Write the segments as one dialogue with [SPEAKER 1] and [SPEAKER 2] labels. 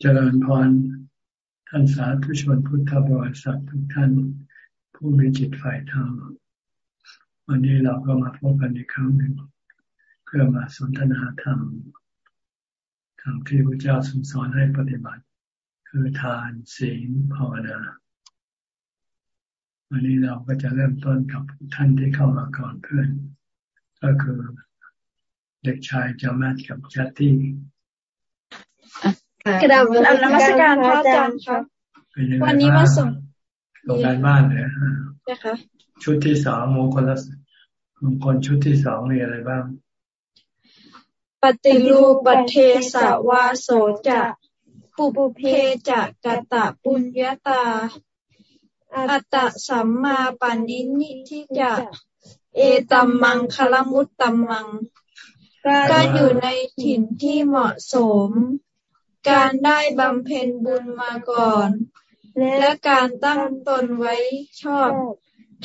[SPEAKER 1] เจริญพรท่านสาธุชนพุทธบริษัททุกท่าน ผู้มีจิตฝ่ายธรรมวันนี้เราก็มาพบกันอีกครั้งหนึ่ง เพื่อมาสนทนาธรรมธรรมที่พระเจ้าทรงสอนให้ปฏิบัติ คือทานศีลภาวนา วันนี้เราก็จะเริ่มต้นกับท่านที่เข้ามาก่อนเพื่อน ก็คือเด็กชายจามัดกับจัตตี้
[SPEAKER 2] กระดับนมัสการพระอาจารย์ครับวันนี้มาส่ง
[SPEAKER 1] ลงการบ้านเลย
[SPEAKER 2] ใช่ค่ะ
[SPEAKER 1] ชุดที่สองมงคลมงคลชุดที่สองมีอะไรบ้าง
[SPEAKER 2] ปฏิรูปเทสวาโสจะปุปเพจะกตะปุญญาตา อัตตสัมมาปันินิทิจะเอตัมมังคลมุตตัมมัง การอยู่ในถิ่นที่เหมาะสม การได้บำเพ็ญบุญมาก่อน และการตั้งตนไว้ชอบ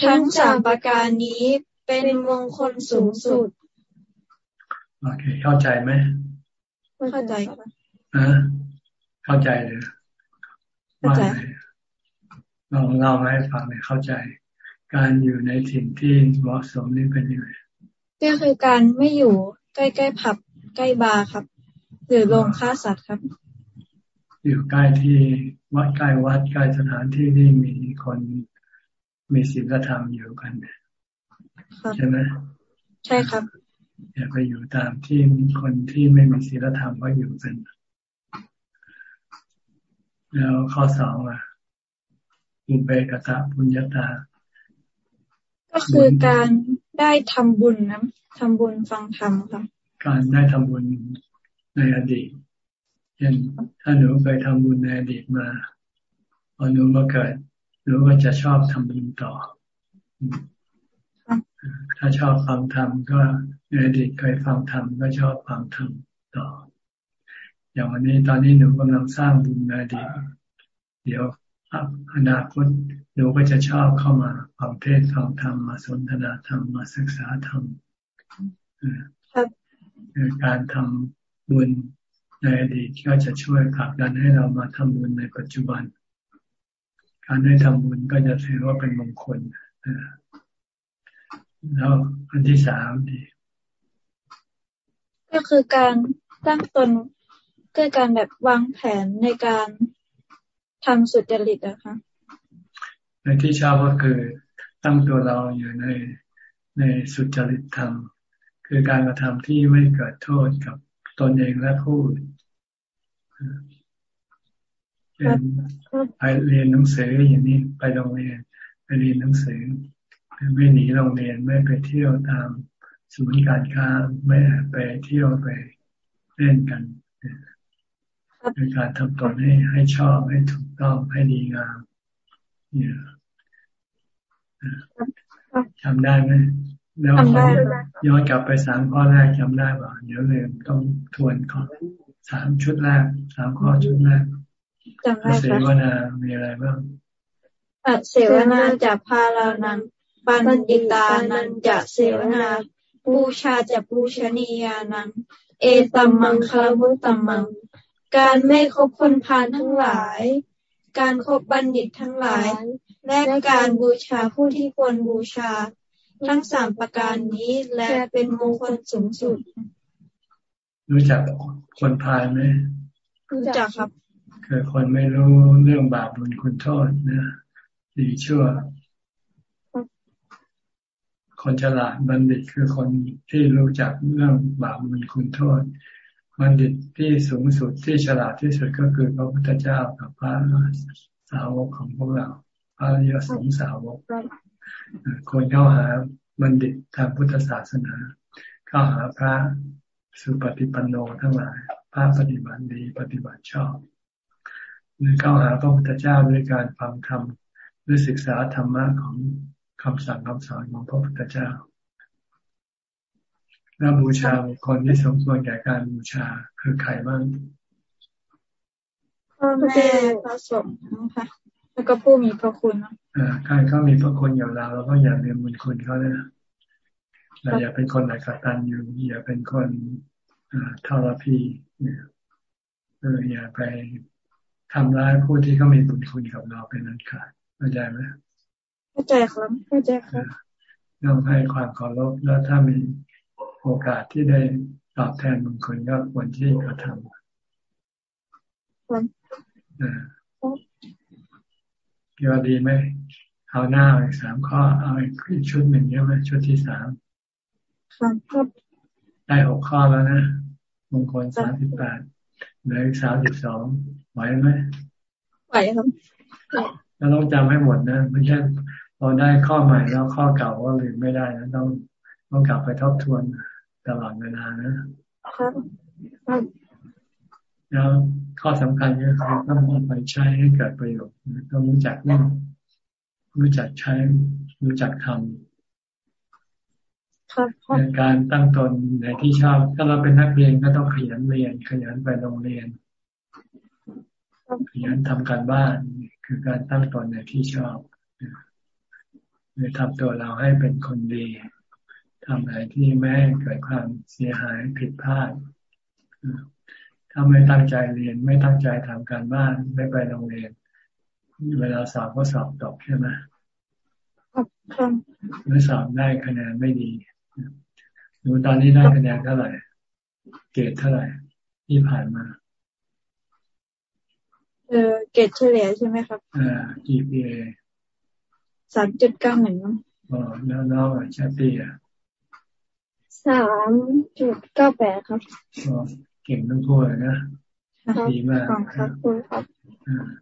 [SPEAKER 2] ทั้งสามประการนี้เป็นมงคลสูงสุด
[SPEAKER 1] โอเค เข้าใจไหม
[SPEAKER 2] เข้าใจค่ะ
[SPEAKER 1] อ่าเข้าใจเลยเข้าใจลองเล่าให้ฟังเลยเข้าใจ การอยู่ในถิ่นที่เหมาะสมนี่เป็นยังไง
[SPEAKER 2] ก็คือการไม่อยู่ใกล้ๆผับใกล้บาร์ครับ หรือโรงฆ่าสัตว์ครับ
[SPEAKER 1] อยู่ใกล้ที่วัดใกล้วัดใกล้สถานที่ที่มีคนมีศีลธรรมอยู่กันใช่ไหม
[SPEAKER 2] ใช่ครับ
[SPEAKER 1] อย่าไปอยู่ตามที่มีคนที่ไม่มีศีลธรรมก็อยู่กันแล้วข้อสองอะอุเบกตะปุญญาตา
[SPEAKER 2] ก็คือการได้ทำบุญนะทำบุญฟังธรรมค่ะ
[SPEAKER 1] การได้ทำบุญในอดีต ช่นถ้าหนูเคยทำบุญในอดีตมา พอหนูมาเกิดหนูก็จะชอบทำบุญต่อ ถ้าชอบฟังธรรมก็ในอดีตเคยฟังธรรมก็ชอบฟังธรรมต่อ อย่างวันนี้ตอนนี้หนูกำลังสร้างบุญในอดีตเดี๋ยวอนาคตหนูก็จะชอบเข้ามาฟังเทศฟังธรรมมาสนทนาธรรมมาศึกษาธรรมการทำบุญ ในอดีตก็จะช่วยผลักดันให้เรามาทำบุญในปัจจุบัน การได้ทำบุญก็จะถือว่าเป็นมงคลแล้วอันที่สามดี
[SPEAKER 2] ก็คือการตั้งตนคือการแบบวางแผนในการทำสุจริตนะคะ
[SPEAKER 1] ในที่ชอบก็คือตั้งตัวเราอยู่ในในสุจริตธรรม คือการกระทำที่ไม่เกิดโทษกับ ตนเองและผู้เป็นไปเรียนหนังสืออย่างนี้ไปโรงเรียนไปเรียนหนังสือ ไม่หนีโรงเรียนไม่ไปเที่ยวตามศูนย์การค้าไม่ไปเที่ยวไปเล่นกันโดยการทำตนให้ให้ชอบให้ถูกต้องให้ดีงามเนี่ยทำได้ไหม แล้วย้อนกลับไปสามข้อแรกจำได้ป่ะเดี๋ยวเลยต้องทวนข้อสามชุดแรกสามข้อชุดแรก
[SPEAKER 2] จำได้
[SPEAKER 1] เสวนามีอะไรบ้าง
[SPEAKER 2] เสวนาจะพาเรานังปันติตานันจะเสวนาปูชาจะปูชนียานัง เอตัมมังคารมุตตัมมัง การไม่คบคนพาลทั้งหลาย การครบบัณฑิตทั้งหลาย และการบูชาผู้ที่ควรบูชา ทั้งสามประการนี้และเป็นมงคลสูงสุด
[SPEAKER 1] รู้จักคนพาลไหม
[SPEAKER 2] รู้จักครับ
[SPEAKER 1] คือคนไม่รู้เรื่องบาปบุญคุณโทษนะดีชั่ว คนฉลาดบัณฑิตคือคนที่รู้จักเรื่องบาปบุญคุณโทษบัณฑิตที่สูงสุดที่ฉลาดที่สุดก็คือพระพุทธเจ้ากับพระสาวกของพวกเราพระยสงสาวก คนเข้าหาบัณฑิตทางพุทธศาสนา เข้าหาพระสุปฏิปันโนทั้งหลาย พระปฏิบัติดีปฏิบัติชอบ หรือเข้าหาพระพุทธเจ้าด้วยการฟังธรรมหรือศึกษาธรรมะของคำสั่งคำสอนของพระพุทธเจ้า แล้วบูชาบุคคลที่สมควรแก่การบูชาคือใครบ้าง
[SPEAKER 2] พ่อแม่พระสงฆ์ค่ะ แล้วก็ผู้มีพระคุณ
[SPEAKER 1] อ่าใครเขามีพระคุณอย่างเราเราก็อย่าเรียนบุญคุณเขาเลยเราอย่าเป็นคนไหนกตันอยู่อย่าเป็นคนทรพีเนี่ยเอออย่าไปทำร้ายผู้ที่เขามีบุญคุณกับเราเป็นนั้นขาดเข้าใจไหม
[SPEAKER 2] เข้าใจครับเข้าใจครับ
[SPEAKER 1] ต้องให้ความเคารพแล้วถ้ามีโอกาสที่ได้ตอบแทนบุญคุณก็ควรที่จะทำคิ ดว่าดีไหมเอาหน้าอีกสามข้อเอาอีกชุดหนึ่งเยอะไหมชุดที่สาม
[SPEAKER 2] ครับ
[SPEAKER 1] ได้หกข้อแล้วนะมงคลสามสิบแปดเหลืออีกสามสิบสองไหวไหม
[SPEAKER 2] ไหวครับ
[SPEAKER 1] เราต้องจำให้หมดนะไม่ใช่พอได้ข้อใหม่แล้วข้อเก่าก็ลืมไม่ได้นะต้องต้องกลับไปทบทวนตลอดเวลานะครับ แล้วข้อสำคัญก็คือต้องเอาไปใช้ให้เกิดประโยชน์ต้องรู้จักนี่รู้จักใช้ รู้จักทำในการตั้งตนในที่ชอบ ถ้าเราเป็นนักเรียนก็ต้องขยันเรียน ขยันไปโรงเรียน ขยันทำการบ้าน คือการตั้งตนในที่ชอบเลยทำตัวเราให้เป็นคนดีทำอะไรที่ไม่ให้เกิดความเสียหายผิดพลาด ถ้าไม่ตั้งใจเรียน ไม่ตั้งใจทำการบ้านไม่ไปโรงเรียน เวลาสอบก็สอบตกใช่ไหมเมื่อสอบได้คะแนนไม่ดีดูตอนนี้ได้คะแนนเท่าไหร่ เกรดเท่าไหร่ที่ผ่านมา
[SPEAKER 2] เออเกรดเฉลี่ยใช่ไหมครับ
[SPEAKER 1] อ่า GPA
[SPEAKER 2] สามจุดเก้าหนึ่ง
[SPEAKER 1] อ๋อแล้วน้องอะชาติอะ
[SPEAKER 2] สามจุดเก้าแปดครับ
[SPEAKER 1] อ๋อ เก่งทั้งคู่เลยนะดีมาก
[SPEAKER 2] ครับครับ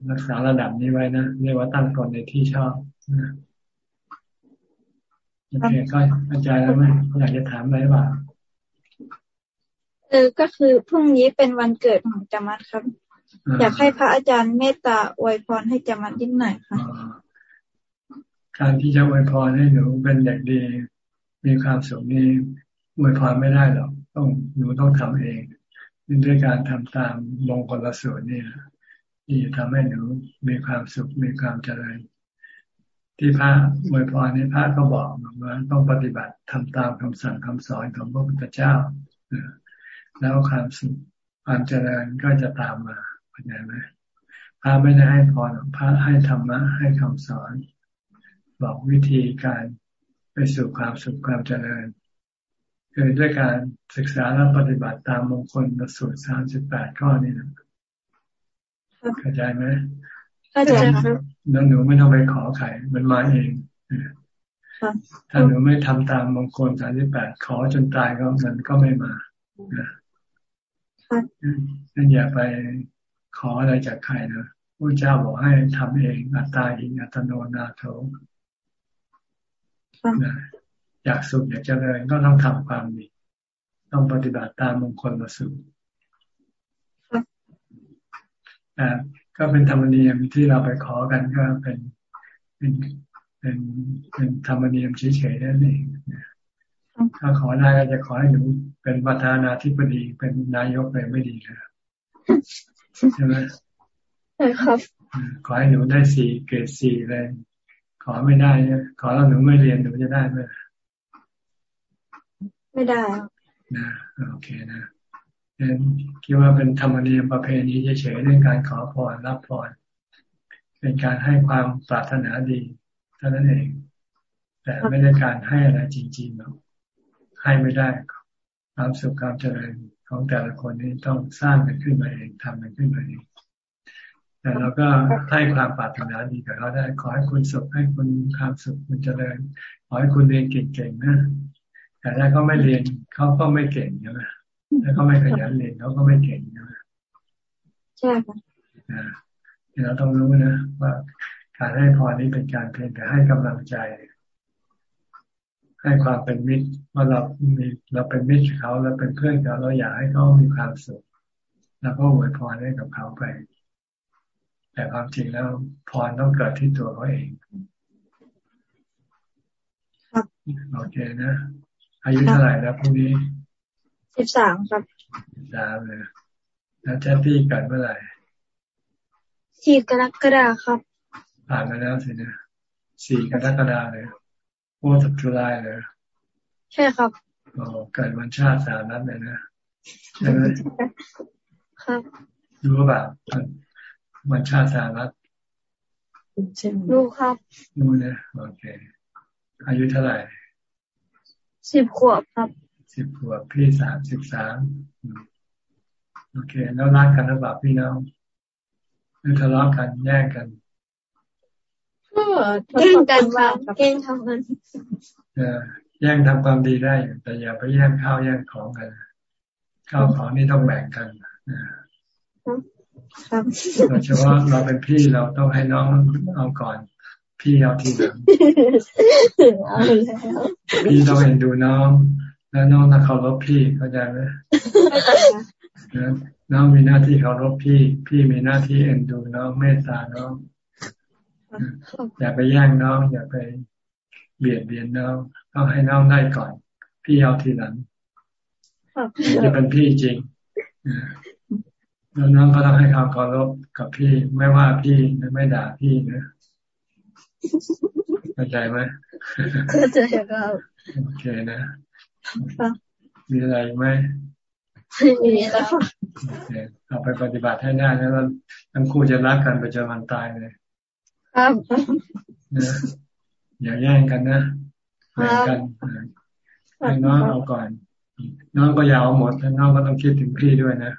[SPEAKER 1] รักษาระดับนี้ไว้นะเรียกว่าตั้งก่อนในที่ชอบโอเคก็เข้าใจแล้วไหมอยากจะถามอะไรบ้าง
[SPEAKER 2] เออก็คือพรุ่งนี้เป็นวันเกิดของจามัดครับ อยากให้พระอาจารย์เมตตาอวยพรให้จามัดนิดหน่อยค่ะ
[SPEAKER 1] การที่จะอวยพรให้หนูเป็นเด็กดี มีความสุขนี้อวยพรไม่ได้หรอกต้องหนูต้องทำเอง ด้วยการทำตามมงคลสูตรนี่ที่จะทำให้หนูมีความสุขมีความเจริญ ที่พระอวยพรนี่พระก็บอกว่าต้องปฏิบัติทำตามคำสั่งคำสอนของพระพุทธเจ้าแล้วความสุขความเจริญก็จะตามมาเข้าใจไหมพระไม่ได้ให้พรพระให้ธรรมะให้คำสอน บอกวิธีการไปสู่ความสุขความเจริญ คือด้วยการศึกษาและปฏิบัติตามมงคลสูตรสามสิบแปดข้อนี้นะเข้าใจไหม
[SPEAKER 2] เข้าใจครับ
[SPEAKER 1] แล้วหนูไม่ต้องไปขอใครมันมาเองถ้าหนูไม่ทำตามมงคลสามสิบแปดขอจนตายก็มันก็ไม่มานั่นอย่าไปขออะไรจากใครนะพระเจ้าบอกให้ทำเองอัตตาหิอัตโนนาโถ อยากสุขอยากเจริญก็ต้องทำความดี ต้องปฏิบัติตามมงคลมาสุขแต่ก็เป็นธรรมเนียมที่เราไปขอกันก็เป็นเป็นเป็นเป็นธรรมเนียมเฉยๆนั่นเองถ้าขอได้ก็จะขอให้หนูเป็นประธานาธิบดีเป็นนายกไปไม่ดีเลยใช่ไหม
[SPEAKER 2] ใช่ครับ
[SPEAKER 1] ขอให้หนูได้สี่เกรดสี่เลยขอไม่ได้เนี่ยขอแล้วหนูไม่เรียนหนูจะได้ไหม
[SPEAKER 2] ไม่ได้
[SPEAKER 1] นะโอเคนะเอ็นคิดว่าเป็นธรรมเนียมประเพณีเฉยๆเรื่องการขอพรรับพรเป็นการให้ความปรารถนาดีเท่านั้นเอง แต่ไม่ได้การให้อะไรจริงๆหรอกให้ไม่ได้ความสุขความเจริญของแต่ละคนนี้ต้องสร้างกันขึ้นมาเองทำกันขึ้นมาเองแต่เราก็ให้ความปรารถนาดีกับเขาได้ ขอให้คุณสุขให้คุณความสุขคุณเจริญ ขอให้คุณเรียนเก่งๆนะ แต่ถ้าเขาไม่เรียนเขาก็ไม่เก่งใช่ไหมถ้าเขาไม่ขยันเรียนเขาก็ไม่เก่งใช่ไหม
[SPEAKER 2] ใช่ค่ะ
[SPEAKER 1] เราต้องรู้นะว่าการให้พรนี้เป็นการเพียงแต่ให้กำลังใจ ให้ความเป็นมิตรว่าเรามีเราเป็นมิตรเขาเราเป็นเพื่อนเขาเราอยากให้เขามีความสุขแล้วก็อวยพรให้กับเขาไป แต่ความจริงแล้วพรต้องเกิดที่ตัวเขาเองโอเคนะ อายุเท่าไหร่แล้วพรุ่งนี้
[SPEAKER 2] สิบสามครับ
[SPEAKER 1] สามเลยแล้วแจตี้เกิดเมื่อไหร่
[SPEAKER 2] สี่กรกฎาครับ
[SPEAKER 1] ผ่านมาแล้วสินะสี่กรกฎาเลยโอ้สัปดาห์เลย
[SPEAKER 2] ใช่ครับ
[SPEAKER 1] โอ้เกิดวันชาติสามนัดเลยนะใช่ไหม
[SPEAKER 2] ครับ
[SPEAKER 1] รู้ว่าแบบวันชาติสารัฐ
[SPEAKER 2] รู้ครับ
[SPEAKER 1] รู้นะโอเค อายุเท่าไหร่
[SPEAKER 2] สิบขวบครับ
[SPEAKER 1] สิบขวบพี่สามสิบสามโอเค แล้วรักกันหรือเปล่าพี่น้องหรือทะเลาะกันแย่งกัน
[SPEAKER 2] แย่งกันว่าแย่งทำกัน
[SPEAKER 1] แย่งทำความดีได้ แต่อย่าไปแย่งข้าวแย่งของกันข้าวของนี่ต้องแบ่งกันโดยเฉพาะเราเป็นพี่เราต้องให้น้องเอาก่อน พี่เอาทีหลังพี่ต้องเห็นดูน้อง แล้วน้องถ้าเคารพพี่เข้าใจไหมน้องมีหน้าที่เคารพพี่ พี่มีหน้าที่เอ็นดูน้องเมตตาน้องอย่าไปแย่งน้อง อย่าไปเบียดเบียนน้องต้องให้น้องได้ก่อน พี่เอาทีหลังจะเป็นพี่จริงแล้วน้องก็ต้องให้ความเคารพกับพี่ ไม่ว่าพี่ไม่ด่าพี่นะ เข้าใจไหม
[SPEAKER 2] เข้าใจครับ
[SPEAKER 1] โอเคนะมีอะไรไหม
[SPEAKER 2] ไม่มีแล้ว
[SPEAKER 1] โอเคเอาไปปฏิบัติให้ได้แล้วทั้งคู่จะรักกันไปจนวันตายเลย
[SPEAKER 2] ครับ
[SPEAKER 1] นะอย่าแย่งกันนะแบ่งกันให้น้องเอาก่อน น้องก็ยาวหมดแล้วน้องก็ต้องคิดถึงพี่ด้วยนะ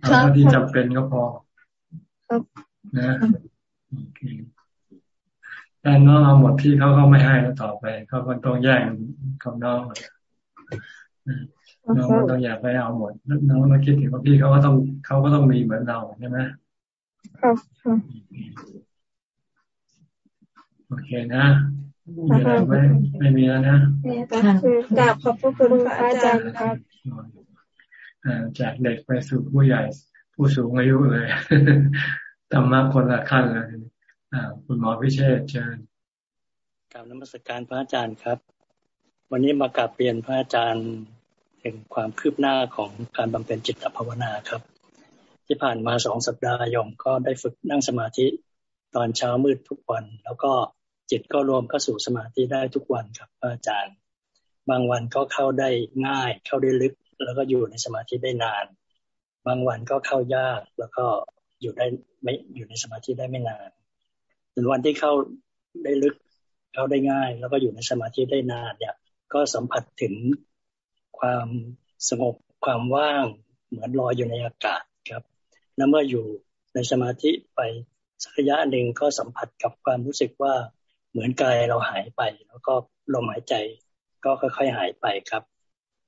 [SPEAKER 1] เอาเท่าที่จำเป็นก็พอนะโอเค แต่น้องเอาหมดพี่เขาเขาไม่ให้แล้วต่อไปเขาก็ต้องแย่งกับน้องน้องก็ต้องอยากไปเอาหมดน้องต้องคิดถึงว่าพี่เขาก็ต้องเขาก็ต้องมีเหมือนเราใช่ไหม
[SPEAKER 2] ครับ
[SPEAKER 1] โอเคนะมีอะไรไหมไม่มีแล้วนะ
[SPEAKER 2] กราบขอบพระคุณพระอาจารย์ครับ
[SPEAKER 1] จากเด็กไปสู่ผู้ใหญ่ ผู้สูงอายุเลยธรรมะคนละขั้นเลย คุณหมอพิเชษเชิญ
[SPEAKER 3] กราบนมัสการพระอาจารย์ครับ วันนี้มากราบเรียนพระอาจารย์ถึงความคืบหน้าของการบำเพ็ญจิตภาวนาครับ ที่ผ่านมาสองสัปดาห์ยอมก็ได้ฝึกนั่งสมาธิตอนเช้ามืดทุกวัน แล้วก็จิตก็รวมเข้าสู่สมาธิได้ทุกวันครับอาจารย์ บางวันก็เข้าได้ง่าย เข้าได้ลึก แล้วก็อยู่ในสมาธิได้นาน บางวันก็เข้ายากแล้วก็อยู่ได้ไม่อยู่ในสมาธิได้ไม่นาน ถึงวันที่เข้าได้ลึกเข้าได้ง่าย แล้วก็อยู่ในสมาธิได้นานเนี่ย ก็สัมผัสถึงความสงบความว่างเหมือนลอยอยู่ในอากาศครับ แล้วเมื่ออยู่ในสมาธิไปสักระยะหนึ่งก็สัมผัสกับความรู้สึกว่าเหมือนกายเราหายไป แล้วก็ลมหายใจก็ค่อยๆหายไปครับ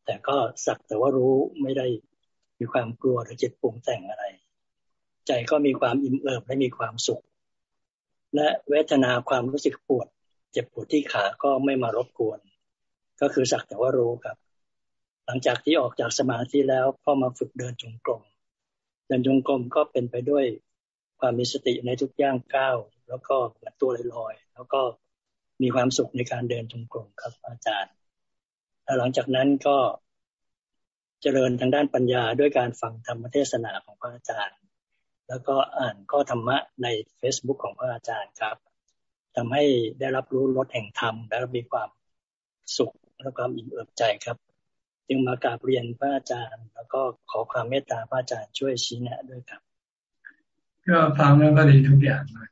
[SPEAKER 3] แต่ก็สักแต่ว่ารู้ไม่ได้มีความกลัวหรือจิตปรุงแต่งอะไร ใจก็มีความอิ่มเอิบและมีความสุข และเวทนาความรู้สึกปวด เจ็บปวดที่ขาก็ไม่มารบกวน ก็คือสักแต่ว่ารู้ครับ หลังจากที่ออกจากสมาธิแล้วก็มาฝึกเดินจงกรมเดินจงกรมก็เป็นไปด้วยความมีสติในทุกย่างก้าวแล้วก็เหมือนตัวลอยๆแล้วก็มีความสุขในการเดินจงกรมครับอาจารย์แล้วหลังจากนั้นก็เจริญทางด้านปัญญาด้วยการฟังธรรมเทศนาของพระอาจารย์ แล้วก็อ่านข้อธรรมะใน Facebook ของพระอาจารย์ครับทำให้ได้รับรู้รสแห่งธรรม และมีความสุขและความอิ่มเอิบใจครับ จึงมากราบเรียนพระอาจารย์ แล้วก็ขอความเมตตาพระอาจารย์ช่วยชี้แนะด้วยครับ
[SPEAKER 1] ก็ฟังแล้วก็ดีทุกอย่างเลย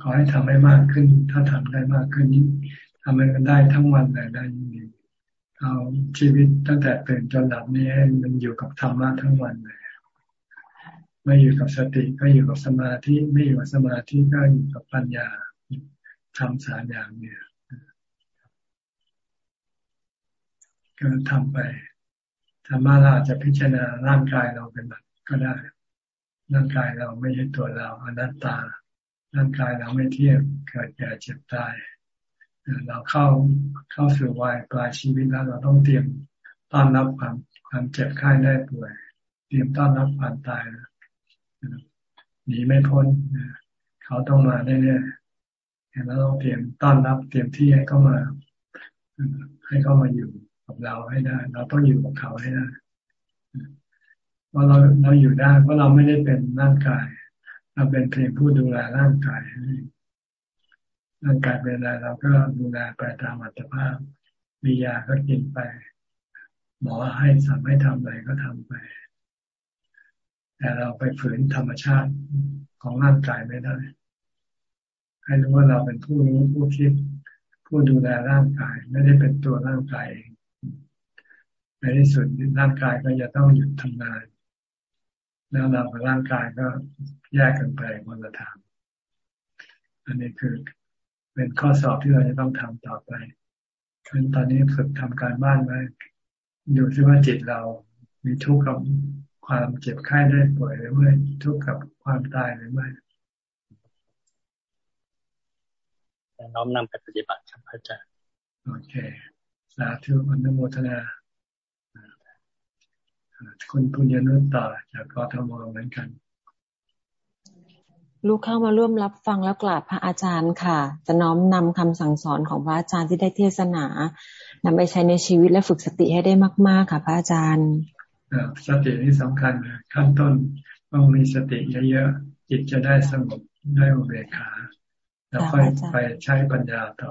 [SPEAKER 1] ขอให้ทำให้มากขึ้น ถ้าทำได้มากขึ้นยิ่งทำให้มันได้ทั้งวันเลยได้ยิ่งเอาชีวิตตั้งแต่ตื่นจนหลับนี้มันอยู่กับธรรมะทั้งวันเลย ไม่อยู่กับสติก็อยู่กับสมาธิไม่อยู่กับสมาธิก็อยู่กับปัญญาทำสามอย่างเนี่ยก็ทำไปธรรมะเราจจะพิจารณาร่างกายเราเป็นแบบก็ได้ ร่างกายเราไม่ใช่ตัวเราอนัตตา ร่างกายเราไม่เที่ยงเกิดแก่เจ็บตาย เราเข้าเข้าสู่วัยปลายชีวิตแล้วเราต้องเตรียมต้อนรับความความเจ็บไข้ได้ป่วย เตรียมต้อนรับความตาย หนีไม่พ้นเขาต้องมาแน่ๆเราต้องเตรียมต้อนรับเตรียมที่ให้เขามา ให้เขามาอยู่กับเราให้ได้ เราต้องอยู่กับเขาให้ได้ว่าเราเราอยู่ได้เพราะเราไม่ได้เป็นร่างกาย เราเป็นเพียงผู้ดูแลร่างกายร่างกายเป็นอะไรเราก็ดูแลไปตามอัตภาพมียาก็กินไป หมอให้สั่งให้ทำอะไรก็ทำไป แต่เราไปฝืนธรรมชาติของร่างกายไม่ได้ ให้รู้ว่าเราเป็นผู้รู้ผู้คิด ผู้ดูแลร่างกาย ไม่ได้เป็นตัวร่างกายเองในที่สุดร่างกายก็จะต้องหยุดทำงาน แล้วเรากับร่างกายก็แยกกันไปคนละทางอันนี้คือเป็นข้อสอบที่เราจะต้องทำต่อไปคือตอนนี้ฝึกทำการบ้านไว้ดูซิว่าจิตเรามีทุกข์กับ ความเจ็บไข้ได้ป่วยหรือไม่ทุกข์กับความตายหรือไม่
[SPEAKER 3] น้อมนำไปปฏิบัติครับอาจารย์
[SPEAKER 1] โอเคสาธุอนุโมทนาคุณปุญญนุตตาจากกทมเหมือนกัน
[SPEAKER 4] ลูกเข้ามาร่วมรับฟังแล้วกราบพระอาจารย์ค่ะ จะน้อมนำคำสั่งสอนของพระอาจารย์ที่ได้เทศนานำไปใช้ในชีวิตและฝึกสติให้ได้มาก ๆ ค่ะ พระอาจารย์
[SPEAKER 1] สตินี่สำคัญขั้นต้นต้องมีสติเยอะๆจิตจะได้สงบได้อุเบกขา แล้วค่อยไปใช้ปัญญาต่อ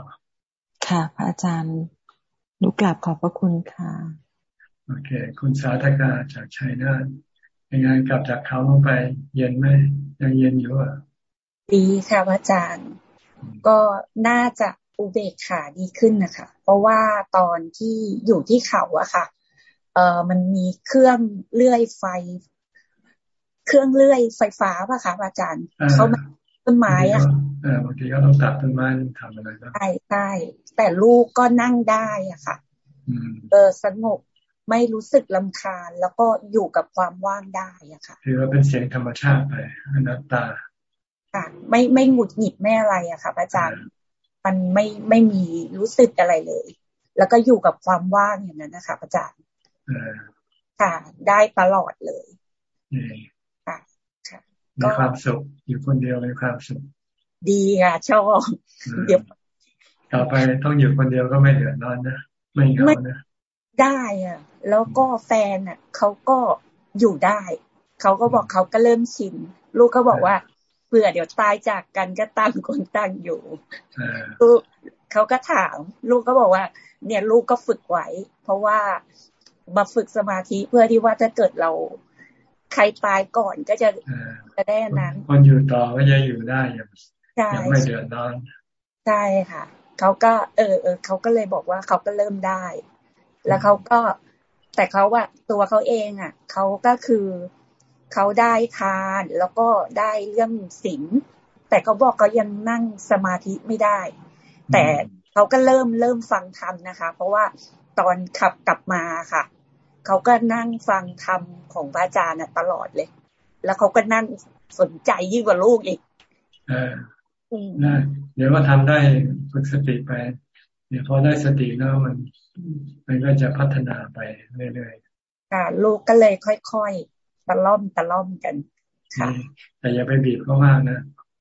[SPEAKER 4] ค่ะ พระอาจารย์ลูกกราบขอบพระคุณค่ะ
[SPEAKER 1] โอเค คุณสาธกาจากชัยนาทยังไงกลับจากเขาลงไปเย็นไหมยังเย็นอยู่อะ
[SPEAKER 5] ดีค่ะอาจารย์ ก็น่าจะอุเบกขาดีขึ้นนะคะ เพราะว่าตอนที่อยู่ที่เขาอะค่ะ เออมันมีเครื่องเลื่อยไฟ เครื่องเลื่อยไฟฟ้าป่ะคะอาจารย์เขาต้นไม้อะ
[SPEAKER 1] บางทีก็ต้องตัดต้นไม้ทำอะไร
[SPEAKER 5] ใช่ใช่แต่ลูกก็นั่งได้อะค่ะเออสงบไม่รู้สึกลำคาญแล้วก็อยู่กับความว่างได้อะค่ะ
[SPEAKER 1] ถือว่าเป็นเสียงธรรมชาติไปอนัตตา
[SPEAKER 5] ค่ะไม่ไม่หงุดหงิดไม่อะไรอะค่ะอาจารย์มันไม่ไม่มีรู้สึกอะไรเลย แล้วก็อยู่กับความว่างอย่างนั้นนะคะอาจารย์ ค่ะ ได้ตลอดเลย
[SPEAKER 1] ค่ะค่ะมีความสุขอยู่คนเดียวมีความสุข
[SPEAKER 5] ดีค่ะชอบเดี๋ยว
[SPEAKER 1] ต่อไปต้องอยู่คนเดียวก็ไม่เดือดร้อนนะไม่เหงานะ
[SPEAKER 5] ได้อะ แล้วก็แฟนอะเขาก็อยู่ได้เขาก็บอกเขาก็เริ่มชินลูกก็บอกว่าเผื่อเดี๋ยวตายจากกันก็ตั้งคนตั้งอยู่ลูกเขาก็ถาม ลูกก็บอกว่า เนี่ยลูกก็ฝึกไว้ เพราะว่า มาฝึกสมาธิเพื่อที่ว่าถ้าเกิดเราใครตายก่อนก็จะจะได้นั้น
[SPEAKER 1] คนอยู่ต่อก็จะอยู่ได้ยังไม่เดือดร้อน
[SPEAKER 5] ใช่ค่ะเขาก็ เออเออเขาก็เลยบอกว่าเขาก็เริ่มได้ แล้วเขาก็แต่เขาว่าตัวเขาเองอะเขาก็คือเขาได้ทานแล้วก็ได้เรื่องศีลแต่เขาบอกเขายังนั่งสมาธิไม่ได้ แต่เขาก็เริ่มเริ่มฟังธรรมนะคะ เพราะว่าตอนขับกลับมาค่ะ เขาก็นั่งฟังธรรมของพระอาจารย์ตลอดเลย แล้วเขาก็นั่งสนใจยิ่งกว่าลูกอีก
[SPEAKER 1] เออได้เดี๋ยวว่าทำได้ฝึกสติไป เดี๋ยวพอได้สติแล้วมัน มันก็จะพัฒนาไปเรื่อย
[SPEAKER 5] ๆค่ะลูกก็เลยค่อยๆตะล่อมตะล่อมกัน ค่ะ
[SPEAKER 1] แต่อย่าไปบีบเขามากนะ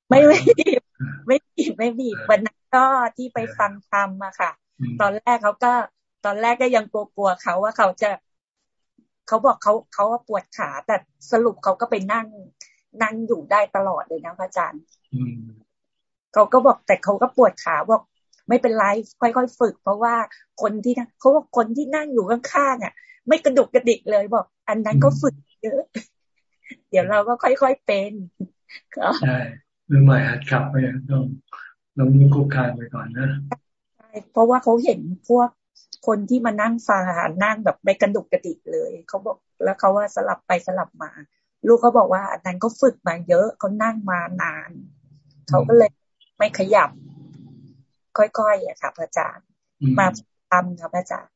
[SPEAKER 5] ไม่ไม่บีบไม่บีบไม่บีบวันนั้นก็ที่ไปฟังธรรมอะค่ะ ตอนแรกเขาก็ตอนแรกก็ยังกลัวๆเขาว่าเขาจะ เขาบอกเขาเขาปวดขา แต่สรุปเขาก็ไปนั่ง นั่งอยู่ได้ตลอดเลยนะพระอาจารย์เขาก็บอกแต่เขาก็ปวดขาบอกไม่เป็นไรค่อยๆฝึก เพราะว่าคนที่เขาบอกคนที่นั่งอยู่ข้างๆอะ ไม่กระดุกกระดิกเลยบอก อันนั้นก็ฝึกเยอะ เดี๋ยวเราก็ค่อยๆเป็น
[SPEAKER 1] ใช่มือใหม่หัดขับไปต้องลองมือคุกคานไปก่อนนะ
[SPEAKER 5] ใช่เพราะว่าเขาเห็นพวก คนที่มานั่งฟังอาหารนั่งแบบไม่กระดุกกระดิกเลยเขาบอกแล้วเขาว่าสลับไปสลับมา ลูกเขาบอกว่าอันนั้นก็ฝึกมาเยอะเขานั่งมานานเขาก็เลยไม่ขยับ ค่อยๆอะค่ะพระอาจารย์ มาทำค่ะพระอาจารย์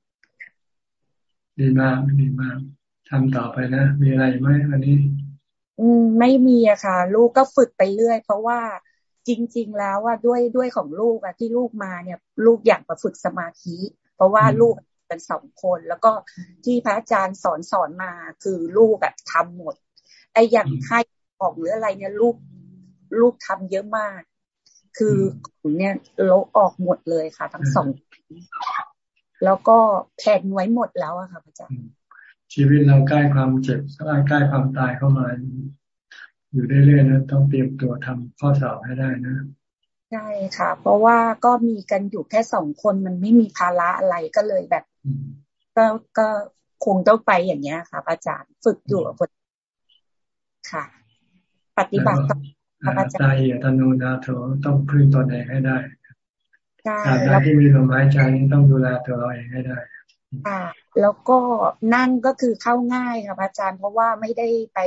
[SPEAKER 1] ดีมากดีมากทำต่อไปนะ มีอะไรไหมวันนี้
[SPEAKER 5] อืม ไม่มีอะค่ะ ลูกก็ฝึกไปเรื่อย เพราะว่าจริง ๆ แล้วว่าด้วยด้วยของลูกอะที่ลูกมาเนี่ย ลูกอยากมาฝึกสมาธิ เพราะว่าลูกเป็นสองคน แล้วก็ที่พระอาจารย์สอนสอนมาคือลูกอะทำหมดไอ้อย่างให้ออกหรืออะไรเนี่ยลูกลูกทำเยอะมาก คือเนี่ยลบออกหมดเลยค่ะ ทั้งสองแล้วก็แผนไว้หมดแล้วอะค่ะพระอาจารย์
[SPEAKER 1] ชีวิตเราใกล้ความเจ็บใกล้ความตายเข้ามา อยู่เรื่อยๆนะต้องเตรียมตัวทำข้อสอบให้ได้นะ
[SPEAKER 5] ใช่ค่ะ เพราะว่าก็มีกันอยู่แค่สองคนมันไม่มีภาระอะไรก็เลยแบบ ก็ก็คงต้องไปอย่างเงี้ยค่ะ อาจารย์ฝึกอยู่กับคนค่ะ ปฏิบัติ
[SPEAKER 1] ตาเหียตโนนาโถต้องพึ่งตนเองให้ได้การ
[SPEAKER 5] ใด
[SPEAKER 1] ที่มีลมหายใจนี้ต้องดูแลตัวเราเองให้ได้
[SPEAKER 5] ค่ะแล้วก็นั่งก็คือเข้าง่ายค่ะอาจารย์เพราะว่าไม่ได้ไป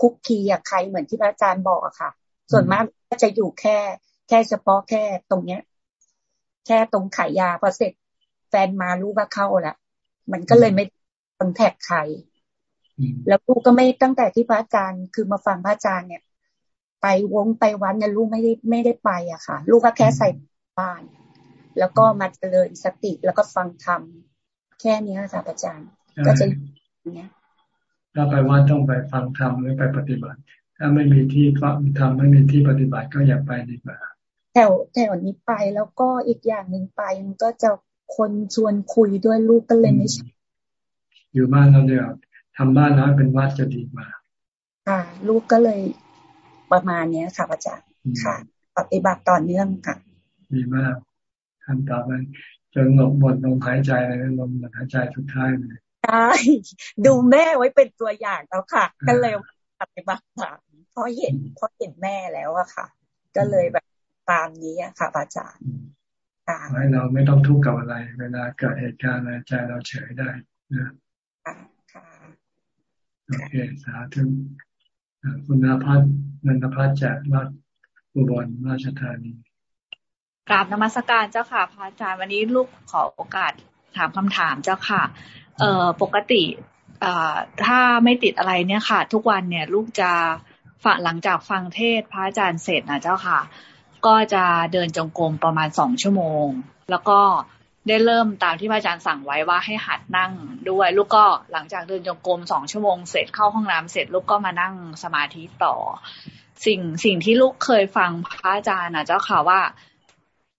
[SPEAKER 5] คุกคีกับใครเหมือนที่อาจารย์บอกอะค่ะ ส่วนมากจะอยู่แค่ แค่เฉพาะแค่ตรงเนี้ย แค่ตรงขายยาพอเสร็จ แฟนมารู้ว่าเข้าแล้วมันก็เลยไม่คอนแทคใครแล้วลูกก็ไม่ตั้งแต่ที่พระอาจารย์คือมาฟังพระอาจารย์เนี่ย ไปวงไปวันเนี่ยลูกไม่ได้ไม่ได้ไปอะค่ะ ลูกก็แค่ใส่บ้าน แล้วก็มาเจริญสติแล้วก็ฟังธรรมแค่นี้ค่ะอาจารย์ ก็จะเนี้ย
[SPEAKER 1] ถ้าไปวัดต้องไปฟังธรรมหรือไปปฏิบัติ ถ้าไม่มีที่ฟังธรรมไม่มีที่ปฏิบัติก็อย่าไปดีกว่า
[SPEAKER 5] แถวแถวนี้ไปแล้วก็อีกอย่างหนึ่งไปมันก็จะคนชวนคุยด้วยลูกก็เลยไม่ใช่
[SPEAKER 1] อยู่บ้านเราเดียวทำบ้านน้อยเป็นวัดจะดีกว่า
[SPEAKER 5] ค่ะ ลูกก็เลยประมาณเนี้ยค่ะอาจารย์ค่ะ ปฏิบัติต่อเนื่องค่ะ
[SPEAKER 1] ดีมากทำต่อไปจนหลบหมดลมหายใจเลยลมหายใจทุกท้ายเลย
[SPEAKER 5] ใช่ดูแม่ไว้เป็นตัวอย่างแล้วค่ะ ก็เลยปฏิบัติตามเพราะเห็นเพราะเห็นแม่แล้วอะค่ะ ก็เลยแบบ ตามนี้ค่ะอาจารย์
[SPEAKER 1] ให้เราไม่ต้องทุกข์กับอะไร เวลาเกิดเหตุการณ์อะไรใจเราเฉยได้นะโอเคสาธุคุณนาพัฒน์นันทพัฒน์จากรัฐอุบลราชธานี
[SPEAKER 6] กราบนมัสการเจ้าค่ะพระอาจารย์วันนี้ลูกขอโอกาสถามคำถามเจ้าค่ะ เอ่อปกติเอ่อถ้าไม่ติดอะไรเนี่ยค่ะ ทุกวันเนี่ย ลูกจะฝังหลังจากฟังเทศพระอาจารย์เสร็จนะเจ้าค่ะ ก็จะเดินจงกรมประมาณสองชั่วโมง แล้วก็ได้เริ่มตามที่พระอาจารย์สั่งไว้ว่าให้หัดนั่งด้วย ลูกก็หลังจากเดินจงกรมสองชั่วโมงเสร็จเข้าห้องน้ำเสร็จ ลูกก็มานั่งสมาธิต่อ สิ่งสิ่งที่ลูกเคยฟังพระอาจารย์นะเจ้าค่ะว่า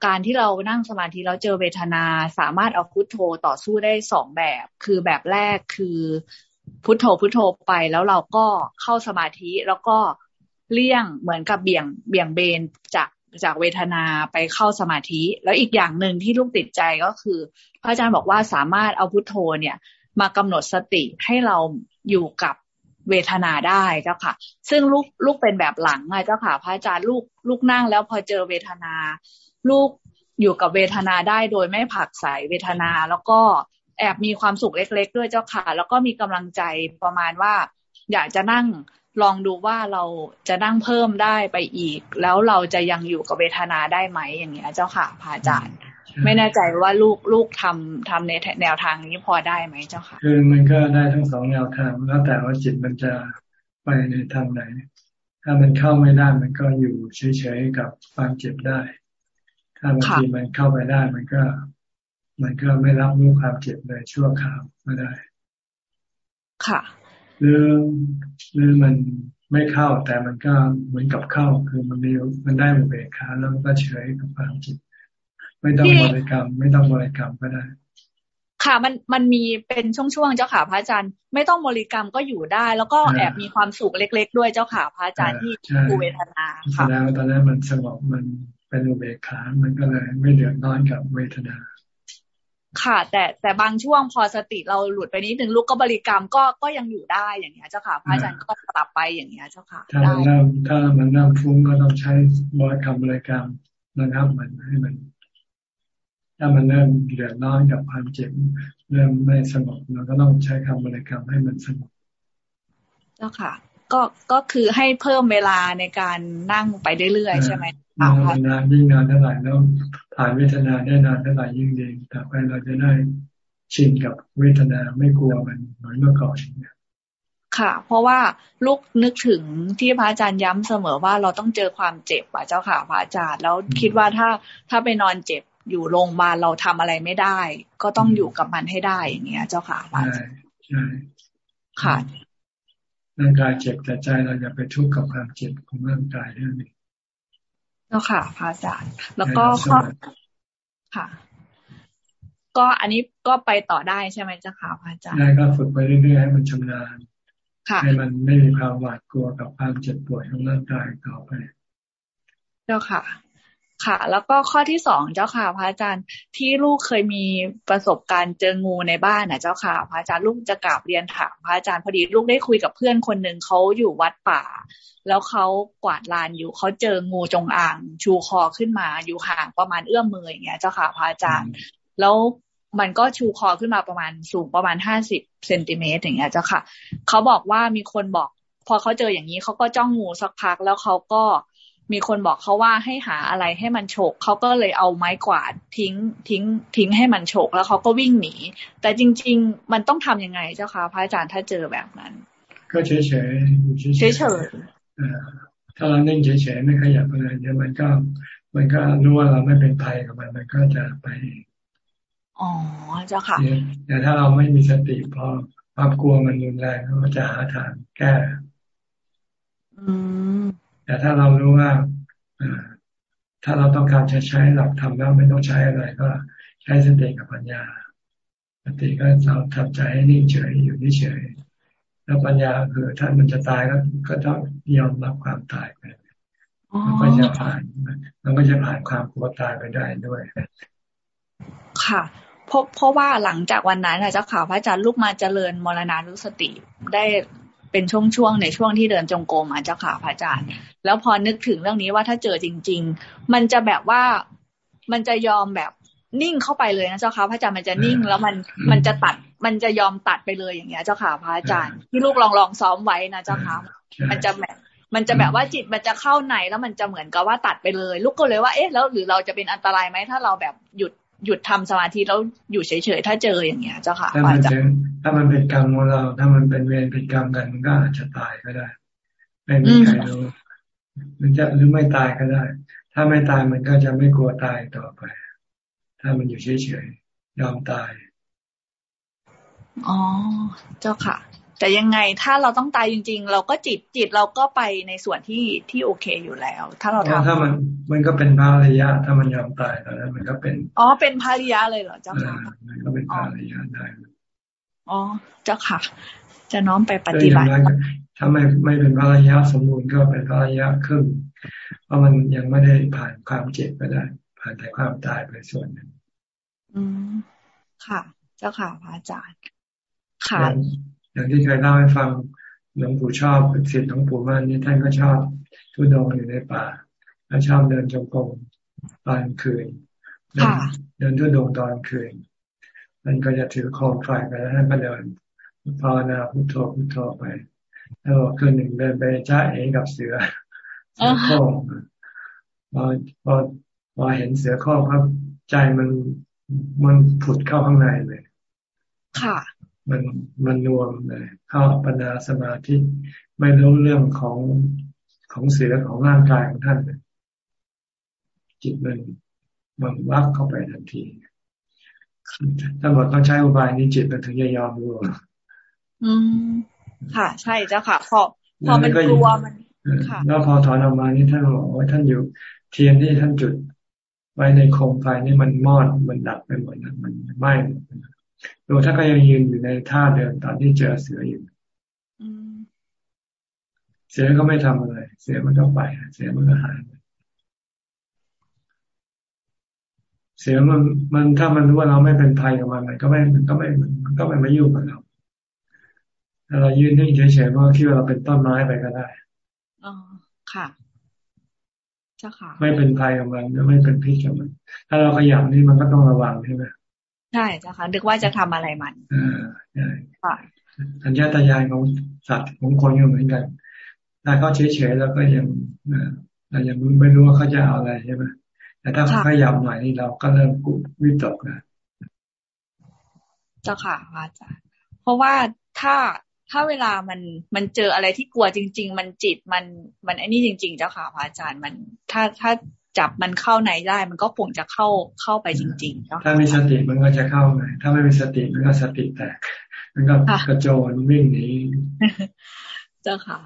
[SPEAKER 6] การที่เรานั่งสมาธิแล้วเจอเวทนาสามารถเอาพุทโธต่อสู้ได้สองแบบ คือแบบแรกคือพุทโธพุทโธไปแล้วเราก็เข้าสมาธิแล้วก็เลี่ยงเหมือนกับเบี่ยงเบี่ยงเบนจาก จากเวทนาไปเข้าสมาธิ แล้วอีกอย่างหนึ่งที่ลูกติดใจก็คือ พระอาจารย์บอกว่าสามารถเอาพุทโธเนี่ย มากำหนดสติให้เราอยู่กับเวทนาได้เจ้าค่ะ ซึ่งลูกลูกเป็นแบบหลังไงเจ้าค่ะ พระอาจารย์ลูกลูกนั่งแล้วพอเจอเวทนา ลูกอยู่กับเวทนาได้โดยไม่ผักใสเวทนา แล้วก็แอบมีความสุขเล็ก ๆ ด้วยเจ้าค่ะ แล้วก็มีกำลังใจประมาณว่า อยากจะนั่ง ลองดูว่าเราจะนั่งเพิ่มได้ไปอีก แล้วเราจะยังอยู่กับเวทนาได้ไหมอย่างเงี้ย เจ้าค่ะพระอาจารย์ ไม่แน่ใจว่าลูกลูกทำทำในแนวทางนี้พอได้ไหมเจ้าค่ะ
[SPEAKER 1] คือมันก็ได้ทั้งสองแนวทางแล้วแต่ว่าจิตมันจะไปในทางไหน ถ้ามันเข้าไม่ได้มันก็อยู่เฉยๆกับความเจ็บได้ ถ้าบางทีมันเข้าไปได้มันก็ มันก็ไม่รับรู้ความเจ็บเลยชั่วคราวไม่ได้
[SPEAKER 6] ค่ะ
[SPEAKER 1] หรือ หรือมันไม่เข้าแต่มันก็เหมือนกับเข้าคือมันมีมันได้อุเบกขาแล้วมันก็เฉยกับความจิตไม่ต้องบริกรรม ไม่ต้องบริกรรมก็ได้
[SPEAKER 6] ค่ะมันมันมีเป็นช่วงๆเจ้าค่ะพระอาจารย์ ไม่ต้องบริกรรมก็อยู่ได้ แล้วก็แอบมีความสุขเล็ก ๆ ด้วยเจ้าค่ะพระอาจารย์ที่ภูเวทนา
[SPEAKER 1] ค่ะแล้วตอนนั้นมันสงบมันเป็นอุเบกขา มันก็เลยไม่เดือดร้อนกับเวทนา
[SPEAKER 6] ค่ะ แต่แต่บางช่วงพอสติเราหลุดไปนิดนึงลูกก็บริกรรมก็ก็ยังอยู่ได้อย่างเงี้ยเจ้าค่ะ พระอาจารย์ก็ปรับไปอย่างเงี้ยเจ้าค่ะ
[SPEAKER 1] ถ้ามันเริ่มถ้ามันเริ่มฟุ้งก็ต้องใช้บริกรรมบริกรรมนะครับมันให้มัน ถ้ามันเริ่มเดือดร้อนกับความเจ็บเริ่มไม่สงบเราก็ต้องใช้คำบริกรรมให้มันสงบ
[SPEAKER 6] เจ้าค่ะ ก็ก็คือให้เพิ่มเวลาในการนั่งไปเรื่อยๆใช่ไหม
[SPEAKER 1] นานนานยิ่งนานเท่าไหร่แล้วผ่านเวทนาได้นานเท่าไหร่ยิ่งดีแต่ไปเราจะได้ชินกับเวทนาไม่กลัวมันเหมือนเมื่อก่อนเนี่ย
[SPEAKER 6] ค่ะ เพราะว่าลูกนึกถึงที่พระอาจารย์ย้ำเสมอว่าเราต้องเจอความเจ็บอะเจ้าค่ะพระอาจารย์แล้วคิดว่าถ้าถ้าไปนอนเจ็บอยู่โรงพยาบาลเราทำอะไรไม่ได้ ก็ต้องอยู่กับมันให้ได้อย่างเงี้ย เจ้าค่ะพระอาจารย์ใช่ค่ะ
[SPEAKER 1] ร่างกายเจ็บแต่ใจเราอย่าไปทุกข์กับความเจ็บของร่างกายนั่นเอง
[SPEAKER 6] เจ้าค่ะพระอาจารย์ แล้วก็ข้อค่ะ ก็อันนี้ก็ไปต่อได้ใช่ไหมเจ้าค่ะพระอาจารย์ได้
[SPEAKER 1] ก็ฝึกไปเรื่อยๆให้มันชำนาญให้มันไม่มีความหวาดกลัวกับความเจ็บปวดของร่างกายต่อไป
[SPEAKER 6] เจ้าค่ะ ค่ะ แล้วก็ข้อที่สองเจ้าค่ะพระอาจารย์ที่ลูกเคยมีประสบการณ์เจองูในบ้านนะเจ้าค่ะพระอาจารย์ลูกจะกราบเรียนถามพระอาจารย์พอดีลูกได้คุยกับเพื่อนคนหนึ่งเขาอยู่วัดป่า แล้วเขากวาดลานอยู่เขาเจองูจงอางชูคอขึ้นมาอยู่ห่างประมาณเอื้อมมืออย่างเงี้ยเจ้าค่ะพระอาจารย์ แล้วมันก็ชูคอขึ้นมาประมาณสูงประมาณห้าสิบเซนติเมตรอย่างเงี้ยเจ้าค่ะเขาบอกว่ามีคนบอก พอเขาเจออย่างนี้เขาก็จ้องงูสักพักแล้วเขาก็ มีคนบอกเขาว่าให้หาอะไรให้มันโฉกเขาก็เลยเอาไม้กวาดทิ้งทิ้ง ทิ้งให้มันโฉกแล้วเขาก็วิ่งหนี แต่จริง ๆ มันต้องทํำยังไงเจ้าคะพระอาจารย์ถ้าเจอแบบนั้น
[SPEAKER 1] ก็เฉยเฉยเฉยเฉยถ้าเรานิ่งเฉยเฉยไม่ขยับอะไรเดี๋ยวมันก็ มันก็รู้ว่าเราไม่เป็นภัยกับมันมันก็จะไป
[SPEAKER 6] อ๋อเจ้าค่ะ
[SPEAKER 1] แต่ถ้าเราไม่มีสติพอความกลัวมันรุนแรงก็จะหาทางแก้
[SPEAKER 6] อืม
[SPEAKER 1] แต่ถ้าเรารู้ว่าถ้าเราต้องการจะใช้หลักธรรมแล้วไม่ต้องใช้อะไรก็ใช้สติกับปัญญาสติก็เราทำใจให้นิ่งเฉยอยู่นี่เฉย แล้วปัญญาคือถ้ามันจะตายก็ก็ต้องยอมรับความตายไปมันก็จะผ่านมันก็จะผ่านความกลัวตายไปได้ด้วย
[SPEAKER 6] ค่ะเพราะเพราะว่าหลังจากวันนั้นนะเจ้าข่าวพระอาจารย์ลูกมาเจริญมรณานุสติได้ เป็นช่วงๆในช่วงที่เดินจงกรมอาจจะค่ะพระอาจารย์ แล้วพอนึกถึงเรื่องนี้ว่าถ้าเจอจริง ๆ มันจะแบบว่ามันจะยอมแบบนิ่งเข้าไปเลยนะเจ้าค่ะพระอาจารย์มันจะนิ่งแล้วมันมันจะตัดมันจะยอมตัดไปเลยอย่างเงี้ย เจ้าค่ะพระอาจารย์ที่ลูกลองลองซ้อมไว้นะเจ้าค่ะมันจะแบบมันจะแบบว่าจิตมันจะเข้าในแล้วมันจะเหมือนกับว่าตัดไปเลย ลูกก็เลยว่าเอ๊ะแล้วหรือเราจะเป็นอันตรายไหมถ้าเราแบบหยุด หยุดทำสมาธิแล้วอยู่เฉยๆถ้าเจออย่างเงี้ยเจ้าค่ะ
[SPEAKER 1] ถ้ามันเป็นถ้ามันเป็นกรรมของเรา ถ้ามันเป็นเวรเป็นกรรมกันมันก็อาจจะตายก็ได้ ไม่มีใครรู้มันจะหรือไม่ตายก็ได้ ถ้าไม่ตายมันก็จะไม่กลัวตายต่อไป ถ้ามันอยู่เฉยๆยอมตาย
[SPEAKER 6] อ๋อเจ้าค่ะ แต่ยังไงถ้าเราต้องตายจริง ๆ เราก็จิตจิตเราก็ไปในส่วนที่ที่โอเคอยู่แล้ว ถ้าเราทำ
[SPEAKER 1] ถ้ามันมันก็เป็นภาริยะถ้ามันยอมตายตอนนั้นมันก็เป็น
[SPEAKER 6] อ๋อเป็นภาริยะเลยเหรอเจ้าค่ะ
[SPEAKER 1] มันก็เป็นภาริยะได้
[SPEAKER 6] อ๋อเจ้าค่ะ จะน้อมไปปฏิบัติ
[SPEAKER 1] ถ้าไม่ไม่เป็นภาริยะสมบูรณ์ก็เป็นภาริยะครึ่งเพราะมันยังไม่ได้ผ่านความเจ็บไปได้ ผ่านแต่ความตายไปส่วนหนึ่ง
[SPEAKER 6] อืมค่ะ เจ้าค่ะพระอาจารย์ค่ะ
[SPEAKER 1] อย่างที่เคยเล่าให้ฟังหลวงปู่ชอบศิษย์หลวงปู่มั่นนี่ท่านก็ชอบทุดงอยู่ในป่า แล้วชอบเดินจงกรมตอนคืนเดินทุดงตอนคืนมันก็จะถือโคมไฟไปแล้วท่านก็เดินภาวนาพุทโธพุทโธไปแล้วคืนหนึ่งเดินไปจ้าเอกับเสือเสือโค้งพอพอพอเห็นเสือโค้งครับ ใจมันมันผุดเข้าข้างในเลย
[SPEAKER 6] ค่ะ
[SPEAKER 1] มันมันรวมเลยเข้าปัญญาสมาธิไม่รู้เรื่องของของเสือของร่างกายของท่านเลยจิตมันมันวักเข้าไปทันทีถ้าบอกต้องใช้อุบายนี้จิตมันถึงจะยอมรู้
[SPEAKER 6] อืมค่ะ ใช่เจ้าค่ะ พอพอมันกลัวมัน
[SPEAKER 1] แล้วพอถอนออกมานี่ท่านบอกว่าท่านอยู่เทียนที่ท่านจุดไว้ในโคมไฟนี่มันมอดมันดับไปหมดนะมันไหม้ ดูถ้าก็ยังยืนอยู่ในท่าเดิมตอนที่เจอเสืออยู่เสือก็ไม่ทำอะไร เสือมันก็ไป เสือมันก็หายเสือมันมันถ้ามันรู้ว่าเราไม่เป็นภัยกับมันมันก็ไม่มันก็ไม่มันก็ไม่มายุ่งกับเราถ้าเรายืนนิ่งเฉยๆมันก็คิดว่าเราเป็นต้นไม้ไปก็ได้
[SPEAKER 6] อ๋อค่ะเจ้าค่ะ
[SPEAKER 1] ไม่เป็นภัยกับมันไม่เป็นพิษกับมัน ถ้าเราขยับนี่มันก็ต้องระวังใช่ไหม
[SPEAKER 6] ใช่เจ้าค่ะนึกว่าจะทำอะไรมัน
[SPEAKER 1] อ่าใช่ค่ะสัญชาตญาณของสัตว์ของคนก็เหมือนกันถ้าเขาเฉยๆแล้วก็ยังเรายังไม่รู้ว่าเขาจะเอาอะไรใช่ไหมแต่ถ้าเขาขยับหน่อยนี่เราก็เริ่มกุวิตกนะ
[SPEAKER 6] เจ้าค่ะอาจารย์เพราะว่าถ้าถ้าเวลามันมันเจออะไรที่กลัวจริง ๆ มันจิตมันมันไอ้นี่จริง ๆ เจ้าค่ะพระอาจารย์มันถ้าถ้า จับมันเข้าในได้ มันก็คงจะเข้าเข้าไปจริงๆ
[SPEAKER 1] ถ้ามีสติมันก็จะเข้าไงถ้าไม่มีสติมันก็สติแตกมันก็กระโจนวิ่งหนี
[SPEAKER 6] เจ้าค่ะ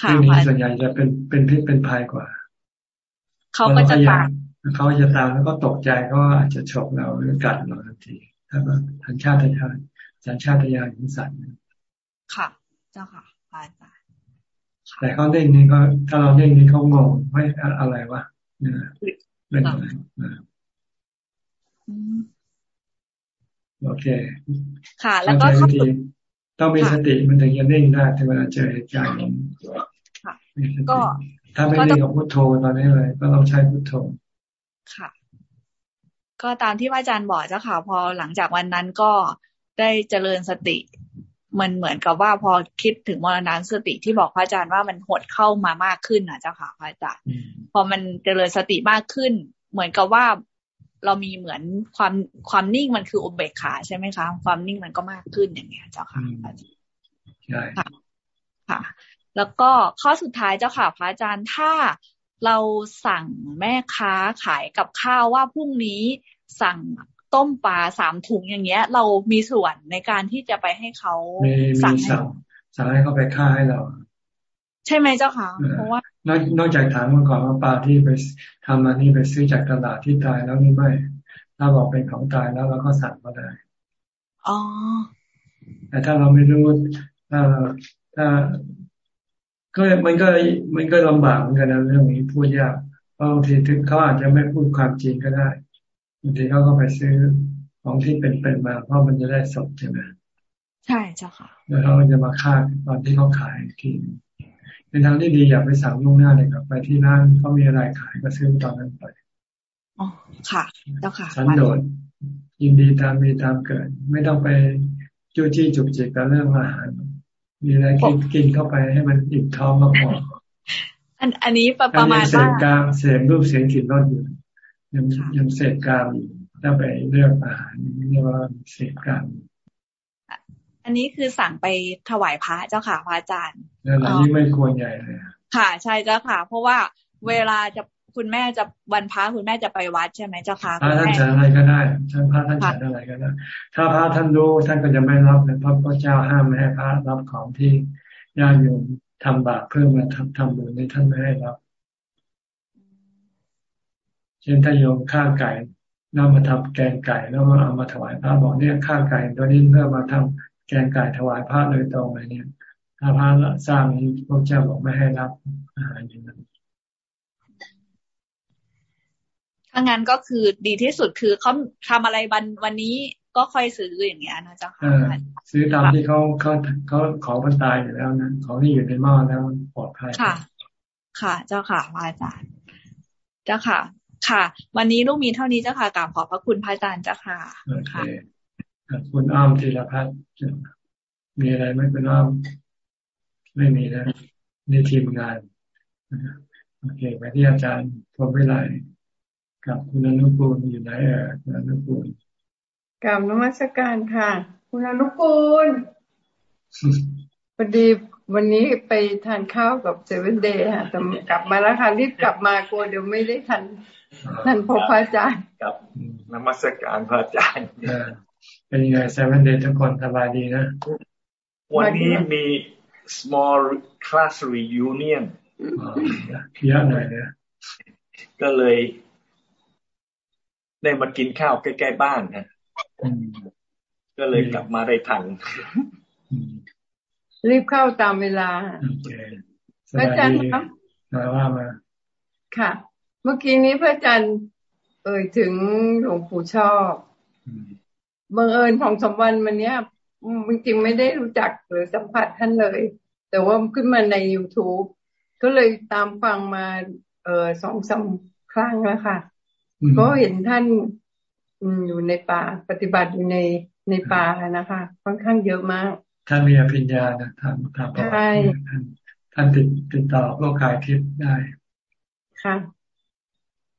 [SPEAKER 1] ค่ะวิ่งหนีส่วนใหญ่จะเป็นเป็นพิษเป็นภัยกว่า
[SPEAKER 6] เขาก็จะตาม
[SPEAKER 1] เขาจะตามแล้วก็ตกใจก็อาจจะฉกเราหรือกัดเราทันทีถ้าแบบทันชาติทานสัญชาตญาณของสัตว์
[SPEAKER 6] ค่ะ เจ้าค่ะอาจารย์
[SPEAKER 1] แต่เขาเด้งนี้ก็ถ้าเราเด้งนี้เขางงไม่อะไรวะเป็นอะไรโอเค
[SPEAKER 6] ค่ะ แล้วก็
[SPEAKER 1] วิธีต้องมีสติมันถึงจะนิ่งได้ถึงเวลาเจอเหตุการณ์ก็ถ้าไม่นิ่งกับพุทโธตอนนี้เลย ก็ต้องใช้พุทโธ
[SPEAKER 6] ค่ะ ก็ตามที่พระอาจารย์บอกเจ้าค่ะ พอหลังจากวันนั้นก็ได้เจริญสติ มันเหมือนกับว่าพอคิดถึงมรณะสติที่บอกพระอาจารย์ว่ามันหดเข้ามามากขึ้นนะเจ้าค่ะพระอาจารย์พอมันเจริญสติมากขึ้น เหมือนกับว่าเรามีเหมือนความความนิ่งมันคืออุเบกขาใช่ไหมคะความนิ่งมันก็มากขึ้นอย่างเงี้ยเจ้าค่ะ
[SPEAKER 1] ใช่
[SPEAKER 6] ค่ะค่ะ แล้วก็ข้อสุดท้ายเจ้าค่ะ พระอาจารย์ถ้าเราสั่งแม่ค้าขายกับข้าวว่าพรุ่งนี้สั่ง ต้มปลาสามถุงอย่างเงี้ย เรามีส่วนในการที่จะไปให้เขา
[SPEAKER 1] สั่งสั่งให้เขาไปฆ่าให้เรา
[SPEAKER 6] ใช่ไหมเจ้าค่ะเพราะว่านอก
[SPEAKER 1] นอกจากถามมาก่อนว่าปลาที่ไปทำมานี่ไปซื้อจากตลาดที่ตายแล้วนี่ไม่ ถ้าบอกเป็นของตายแล้วเราก็สั่งก็ได้
[SPEAKER 6] อ๋อ
[SPEAKER 1] แต่ถ้าเราไม่รู้ถ้าถ้าก็มันก็มันก็ลำบากเหมือนกันนะเรื่องนี้พูดยากบางทีถึงเขาอาจจะไม่พูดความจริงก็ได้บางทีเขาก็ไปซื้อของที่เป็นเป็นมาเพราะมันจะได้สดใช่ไหม
[SPEAKER 6] ใช่เจ้าค่ะ
[SPEAKER 1] แล้วเขาจะมาฆ่าตอนที่เขาขายทีในทางที่ดีอย่าไปสั่งล่วงหน้าเลยครับ ไปที่ร้านเขามีอะไรขายก็ซื้อตอนนั้นไป
[SPEAKER 6] อ๋อค่ะเจ้าค่ะ
[SPEAKER 1] สันโดษยินดีตามมีตามเกิด ไม่ต้องไปจู้จี้จุกจิกกับเรื่องอาหาร มีอะไรกินกินเข้าไปให้มันอิ่มท้องก็พอ
[SPEAKER 6] อันอันนี้ประมาณ
[SPEAKER 1] ว่าเสพกามเสพรูปเสียงกลิ่นรสอยู่ ยังยังเสพกามอยู่ถ้าไปเลือกอาหารเรียกว่าเสพกาม
[SPEAKER 6] อันนี้คือสั่งไปถวายพระเจ้าค่ะพระอาจารย์
[SPEAKER 1] นั่นแหละยิ่งไม่ควรใหญ่เลย
[SPEAKER 6] ค่ะใช่เจ้าค่ะ เพราะว่าเวลาจะคุณแม่จะวันพระคุณแม่จะไปวัดใช่ไหมเจ้าค่ะ
[SPEAKER 1] พระท่านฉันอะไรก็ได้ท่านพระท่านฉันอะไรก็ได้ถ้าพระท่านรู้ท่านก็จะไม่รับเลยเพราะพระเจ้าห้ามไม่ให้พระรับของที่ญาติโยมทำบาปเพื่อมาทำทำบุญในท่านไม่ให้รับเช่นถ้าโยมฆ่าไก่นำมาทำแกงไก่แล้วมาเอามาถวายพระบอกเนี่ยฆ่าไก่ตัวนี้เพื่อมาทำแกงไก่ถวายพระโดยตรงอะไรเนี่ย ถ้าพระสร้างนี้พระเจ้าบอกไม่ให้รับอาหารอย่างนั้น
[SPEAKER 6] ถ้างั้นก็คือดีที่สุดคือเขาทำอะไรวันวันนี้ก็ค่อยซื้ออย่างเงี้ยนะเจ้าค่ะ
[SPEAKER 1] ซื้อตามที่เขาเขาเขาขอพันตายอยู่แล้วนะของที่อยู่ในหม้อแล้วปลอดภัย
[SPEAKER 6] ค่ะ ค่ะ เจ้าค่ะพระอาจารย์ เจ้าค่ะ ค่ะ วันนี้ลูกมีเท่านี้เจ้าค่ะกราบขอบพระคุณพระอาจารย์เจ้าค่ะ
[SPEAKER 1] ค่ะคุณอ้อมธีรพัฒน์มีอะไรไหมคุณอ้อมไม่มีนะนี่ทีมงานโอเคไปที่อาจารย์พรมวิไลกับคุณอนุกูลอยู่ไหนเออคุณอนุกูล
[SPEAKER 7] กับนมัสการค่ะ คุณอนุกูลพอดี วันนี้ไปทานข้าวกับเซเว่นเดย์ค่ะแต่กลับมาแล้วค่ะรีบกลับมากลัวเดี๋ยวไม่ได้ทันทันพบพระอาจารย์
[SPEAKER 8] กับนมัสการพระอาจารย์
[SPEAKER 1] เป็นยังไงเซเว่นเดย์ทุกคนสบายดีนะ
[SPEAKER 8] วันนี้มี small class reunion
[SPEAKER 1] เยอะหน่อยนะ
[SPEAKER 8] ก็เลย ได้มากินข้าวใกล้ๆบ้านนะก็เลยกลับมาได้ทัน
[SPEAKER 7] รีบเข้าตามเวลา
[SPEAKER 1] พระอาจารย์ครับมาว่ามา
[SPEAKER 7] ค่ะ เมื่อกี้นี้พระอาจารย์เอ่ยถึงหลวงปู่ชอบบังเอิญของสมวันมันเนี้ยจริงๆไม่ได้รู้จักหรือสัมผัสท่านเลย แต่ว่าขึ้นมาใน youtube ก็เลยตามฟังมา เออสองสาครั้งแล้วค่ะก็เห็นท่านอยู่ในป่าปฏิบัติอยู่ในในป่านะคะ ค่อนข้างเยอะมาก
[SPEAKER 1] ท่านมีอภิญญานะท่านท่านใช่ท่านติดติดต่อโลกกายทิพย์ได้
[SPEAKER 7] ค่ะ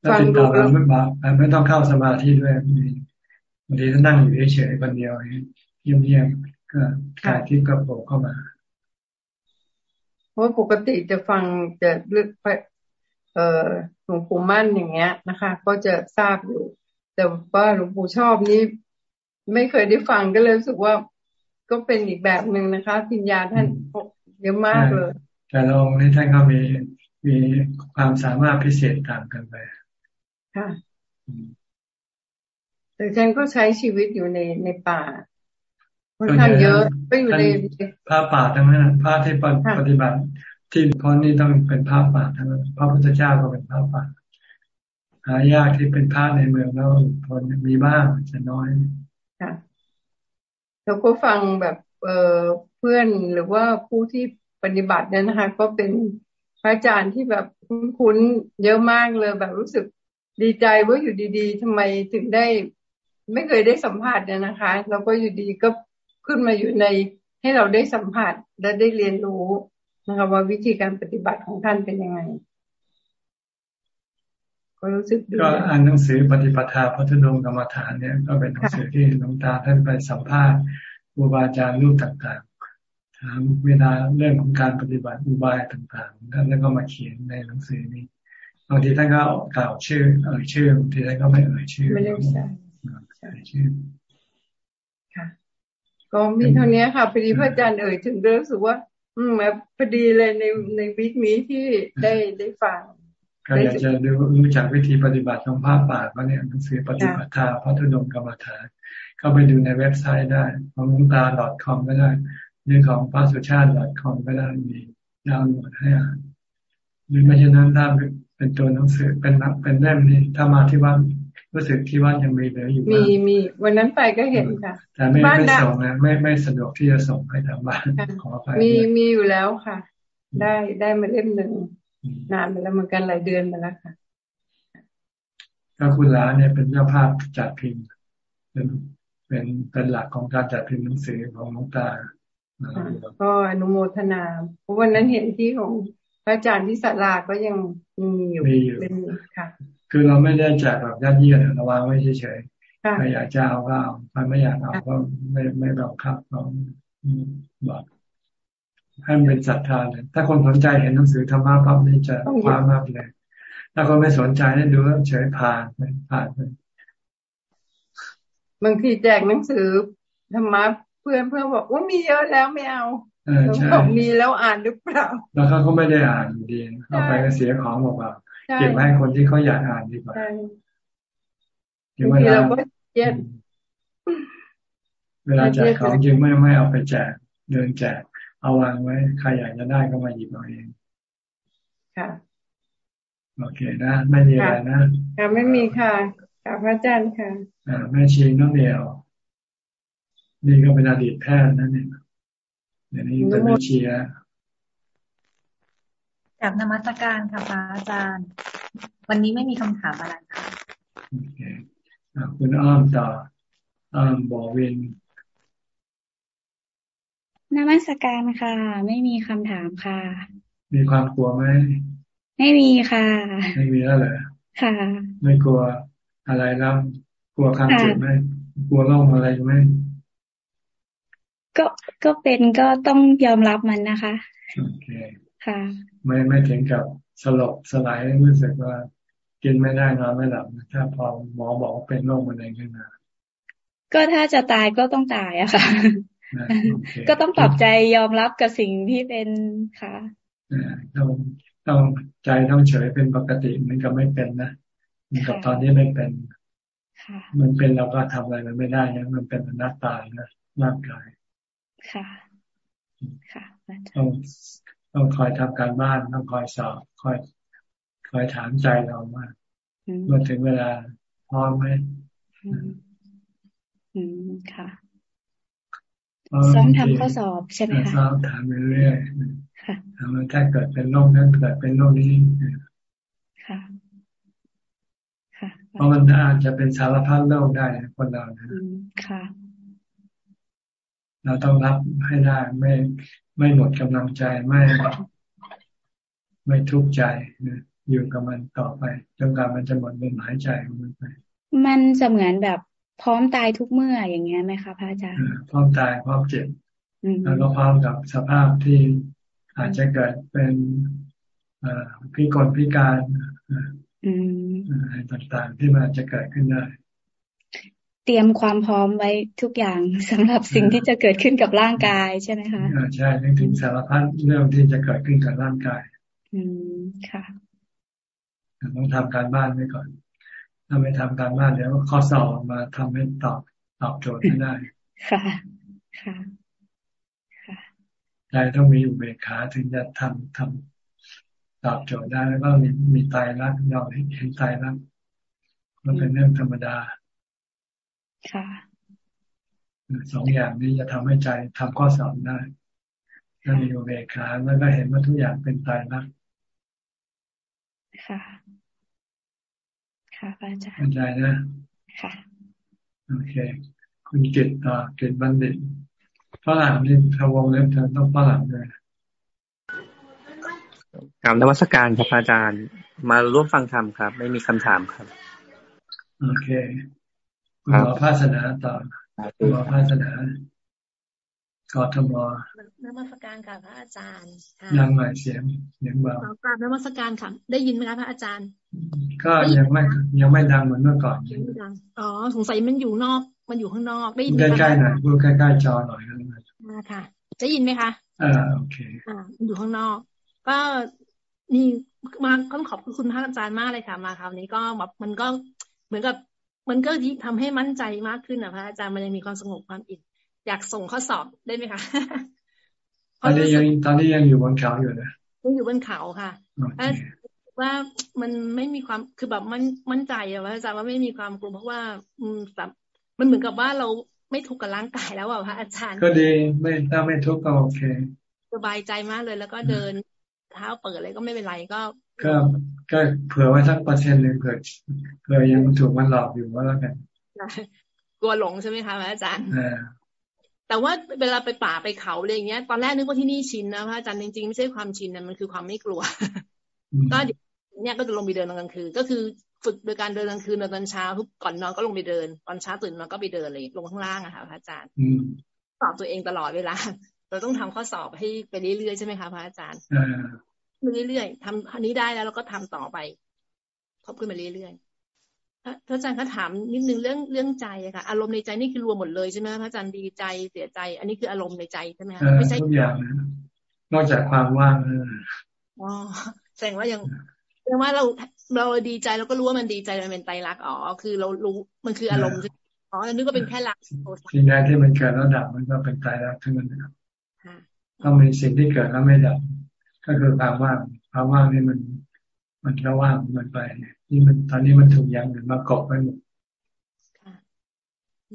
[SPEAKER 1] ถ้าติดต่อแบบไม่บาไม่ต้องเข้าสมาธิด้วยมีบางทีถ้านั่งอยู่เฉยๆคนเดียวเงียบๆก็กายทิพย์ก็โผล่เข้ามา
[SPEAKER 7] เพราะปกติจะฟังจะเลือกเอ่อหลวงปู่มั่นอย่างเงี้ยนะคะ ก็จะทราบอยู่ แต่ว่าหลวงปู่ชอบนี้ ไม่เคยได้ฟังก็เลยรู้สึกว่า ก็เป็นอีกแบบหนึ่งนะคะปิญญาท่านเยอะมากเลย
[SPEAKER 1] แต่ลองนี่ท่านก็มีมีความสามารถพิเศษต่างกันไป
[SPEAKER 7] ค่ะแต่ฉันก็ใช้ชีวิตอยู่ในในป่าค่อนข้างเยอะก็อยู่ใน
[SPEAKER 1] ผ้าป่าทั้งนั้นผ้าที่ปฏิบัติ ที่พ้นนี่ต้องเป็นภาพป่าทั้งนั้นพระพุทธเจ้าก็เป็นภาพป่าหายากที่เป็นพระในเมืองแล้วคนมีบ้างจะน้อย
[SPEAKER 7] ค่ะ เราก็ฟังแบบเเพื่อนหรือว่าผู้ที่ปฏิบัติเนี่ยนะคะ ก็เป็นพระอาจารย์ที่แบบคุ้นๆเยอะมากเลยแบบรู้สึกดีใจว่าอยู่ดี ๆทำไมถึงได้ ไม่เคยได้สัมผัสเนี่ยนะคะเราก็อยู่ดีก็ขึ้นมาอยู่ในให้เราได้สัมผัสและได้เรียนรู้นะคะว่าวิธีการปฏิบัติของท่านเป็นยังไง ก็รู้สึก
[SPEAKER 1] ก็อ่านหนังสือปฏิปทาพัฒนงกรรมฐานเนี่ยก็เป็นหนังสือที่หลวงตาท่านไปสัมภาษณ์ครูบาอาจารย์รูปต่างๆถามเวลาเรื่องของการปฏิบัติอุบายต่างๆท่านแล้วก็มาเขียนในหนังสือนี้บางทีท่านก็กล่าวชื่อ เอ่ยชื่อบางทีท่านก็ไม่เอ่ยชื่อ
[SPEAKER 7] ไม่ได้ใช่ใช่ชื่อค่ะ ก็มีเท่านี้ค่ะพอดีพระอาจารย์เอ่ยถึงรู้สึกว่า อืมแบบพอดีเลยในในวิกนี้ที่ได้ได้ฟัง
[SPEAKER 1] ก็อยากจะดูรู้จักวิธีปฏิบัติของพระป่าก็เนี่ยหนังสือปฏิบัติธรรมพระธุดงกรรมฐานเข้าไปดูในเว็บไซต์ได้ของลุงตา .com ก็ได้หรือของพระสุชาติ .com ก็ได้มีดาวน์โหลดให้อ่านหรือไม่เช่นนั้นถ้าเป็นตัวหนังสือเป็นเป็นเล่มนี่ถ้ามาที่วัดรู้สึกที่วัดยังมีเหลืออยู่
[SPEAKER 7] มีมีวันนั้นไปก็เห็นค่ะ
[SPEAKER 1] แต่ไม่ไม่ส่งนะไม่ไม่สะดวกที่จะส่งให้ทางบ้านขอไป
[SPEAKER 7] มีมีอยู่แล้วค่ะ ได้ได้มาเล่มหนึ่ง นานมาแล้วเหมือนกันหลายเดือนมาแล้วค่ะ
[SPEAKER 1] ก็คุณล้าเนี่ยเป็นเจ้าภาพจัดพิมพ์เป็นเป็นเป็นหลักของการจัดพิมพ์หนังสือของน้องตา
[SPEAKER 7] ก็อนุโมทนาเพราะวันนั้นเห็นที่ของพระอาจารย์ที่สัลาก็ยังมีอยู่เป็นค่ะ
[SPEAKER 1] คือเราไม่ได้แจกแบบยัดเยียดเราวางไว้เฉยๆใครอยากจะเอาก็เอาใครไม่อยากเอาก็ไม่ไม่บังคับเราบอก ให้มันเป็นศรัทธาเลยถ้าคนสนใจเห็นหนังสือธรรมะปั๊บนี่จะคว้ามากเลยถ้าคนไม่สนใจนี่ดูแล้วเฉยผ่านไปผ่านไป
[SPEAKER 7] บางทีแจกหนังสือธรรมะเพื่อนเพื่อนบอกว่ามีเยอะแล้วไม่เอา
[SPEAKER 1] เออใช่
[SPEAKER 7] มีแล้วอ่านหรือเปล่า
[SPEAKER 1] แล้วเขาก็ไม่ได้อ่านดีเอาไปก็เสียของบอกว่าเก็บให้คนที่เขาอยากอ่านดีกว่า
[SPEAKER 7] เวลาเราก็เย็น
[SPEAKER 1] เวลาแจกของจริงไม่ไม่เอาไปแจกเดินแจก เอาวางไว้ ใครอยากจะได้ก็มาหยิบเอาเอง
[SPEAKER 7] ค่ะ
[SPEAKER 1] โอเคนะ ไม่มีอะไรนะ
[SPEAKER 7] ค่ะ ไม่มีค่ะกับพระอาจารย์ค่ะ
[SPEAKER 1] อ่า แม่ชีน้องเดียว นี่ก็เป็นอดีตแพทย์นั่นเองเดี๋ยวนี้เป็นแม่ชีแล้ว
[SPEAKER 6] กับนมัสการค่ะพระอาจารย์ วันนี้ไม่มีคำถามอะไรค่ะ
[SPEAKER 1] โอเคคุณอ้อมต่ออ้อมบอเวน
[SPEAKER 9] นมัสการค่ะ ไม่มีคำถามค่ะ
[SPEAKER 1] มีความกลัวไหม
[SPEAKER 9] ไม่มีค่ะ
[SPEAKER 1] ไม่มีแล้วเหรอ
[SPEAKER 9] ค่ะ
[SPEAKER 1] ไม่กลัวอะไรแล้วกลัวความเจ็บไหมกลัวโรคอะไรไหม
[SPEAKER 9] ก็ก็เป็นก็ต้องยอมรับมันนะคะ
[SPEAKER 1] โอเค
[SPEAKER 9] ค่ะ
[SPEAKER 1] ไม่ไม่ถึงกับสลบสลายรู้สึกว่ากินไม่ได้นอนไม่หลับถ้าพอหมอบอกว่าเป็นโรคมะเร็งขึ้นมา
[SPEAKER 9] ก็ถ้าจะตายก็ต้องตายอะค่ะ ก็ต้องปรับใจยอมรับกับสิ่งที่เป็นค่ะ
[SPEAKER 1] ต้องต้องใจต้องเฉยเป็นปกติมันก็ไม่เป็นนะมันกับตอนนี้ไม่เป็นมันเป็นเราก็ทำอะไรมันไม่ได้นะมันเป็นหน้าตายนะร่างกาย
[SPEAKER 9] ค่ะ ค่ะ
[SPEAKER 1] ต้องต้องคอยทำการบ้านต้องคอยสอบคอย คอยถามใจเราว่าเมื่อถึงเวลาพร้อมไหม
[SPEAKER 9] อืมค่ะ ซ้อมทำข้อสอบใช่ไหมคะซ้อม
[SPEAKER 1] ถามไปเรื่อยถามว่าถ้าเกิดเป็นโรคนั้นเกิดเป็นโรคนี้
[SPEAKER 9] ค่ะค่ะ
[SPEAKER 1] เพราะมันอาจจะเป็นสารพัดโรคได้คนเรานะ
[SPEAKER 9] ค่ะ
[SPEAKER 1] เราต้องรับให้ได้ไม่ไม่หมดกำลังใจไม่ไม่ทุกข์ใจนะอยู่กับมันต่อไปจนกว่ามันจะหมดลมหายใจของมันไป
[SPEAKER 9] มันจะเหมือนแบบ พร้อมตายทุกเมื่ออย่างเงี้ยไหมคะพระอาจารย์
[SPEAKER 1] พร้อมตายพร้อมเจ็บแล้วก็พร้อมกับสภาพที่อาจจะเกิดเป็นพิกลพิการอะไรต่างๆที่มันจะเกิดขึ้นได้
[SPEAKER 9] เตรียมความพร้อมไว้ทุกอย่างสำหรับสิ่งที่จะเกิดขึ้นกับร่างกายใช่ไหมคะ
[SPEAKER 1] ใช่ถึงสารพัดเรื่องที่จะเกิดขึ้นกับร่างกาย
[SPEAKER 9] อืมค่ะ
[SPEAKER 1] ต้องทำการบ้านไว้ก่อน ถ้าไม่ทำการบ้านเดี๋ยวข้อสอบมาทำให้ตอบตอบโจทย์ไม่ได้
[SPEAKER 9] ค่ะ ค่ะ
[SPEAKER 1] ค่ะใจต้องมีอุเบกขาถึงจะทำทำตอบโจทย์ได้แล้วก็มีมีตายรักยอมเห็นตายรักมันเป็นเรื่องธรรมดา
[SPEAKER 9] ค่ะ
[SPEAKER 1] สองอย่างนี้จะทำให้ใจทำข้อสอบได้ถ้ามีอุเบกขาแล้วก็เห็นว่าทุกอย่างเป็นตายรัก
[SPEAKER 9] ค่ะ ค่ะอาจารย์
[SPEAKER 1] เข้าใจนะ
[SPEAKER 9] ค่ะ
[SPEAKER 1] โอเค คุณเกตต่อเกตบัณฑิตฝรั่งนี่ทวงเล็บเธอต้องฝรั่งด้วย
[SPEAKER 10] กรรมนวัตการครับอาจารย์ มาร่วมฟังธรรมครับ ไม่มีคำถามครับ
[SPEAKER 1] โอเคคุณหมอภาสนาต่อคุณหมอภาสนา กทม
[SPEAKER 11] นมัสการค่ะพระอาจารย์
[SPEAKER 1] ยังหน่อยเสียงเสียงเบา
[SPEAKER 11] กราบนมัสการค่ะ ได้ยินไหมคะพระอาจารย์
[SPEAKER 1] ก็ยังไม่ยังไม่ดังเหมือนเมื่อก่อน
[SPEAKER 11] ยังไม่ดังอ๋อสงสัยมันอยู่นอก มันอยู่ข้างนอกได้ยินไห
[SPEAKER 1] มใกล้ๆหน่อยพูดใกล้ๆจอหน่อย
[SPEAKER 11] นะค่ะจะยินไหมคะ
[SPEAKER 1] อ่าโอเค
[SPEAKER 11] อ่าอยู่ข้างนอก ก็นี่มาต้องขอบคุณพระอาจารย์มากเลยค่ะมาคราวนี้ก็แบบมันก็เหมือนกับ มันก็ทำให้มั่นใจมากขึ้นนะพระอาจารย์มันยังมีความสงบความอิ่ม อยากส่งข้อสอบได้ไหมคะ
[SPEAKER 1] ตอนนี้ยังตอนนี้ยังอยู่บนเขาอยู่นะ
[SPEAKER 11] ยังอยู่บนเขาค่ะว่ามันไม่มีความคือแบบมันมั่นใจอะว่าอาจารย์ว่าไม่มีความกลัวเพราะว่าอืมมันเหมือนกับว่าเราไม่ทุกข์กับร่างกายแล้วอะพระอาจารย์
[SPEAKER 1] ก็ดีไม่ถ้าไม่ทุกข์ก็โอเค
[SPEAKER 11] สบายใจมากเลยแล้วก็เดินเท้าเปิดอะไรก็ไม่เป็นไรก็
[SPEAKER 1] ก็ก็เผื่อไว้สักเปอร์เซ็นต์หนึ่งเผื่อเผื่อยังถูกมันหลอกอยู่ว่าแล้วกัน
[SPEAKER 11] กลัวหลงใช่ไหมคะอาจารย์ แต่ว่าเวลาไปป่าไปเขาอะไรอย่างเงี้ย ตอนแรกนึกว่าที่นี่ชินนะพระอาจารย์จริงๆไม่ใช่ความชินนะมันคือความไม่กลัว ก็เดี๋ยวเนี่ยก็จะลงไปเดินตอนกลางคืนก็คือฝึกโดยการเดินกลางคืนตอนเช้าทุกก่อนนอนก็ลงไปเดิน ตอนเช้าตื่นมาก็ไปเดินเลยลงข้างล่างอะค่ะพระอาจารย์สอบตัวเองตลอดเวลา เราต้องทำข้อสอบให้ไปเรื่อยๆใช่ไหมคะพระอาจารย์ไปเรื่อยๆทำอันนี้ได้แล้วเราก็ทำต่อไปครบขึ้นมาเรื่อยๆ พระอาจารย์เขาถามนิดนึงเรื่องเรื่องใจอะค่ะ อารมณ์ในใจนี่คือรวมหมดเลยใช่ไหมพระอาจารย์ดีใจเสียใจ อันนี้คืออารมณ์ในใจใช่ไหมคะไม่ใช่
[SPEAKER 1] ทุกอย่างนอกจากความว่าง
[SPEAKER 11] อ๋อแสดงว่ายังแสดงว่าเราเราดีใจเราก็รู้ว่ามันดีใจมันเป็นไตรักอ๋อคือเรารู้มันคืออารมณ์อ๋อนึกว่าเป็นแค่รัก
[SPEAKER 1] สิ่งใดที่มันเกิดแล้วดับมันก็เป็นไตรักทั้งนั้นนะครับต้องมีสิ่งที่เกิดแล้วไม่ดับ ก็คือความว่างความว่างนี่มัน มันก็ว่างมันไปนี่ มันตอนนี้มันถูกยังหรือมาเกาะไปหมด
[SPEAKER 11] ค่ะ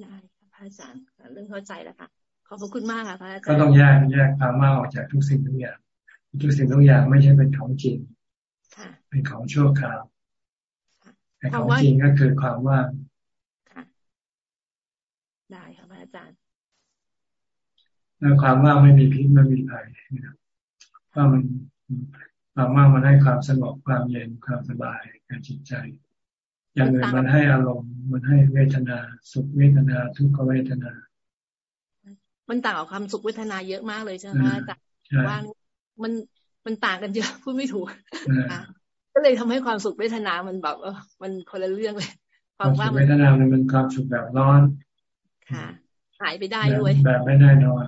[SPEAKER 11] ได้ค่ะพระอาจารย์เรื่องเข้าใจแล้วค่ะขอบพระคุณมากค่ะพระอาจารย์
[SPEAKER 1] ก็ต้องแยกแยกธรรมะออกจากทุกสิ่งทุกอย่าง ทุกสิ่งทุกอย่างไม่ใช่เป็นของจริงเป็นของชั่วคราวแต่ของจริงก็คือความว่าง
[SPEAKER 11] ได้ค่ะพระอาจารย์
[SPEAKER 1] แล้วความว่างไม่มีพิษไม่มีภัยว่ามัน ความว่างมันให้ความสงบความเย็นความสบายกับจิตใจ อย่างอื่นมันให้อารมณ์มันให้เวทนา สุขเวทนาทุกขเวทนา
[SPEAKER 11] มันต่างกับความสุขเวทนาเยอะมากเลยใช่ไหมแต่ว่ามันมันต่างกันเยอะพูดไม่ถูกก็เลยทำให้ความสุขเวทนามันแบบเออมันคนละเรื่องเลย
[SPEAKER 1] ความว่าเวทนามันเป็นความสุขแบบร้อน
[SPEAKER 11] ค่ะ หายไปได้ด้วย
[SPEAKER 1] แบบไม่แน่นอน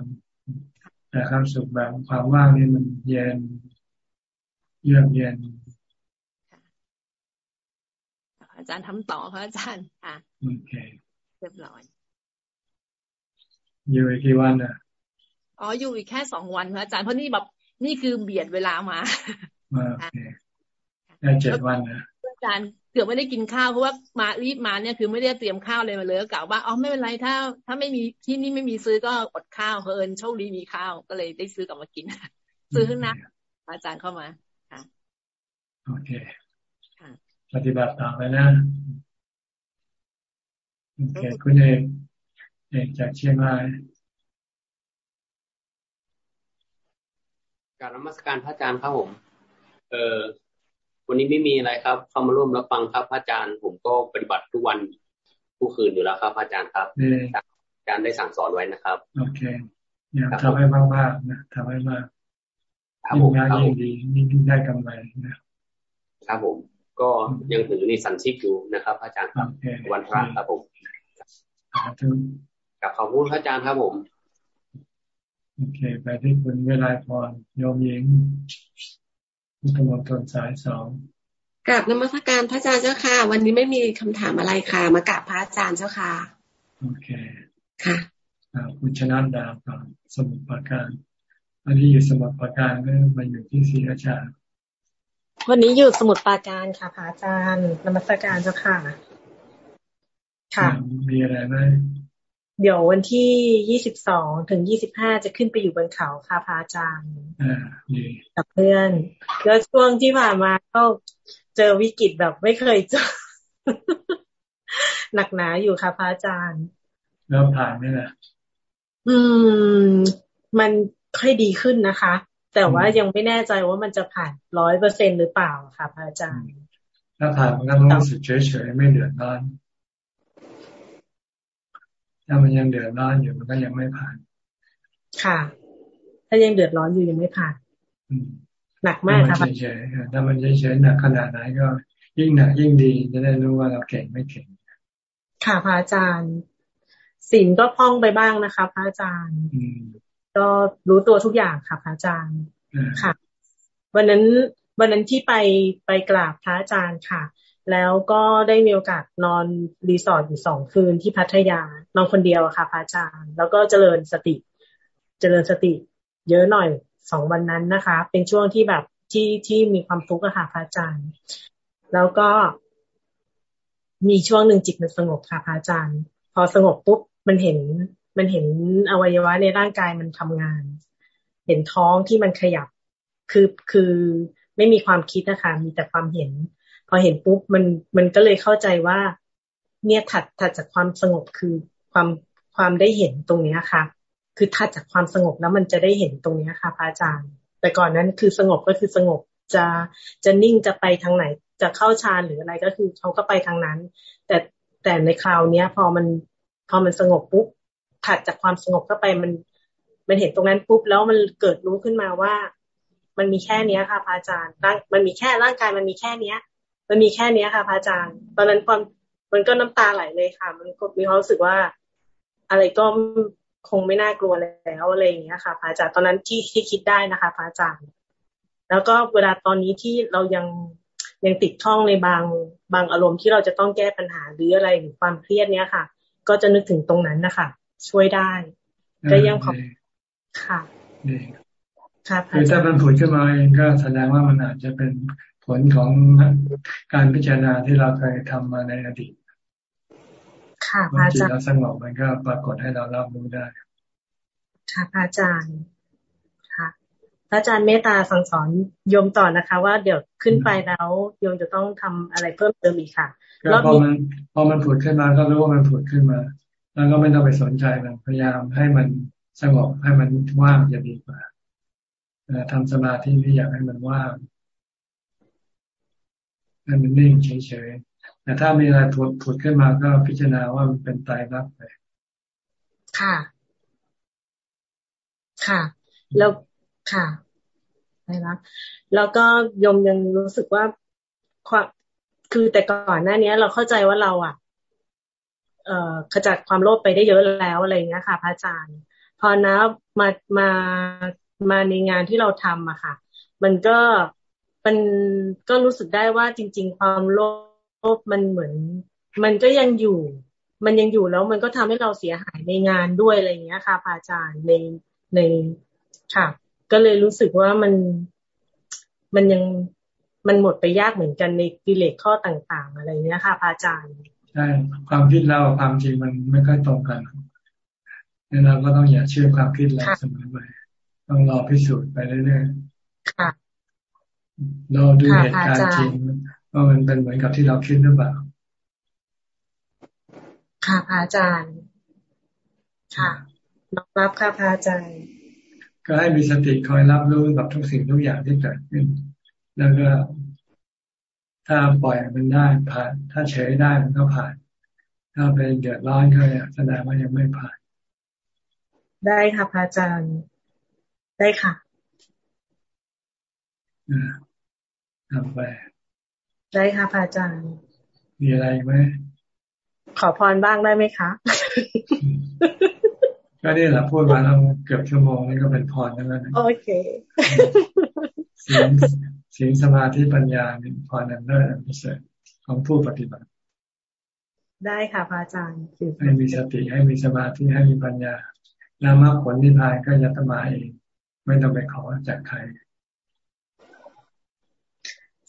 [SPEAKER 1] แต่ความสุขแบบความว่างนี่มันเย็น เยือกเย็น
[SPEAKER 11] อาจารย์ทำต่อค่ะอาจารย์ค่ะ
[SPEAKER 1] โอเค
[SPEAKER 11] เรียบร้อย
[SPEAKER 1] อยู่อีกกี่วันอะ
[SPEAKER 11] อ๋ออยู่อีกแค่สองวันค่ะอาจารย์เพราะนี่แบบนี่คือเบียดเวลามา
[SPEAKER 1] โอเคได้เจ็ดวันนะ
[SPEAKER 11] อาจารย์เกือบไม่ได้กินข้าวเพราะว่ามารีบมาเนี่ยคือไม่ได้เตรียมข้าวเลยมาเลยก็กล่าวว่าอ๋อไม่เป็นไรถ้า ถ้าไม่มีที่นี่ไม่มีซื้อก็อดข้าวเพลินโชคดีมีข้าวก็เลยได้ซื้อกลับมากิน ซื้อขึ้นนะอาจารย์เข้ามา
[SPEAKER 1] โอเคปฏิบัติตามไปนะโอเคคุณเอกเอกจากเชียงราย
[SPEAKER 12] การนมัสการพระอาจารย์ครับผม เออวันนี้ไม่มีอะไรครับ เข้ามาร่วมรับฟังครับพระอาจารย์ ผมก็ปฏิบัติทุกวันทุกคืนอยู่แล้วครับพระอาจารย์ครับอาจารย์ได้สั่งสอนไว้นะครับ
[SPEAKER 1] โอเคอย่าทำให้มากๆนะทำให้มากยิ่งงานยิ่งดียิ่งได้กำไรนะ
[SPEAKER 12] ครับผม ก็ยังถือในสันชิกอยู่นะครับ อาจารย์ครับ วันพระครับผมกับขอบคุณพระอาจารย์ครับผม
[SPEAKER 1] โอเค ไปที่คุณเวลาพรโยมหญิงพุทธมณฑลสายสอง
[SPEAKER 13] กราบนมัสการพระอาจารย์เจ้าค่ะ วันนี้ไม่มีคำถามอะไรค่ะ มากราบพระอาจารย์เจ้าค่ะ
[SPEAKER 1] โอเค
[SPEAKER 13] ค่ะ
[SPEAKER 1] คุณชนะดาวกับสมุทรปราการ อันนี้อยู่สมุทรปราการก็มาอยู่ที่ศรีราชา
[SPEAKER 13] วันนี้อยู่สมุดปาการค่ะพระอาจารย์นมัสการเจ้าค่ะ
[SPEAKER 14] ค่ะ
[SPEAKER 1] มีอะไรไหม
[SPEAKER 14] เดี๋ยววันที่ยี่สิบสองถึงยี่สิบห้าจะขึ้นไปอยู่บนเขาค่ะพระอาจารย์กับเพื่อน แล้วช่วงที่ผ่านมาก็เจอวิกฤตแบบไม่เคยเจอ หนักหนาอยู่ค่ะพระอาจารย์
[SPEAKER 1] แล้วผ่านไหมล่ะ
[SPEAKER 14] อืม มันค่อยดีขึ้นนะคะ แต่ว่ายังไม่แน่ใจว่ามันจะผ่านร้อยเปอร์เซ็นหรือเปล่าค่ะพระอาจารย์
[SPEAKER 1] ถ้าผ่านมันก็รู้สึกเฉยๆไม่เดือดร้อนถ้ามันยังเดือดร้อนอยู่มันก็ยังไม่ผ่าน
[SPEAKER 14] ค่ะ ถ้ายังเดือดร้อนอยู่ยังไม่ผ่านหนักมากค่ะ
[SPEAKER 1] เฉยๆถ้ามันเฉยๆหนักขนาดไหนก็ ยิ่งหนักยิ่งดีจะได้รู้ว่าเราเก่งไม่เก่ง
[SPEAKER 14] ค่ะพระอาจารย์สินก็พ้องไปบ้างนะคะพระอาจารย์ ก็รู้ตัวทุกอย่างค่ะพระอาจารย์ค่ะ วันนั้นวันนั้นที่ไปไปกราบพระอาจารย์ค่ะ แล้วก็ได้มีโอกาสนอนรีสอร์ทอยู่สองคืนที่พัทยานอนคนเดียวค่ะพระอาจารย์ แล้วก็เจริญสติ เจริญสติ เยอะหน่อยสองวันนั้นนะคะ เป็นช่วงที่แบบที่ที่มีความทุกข์ค่ะพระอาจารย์ แล้วก็ มีช่วงหนึ่งจิตมันสงบค่ะพระอาจารย์ พอสงบปุ๊บมันเห็น มันเห็นอวัยวะในร่างกายมันทำงาน เห็นท้องที่มันขยับ คือคือไม่มีความคิดนะคะมีแต่ความเห็น พอเห็นปุ๊บมันมันก็เลยเข้าใจว่า เนี่ยถัดถัดจากความสงบคือความความได้เห็นตรงนี้ค่ะ คือถัดจากความสงบแล้วมันจะได้เห็นตรงนี้ค่ะพระอาจารย์ แต่ก่อนนั้นคือสงบก็คือสงบจะจะนิ่งจะไปทางไหน จะเข้าฌานหรืออะไรก็คือเขาก็ไปทางนั้น แต่แต่ในคราวเนี้ย พอมันพอมันสงบปุ๊บ ถัดจากความสงบเข้าไปมัน มันเห็นตรงนั้นปุ๊บแล้วมันเกิดรู้ขึ้นมาว่า มันมีแค่เนี้ยค่ะพระอาจารย์ร่างมันมีแค่ร่างกายมันมีแค่เนี้ย มันมีแค่เนี้ยค่ะพระอาจารย์ ตอนนั้นความมันก็น้ำตาไหลเลยค่ะ มันก็มีความรู้สึกว่า อะไรก็คงไม่น่ากลัวแล้วอะไรอย่างเงี้ยค่ะพระอาจารย์ตอนนั้นที่ที่คิดได้นะคะพระอาจารย์ แล้วก็เวลาตอนนี้ที่เรายังยังติดท่องในบางบางอารมณ์ที่เราจะต้องแก้ปัญหาหรืออะไรหรือความเครียดเนี้ยค่ะ ก็จะนึกถึงตรงนั้นนะคะ ช่วยได้ก็ยังขอบค่ะ
[SPEAKER 1] ค่ะคือถ้ามันผุดขึ้นมาเองก็แสดงว่ามันอาจจะเป็นผลของการพิจารณาที่เราเคยทำมาในอดีต
[SPEAKER 14] ค่ะพระอาจารย์
[SPEAKER 1] เราสงบมันก็ปรากฏให้เรารับรู้ได้
[SPEAKER 14] ค่ะพระอาจารย์ค่ะพระอาจารย์เมตตาสั่งสอนโยมต่อนะคะ ว่าเดี๋ยวขึ้นไปแล้วโยมจะต้องทำอะไรเพิ่มเติมอีกค่ะ
[SPEAKER 1] แล้วพอมันพอมันผุดขึ้นมาก็รู้ว่ามันผุดขึ้นมา แล้วก็ไม่ต้องไปสนใจมันพยายามให้มันสงบให้มันว่างจะดีกว่าทำสมาธินี่อยากให้มันว่างให้มันนิ่งเฉยๆแต่ถ้ามีอะไรผุดผุดขึ้นมาก็พิจารณาว่ามันเป็นตายรับไป
[SPEAKER 14] ค่ะ ค่ะ แล้วค่ะตายรับแล้วก็ยมยังรู้สึกว่าความคือแต่ก่อนหน้านี้เราเข้าใจว่าเราอะเอ่อ ขจัดความโลภไปได้เยอะแล้วอะไรเงี้ยค่ะ พระอาจารย์ พอนะมามามาในงานที่เราทำอะค่ะ มันก็มันก็รู้สึกได้ว่าจริง ๆ ความโลภมันเหมือน มันก็ยังอยู่ มันยังอยู่แล้วมันก็ทำให้เราเสียหายในงานด้วยอะไรเงี้ยค่ะพระอาจารย์ในในค่ะ ก็เลยรู้สึกว่ามันมันยังมันหมดไปยากเหมือนกันในกิเลสข้อต่าง ๆ อะไรเนี้ยค่ะพระอาจารย์
[SPEAKER 1] ใช่ความคิดเราความจริงมันไม่ค่อยตรงกันดังนั้นเราก็ต้องอย่าเชื่อความคิดเราเสมอไปต้องรอพิสูจน์ไปเรื่อยๆเราดูเหตุการณ์จริงว่ามันเป็นเหมือนกับที่เราคิดหรือเปล่า
[SPEAKER 14] ค่ะพระอาจารย์ ค่ะน้องรับค่ะพระอาจารย์
[SPEAKER 1] ก็ให้มีสติคอยรับรู้กับทุกสิ่งทุกอย่างที่เกิดขึ้น แล้วก็ ถ้าปล่อยมันได้ผ่าน ถ้าเฉยได้มันก็ผ่าน ถ้าเป็นเดือดร้อนก็แสดงว่ายังไม่ผ่าน
[SPEAKER 14] ได้ค่ะพระอาจารย์ได้ค่ะ
[SPEAKER 1] ทำไป
[SPEAKER 14] ได้ค่ะพระอาจารย์
[SPEAKER 1] มีอะไรไหม
[SPEAKER 14] ขอพรบ้างได้ไหมคะ
[SPEAKER 1] ก็นี่แหละพูดมาแล้วเกือบชั่วโมงนี่ก็เป็นพรแล้วนะ
[SPEAKER 14] โอเค
[SPEAKER 1] ศีลสมาธิปัญญาเป็นพรนันเลิศพิเศษของผู้ปฏิบัติ
[SPEAKER 14] ได้ค่ะพระอาจารย์
[SPEAKER 1] ให้มีสติให้มีสมาธิให้มีปัญญาแล้วมรรคผลนิพพานก็จะตมาเอง ไม่ต้องไปขอจากใคร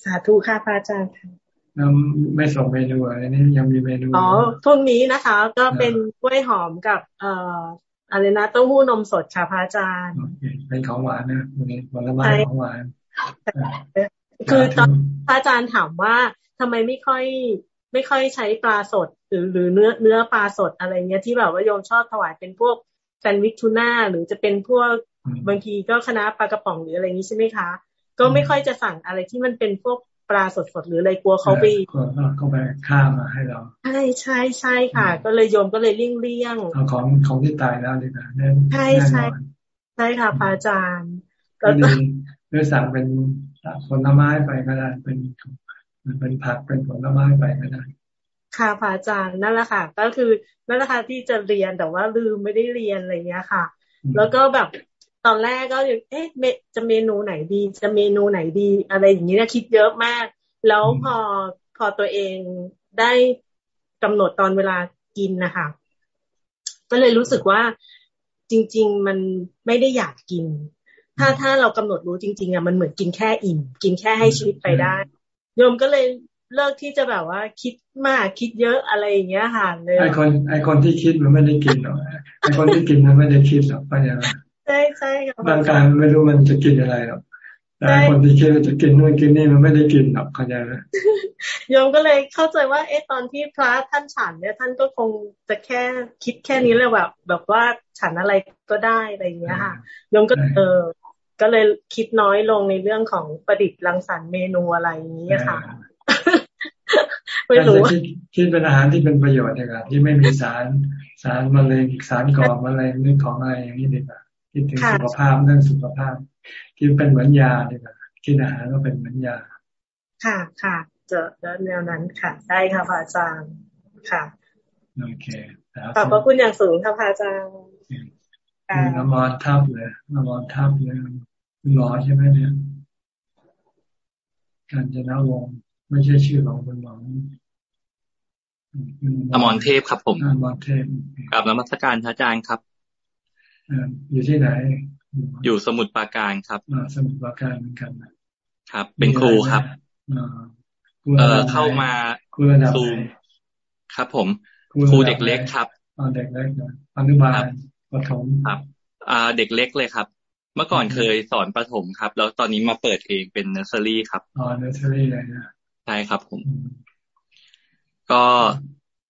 [SPEAKER 14] สาธุค่ะพระอาจารย์ค่ะ
[SPEAKER 1] แล้วไม่ส่งเมนูอะไรนี่ยังมีเมนู
[SPEAKER 14] อ๋อพรุ่งนี้นะคะ ก็เป็นกล้วยหอมกับ เอ่ออะไรนะเต้าหู้นมสดค่ะพระอาจารย์
[SPEAKER 1] เป็นของหวานนะวันนี้ผลไม้ของหวาน
[SPEAKER 14] คือตอนพระอาจารย์ถามว่าทำไมไม่ค่อย ไม่ค่อยใช้ปลาสด หรือหรือเนื้อเนื้อปลาสดอะไรเงี้ยที่แบบว่าโยมชอบถวายเป็นพวกแซนด์วิชทูน่าหรือจะเป็นพวกบางทีก็คณะปลากระป๋องหรืออะไรอย่างนี้ใช่ไหมคะ ก็ไม่ค่อยจะสั่งอะไรที่มันเป็นพวกปลาสดๆหรืออะไรกลัวเขาไป
[SPEAKER 1] เขาไปฆ่ามาให้เรา
[SPEAKER 14] ใช่ใช่ใช่ค่ะ ก็เลยโยมก็เลยเลี่ยงเลี่ยง
[SPEAKER 1] เอาของของที่ตายแล้วดีกว่า
[SPEAKER 14] ใช่ใช่ใช่ค่ะพระอาจารย์
[SPEAKER 1] ก็ดี หรือสั่งเป็นผลไม้ไปก็ได้ เป็นเป็นผักเป็นผลไม้ไปก็ได้
[SPEAKER 14] ค่ะพระอาจารย์นั่นแหละค่ะ ก็คือนั่นแหละค่ะที่จะเรียนแต่ว่าลืมไม่ได้เรียนอะไรเงี้ยค่ะ แล้วก็แบบตอนแรกก็เอ๊ะจะเมนูไหนดี จะเมนูไหนดี อะไรอย่างนี้นะคิดเยอะมาก แล้วพอพอตัวเองได้กำหนดตอนเวลากินนะคะ ก็เลยรู้สึกว่าจริง ๆ มันไม่ได้อยากกิน ถ้าถ้าเรากำหนดรู้จริง ๆอะมันเหมือนกินแค่อิ่มกินแค่ให้ชีวิตไปได้โยมก็เลยเลิกที่จะแบบว่าคิดมากคิดเยอะอะไรอย่างเงี้ยค่ะเลย
[SPEAKER 1] ไอคนไอคนที่คิดมันไม่ได้กินหรอกไอคนที่กินมันไม่ได้คิดหรอกปัญญา
[SPEAKER 14] ใช่ใช่ค่ะ
[SPEAKER 1] บางการไม่รู้มันจะกินอะไรหรอกแต่คนที่คิดจะกินนู่นกินนี่มันไม่ได้กินหรอกเข้าใจไหม
[SPEAKER 14] โยมก็เลยเข้าใจว่าเอ๊ะตอนที่พระท่านฉันเนี่ยท่านก็คงจะแค่คิดแค่นี้เลยแบบแบบว่าฉันอะไรก็ได้อะไรอย่างเงี้ยค่ะโยมก็เออ ก็เลยคิดน้อยลงในเรื่องของประดิษฐ์รังสรรค์เมนูอะไรอย่างนี้ค่ะ
[SPEAKER 1] ไม่รู้คิดคิดเป็นอาหารที่เป็นประโยชน์นะครับที่ไม่มีสารสารมะเร็งสารก่อมะเร็งเรื่องของอะไรอย่างนี้ดีกว่าคิดถึงสุขภาพเรื่องสุขภาพคิดเป็นเหมือนยาดีกว่ากินอาหารก็เป็นเหมือนยา
[SPEAKER 14] ค่ะค่ะเจอแนวนั้นค่ะ ได้ค่ะพระอาจารย์ค่ะ
[SPEAKER 1] โอเค
[SPEAKER 14] ขอบพระคุณอย่างสูงค่ะพระอาจารย์
[SPEAKER 1] น้ำมอนทับเลยน้ำมอนทับเลยรอใช่ไหมเนี่ยการจะน่าวงไม่ใช่ชื่อของคุณหมอ
[SPEAKER 10] อมรเทพครับ ผม
[SPEAKER 1] อมรเทพ
[SPEAKER 10] กับนมัสการพระอาจารย์ครับ
[SPEAKER 1] อยู่ที่ไหน
[SPEAKER 10] อยู่สมุทรปราการครับ
[SPEAKER 1] สมุทรปราการเหมือนกัน
[SPEAKER 10] ครับ เป็นครูครับเออเข้ามาซูมครับ ผม ครูเด็กเล็กครับ
[SPEAKER 1] เด็กเล็กอนุบาล ประถม
[SPEAKER 10] ครับอ่าเด็กเล็กเลยครับ เมื่อก่อนเคยสอนประถมครับ แล้วตอนนี้มาเปิดเองเป็นเนอร์เซอรี่ครับ
[SPEAKER 1] อ๋อเนอร์เซอรี่เลยนะ
[SPEAKER 10] ใช่ครับผม ก็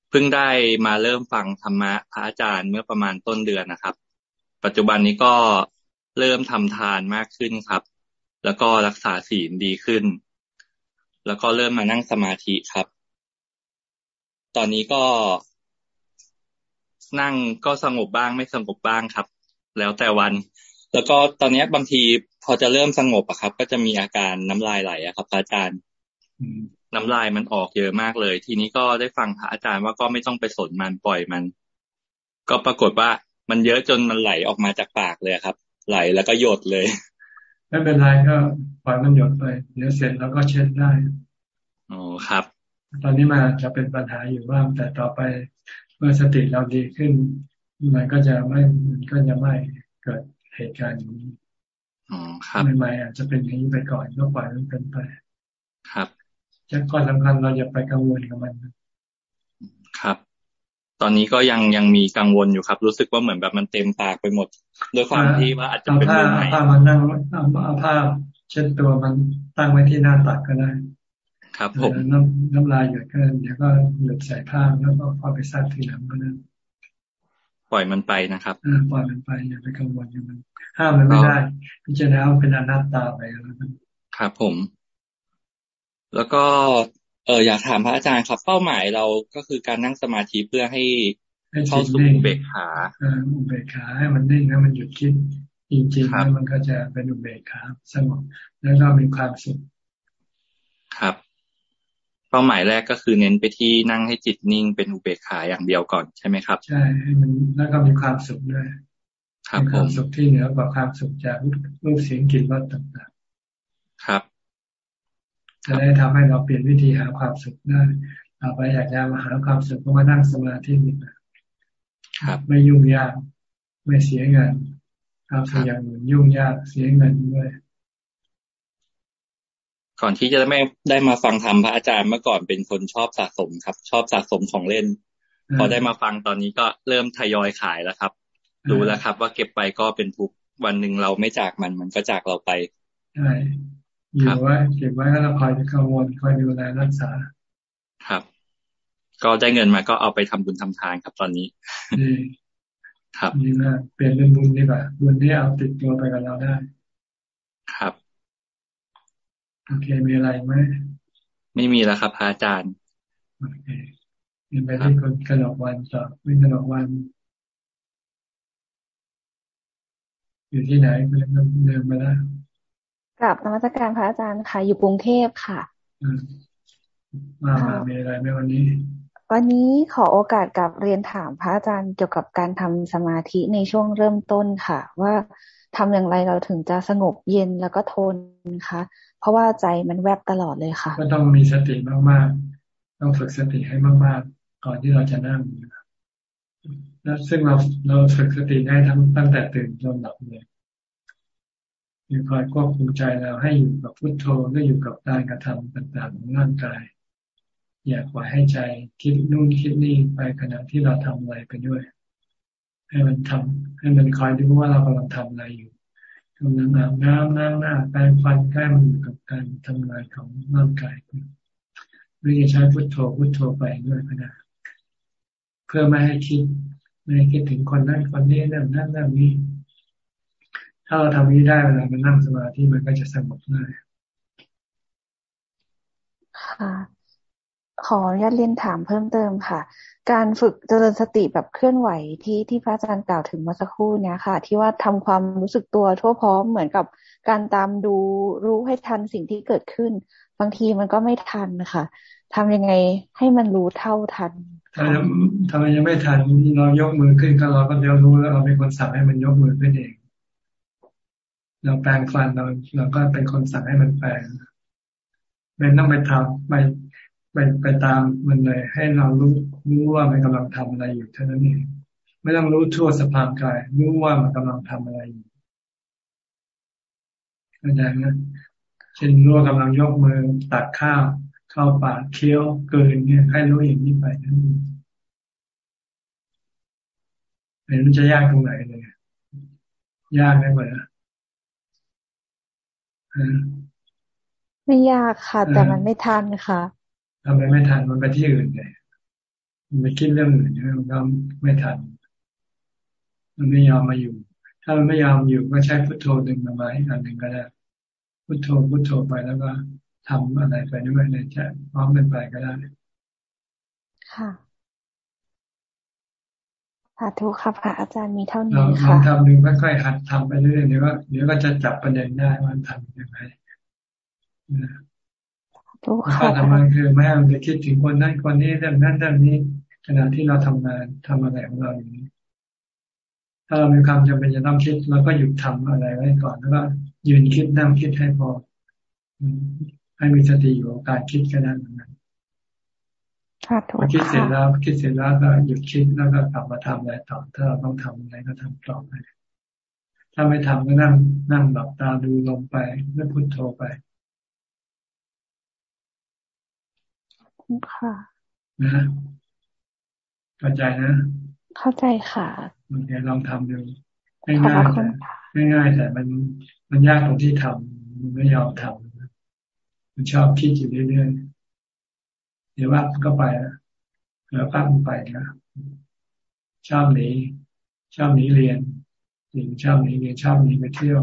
[SPEAKER 10] เพิ่งได้มาเริ่มฟังธรรมะพระอาจารย์เมื่อประมาณต้นเดือนนะครับ ปัจจุบันนี้ก็เริ่มทำทานมากขึ้นครับ แล้วก็รักษาศีลดีขึ้น แล้วก็เริ่มมานั่งสมาธิครับ ตอนนี้ก็ นั่งก็สงบบ้างไม่สงบบ้างครับ แล้วแต่วัน แล้วก็ตอนนี้บางทีพอจะเริ่มสงบอะครับ ก็จะมีอาการน้ำลายไหลอะครับอาจารย์น้ำลายมันออกเยอะมากเลย ทีนี้ก็ได้ฟังพระอาจารย์ว่าก็ไม่ต้องไปสนมันปล่อยมัน ก็ปรากฏว่ามันเยอะจนมันไหลออกมาจากปากเลยครับ ไหลแล้วก็หยดเลย
[SPEAKER 1] ไม่เป็นไรก็ปล่อยมันหยดไปเดี๋ยวเสร็จแล้วก็เช็ดได้
[SPEAKER 10] อ๋อครับ
[SPEAKER 1] ตอนนี้มาจะเป็นปัญหาอยู่บ้างแต่ต่อไป เมื่อสติเราดีขึ้น มันก็จะไม่มันก็จะไม่เกิดเหตุการณ์อย่างนี้
[SPEAKER 10] อ๋อครับ
[SPEAKER 1] ใหม่ๆอาจจะเป็นอย่างนี้ไปก่อนก็ปล่อยมันเป็นไป
[SPEAKER 10] ครับ
[SPEAKER 1] จะข้อสำคัญเราอย่าไปกังวลกับมัน
[SPEAKER 10] ครับ ตอนนี้ก็ยังยังมีกังวลอยู่ครับ รู้สึกว่าเหมือนแบบมันเต็มปากไปหมดด้วยความที่ว่าอาจจะเป็น
[SPEAKER 1] เรื่องใหม่ผ้ามันนั่งเอาผ้าเช็ดตัวมันตั้งไว้ที่หน้าตักก็ได้
[SPEAKER 10] ครับผม
[SPEAKER 1] น้ำน้ำลายหยดก็เดี๋ยวก็หยดใส่ผ้าแล้วก็เอาไปซักทีหลังก็ได้
[SPEAKER 10] ปล่อยมันไปนะครับ
[SPEAKER 1] ปล่อยมันไปอย่าไปกังวลกับมันห้ามมันไม่ได้ พิจารณาเป็นอนัตตาไปแล้ว
[SPEAKER 10] ครับผม แล้วก็เอออยากถามพระอาจารย์ครับ เป้าหมายเราก็คือการนั่งสมาธิเพื่อให้เข้าสู่อุเบกขา
[SPEAKER 1] อุเบกขาให้มันนิ่งให้มันหยุดคิดจริงๆแล้วมันก็จะเป็นอุเบกขาสงบแล้วก็มีความสุข
[SPEAKER 10] ครับเป้าหมายแรกก็คือเน้นไปที่นั่งให้จิตนิ่งเป็นอุเบกขาอย่างเดียวก่อนใช่ไหมครับ
[SPEAKER 1] ใช่ให้มันแล้วก็มีความสุขด้วย
[SPEAKER 10] ครับ
[SPEAKER 1] ความสุขที่เหนือกว่าความสุขจากรูปเสียงกลิ่นรสต่าง
[SPEAKER 10] ๆ ครับ
[SPEAKER 1] จะได้ทำให้เราเปลี่ยนวิธีหาความสุขได้เราไปอยากจะมาหาความสุขก็มานั่งสมาธินี่
[SPEAKER 10] ครับ
[SPEAKER 1] ไม่ยุ่งยาก ไม่เสียเงินทำสิ่งอย่างอื่นยุ่งยากเสียเงินด้วย
[SPEAKER 10] ก่อนที่จะไม่ได้มาฟังธรรมพระอาจารย์เมื่อก่อนเป็นคนชอบสะสมครับ ชอบสะสมของเล่น พอได้มาฟังตอนนี้ก็เริ่มทยอยขายแล้วครับ รู้แล้วครับ ว่าเก็บไปก็เป็นทุกวันหนึ่งเราไม่จากมันมันก็จากเราไป
[SPEAKER 1] ใช่อยู่ไว้เก็บไว้แล้วเราคอยกังวลคอยดูแลรักษา
[SPEAKER 10] ครับ ก็ได้เงินมาก็เอาไปทำบุญทำทานครับตอนนี้ครับ
[SPEAKER 1] นี่นะเปลี่ยนเป็นบุญดีกว่าบุญที่เอาติดตัวไปกับเราได้
[SPEAKER 10] ครับ
[SPEAKER 1] โอเคมีอะไรไหม
[SPEAKER 10] ไม่มีแล้วครับพระอาจารย์
[SPEAKER 1] โอเคมีไปที่คนกระดกวันต่อไม่กระดกวัน อยู่ที่ไหนเดินมาแล้ว
[SPEAKER 15] กลับนมัสการพระอาจารย์ค่ะ อยู่กรุงเทพค่ะ
[SPEAKER 1] มามามีอะไรไหมวันนี้
[SPEAKER 15] วันนี้ขอโอกาสกับเรียนถามพระอาจารย์เกี่ยวกับการทำสมาธิในช่วงเริ่มต้นค่ะ ว่า ทำอย่างไรเราถึงจะสงบเย็นแล้วก็ทนคะเพราะว่าใจมันแวบตลอดเลยค่ะ
[SPEAKER 1] ก็ต้องมีสติมากๆ ต้องฝึกสติให้มากๆ ก่อนที่เราจะนั่งแล้วซึ่งเราเราฝึกสติได้ทั้งตั้งแต่ตื่นจนหลับเลยมีคอยควบคุมใจเราให้อยู่กับพุทโธหรืออยู่กับการกระทำต่างๆของร่างกาย อย่าปล่อยให้ใจคิดนู่นคิดนี่ไปขณะที่เราทำอะไรไปด้วย ให้มันทำให้มันคอยดูว่าเรากำลังทำอะไรอยู่กำลังอาบน้ำนั่งหน้าแปรงฟันใกล้มันอยู่กับการทำงานของร่างกายหรือจะใช้พุทโธพุทโธไปด้วยก็ได้เพื่อไม่ให้คิดไม่ให้คิดถึงคนนั้นคนนี้นั่นนั่นนั่นนี้ ถ้าเราทำนี้ได้เวลามันนั่งสมาธิมันก็จะสงบง่าย
[SPEAKER 15] ค่ะ ขออนุญาตเรียนถามเพิ่มเติมค่ะ การฝึกเจริญสติแบบเคลื่อนไหวที่ที่พระอาจารย์กล่าวถึงเมื่อสักครู่เนี้ยค่ะ ที่ว่าทำความรู้สึกตัวทั่วพร้อมเหมือนกับการตามดูรู้ให้ทันสิ่งที่เกิดขึ้น บางทีมันก็ไม่ทันนะคะทำยังไงให้มันรู้เท่าทัน
[SPEAKER 1] ทำไมยังไม่ทันเรายกมือขึ้นก็เราก็เดี๋ยวรู้แล้วเราเป็นคนสั่งให้มันยกมือขึ้นเอง เราแปลงฟันเราเราก็เป็นคนสั่งให้มันแปลงเป็นต้องไปทำไป ไปไปตามมันเลย ให้เรารู้รู้ว่ามันกำลังทำอะไรอยู่เท่านั้นเองไม่ต้องรู้ทั่วสภาพกายรู้ว่ามันกำลังทำอะไรอยู่เข้าใจไหมเช่นรู้ว่ากำลังยกมือตักข้าวเข้าปากเคี้ยวเกินเนี่ยให้รู้อย่างนี้ไปนั่นเห็นมันจะยากตรงไหนเลยยากไหมเหมือน
[SPEAKER 15] ไม่ยากค่ะ แต่มันไม่ทันค่ะ
[SPEAKER 1] ทำไมไม่ทันมันไปที่อื่นไงมันไปคิดเรื่องอื่นมันก็ไม่ทัน มันไม่ยอมมาอยู่ ถ้ามันไม่ยอมอยู่ก็ใช้พุทโธดึงมาไว้อันหนึ่งก็ได้ พุทโธพุทโธไปแล้วก็ทำอะไรไปด้วยในใจพร้อมเป็นไปก็ได้
[SPEAKER 15] ค่ะสาธุครับค่ะอาจารย์มีเท่านี้ค่ะ
[SPEAKER 1] เราทำหนึ่งค่อยๆหัดทำไปเรื่อยๆเดี๋ยวก็เดี๋ยวก็จะจับประเด็นได้ว่าทำยังไง การทำงานคือไม่ให้มันไปคิดถึงคนนั้นคนนี้เรื่องนั้นเรื่องนี้ขณะที่เราทำงานทำอะไรของเราอย่างนี้ ถ้าเรามีความจำเป็นจะต้องคิดเราก็หยุดทำอะไรไว้ก่อนแล้วก็ยืนคิดนั่งคิดให้พอ ให้มีสติอยู่กับการคิดแค่นั้นนั้นพอคิดเสร็จแล้วคิดเสร็จแล้วก็หยุดคิดแล้วก็กลับมาทำอะไรต่อ ถ้าเราต้องทำอะไรก็ทำต่อไปถ้าไม่ทำก็นั่งนั่งหลับตาดูลมไปแล้วพุทโธไป
[SPEAKER 15] ค่ะ
[SPEAKER 1] นะเข้าใจนะ
[SPEAKER 15] เข้าใจค่ะ
[SPEAKER 1] โอเคลองทำดูง่ายแต่ง่ายแต่มันมันยากตรงที่ทำมันไม่ยอมทำมันชอบคิดอยู่เรื่อยๆเดี๋ยวว่าก็ไปแล้วปั้มไปนะชอบหนีชอบหนีเรียนหญิงชอบหนีเรียนชอบหนีไปเที่ยว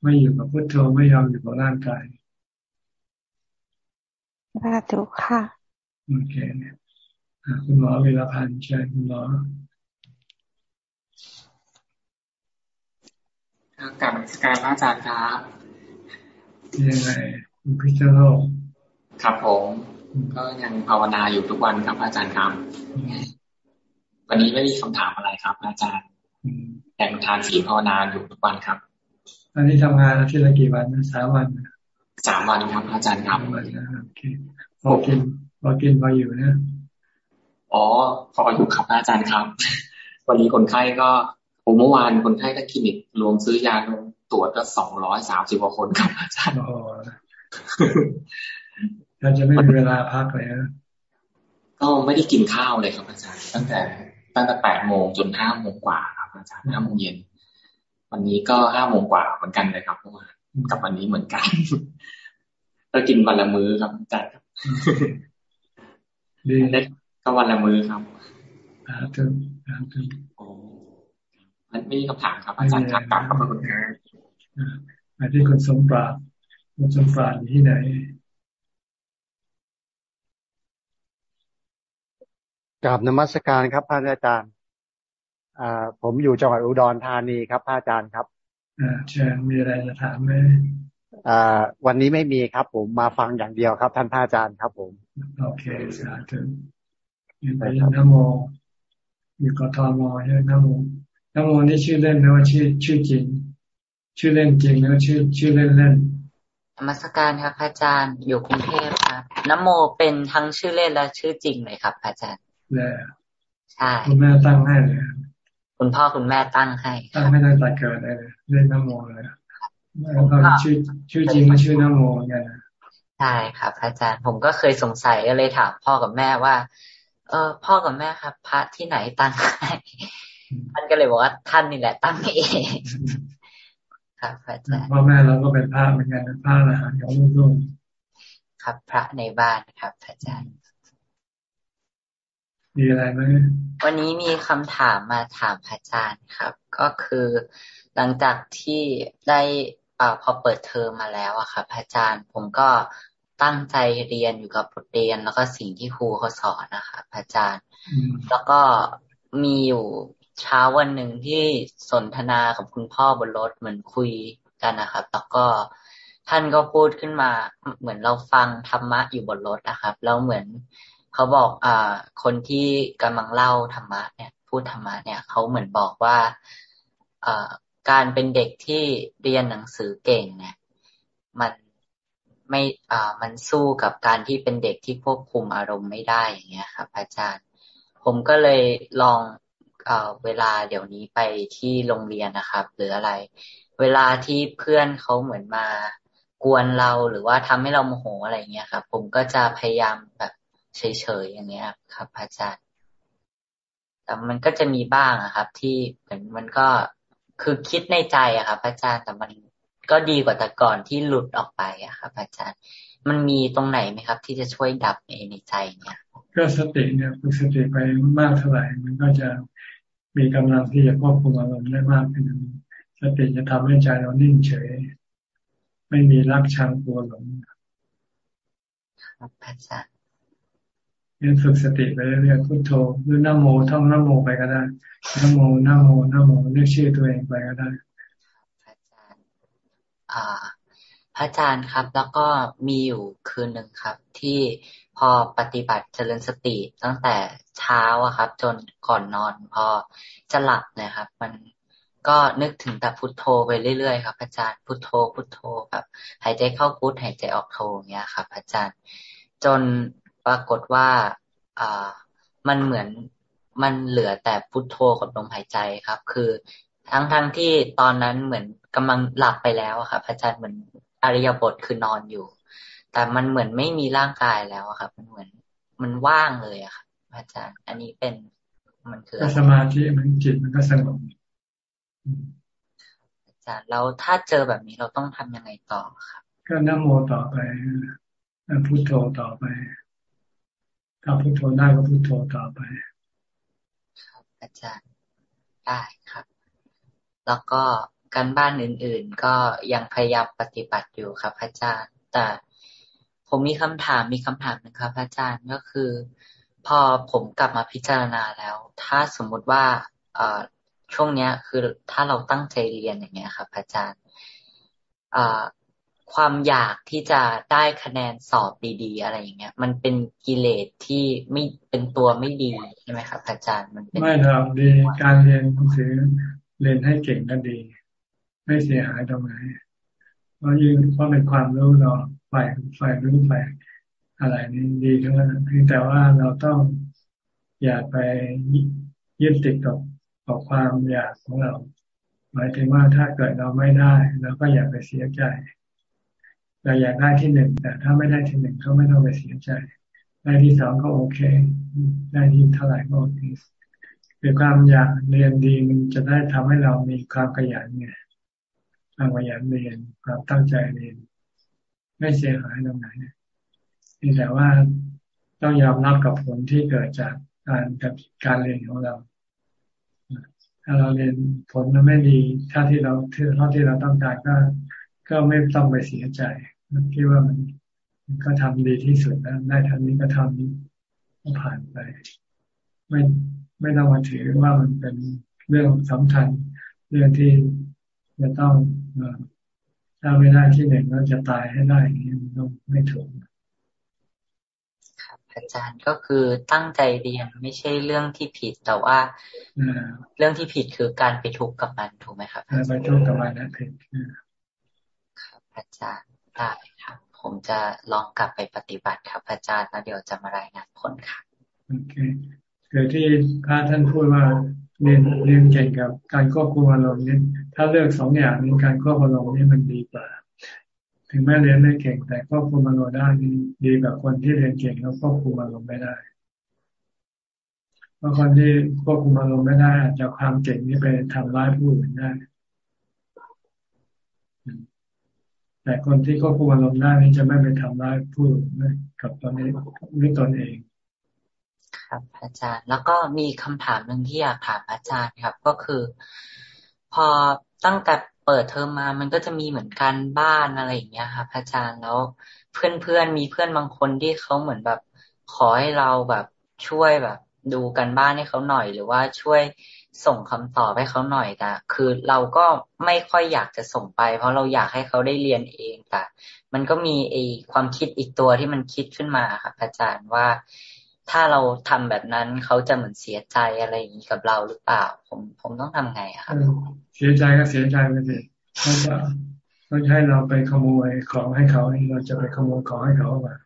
[SPEAKER 1] ไม่อยู่กับพุทโธไม่ยอมอยู่กับร่างกาย
[SPEAKER 15] สาธุค่ะ
[SPEAKER 1] โอเคคุณหมอเวลาพันใช่คุณหมอ
[SPEAKER 16] กับการพระอาจารย์ครับ
[SPEAKER 1] ยังไงคุณพิจารณา
[SPEAKER 16] ครับผม ก็ยังภาวนาอยู่ทุกวันครับอาจารย์ครับ วันนี้ไม่มีคำถามอะไรครับ อาจารย์แต่ทานสีภาวนาอยู่ทุกวันครับ
[SPEAKER 1] อันนี้ทำงานอาทิตย์ละกี่วันสามวัน
[SPEAKER 16] สามวันครับอาจารย์ครับ
[SPEAKER 1] โอเคพอกินพอกินพออยู่นะ
[SPEAKER 16] อ๋อพออยู่ครับอาจารย์ครับ วันนี้คนไข้ก็ผมเมื่อวานคนไข้ทั้งคลินิกรวมซื้อยาตรวจก็สองร้อยสามสิบกว่าคนครับอาจารย์
[SPEAKER 1] เราจะไม่มีเวลาพักเลยนะ
[SPEAKER 16] ก็ไม่ได้กินข้าวเลยครับอาจารย์ ตั้งแต่ตั้งแต่แปดโมงจนห้าโมงกว่าครับอาจารย์ห้าโมงเย็น วันนี้ก็ห้าโมงกว่าเหมือนกันเลยครับเพราะว่า กับวันนี้เหมือนกันก็กินวันละมื้อครับอาจารย์ครับดีก็วันละมื้อครับ
[SPEAKER 1] อ่าถึงอ่าถึง
[SPEAKER 16] โอ้มันไม่มีคำถามครับ อาจารย์ครับกลับขอบคุณครับ
[SPEAKER 1] มาที่คุณสมปราบคุณสมปราบที่ไหน
[SPEAKER 17] กราบนมัสการครับพระอาจารย์อ่าผมอยู่จังหวัดอุดรธานีครับพระอาจารย์ครับ
[SPEAKER 1] อ่า เชิญมีอะไรจะถามไหม
[SPEAKER 17] อ่าวันนี้ไม่มีครับผมมาฟังอย่างเดียวครับ ท่านพระอาจารย์ครับ ผม
[SPEAKER 1] โอเคสาธุมีไปนโมมีกทมใช่ไหมนโมนโมนี่ชื่อเล่นนะว่าชื่อชื่อจริง ชื่อเล่นจริงแล้วชื่อชื่อเล่นเล่น
[SPEAKER 18] ธรรมสการครับอาจารย์อยู่กรุงเทพครับนโมเป็นทั้งชื่อเล่นและชื่อจริงเลยครับ อาจารย์ใช่
[SPEAKER 1] คุณแม่ตั้งให้เลย
[SPEAKER 18] คุณพ่อคุณแม่ตั้งให้
[SPEAKER 1] ตั้งไม่ได้แต่เกิดเลยเล่นนโมเลยแล้วก็ชื่อชื่อจริงไม่ชื่อนโมไง
[SPEAKER 18] ใช่ครับ อาจารย์ผมก็เคยสงสัยก็เลยถามพ่อกับแม่ว่า เออพ่อกับแม่ครับ พระที่ไหนตั้งให้ท่านก็เลยบอกว่าท่านนี่แหละตั้งเองครับอาจารย์
[SPEAKER 1] พ่อแม่เราก็เป็นพระเหมือนกันพระอรหันต์ของลูก
[SPEAKER 18] ๆครับ พระในบ้านครับอาจารย์
[SPEAKER 1] มีอะไรไหม
[SPEAKER 18] วันนี้มีคำถามมาถามพระอาจารย์ครับ ก็คือหลังจากที่ได้อพอเปิดเทอมมาแล้วอะครับพระอาจารย์ผมก็ตั้งใจเรียนอยู่กับบทเรียน แล้วก็สิ่งที่ครูเขาสอนนะคะพระอาจารย์ แล้วก็มีอยู่เช้าวันหนึ่งที่สนทนากับคุณพ่อบนรถเหมือนคุยกันนะครับแล้วก็ท่านก็พูดขึ้นมาเหมือนเราฟังธรรมะอยู่บนรถนะครับแล้วเหมือน เขาบอกอ่า คนที่กำลังเล่าธรรมะเนี่ย พูดธรรมะเนี่ยเขาเหมือนบอกว่าอ่าการเป็นเด็กที่เรียนหนังสือเก่งเนี่ย มันไม่อ่ามันสู้กับการที่เป็นเด็กที่ควบคุมอารมณ์ไม่ได้อย่างเงี้ยครับ อาจารย์ ผมก็เลยลองเอ่อเวลาเดี๋ยวนี้ไปที่โรงเรียนนะครับ หรืออะไร เวลาที่เพื่อนเขาเหมือนมากวนเราหรือว่าทำให้เราโมโหอะไรเงี้ยครับ ผมก็จะพยายามแบบ เฉยๆอย่างเงี้ยครับอาจารย์แต่มันก็จะมีบ้างอะครับ ที่เหมือนมันก็คือคิดในใจอะครับอาจารย์แต่มันก็ดีกว่าแต่ก่อนที่หลุดออกไปอะครับอาจารย์ มันมีตรงไหนไหมครับ ที่จะช่วยดับในในใจเนี่ย
[SPEAKER 1] ก็สติเนี่ยฝึกสติไปมากเท่าไหร่ มันก็จะมีกำลังที่จะควบคุมอารมณ์ได้มากขึ้นสติจะทำให้ใจเรานิ่งเฉย ไม่มีรักชังกลัวหลง
[SPEAKER 18] ครับอาจารย์
[SPEAKER 1] นี่ฝึกสติไปเรื่อยๆพุทโธหรือนโมท่องนโมไปก็ได้นโมนโมนโมเรียกชื่อตัวเองไปก็ได้
[SPEAKER 18] พระอาจารย์อาจารย์ครับ แล้วก็มีอยู่คืนหนึ่งครับ ที่พอปฏิบัติเจริญสติตั้งแต่เช้าอะครับ จนก่อนนอน พอจะหลับนี่ยครับ มันก็นึกถึงแต่พุทโธไปเรื่อยๆครับ อาจารย์พุทโธพุทโธแบบหายใจเข้าพุทหายใจออกโธเงี้ยครับ อาจารย์ จน ปรากฏว่า อ่า มันเหมือนมันเหลือแต่พุทโธกับลมหายใจครับ คือทั้งทั้งที่ตอนนั้นเหมือนกำลังหลับไปแล้วครับอาจารย์เหมือนอริยบทคือนอนอยู่ แต่มันเหมือนไม่มีร่างกายแล้วครับ มันเหมือนมันว่างเลยอะครับอาจารย์ อันนี้เป็นมันคือ
[SPEAKER 1] สมาธิมันจิตมันก็สงบ
[SPEAKER 18] อาจารย์แล้วถ้าเจอแบบนี้เราต้องทำยังไงต่อครับ
[SPEAKER 1] ก็นโมต่อไปพุทโธต่อไป ถ้าพุทโธได้ก็พุทโธต่อไป
[SPEAKER 18] ครับ อาจารย์ได้ครับ แล้วก็การบ้านอื่น ๆ ก็ยังพยายามปฏิบัติอยู่ครับ อาจารย์ แต่ผมมีคำถามมีคำถามนึงครับ อาจารย์ก็คือ พอผมกลับมาพิจารณาแล้ว ถ้าสมมุติว่าเอ่อช่วงเนี้ยคือถ้าเราตั้งใจเรียนอย่างเงี้ยครับ อาจารย์ ความอยากที่จะได้คะแนนสอบดีๆ อะไรอย่างเงี้ย มันเป็นกิเลสที่ไม่เป็นตัวไม่ดีใช่ไหมครับ อาจารย์มันเป็น
[SPEAKER 1] ไม่ครับดีการเรียนหนังสือเรียนให้เก่งก็ดี ไม่เสียหายตรงไหนเพราะยิ่งเพราะเป็นความรู้เราฝ่ายฝ่ายรู้ฝ่ายอะไรนี่ดีทั้งนั้นเพียงแต่ว่าเราต้องอย่าไปยึดติดกับกับความอยากของเรา หมายถึงว่าถ้าเกิดเราไม่ได้เราก็อย่าไปเสียใจ เราอยากได้ที่หนึ่งแต่ถ้าไม่ได้ที่หนึ่งก็ไม่ต้องไปเสียใจ ได้ที่สองก็โอเค ได้ที่เท่าไหร่ก็โอเคคือความอยากเรียนดีมันจะได้ทำให้เรามีความขยันไงความขยันเรียนความตั้งใจเรียน ไม่เสียหายตรงไหนนี่แต่ว่าต้องยอมรับกับผลที่เกิดจากการกับการเรียนของเรา ถ้าเราเรียนผลมันไม่ดี ถ้าที่เราเท่าที่เราต้องการก็ก็ไม่ต้องไปเสียใจ คิดว่ามันก็ทำดีที่สุดแล้วได้ทำนี้ก็ทำนี้ก็ผ่านไป ไม่ไม่ต้องมาถือว่ามันเป็นเรื่องสำคัญ เรื่องที่จะต้องถ้าไม่ได้ที่หนึ่งเราจะตายให้ได้อย่างนี้มันไม่ถูก
[SPEAKER 18] ครับอาจารย์ก็คือตั้งใจเรียนไม่ใช่เรื่องที่ผิดแต่ว่าเรื่องที่ผิดคือการไปทุกข์กับมันถูกไหมครับ
[SPEAKER 1] ไปทุกข์กับมันนะผิด
[SPEAKER 18] ครับอาจารย์ ได้ครับผมจะลองกลับไปปฏิบัติครับอาจารย์แล้วเดี๋ยวจะมารายงานผลครับ
[SPEAKER 1] โอเคคือที่พระท่านพูดว่าเรียนเรียนเก่งกับการควบคุมอารมณ์นี่ถ้าเลือกสองอย่างนี้การควบคุมอารมณ์นี่มันดีกว่า ถึงแม้เรียนไม่เก่งแต่ควบคุมอารมณ์ได้นี่ดีกว่าคนที่เรียนเก่งแล้วควบคุมอารมณ์ไม่ได้เพราะคนที่ควบคุมอารมณ์ไม่ได้อาจจะความเก่งนี้ไปทำร้ายผู้อื่นได้ แต่คนที่ควบคุมอารมณ์ได้นี่จะไม่ไปทำร้ายผู้กับตอนเองหรือตนเอง
[SPEAKER 18] ครับอาจารย์ แล้วก็มีคำถามหนึ่งที่อยากถามอาจารย์ครับ ก็คือ พอตั้งแต่เปิดเทอมมามันก็จะมีเหมือนกันบ้านอะไรอย่างเงี้ยครับอาจารย์แล้วเพื่อนเพื่อนมีเพื่อนบางคนที่เขาเหมือนแบบขอให้เราแบบช่วยแบบ ดูกันบ้านให้เขาหน่อยหรือว่าช่วย ส่งคำตอบให้เขาหน่อยแต่คือเราก็ไม่ค่อยอยากจะส่งไป เพราะเราอยากให้เขาได้เรียนเองแต่มันก็มีไอความคิดอีกตัวที่มันคิดขึ้นมาครับอาจารย์ว่าถ้าเราทำแบบนั้นเขาจะเหมือนเสียใจอะไรอย่างนี้กับเราหรือเปล่า ผมผมต้องทำไงครับ
[SPEAKER 1] เสียใจก็เสียใจไปสิเขาจะเขาให้เราไปขโมยของให้เขาเราจะไปขโมยของให้เขา
[SPEAKER 18] ป่ะ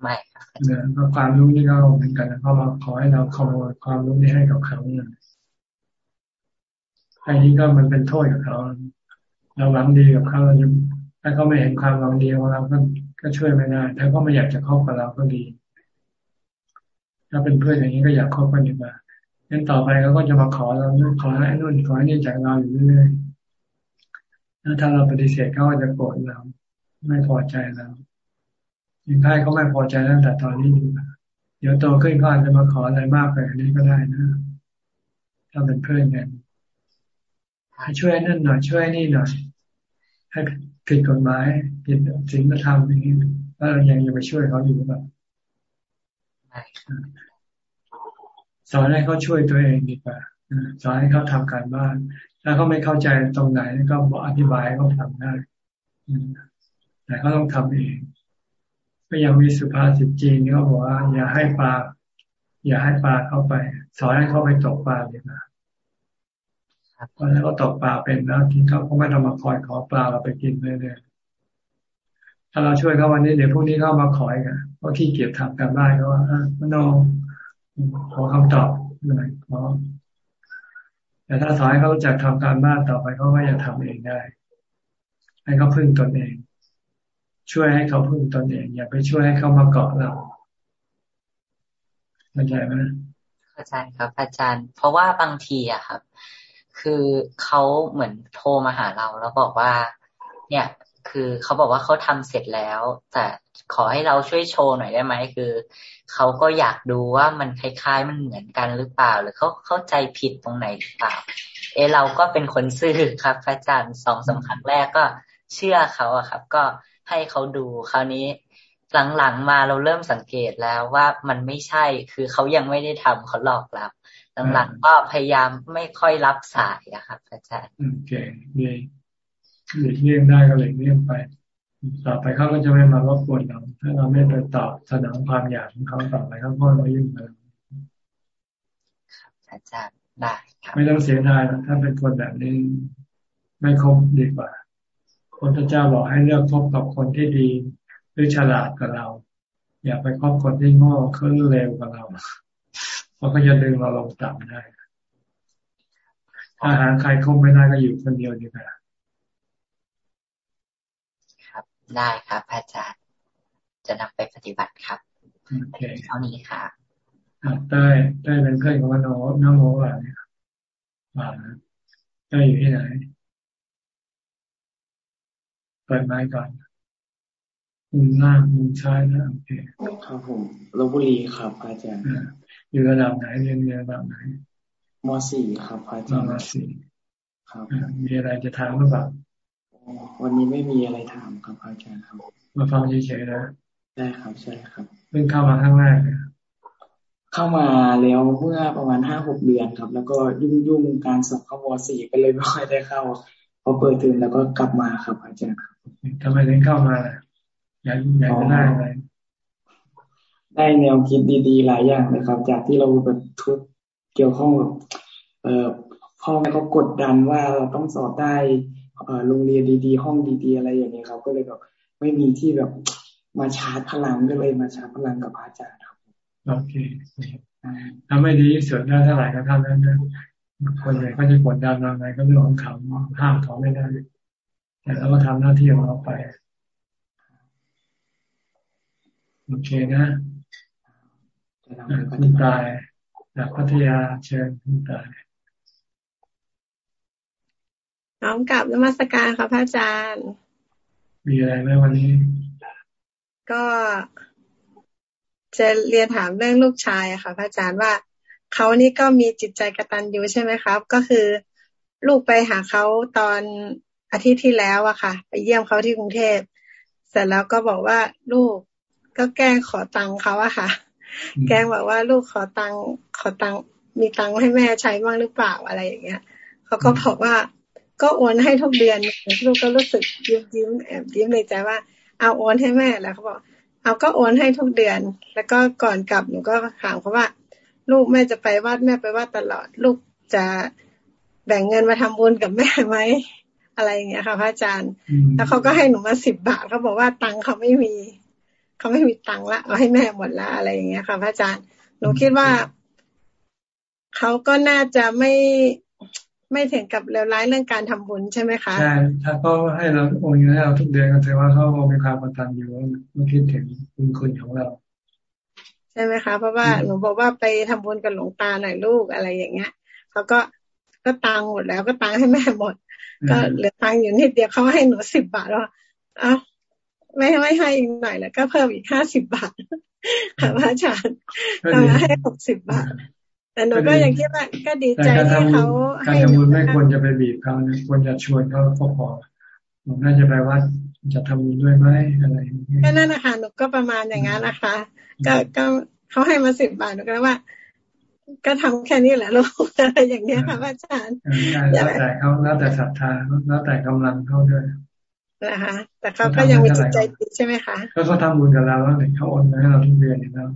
[SPEAKER 18] ไม่ครับ
[SPEAKER 1] เนี่ยความรู้นี่ก็เหมือนกันเพราะเราขอให้เราขโมยความรู้นี้ให้กับเขาเนี่ย อันนี้ก็มันเป็นโทษกับเขาเราหวังดีกับเขาเราจะถ้าเขาไม่เห็นความหวังดีของเราก็ก็ช่วยไม่ได้ถ้าเขาไม่อยากจะคบกับเราก็ดี ถ้าเป็นเพื่อนอย่างนี้ก็อยากคบกันดีกว่างั้นต่อไปเขาก็จะมาขอเราขอให้นู่นขอให้นี่จากเราอยู่เรื่อยๆแล้วถ้าเราปฏิเสธเขาก็จะโกรธเรา ไม่พอใจเรายิ่งให้เขาไม่พอใจตั้งแต่ตอนนี้ดีกว่าเดี๋ยวโตขึ้นก็อาจจะมาขออะไรมากไปอันนี้ก็ได้นะถ้าเป็นเพื่อนกัน ช่วยนั่นหน่อยช่วยนี่หน่อยให้ผิดกฎหมายผิดสิ่งที่ทำอย่างนี้แล้วยังยังไปช่วยเขาอยู่แบบสอนให้เขาช่วยตัวเองดีกว่าสอนให้เขาทำการบ้าน ถ้าเขาไม่เข้าใจตรงไหนก็บอกอธิบายให้เขาทำได้แต่เขาต้องทำเอง ก็ยังมีสุภาษิตจีนเขาบอกว่าอย่าให้ปลาอย่าให้ปลาเข้าไป สอนให้เขาไปตกปลาดีกว่า พอแล้วเขาตกปลาเป็นแล้วทีเขาก็ไม่ต้องมาคอยขอปลาเราไปกินเลยๆถ้าเราช่วยเขาวันนี้เดี๋ยวพรุ่งนี้เขามาขอยกันเพราะขี้เกียจทำการบ้านเขาว่าพนองขอคำตอบหน่อยขอแต่ถ้าสอนให้เขาจะทำการบ้านต่อไปเขาก็จะทำเองได้ ให้เขาพึ่งตนเอง ช่วยให้เขาพึ่งตนเอง อย่าไปช่วยให้เขามาเกาะเราเข้าใจไหม
[SPEAKER 18] เข้าใจครับ อาจารย์ เพราะว่าบางทีอะครับ คือเขาเหมือนโทรมาหาเราแล้วบอกว่า เนี่ยคือเขาบอกว่าเขาทำเสร็จแล้ว แต่ขอให้เราช่วยโชว์หน่อยได้ไหมคือเขาก็อยากดูว่ามันคล้ายๆมันเหมือนกันหรือเปล่า หรือเขาเข้าใจผิดตรงไหนหรือเปล่า เอเราก็เป็นคนซื่อครับพระอาจารย์สองสาครั้งแรกก็เชื่อเขาอะครับ ก็ให้เขาดูคราวนี้หลังๆมาเราเริ่มสังเกตแล้วว่ามันไม่ใช่คือเขายังไม่ได้ทำเขาหลอกเรา หลังๆก็พยายามไม่ค่อยรับสายอะครับอาจารย์
[SPEAKER 1] โอเคดีหลีกเลี่ยงได้ก็หลีกเลี่ยงไป ต่อไปเขาก็จะไม่มารบกวนเราถ้าเราไม่ไปตอบสนองความอยากของเขาต่อไปเขาก็มายุ่งกับเรา
[SPEAKER 18] อาจารย์ได้
[SPEAKER 1] ไม่ต้องเสียดายถ้าเป็นคนแบบนี้ ไม่คบดีกว่าคนพระเจ้าบอกให้เลือกคบกับคนที่ดี หรือฉลาดกับเรา อย่าไปคบคนที่โง่ขึ้นเร็วกับเรา เพราะก็จะดึงเราลงต่ำได้ถ้าหาใครคบไม่ได้ก็อยู่คนเดียวดีกว่า
[SPEAKER 18] ได้ครับอาจารย์ จะนำไปปฏิบัติครับ
[SPEAKER 1] โอเค
[SPEAKER 18] เท่านี้ครับ
[SPEAKER 1] เต้ยเต้ยเป็นเพื่อนของมโนน้โมอะเนี่ยมาเต้ยอยู่ที่ไหนเปิดไม้ก่อนมุมหน้ามุมซ้ายนะโอเค
[SPEAKER 19] ครับผมลบบุรีครับอาจารย์
[SPEAKER 1] อยู่ระดับไหนเรียนเรียนระดับไหน
[SPEAKER 19] มสี่ครับอาจารย์
[SPEAKER 1] มสี่ครับมีอะไรจะถามหรือเปล่า
[SPEAKER 19] วันนี้ไม่มีอะไรถามครับอาจารย์ครับ
[SPEAKER 1] มาฟังเฉยๆนะ
[SPEAKER 19] ได้ครับใช่ครับ
[SPEAKER 1] เพิ่งเข้ามาครั้งแรกเนี่ย
[SPEAKER 19] เข้ามาแล้วเมื่อประมาณห้าหกเดือนครับ แล้วก็ยุ่งยุ่งการสอบเข้าวสี่ก็เลยไม่ค่อยได้เข้าพอเปิดถึงแล้วก็กลับมาครับอาจารย์ครับ
[SPEAKER 1] ทำไมถึงเข้ามาอยากอยากจะได้อะไร
[SPEAKER 19] ได้แนวคิดดีๆหลายอย่างนะครับ จากที่เราแบบทุกเกี่ยวข้องกับเอ่อพ่อแม่เขากดดันว่าเราต้องสอบได้โรงเรียนดีๆ ห้องดีๆ อะไรอย่างนี้ครับก็เลยแบบไม่มีที่แบบมาชาร์จพลังก็เลยมาชาร์จพลังกับอาจารย์ครับ
[SPEAKER 1] โอเคทำไม่ดีสุดได้เท่าไหร่ก็ทำนั้นนะคนไหนก็จะกดดันเราไงก็เรื่องของเขาห้ามเขาไม่ได้แต่เราก็ทำหน้าที่ของเราไปโอเคนะ คุณตายจากพัทยาเชิญคุณตาย
[SPEAKER 20] น้อมกับนมัสการค่ะพระอาจารย์
[SPEAKER 1] มีอะไรไหมวันนี้
[SPEAKER 20] ก็จะเรียนถามเรื่องลูกชายอะค่ะพระอาจารย์ว่าเขานี่ก็มีจิตใจกระตันยูใช่ไหมครับ ก็คือลูกไปหาเขาตอนอาทิตย์ที่แล้วอะค่ะ ไปเยี่ยมเขาที่กรุงเทพเสร็จแล้วก็บอกว่าลูกก็แกล้งขอตังค์เขาอะค่ะ แกงบอกว่าลูกขอตังขอตังมีตังให้แม่ใช้บ้างหรือเปล่าอะไรอย่างเงี้ยเขาก็บอกว่าก็โอนให้ทุกเดือนลูกก็รู้สึกยิ้มยิ้มแอบยิ้มในใจว่าเอาโอนให้แม่แล้วเขาบอกเอาก็โอนให้ทุกเดือน แล้วก็ก่อนกลับหนูก็ถามเขาว่า ลูกแม่จะไปวัดแม่ไปวัดตลอด ลูกจะแบ่งเงินมาทำบุญกับแม่ไหมอะไรอย่างเงี้ยค่ะพระอาจารย์ แล้วเขาก็ให้หนูมาสิบบาทเขาบอกว่าตังค์เขาไม่มี เขาไม่มีตังค์ละเอาให้แม่หมดละอะไรอย่างเงี้ยค่ะพระอาจารย์หนูคิดว่าเขาก็น่าจะไม่ไม่ถึงกับเลวร้ายเรื่องการทำบุญใช่ไหมคะ
[SPEAKER 1] ใช่ถ้าเขาให้เราโอนเงินให้เราทุกเดือนก็ถือว่าเขามีความประทันอยู่ว่าคิดถึงคุณคุณของเรา
[SPEAKER 20] ใช่ไหมคะ เพราะว่าหนูบอกว่าไปทำบุญกับหลวงตาหน่อยลูกอะไรอย่างเงี้ยเขาก็ก็ตังหมดแล้วก็ตังให้แม่หมด ก็เหลือตังอยู่นิดเดียวเขาให้หนูสิบบาทแล้วอ้าว ไม่ไม่ให้อีกหน่อยแล้วก็เพิ่มอีกห้าสิบบาทค่ะพระอาจารย์ทำให้หกสิบบาท แต่หนูก็ยังคิดว่าก็ดีใจที่เขา
[SPEAKER 1] ให้การทำบุญไม่ควรจะไปบีบเขาควรจะชวนเขาก็พอหนูน่าจะไปวัดจะทำบุญด้วยไหมอะไร
[SPEAKER 20] ก็นั่นนะคะหนูก็ประมาณอย่างนั้นนะคะ ก็ก็เขาให้มาสิบบาทหนูก็ว่า ก็ทำแค่นี้แหละลูกอะไรอย่างเงี้ยค่ะอาจารย์
[SPEAKER 1] แล้วแต่เขาแล้วแต่ศรัทธาแล้วแต่กำลังเขาด้วย
[SPEAKER 20] นะคะแต่เขาก็ยังมีจิตใจดีใช่ไหมคะ
[SPEAKER 1] ก็เขาทำบุญกับเราแล้วเนี่ยเขาโอนเงินให้เราทุกเดือนอยู่แล้ว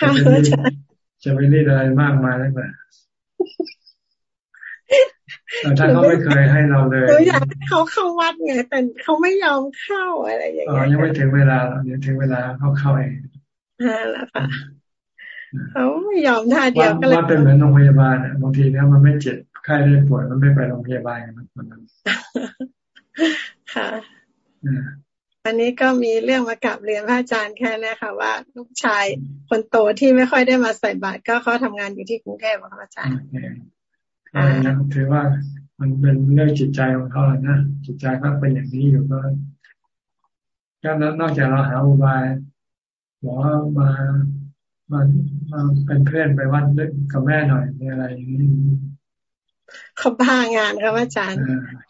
[SPEAKER 1] ค่ะอาจารย์จะไปรีดอะไรมากมายแล้วแบบถ้าเขาไม่เคยให้เราเลย
[SPEAKER 20] อยากให้เขาเข้าวัดไงแต่เขาไม่ยอมเข้าอะไรอย่างเงี้
[SPEAKER 1] ยยังไม่ถึงเวลาเดี๋ยวถึงเวลาเขาเข้าเอง
[SPEAKER 20] นั่นแหละค่ะเขาไม่ยอมท่าเดียว
[SPEAKER 1] ก็เลยว่าเป็นเหมือนโรงพยาบาลบางทีเนี่ยมันไม่เจ็บไข้ได้ป่วยมันไม่ไปโรงพยาบาลมัน
[SPEAKER 20] ค่ะวันนี้ก็มีเรื่องมากลับเรียนพระอาจารย์แค่นี้ค่ะ ว่าลูกชายคนโตที่ไม่ค่อยได้มาใส่บาตรก็เขาทำงานอยู่ที่กรุงเทพค่ะอาจารย์
[SPEAKER 1] ถือว่ามันเป็นเรื่องจิตใจของเขาแล้วนะจิตใจเขาเป็นอย่างนี้อยู่ก็ก็นอกจากเราหาอุบายบอกว่ามามามาเป็นเพื่อนไปวัดกับแม่หน่อยในอะไรอย่างนี้
[SPEAKER 20] เขาพางานครับอาจารย์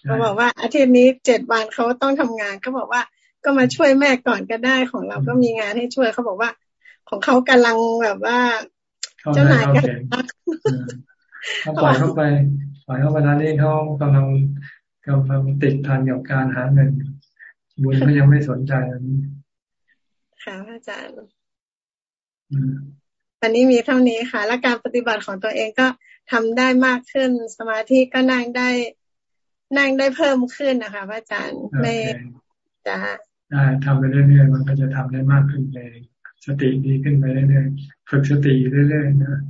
[SPEAKER 20] เขาบอกว่าอาทิตย์นี้เจ็ดวันเขาต้องทำงานเขาบอกว่าก็มาช่วยแม่ก่อนก็ได้ของเราก็มีงานให้ช่วยเขาบอกว่า ของเขากำลังแบบว่า เจ้านายกัน
[SPEAKER 1] เขาปล่อยเข้าไปปล่อยเข้าไปนั้นนี่เขากำลังกำลังติดทันกับการหาเงินบุญก็ยังไม่สนใจอันนี้
[SPEAKER 20] ค่ะอาจารย์ อันนี้มีเท่านี้ค่ะ และการปฏิบัติของตัวเองก็ทำได้มากขึ้น สมาธิก็นั่งได้นั่งได้เพิ่มขึ้นนะคะพระอาจารย์ไม่จะ
[SPEAKER 1] ได้ทำไปเรื่อยๆมันก็จะทำได้มากขึ้นเองสติดีขึ้นไปเรื่อยๆฝึกสติเรื่อยๆนะ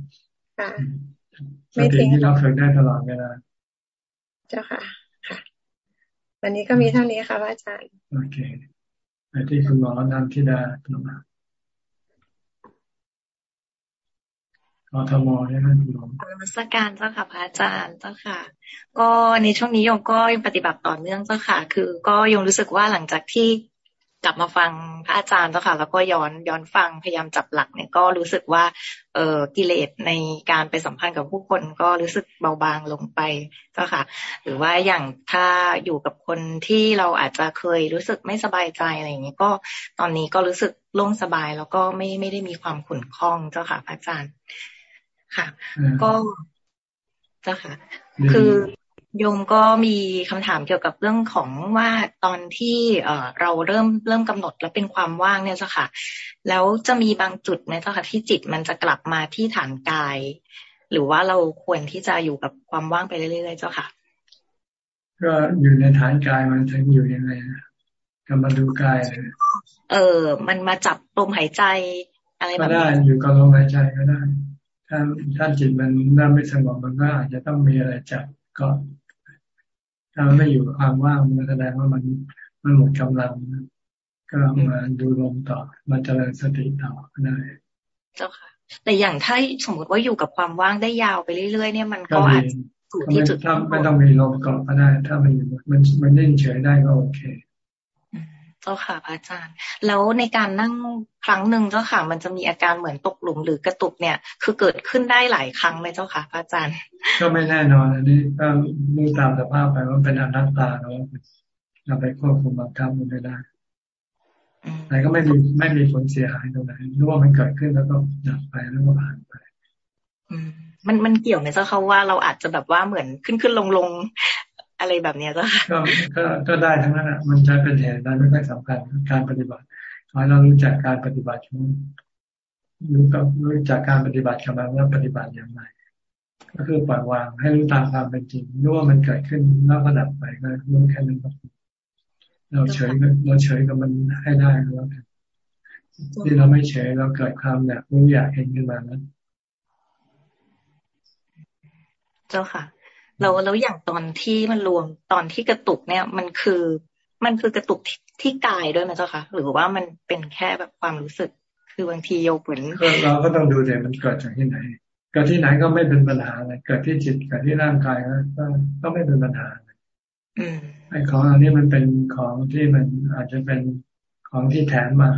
[SPEAKER 1] สติที่เราฝึกได้ตลอดเวลา
[SPEAKER 20] เจ้าค่ะค่ะวันนี้ก็มีเท่านี้ค่ะพระอาจารย์
[SPEAKER 1] โอเคไปที่คุณหมอนันทิดาตรงนั้น กทมใช่ไหมคุณหมอน
[SPEAKER 21] มัสการเจ้าค่ะพระอาจารย์เจ้าค่ะ ก็ในช่วงนี้โยมก็ยังปฏิบัติต่อเนื่องเจ้าค่ะ คือ ก็ยงรู้สึกว่าหลังจากที่กลับมาฟังพระอาจารย์เจ้าค่ะ แล้วก็ย้อนย้อนฟังพยายามจับหลักเนี่ยก็รู้สึกว่า เออกิเลสในการไปสัมพันธ์กับผู้คนก็รู้สึกเบาบางลงไปเจ้าค่ะ หรือว่าอย่างถ้าอยู่กับคนที่เราอาจจะเคยรู้สึกไม่สบายใจอะไรอย่างนี้ก็ตอนนี้ก็รู้สึกโล่งสบายแล้วก็ไม่ไม่ได้มีความขุ่นข้องเจ้าค่ะพระอาจารย์ ค่ะ ก็เจ้าค่ะ คือโยมก็มีคำถามเกี่ยวกับเรื่องของว่าตอนที่เออเราเริ่มเริ่มกำหนดแล้วเป็นความว่างเนี่ยเจ้าค่ะ แล้วจะมีบางจุดไหมเจ้าค่ะที่จิตมันจะกลับมาที่ฐานกาย หรือว่าเราควรที่จะอยู่กับความว่างไปเรื่อยๆเจ้าค่ะ
[SPEAKER 1] ก็อยู่ในฐานกายมันถึงอยู่ยังไงก็มาดูกาย
[SPEAKER 21] เออ มันมาจับลมหายใจ อะไรแบบนี้
[SPEAKER 1] ก็ได้อยู่กับลมหายใจก็ได้ ถ้าถ้าจิตมันเริ่มไม่สงบมันก็อาจจะต้องมีอะไรจับก็ถ้ามันไม่อยู่ความว่างมันแสดงว่ามันมันหมดกำลังก็มาดูลมต่อมาเจริญสติต่อก็ได้
[SPEAKER 21] เจ้าค่ะ แต่อย่างถ้าสมมติว่าอยู่กับความว่างได้ยาวไปเรื่อยๆ เนี่ยมันก็อาจถูกที่จุด
[SPEAKER 1] ถ้าไม่ต้องมีลมก่อนก็ได้ ถ้ามันมันมันนิ่งเฉยได้ก็โอเค
[SPEAKER 21] เจ้าค่ะพระอาจารย์ แล้วในการนั่งครั้งหนึ่งเจ้าค่ะ มันจะมีอาการเหมือนตกหลุมหรือกระตุกเนี่ย คือเกิดขึ้นได้หลายครั้งเลยเจ้าค่ะพระอาจารย์
[SPEAKER 1] ก็ไม่แน่นอนอันนี้ก็ดูตามสภาพไปว่าเป็นอนัตตาเราเราไปควบคุมบังคับมันไม่ได้แต่ก็ไม่มีไม่มีผลเสียหายตรงไหนรู้ว่ามันเกิดขึ้นแล้วก็ดับไปแล้วก็ผ่านไป
[SPEAKER 21] มันมันเกี่ยวไหมเจ้าค่ะว่าเราอาจจะแบบว่าเหมือนขึ้นขึ้นลงลง อะไรแบบนี้ก็
[SPEAKER 1] ก็ก็ก็ได้ทั้งนั้นอะมันจะเป็นเหตุได้ไม่ค่อยสำคัญการปฏิบัติขอให้เรารู้จักการปฏิบัติรู้กับรู้จักการปฏิบัติกับมันว่าปฏิบัติอย่างไรก็คือปล่อยวางให้รู้ตามความเป็นจริงรู้ว่ามันเกิดขึ้นแล้วก็ดับไปก็รู้แค่นั้นก็เราเฉยเราเฉยกับมันให้ได้แล้วกันที่เราไม่เฉยเราเกิดความอยากรู้อยากเห็นขึ้นมาแล้ว
[SPEAKER 21] เจ้าค่ะ เราแล้วอย่างตอนที่มันรวมตอนที่กระตุกเนี่ย มันคือ มันคือกระตุกที่กายด้วยไหมเจ้าคะหรือว่ามันเป็นแค่แบบความรู้สึก คือบางทีโยเหมือน
[SPEAKER 1] เราก็ต้องดูเลยมันเกิดจากที่ไหนเกิดที่ไหนก็ไม่เป็นปัญหาอะไรเกิดที่จิตเกิดที่ร่างกายก็ก็ไม่เป็นปัญหาไอ้ของอันนี้มันเป็นของที่มันอาจจะเป็นของที่แถมมา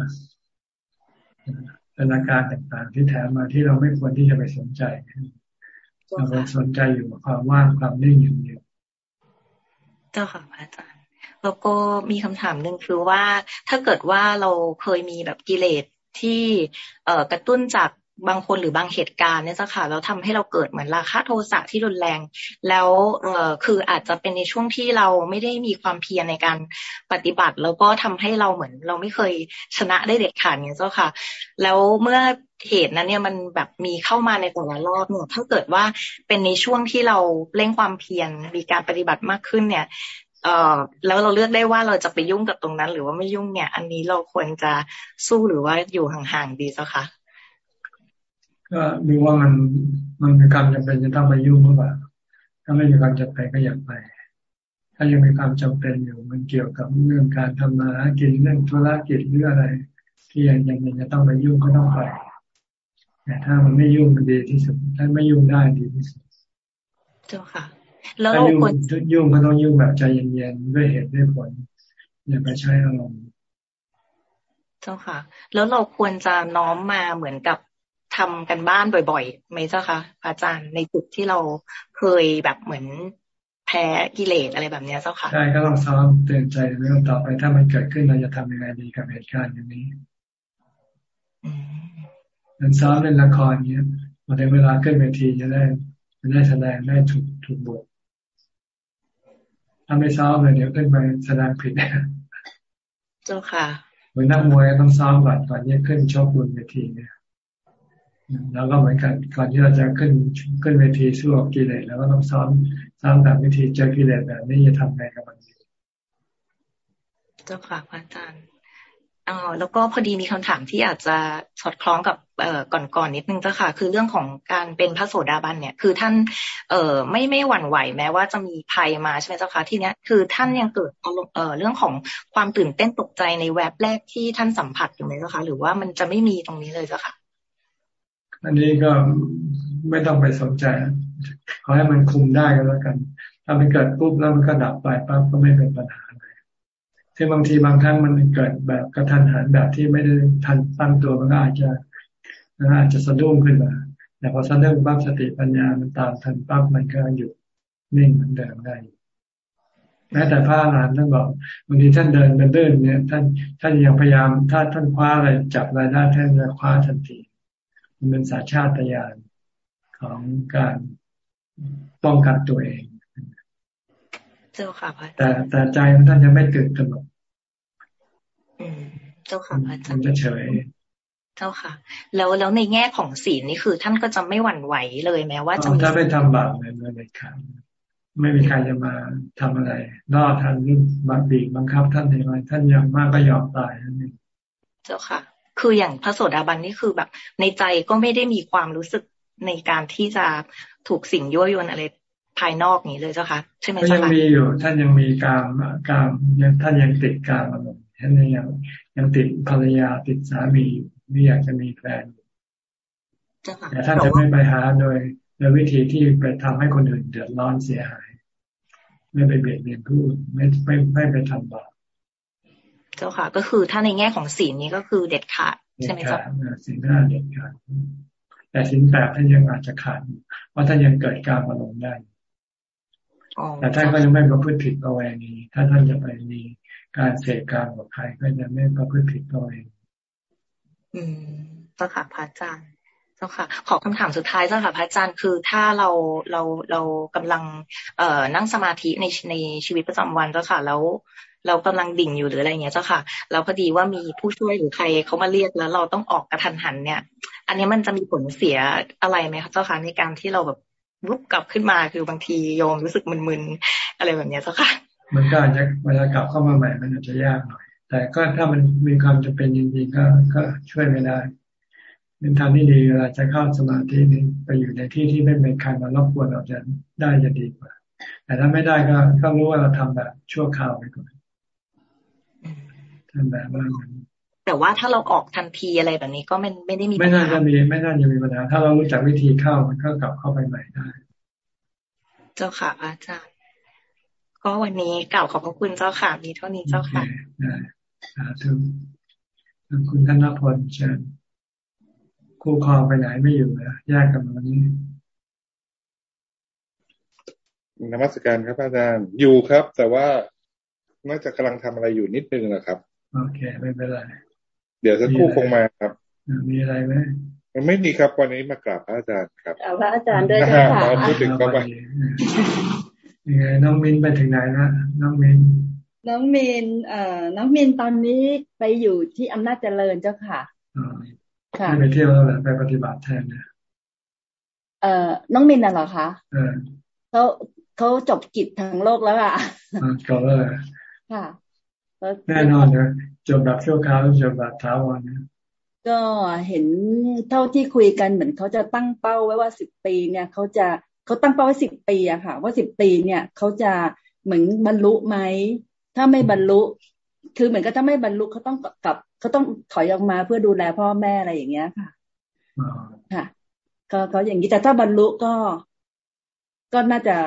[SPEAKER 1] เป็นอาการต่างๆที่แถมมาที่เราไม่ควรที่จะไปสนใจ เราไปสนใจอยู่กับความว่างความนิ่งอย่างเดียว
[SPEAKER 21] เจ้าค่ะพระอาจารย์แล้วก็มีคำถามหนึ่งคือว่าถ้าเกิดว่าเราเคยมีแบบกิเลสที่เอ่อกระตุ้นจาก บางคนหรือบางเหตุการณ์เนี่ยจ้ะค่ะแล้วทำให้เราเกิดเหมือนราคะโทสะที่รุนแรง แล้วเออคืออาจจะเป็นในช่วงที่เราไม่ได้มีความเพียรในการปฏิบัติ แล้วก็ทำให้เราเหมือน เราไม่เคยชนะได้เด็ดขาดเนี่ยเจ้าค่ะ แล้วเมื่อเหตุนั้นเนี่ยมันแบบมีเข้ามาในแต่ละรอบเนี่ยถ้าเกิดว่าเป็นในช่วงที่เราเร่งความเพียรมีการปฏิบัติมากขึ้นเนี่ยเอ่อแล้วเราเลือกได้ว่าเราจะไปยุ่งกับตรงนั้น หรือว่าไม่ยุ่งเนี่ย อันนี้เราควรจะสู้หรือว่าอยู่ห่างๆดีเจ้าค่ะ
[SPEAKER 1] ก็ดูว่ามันมันมีความจำเป็นจะต้องไปยุ่งหรือเปล่าถ้าไม่มีความจำเป็นก็อย่าไป ถ้ายังมีความจำเป็นอยู่ มันเกี่ยวกับเรื่องการทำมาหากินเรื่องธุรกิจหรืออะไร ที่ยังยังจะต้องไปยุ่งก็ต้องไปแต่ถ้ามันไม่ยุ่งมันดีที่สุด ถ้าไม่ยุ่งได้ดีที่สุด
[SPEAKER 21] เจ้าค่ะ
[SPEAKER 1] แล้วเราควรยุ่งก็ต้องยุ่งแบบใจเย็นๆด้วยเหตุด้วยผลอย่าไปใช้อารมณ์
[SPEAKER 21] เจ้าค่ะ แล้วเราควรจะน้อมมาเหมือนกับ ทำกันบ้านบ่อยๆไหมเจ้าคะอาจารย์ในจุดที่เราเคยแบบเหมือนแพ้กิเลสอะไรแบบนี้เจ้าค่ะ
[SPEAKER 1] ใช่ก็ต้องซ้อมเตือนใจเรื่องต่อไปถ้ามันเกิดขึ้นเราจะทำยังไงดีกับเหตุการณ์อย่างนี้มันซ้อมเป็นละครเนี้ยพอถึงเวลาขึ้นเวทีจะได้จะได้แสดงได้ถูกถูกบทถ้าไม่ซ้อมเลยเดี๋ยวขึ้นไปแสดงผิด
[SPEAKER 21] เจ้าค่ะ
[SPEAKER 1] เหมือนนักมวยต้องซ้อมก่อนก่อนที่ขึ้นชกบนเวทีเนี่ย แล้วก็เหมือนกันก่อนที่เราจะขึ้นขึ้นเวทีสู้กับกิเลสแล้วก็ต้องซ้อมซ้อมแบบวิธีเจอกิเลสแบบนี้จะทำไงกับมัน
[SPEAKER 21] เจ้าค่ะพระอาจารย์อ๋อแล้วก็พอดีมีคำถามที่อาจจะสอดคล้องกับเอ่อก่อนๆนนิดนึงเจ้าค่ะ คือเรื่องของการเป็นพระโสดาบันเนี่ย คือท่านเอ่อไม่ไม่หวั่นไหวแม้ว่าจะมีภัยมาใช่ไหมเจ้าค่ะที่เนี้ยคือท่านยังเกิดอารมณ์เอ่อเรื่องของความตื่นเต้นตกใจในแวบแรกที่ท่านสัมผัสอยู่ไหมเจ้าค่ะหรือว่ามันจะไม่มีตรงนี้เลยเจ้าค่ะ
[SPEAKER 1] อันนี้ก็ไม่ต้องไปสนใจขอให้มันคุมได้ก็แล้วกัน ถ้ามันเกิดปุ๊บแล้วมันก็ดับไปปั๊บก็ไม่เป็นปัญหาซึ่บางทีบางครั้งมันเกิดแบบกระทันหันแบบที่ไม่ได้ทันตั้งตัวมันก็อาจจะอาจจะสะดุ้งขึ้นมาแต่พอสะดุ้งปั๊บสติปัญญามันตามทันปั๊บมันก็หยุดนิ่งเหมือนเดิมได้แม้แต่พระอรหันต์ท่านบอกบางทีท่านเดินเป็นเดินเนี่ยท่านท่านยังพยายามถ้าท่านคว้าอะไรจับอะไรได้ท่านจะคว้าทันที มันเป็นสาชาติญาณของการป้องกันตัวเอง
[SPEAKER 21] เจ้าค่ะพระ
[SPEAKER 1] แต่แต่ใจของท่านยังไม่ตื่นตระหนก
[SPEAKER 21] เจ้าค่ะพระอาจารย์
[SPEAKER 1] จะเฉย
[SPEAKER 21] เจ้าค่ะ แล้วแล้วในแง่ของศีลนี่คือ ท่านก็จะไม่หวั่นไหวเลยแม้ว่าจะ
[SPEAKER 1] ถ้าไม่ทำบาปเลยเลยครับไม่มีใครจะมาทำอะไรนอท่านหรือบังบีบังคับท่านอะไรท่านยังมากก็ยอมตายนั่นเอง
[SPEAKER 21] เจ้าค่ะ คืออย่างพระโสดาบันนี่คือแบบ ในใจก็ไม่ได้มีความรู้สึกในการที่จะถูกสิ่งยั่วยวนอะไรภายนอกนี้เลยเจ้าค่ะใช่ไหม
[SPEAKER 1] เจ้าค่ะยังมีอยู่ ท่านยังมีการการยังท่านยังติดการอารมณ์ท่านยังยังติดภรรยาติดสามีไม่อยากจะมีแฟนแต่ท่านจะไม่ไปหาโดยโดยวิธีที่ไปทำให้คนอื่นเดือดร้อนเสียหาย ไม่ไปเบียดเบียนผู้อื่นไม่ไม่ไม่ไปทำบาป
[SPEAKER 21] เจ้าค่ะ ก็คือถ้าในแง่ของศีลนี้ก็คือเด็ดขาดใช่ไหมเจ้า
[SPEAKER 1] ศีลห้าเด็ดขาดแต่ศีลแปดท่านยังอาจจะขาดเพราะท่านยังเกิดการมาลงได้แต่ท่านก็ยังไม่ประพฤติผิดประเวณีถ้าท่านจะไปมีการเสกการกับใครก็จะไม่ประพฤติผิดตัวเอง
[SPEAKER 21] อืมเจ้าค่ะพระอาจารย์เจ้าค่ะขอคำถามสุดท้ายเจ้าค่ะพระอาจารย์คือถ้าเราเราเรากำลังเอ่อนั่งสมาธิในในชีวิตประจำวันเจ้าค่ะ แล้ว เรากำลังดิ่งอยู่หรืออะไรเงี้ยเจ้าค่ะแล้วพอดีว่ามีผู้ช่วยหรือใครเขามาเรียกแล้ว เราต้องออกกระทันหันเนี่ย อันนี้มันจะมีผลเสียอะไรไหมคะเจ้าค่ะในการที่เราแบบวุบกลับขึ้นมาคือบางทีโยมรู้สึกมึนๆอะไรแบบเนี้ยเจ้าค่ะ
[SPEAKER 1] มันก็อาจจะเวลากลับเข้ามาใหม่มันอาจจะยากหน่อย แต่ก็ถ้ามันมีความจะเป็นจริงๆก็ก็ช่วยไม่ได้เป็นทางที่ดีเวลาจะเข้าสมาธินี้ไปอยู่ในที่ที่ไม่เป็นใครมารบกวนเราจะได้จะดีกว่า แต่ถ้าไม่ได้ก็ก็รู้ว่าเราทำแบบชั่วคราวไปก่อน ทำแบบว่ามัน
[SPEAKER 21] แต่ว่าถ้าเราออกทันทีอะไรแบบนี้ก็ไม่ไม่ได้มี
[SPEAKER 1] ไม่น่าจะมีไม่น่าจะมีปัญหาถ้าเรารู้จักวิธีเข้ามันก็กลับเข้าไปใหม่ได้
[SPEAKER 21] เจ้าค่ะอาจารย์ ก็วันนี้กล่าวขอบพระคุณเจ้าค่ะ มีเท่านี้เจ้าค่ะ
[SPEAKER 1] สาธุคุณธนพลเชิญคู่ครองไปไหนไม่อยู่นะแยกกันวันนี้
[SPEAKER 22] นมัสการครับอาจารย์อยู่ครับ แต่ว่าน่าจะกำลังทำอะไรอยู่นิดนึงนะครับ
[SPEAKER 1] โอเคไม่เป็นไร
[SPEAKER 22] เดี๋ยวสักครู่คงมาครับ
[SPEAKER 1] มีอะไรไหม
[SPEAKER 22] ไม่มีครับวันนี้มากราบพระอาจารย์ครับ
[SPEAKER 6] พระอาจารย์ด้วยค่ะ
[SPEAKER 22] พูดถึงก็ไป
[SPEAKER 1] ยังไงน้องมินไปถึงไหนนะน้องมิน
[SPEAKER 6] น้องมินเอ่อน้องมินตอนนี้ไปอยู่ที่อำนาจเจริญเจ้าค่ะ
[SPEAKER 1] ค่ะไปเที่ยวแล้วแหละไปปฏิบัติแทนเนี่ย
[SPEAKER 6] เอ่อน้องมินน่ะเหรอคะ
[SPEAKER 1] เออ
[SPEAKER 6] เขาเขาจบกิจทางโลกแล้วอะ
[SPEAKER 1] จบแล้ว
[SPEAKER 6] ค่ะ
[SPEAKER 1] แน่นอนนะจบแบบชั่วคราวจบแบบท้าวันนะ
[SPEAKER 6] ก็เห็นเท่าที่คุยกันเหมือนเขาจะตั้งเป้าไว้ว่าสิบปีเนี่ยเขาจะเขาตั้งเป้าไว้สิบปีอะค่ะ ว่าสิบปีเนี่ยเขาจะเหมือนบรรลุไหมถ้าไม่บรรลุ คือเหมือนก็ถ้าไม่บรรลุเขาต้องกลับเขาต้องถอยออกมาเพื่อดูแลพ่อแม่อะไรอย่างเงี้ยค่ะค่ะก็ก็อย่างนี้แต่ถ้าบรรลุก็ ก็น่าจะ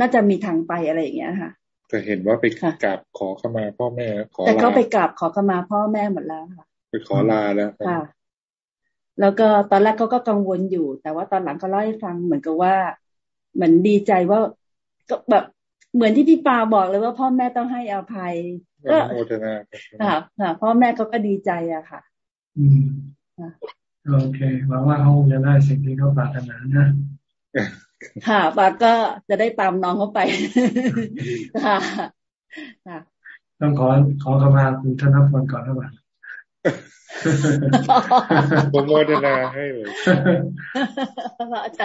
[SPEAKER 6] น่าจะมีทางไปอะไรอย่างเงี้ยค่ะ
[SPEAKER 22] แต่เห็นว่าไปกราบขอเข้ามาพ่อแม่ขอ
[SPEAKER 6] แต่เขาไปกราบขอเข้ามาพ่อแม่หมดแล้วค่ะ
[SPEAKER 22] ไปขอลาแล้ว
[SPEAKER 6] ค่ะ แล้วก็ตอนแรกเขาก็กังวลอยู่ แต่ว่าตอนหลังเขาเล่าให้ฟังเหมือนกับว่าเหมือนดีใจว่าก็แบบเหมือนที่พี่ปาบอกเลยว่าพ่อแม่ต้องให้อภัยก็โมทนาค่ะค่ะพ่อแม่เขาก็ดีใจอะค่ะ
[SPEAKER 1] อืมโอเคหวังว่าเขาจะได้สิ่งที่เขาปรารถนานะ
[SPEAKER 6] ค่ะปาก็จะได้ตามน้องเขาไปค่ะ
[SPEAKER 1] ค่ะต้องขอขอขมาคุณธนพลก่อนนะบ้าง
[SPEAKER 22] ผมโมทนาให้เลย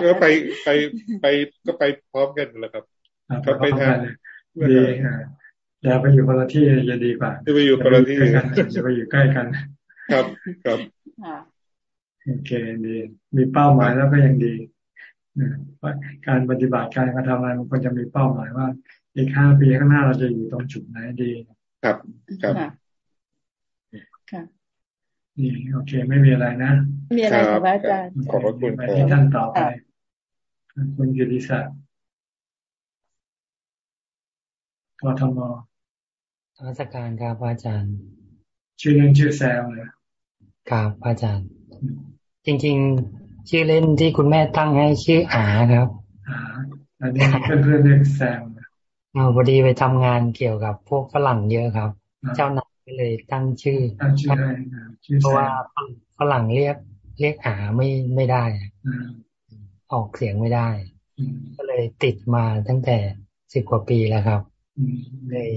[SPEAKER 22] ก็ไปไปไปก็ไปพร้อมกันแหละครับก็ไปทาน
[SPEAKER 1] ดีอย่าไปอยู่คนละที่จะดีกว่า
[SPEAKER 22] จะไปอยู่คนละที่
[SPEAKER 1] จะไปอยู่ใกล้กัน
[SPEAKER 22] ครับครับ
[SPEAKER 1] โอเคดีมีเป้าหมายแล้วก็ยังดี การปฏิบัติการกระทำอะไรมันควรจะมีเป้าหมายว่าอีกห้าปีข้างหน้าเราจะอยู่ตรงจุดไหนดี
[SPEAKER 22] ครับ ครับ
[SPEAKER 1] ค่ะนี่โอเค ไม่มีอะไรนะ
[SPEAKER 23] มีอะไรครับอาจารย์
[SPEAKER 22] ขอบคุณ
[SPEAKER 1] ไปที่ท่านต่อไปคุณกิติศักดิ์กทม
[SPEAKER 24] ราชการครับอาจารย์
[SPEAKER 1] ชื่อเล่นชื่อแซมเลย
[SPEAKER 24] ครับอาจารย์ จริง ๆ ชื่อเล่นที่คุณแม่ตั้งให้ชื่ออาครับ
[SPEAKER 1] อาอันนี้เพื่อนๆเรียกแซม
[SPEAKER 24] อ๋อพอดีไปทำงานเกี่ยวกับพวกฝรั่งเยอะครับ เจ้านายก็เลยตั้งชื่อ
[SPEAKER 1] ตั้งชื่อให้
[SPEAKER 24] เพราะว่าฝรั่งเรียกเรียกอาไม่ไม่ได้ออกเสียงไม่ได้ ก็เลยติดมาตั้งแต่สิบกว่าปีแล้วครับเลย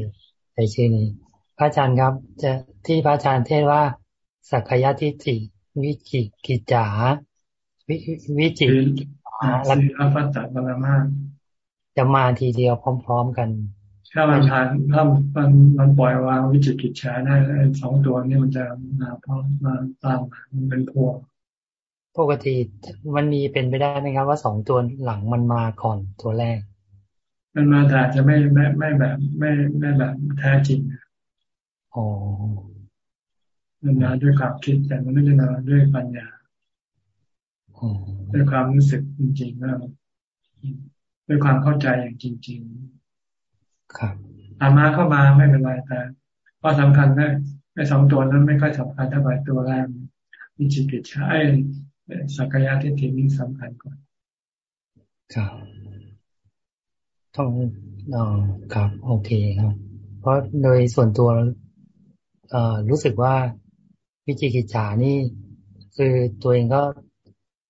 [SPEAKER 24] ในชื่อนี้ พระอาจารย์ครับ จะที่พระอาจารย์เทศว่าสักยะทิฏฐิวิจิกิจา วิวิจิ
[SPEAKER 1] แล้วก็ปัตตบาลมา
[SPEAKER 24] จะมาทีเดียวพร้อม ๆกัน
[SPEAKER 1] ถ้ามันทานถ้ามันมันปล่อยวางวิจิกิจฉาได้สองตัวนี้มันจะมาพร้อมมาตามมันเป็นพวก
[SPEAKER 24] ปกติมันมีเป็นไปได้ไหมครับ ว่าสองตัวหลังมันมาก่อนตัวแรก
[SPEAKER 1] มันมาแต่จะไม่ไม่ไม่แบบ ไม่ไม่แบบแท้จริง
[SPEAKER 24] อ๋อ
[SPEAKER 1] มันมาด้วยความคิดแต่มันไม่ได้มาด้วยปัญญา ด้วยความรู้สึกจริงๆแล้วด้วยความเข้าใจอย่างจริง
[SPEAKER 24] ๆ ครับ
[SPEAKER 1] อามาเข้ามาไม่เป็นไรแต่ว่าสำคัญได้ไอ้สองตัวนั้นไม่ค่อยสำคัญเท่าไหร่ตัวแรกมีจิกิจใช้สักยะที่ทีนี้สำคัญกว่า
[SPEAKER 24] ครับต้องออครับ โอเคครับ เพราะโดยส่วนตัวเอ่อรู้สึกว่าวิจิกิจฉานี่ คือตัวเองก็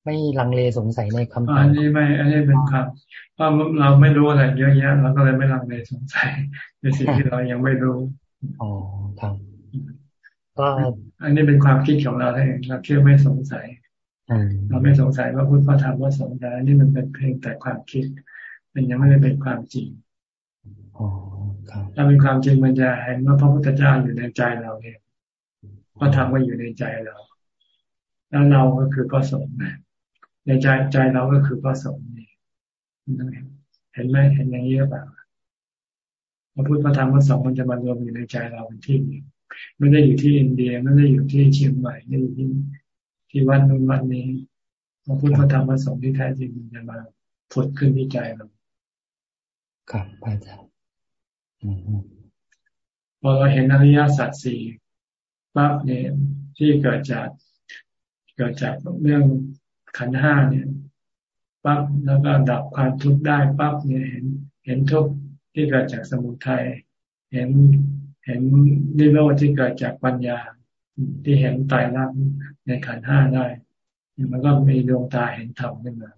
[SPEAKER 24] ไม่ลังเลสงสัยในคำตอบ
[SPEAKER 1] อันนี้ไม่ อันนี้เป็นครับว่าเราไม่รู้อะไรเยอะแยะเราก็เลยไม่ลังเลสงสัยในสิ่งที่เรายังไม่รู้
[SPEAKER 24] อ๋อครับก็
[SPEAKER 1] อันนี้เป็นความคิดของเราเองเราคิดไม่สงสัยเราไม่สงสัยว่าพุทธธรรมว่าสงสัยนี่มันเป็นเพียงแต่ความคิด มันยังไม่ได้เป็นความจริงถ้าเป็นความจริงมันจะเห็นว่าพระพุทธเจ้าอยู่ในใจเราเองพระธรรมก็อยู่ในใจเรา แล้วเราก็คือพระสงฆ์ ในใจใจเราก็คือพระสงฆ์นี่เห็นไหมเห็นอย่างนี้หรือเปล่าพระพุทธพระธรรมพระสงฆ์มันจะมารวมอยู่ในใจเราเป็นที่นี้ไม่ได้อยู่ที่อินเดียไม่ได้อยู่ที่เชียงใหม่ไม่ได้อยู่ที่ที่วันนู้นวันนี้พระพุทธพระธรรมพระสงฆ์ที่แท้จริงจะมาผุดขึ้นที่ใจเรา
[SPEAKER 24] ครับอาจารย์
[SPEAKER 1] พอเราเห็นอริยสัจสี่ปั๊บเนี่ยที่เกิดจากเกิดจากเรื่อง ขันห้าเนี่ยปั๊บแล้วก็ดับความทุกข์ได้ปั๊บเนี่ยเห็น เห็นทุกข์ที่เกิดจากสมุทัยเห็นเห็นนิโรธที่เกิดจากปัญญาที่เห็นไตรลักษณ์ในขันห้าได้มันก็มีดวงตาเห็นธรรมขึ้นมา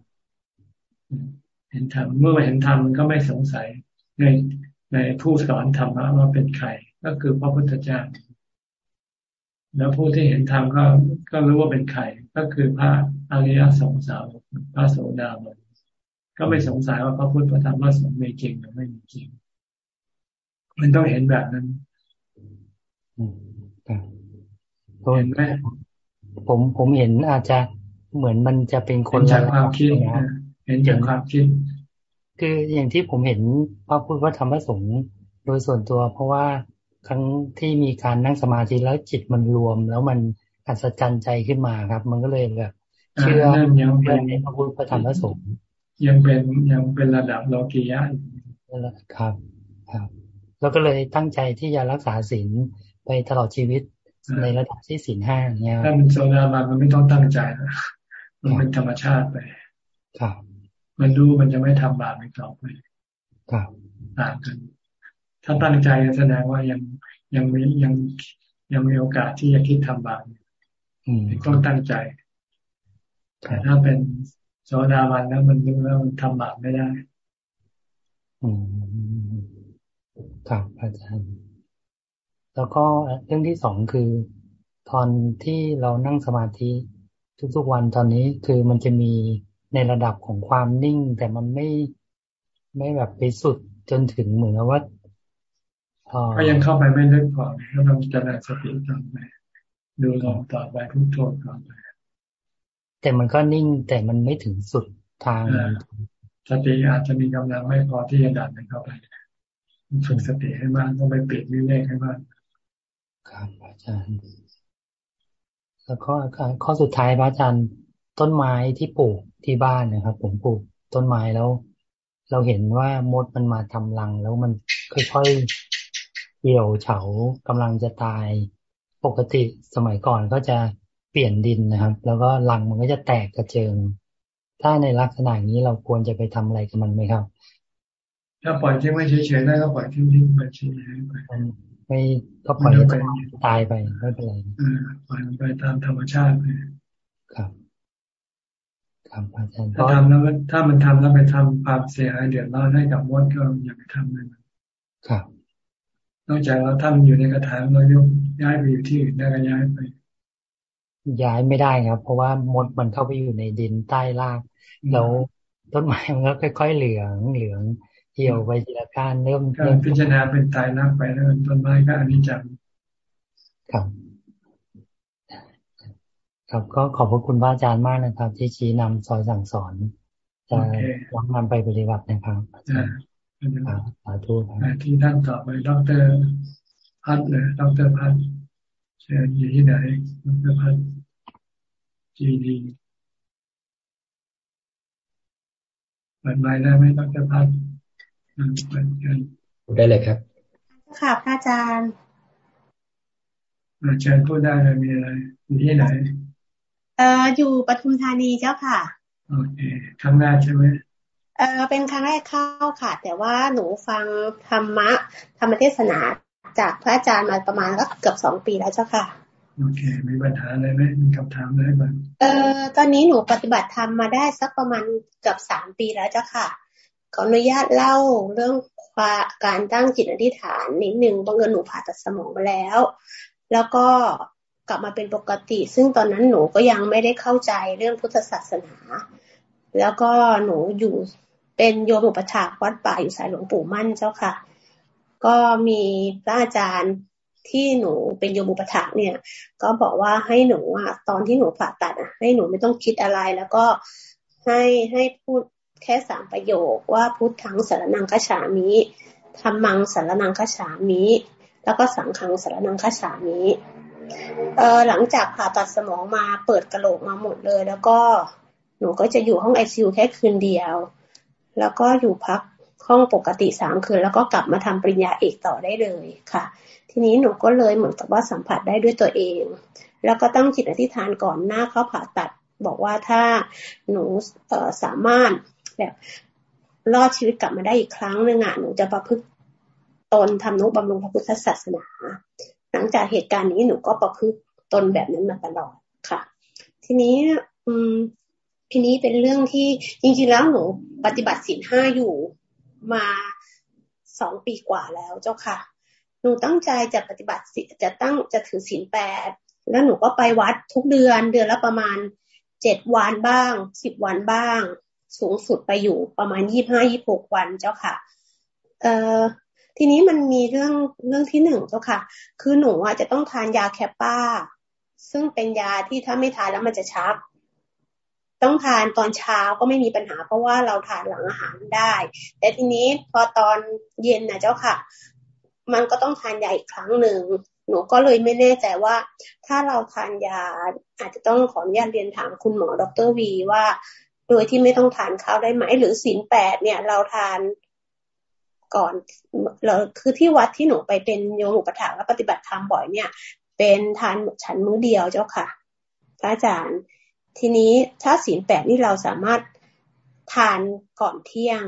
[SPEAKER 1] เห็นธรรมเมื่อเห็นธรรมมันก็ไม่สงสัยในในผู้สอนธรรมว่าเป็นใครก็คือพระพุทธเจ้าแล้วผู้ที่เห็นธรรมก็ก็รู้ว่าเป็นใครก็คือพระ อริยสงสาวพระโสดาบันก็ไม่สงสัยว่าพระพุทธพระธรรมพระสงฆ์มีจริงหรือไม่มีจริง มันต้องเห็นแบบนั้น
[SPEAKER 24] เห็นไหมผมผมเห็นอาจจะเหมือนมันจะเป็นคน
[SPEAKER 1] จากความคิดเห็นจากความคิด
[SPEAKER 24] คืออย่างที่ผมเห็นพระพุทธพระธรรมพระสงฆ์โดยส่วนตัว เพราะว่าครั้งที่มีการนั่งสมาธิแล้วจิตมันรวม แล้วมันอัศจรรย์ใจขึ้นมาครับ มันก็เลยแบบ เชื่อ
[SPEAKER 1] ยังเป็น
[SPEAKER 24] พระพุทธพระธรรมพระสงฆ์
[SPEAKER 1] ยังเป็นยังเป็นระดับโลกียะ
[SPEAKER 24] ครับ ครับ แล้วก็เลยตั้งใจที่จะรักษาศีลไปตลอดชีวิตในระดับที่ศีลห้าเนี่ย
[SPEAKER 1] ถ้ามันโซดาบันมันไม่ต้องตั้งใจนะมันเป็นธรรมชาติไป
[SPEAKER 24] ครับ
[SPEAKER 1] มันรู้มันจะไม่ทำบาปอีกต่อไป
[SPEAKER 24] ครับ
[SPEAKER 1] ต่างกัน ถ้าตั้งใจแสดงว่ายังยังมียังยังมีโอกาสที่จะคิดทำบาปต้องตั้งใจ แต่ถ้าเป็นโสดาบันแล้วมันรู้แล้วมันทำบาปไม่ได้
[SPEAKER 24] ครับอาจารย์แล้วก็เรื่องที่สองคือ ตอนที่เรานั่งสมาธิทุกๆวันตอนนี้คือมันจะมีในระดับของความนิ่ง แต่มันไม่ไม่แบบไปสุดจนถึงเหมือนว่า
[SPEAKER 1] ก็ยังเข้าไปไม่ลึกพอก็ต้องเจริญสติต่อไปดูลองต่อไปพุทโธต่อไป
[SPEAKER 24] แต่มันก็นิ่งแต่มันไม่ถึงสุดทาง
[SPEAKER 1] สติอาจจะมีกำลังไม่พอที่จะดันมันเข้าไปฝึกสติให้มากต้องไปปิดวิเวกให้มาก
[SPEAKER 24] ครับอาจารย์ แล้วก็ข้อสุดท้ายพระอาจารย์ต้นไม้ที่ปลูกที่บ้านนะครับ ผมปลูกต้นไม้แล้ว เราเห็นว่ามดมันมาทำรัง แล้วมันค่อยๆเหี่ยวเฉากำลังจะตาย ปกติสมัยก่อนก็จะ เปลี่ยนดินนะครับ แล้วก็รังมันก็จะแตกกระเจิง ถ้าในลักษณะนี้เราควรจะไปทำอะไรกับมันไหมครับ
[SPEAKER 1] ถ้าปล่อยทิ้งไว้เฉยๆได้ก็ปล่อยทิ้งทิ้งไปเฉยๆไป
[SPEAKER 24] ไม่ก็ปล่อยไปตายไปไม่เป็นไร
[SPEAKER 1] ปล่อยมันไปตามธรรมชาติ
[SPEAKER 24] ครับครับอาจารย์
[SPEAKER 1] ถ้าทำแล้วถ้ามันทำแล้วไปทำความเสียหายเดือดร้อนให้กับมดก็อย่าไปทำเลย
[SPEAKER 24] ครับ
[SPEAKER 1] นอกจากเราถ้ามันอยู่ในกระถางเรายกย้ายไปอยู่ที่อื่นได้ก็ย้ายไป
[SPEAKER 24] ย้ายไม่ได้ครับ เพราะว่ามดมันเข้าไปอยู่ในดินใต้ราก แล้วต้นไม้มันก็ค่อย ๆ เหลืองเหลืองเหี่ยวไปทีละก้านเริ่ม
[SPEAKER 1] การพิจารณาเป็นตายนักไปแล้วต้นไม้ก็อนิจจัง
[SPEAKER 24] ครับครับก็ขอบพระคุณพระอาจารย์มากนะครับ ที่ชี้นำสอนสั่งสอน จะน้อมนำไปปฏิบัตินะครับอาจารย์สาธุ
[SPEAKER 1] ครับที่ท่านต่อไปดรพัดเลยดรพัด เชิญอยู่ที่ไหนดรพัดจีดีเปิดไมค์ได้ไหมดรพัด
[SPEAKER 25] ได้เลยครับ
[SPEAKER 26] ค่ะพระอาจารย์
[SPEAKER 1] เชิญพูดได้เลยมีอะไรอยู่ที่ไหน
[SPEAKER 26] เอ่ออยู่ปทุมธานีเจ้าค่ะ
[SPEAKER 1] โอเคครั้งแรกใช่ไหม
[SPEAKER 26] เออเป็นครั้งแรกเข้าค่ะ แต่ว่าหนูฟังธรรมะธรรมเทศนา จากพระอาจารย์มาประมาณก็เกือบสองปีแล้วเจ้าค่ะ
[SPEAKER 1] โอเค มีปัญหาอะไรไหมมีคำถามอะไรบ้าง
[SPEAKER 26] เออตอนนี้หนูปฏิบัติธรรมมาได้สักประมาณเกือบสามปีแล้วเจ้าค่ะ ขออนุญาตเล่าเรื่องการตั้งจิตอธิษฐานนิดหนึ่งบางเงินหนูผ่าตัดสมองมาแล้ว แล้วก็กลับมาเป็นปกติ ซึ่งตอนนั้นหนูก็ยังไม่ได้เข้าใจเรื่องพุทธศาสนา แล้วก็หนูอยู่เป็นโยมอุปถากวัดป่าอยู่สายหลวงปู่มั่นเจ้าค่ะ ก็มีพระอาจารย์ที่หนูเป็นโยมอุปถากเนี่ย ก็บอกว่าให้หนูอะตอนที่หนูผ่าตัดอะให้หนูไม่ต้องคิดอะไรแล้วก็ให้ให้พูดแค่สามประโยคว่าพุทธังสารนังคฉามิธรรมังสารนังคฉามิแล้วก็สังขังสารนังคฉามิเออหลังจากผ่าตัดสมองมาเปิดกระโหลกมาหมดเลย แล้วก็หนูก็จะอยู่ห้องไอซิวแค่คืนเดียว แล้วก็อยู่พัก ห้องปกติสามคืน แล้วก็กลับมาทำปริญญาเอกต่อได้เลยค่ะ ทีนี้หนูก็เลยเหมือนกับว่าสัมผัสได้ด้วยตัวเอง แล้วก็ตั้งจิตอธิษฐานก่อนหน้าเขาผ่าตัด บอกว่าถ้าหนูสามารถแบบรอดชีวิตกลับมาได้อีกครั้งหนึ่งอะหนูจะประพฤติตนทำนุบำรุงพระพุทธศาสนา หลังจากเหตุการณ์นี้หนูก็ประพฤติตนแบบนั้นมาตลอดค่ะ ทีนี้ อืมทีนี้เป็นเรื่องที่จริงๆแล้วหนูปฏิบัติศีลห้าอยู่ มาสองปีกว่าแล้วเจ้าค่ะ หนูตั้งใจจะปฏิบัติจะตั้งจะถือศีลแปดแล้วหนูก็ไปวัดทุกเดือนเดือนละประมาณเจ็ดวันบ้างสิบวันบ้าง สูงสุดไปอยู่ประมาณยี่ห้ายี่หกวันเจ้าค่ะ เอ่อทีนี้มันมีเรื่องเรื่องที่หนึ่งเจ้าค่ะ คือหนูอะจะต้องทานยาแคปป้า ซึ่งเป็นยาที่ถ้าไม่ทานแล้วมันจะชัก ต้องทานตอนเช้าก็ไม่มีปัญหา เพราะว่าเราทานหลังอาหารได้ แต่ทีนี้พอตอนเย็นนะเจ้าค่ะ มันก็ต้องทานยาอีกครั้งหนึ่งหนูก็เลยไม่แน่ใจว่า ถ้าเราทานยาอาจจะต้องขออนุญาตเรียนถามคุณหมอดรวีว่า โดยที่ไม่ต้องทานข้าวได้ไหม หรือศีลแปดเนี่ย เราทานก่อนเราคือที่วัดที่หนูไปเป็นโยมอุปถากและปฏิบัติธรรมบ่อยเนี่ย เป็นทานฉันมื้อเดียวเจ้าค่ะ พระอาจารย์ ทีนี้ถ้าศีลแปดนี่เราสามารถทานก่อนเที่ยง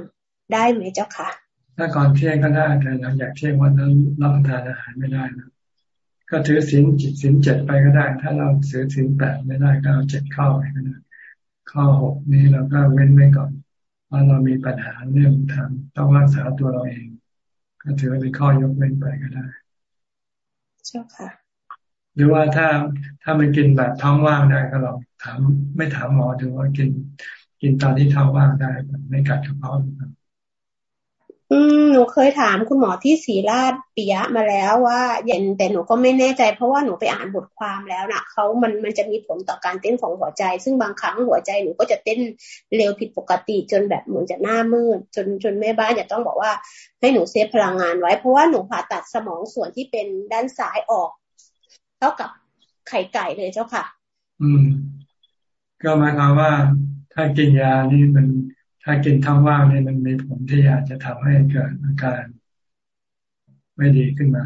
[SPEAKER 26] ได้ไหมเจ้าค่ะ
[SPEAKER 1] ถ้าก่อนเที่ยงก็ได้แต่หลังจากเที่ยงวันนั้นรับประทานอาหารไม่ได้นะก็ถือศีลจิตศีลเจ็ดไปก็ได้ ถ้าเราถือศีลแปดไม่ได้ก็เอาเจ็ดเข้าไปก็ได้ข้อหกนี้เราก็เว้นไว้ก่อนว่าเรามีปัญหาเรื่องทางต้องรักษาตัวเราเอง ก็ถือว่าเป็นข้อยกเว้นไปก็ได้
[SPEAKER 26] ใช่ค่ะ
[SPEAKER 1] หรือว่าถ้าถ้ามันกินแบบท้องว่างได้ก็ลองถามไม่ถามหมอดูว่ากิน กินตอนที่ท้องว่างได้ไม่กัดกระเพาะหรือเปล่า
[SPEAKER 26] อืมหนูเคยถามคุณหมอที่ศรีราชปิยะมาแล้วว่าเย็นแต่หนูก็ไม่แน่ใจเพราะว่าหนูไปอ่านบทความแล้วนะเขามันมันจะมีผลต่อการเต้นของหัวใจ ซึ่งบางครั้งหัวใจหนูก็จะเต้นเร็วผิดปกติจนแบบเหมือนจะหน้ามืด จนจนแม่บ้านจะต้องบอกว่าให้หนูเซฟพลังงานไว้ เพราะว่าหนูผ่าตัดสมองส่วนที่เป็นด้านซ้ายออก เท่ากับไข่ไก่เลยเจ้าค่ะ
[SPEAKER 1] อืม ก็หมายความว่า ถ้ากินยานี่มันถ้ากินท้องว่างนี่มันมีผลที่อาจจะทำให้เกิดอาการ ไม่ดีขึ้นมา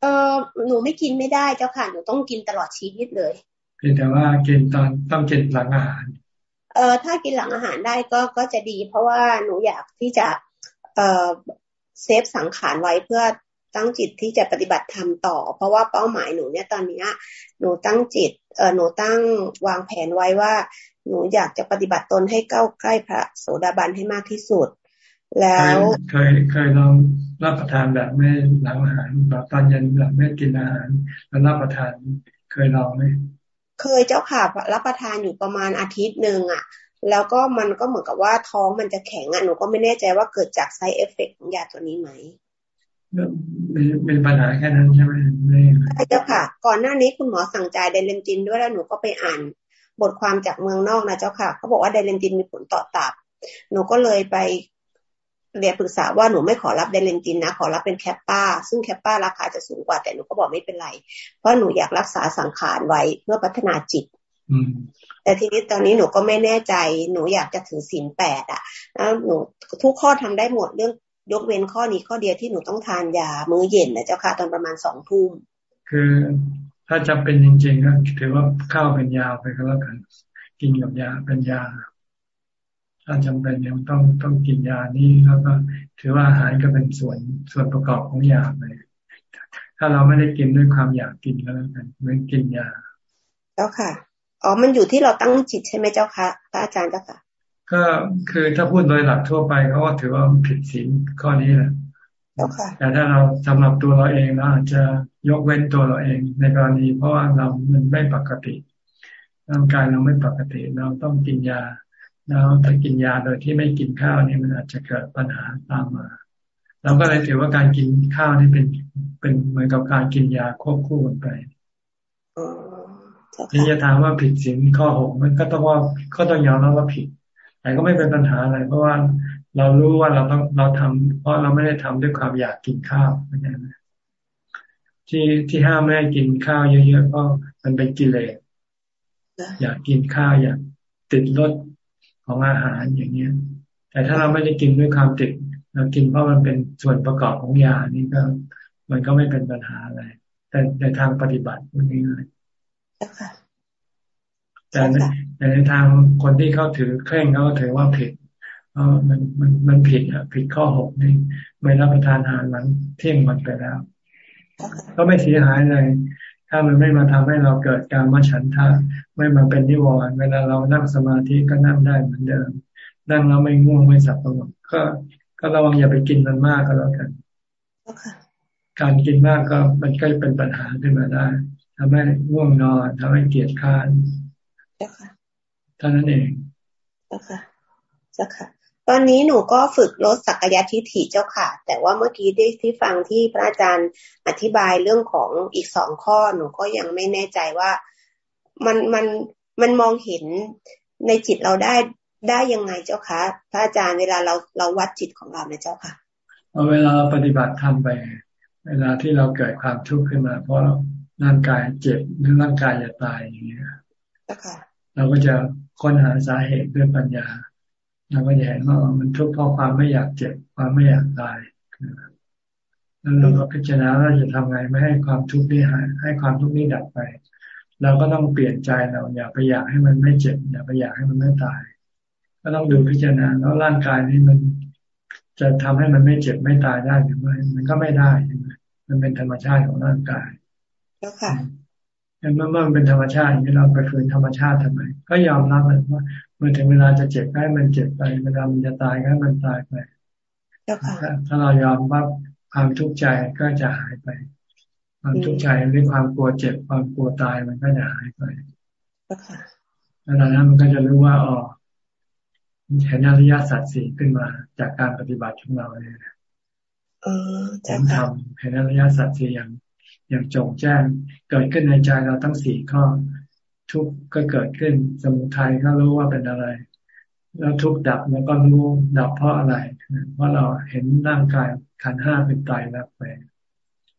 [SPEAKER 26] เออหนูไม่กินไม่ได้เจ้าค่ะ หนูต้องกินตลอดชีวิตเลย
[SPEAKER 1] เพียงแต่ว่ากินตอนต้องกินหลังอาหาร
[SPEAKER 26] เออถ้ากินหลังอาหารได้ก็ก็จะดี เพราะว่าหนูอยากที่จะ เออเซฟสังขารไว้เพื่อ ตั้งจิตที่จะปฏิบัติธรรมต่อ เพราะว่าเป้าหมายหนูเนี่ยตอนนี้หนูตั้งจิตเออหนูตั้งวางแผนไว้ว่า หนูอยากจะปฏิบัติตนให้เก้าใกล้พระโสดาบันให้มากที่สุด แล้ว
[SPEAKER 1] เคยเคยลองรับประทานแบบไม่หลังอาหารแบบตอนเย็นแบบไม่กินอาหารแล้วรับประทานเคยลองไหม
[SPEAKER 26] เคยเจ้าค่ะรับประทานอยู่ประมาณอาทิตย์หนึ่งอะแล้วก็มันก็เหมือนกับว่าท้องมันจะแข็งอะหนูก็ไม่แน่ใจว่าเกิดจาก side effect ของยาตัวนี้ไหม
[SPEAKER 1] มีมีปัญหาแค่นั้นใช่ไหมไม่
[SPEAKER 26] ใช่เจ้าค่ะ ก่อนหน้านี้คุณหมอสั่งจ่าย Dilantin ด้วยแล้วหนูก็ไปอ่านบทความจากเมืองนอกนะเจ้าค่ะเขาบอกว่า Dilantin มีผลต่อตับหนูก็เลยไปเรียนปรึกษาว่าหนูไม่ขอรับ Dilantin นะ ขอรับเป็น Keppra ซึ่งแคปป้าราคาจะสูงกว่าแต่หนูก็บอกไม่เป็นไร เพราะหนูอยากรักษาสังขารไว้เพื่อพัฒนาจิตแต่ทีนี้ตอนนี้หนูก็ไม่แน่ใจ หนูอยากจะถึงศีลแปดอะแล้วหนูทุกข้อทำได้หมดเรื่อง ยกเว้นข้อนี้ข้อเดียวที่หนูต้องทานยามื้อเย็นนะเจ้าค่ะ ตอนประมาณสองทุ่ม
[SPEAKER 1] คือถ้าจำเป็นจริงๆก็ถือว่าข้าวเป็นยาไปก็แล้วกัน กินกับยาเป็นยา ถ้าจำเป็นยังต้องต้องกินยานี่แล้วก็ ถือว่าอาหารก็เป็นส่วนส่วนประกอบของยาไปถ้าเราไม่ได้กินด้วยความอยากกินก็แล้วกันเหมือนกินยา
[SPEAKER 26] เจ้าค่ะอ๋อมันอยู่ที่เราตั้งจิตใช่ไหมเจ้าค่ะพระอาจารย์เจ้าค่ะ
[SPEAKER 1] ก็คือถ้าพูดโดยหลักทั่วไปเขาก็ถือว่าผิดศีลข้อนี้แหละแต่ถ้าเราสำหรับตัวเราเองเราอาจจะยกเว้นตัวเราเองในกรณี เพราะว่าเรามันไม่ปกติร่างกายเราไม่ปกติเราต้องกินยาแล้วถ้ากินยาโดยที่ไม่กินข้าวนี่มันอาจจะเกิดปัญหาตามมาเราก็เลยถือว่าการกินข้าวนี่เป็นเป็นเหมือนกับการกินยาควบคู่กันไปที่จะถามว่าผิดศีลข้อหกมันก็ต้องว่าก็ต้องยอมรับว่าผิด แต่ก็ไม่เป็นปัญหาอะไร เพราะว่าเรารู้ว่าเราต้องเราทำเพราะเราไม่ได้ทำด้วยความอยากกินข้าวไม่ใช่ไหมที่ที่ห้ามไม่ให้กินข้าวเยอะๆก็มันเป็นกิเลสอยากกินข้าวอยากติดรสของอาหารอย่างเงี้ย แต่ถ้าเราไม่ได้กินด้วยความติด เรากินเพราะมันเป็นส่วนประกอบของยานี่ก็ มันก็ไม่เป็นปัญหาอะไร แต่ในทางปฏิบัติมันง่าย แต่ในทางคนที่เขาถือเคร่งเขาถือว่าผิดเพราะมันมันมันผิดอะ ผิดข้อหกนี่ไม่รับประทานอาหารหลังเที่ยงมันไปแล้ว ก็ไม่เสียหายเลยถ้ามันไม่มาทำให้เราเกิดการมาฉันทะไม่มาเป็นนิวรณ์เวลาเรานั่งสมาธิก็นั่งได้เหมือนเดิม นั่งแล้วไม่ง่วงไม่สับประงกก็ก็ระวังอย่าไปกินมันมากก็แล้วกันการกินมากก็มันก็เป็นปัญหาขึ้นมาได้ทำให้ง่วงนอนทำให้เกียดค้าน เท่านั้นเอง
[SPEAKER 26] เจ้าค่ะเจ้าค่ะ ตอนนี้หนูก็ฝึกลดสักยะทิฏฐิเจ้าค่ะ แต่ว่าเมื่อกี้ได้ที่ฟังที่พระอาจารย์อธิบายเรื่องของอีกสองข้อหนูก็ยังไม่แน่ใจว่ามันมันมันมองเห็นในจิตเราได้ได้ยังไงเจ้าคะพระอาจารย์เวลาเราเราวัดจิตของเราเนี่ยเจ้าค่ะ
[SPEAKER 1] เวลาเราปฏิบัติทำไป เวลาที่เราเกิดความทุกข์ขึ้นมา เพราะร่างกายเจ็บหรือร่างกายจะตายอย่างเงี้ย เราก็จะค้นหาสาเหตุด้วยปัญญา เราก็จะเห็นว่ามันทุกข์เพราะความไม่อยากเจ็บความไม่อยากตายแล้วเราก็พิจารณาว่าจะทำไงไม่ให้ความทุกข์นี้หายให้ความทุกข์นี้ดับไป เราก็ต้องเปลี่ยนใจเราอย่าไปอยากให้มันไม่เจ็บ อย่าไปอยากให้มันไม่ตาย ก็ต้องดูพิจารณาแล้วร่างกายนี้มันจะทำให้มันไม่เจ็บไม่ตายได้หรือไม่มันก็ไม่ได้ใช่ไหมมันเป็นธรรมชาติของร่างกาย
[SPEAKER 26] แล้วค่ะ
[SPEAKER 1] เมื่อมันเป็นธรรมชาติอย่างนี้เราไปฝืนธรรมชาติทำไม ก็ยอมรับว่าเมื่อถึงเวลาจะเจ็บให้มันเจ็บไปเวลามันจะตายให้มันตายไปถ้าเรายอมว่าความทุกข์ใจก็จะหายไป ความทุกข์ใจหรือความกลัวเจ็บความกลัวตายมันก็จะหายไปแล้วนั้นมันก็จะรู้ว่าอ๋อเห็นอริยสัจสี่ขึ้นมา จากการปฏิบัติของเราเนี่ยเห็นธรรมเห็นอริยสัจสี่อย่าง อย่างจงแจ้ง เกิดขึ้นในใจเราทั้งสี่ข้อ ทุกก็เกิดขึ้น สมุทัยก็รู้ว่าเป็นอะไร แล้วทุกดับแล้วก็รู้ดับเพราะอะไร เพราะเราเห็นร่างกายขันห้าเป็นตายแล้วไป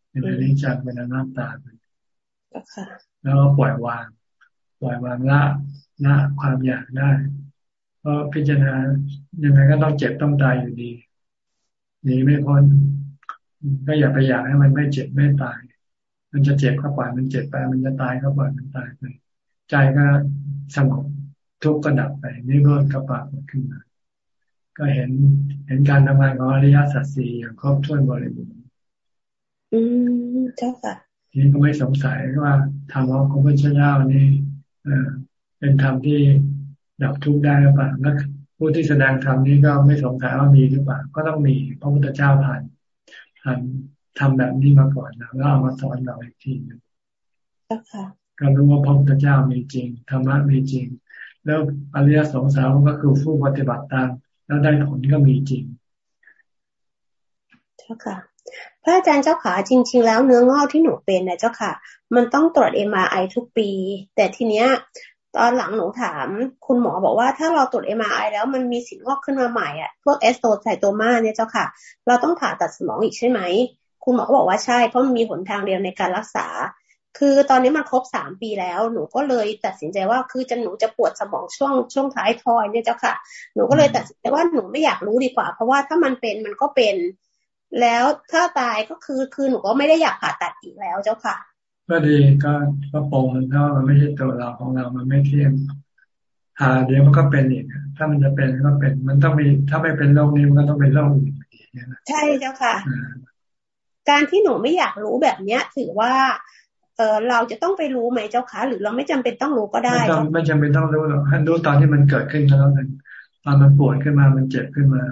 [SPEAKER 1] เป็นอนิจจังเป็นอนัตตาแล้วก็ปล่อยวาง ปล่อยวางละละความอยากได้เพราะพิจารณายังไงก็ต้องเจ็บต้องตายอยู่ดีหนีไม่พ้นก็อย่าไปอยากให้มันไม่เจ็บไม่ตาย มันจะเจ็บก็ปล่อยมันเจ็บไป มันจะตายก็ปล่อยมันตายไป ใจก็สงบทุกข์ก็ดับไปนิโรธก็ปรากฏขึ้นมา ก็เห็นเห็นการทำงานของอริยสัจสี่อย่างครบถ้วนบริบูรณ์
[SPEAKER 26] อืมเจ้าค่ะ
[SPEAKER 1] นี่ก็ไม่สงสัยว่าธรรมของพระเจ้านี่เออเป็นธรรมที่ดับทุกข์ได้หรือเปล่าแล้วผู้ที่แสดงธรรมนี้ก็ไม่สงสัยว่ามีหรือเปล่า ก็ต้องมีพระพุทธเจ้าผ่านผ่าน ทำแบบนี้มาก่อนแล้วเอามาสอนเราอีกทีนึงก็รู้ว่าพระพุทธเจ้ามีจริงธรรมะมีจริง แล้วอริยสงสารก็คือผู้ปฏิบัติตามแล้วได้ผลก็มีจริง
[SPEAKER 26] เจ้าค่ะ พระอาจารย์เจ้าขาจริง ๆ แล้วเนื้องอกที่หนูเป็นนะเจ้าค่ะ มันต้องตรวจเอ็มไอทุกปี แต่ทีเนี้ย ตอนหลังหนูถาม คุณหมอบอกว่าถ้าเราตรวจเอ็มไอแล้วมันมีสิ่งงอกขึ้นมาใหม่อะพวกเอสโตไซโตมาเนี่ยเจ้าค่ะ เราต้องผ่าตัดสมองอีกใช่ไหม คุณหมอก็บอกว่าใช่ เพราะมันมีหนทางเดียวในการรักษา คือตอนนี้มันครบสามปีแล้ว หนูก็เลยตัดสินใจว่าคือจะหนูจะปวดสมองช่วงช่วงท้ายทอยเนี่ยเจ้าค่ะ หนูก็เลยตัดสินใจว่าหนูไม่อยากรู้ดีกว่า เพราะว่าถ้ามันเป็นมันก็เป็น แล้วถ้าตายก็คือคือหนูก็ไม่ได้อยากผ่าตัดอีกแล้วเจ้าค่ะ
[SPEAKER 1] ก็ดีก็ก็ปรงมันเพราะมันไม่ใช่ตัวเราของเรามันไม่เที่ยงหาเดี๋ยวมันก็เป็นอีกถ้ามันจะเป็นก็เป็น มันต้องมีถ้าไม่เป็นโรคนี้มันก็ต้องเป็นโรคอื่น
[SPEAKER 26] ใช่เจ้าค่ะ การที่หนูไม่อยากรู้แบบเนี้ย ถือว่าเออเราจะต้องไปรู้ไหมเจ้าค่ะหรือเราไม่จำเป็นต้องรู้ก็ได้ไม่
[SPEAKER 1] ต้องไม่จำเป็นต้องรู้หรอกให้รู้ตอนที่มันเกิดขึ้นก็แล้วกันตอนมันปวดขึ้นมามันเจ็บขึ้นมา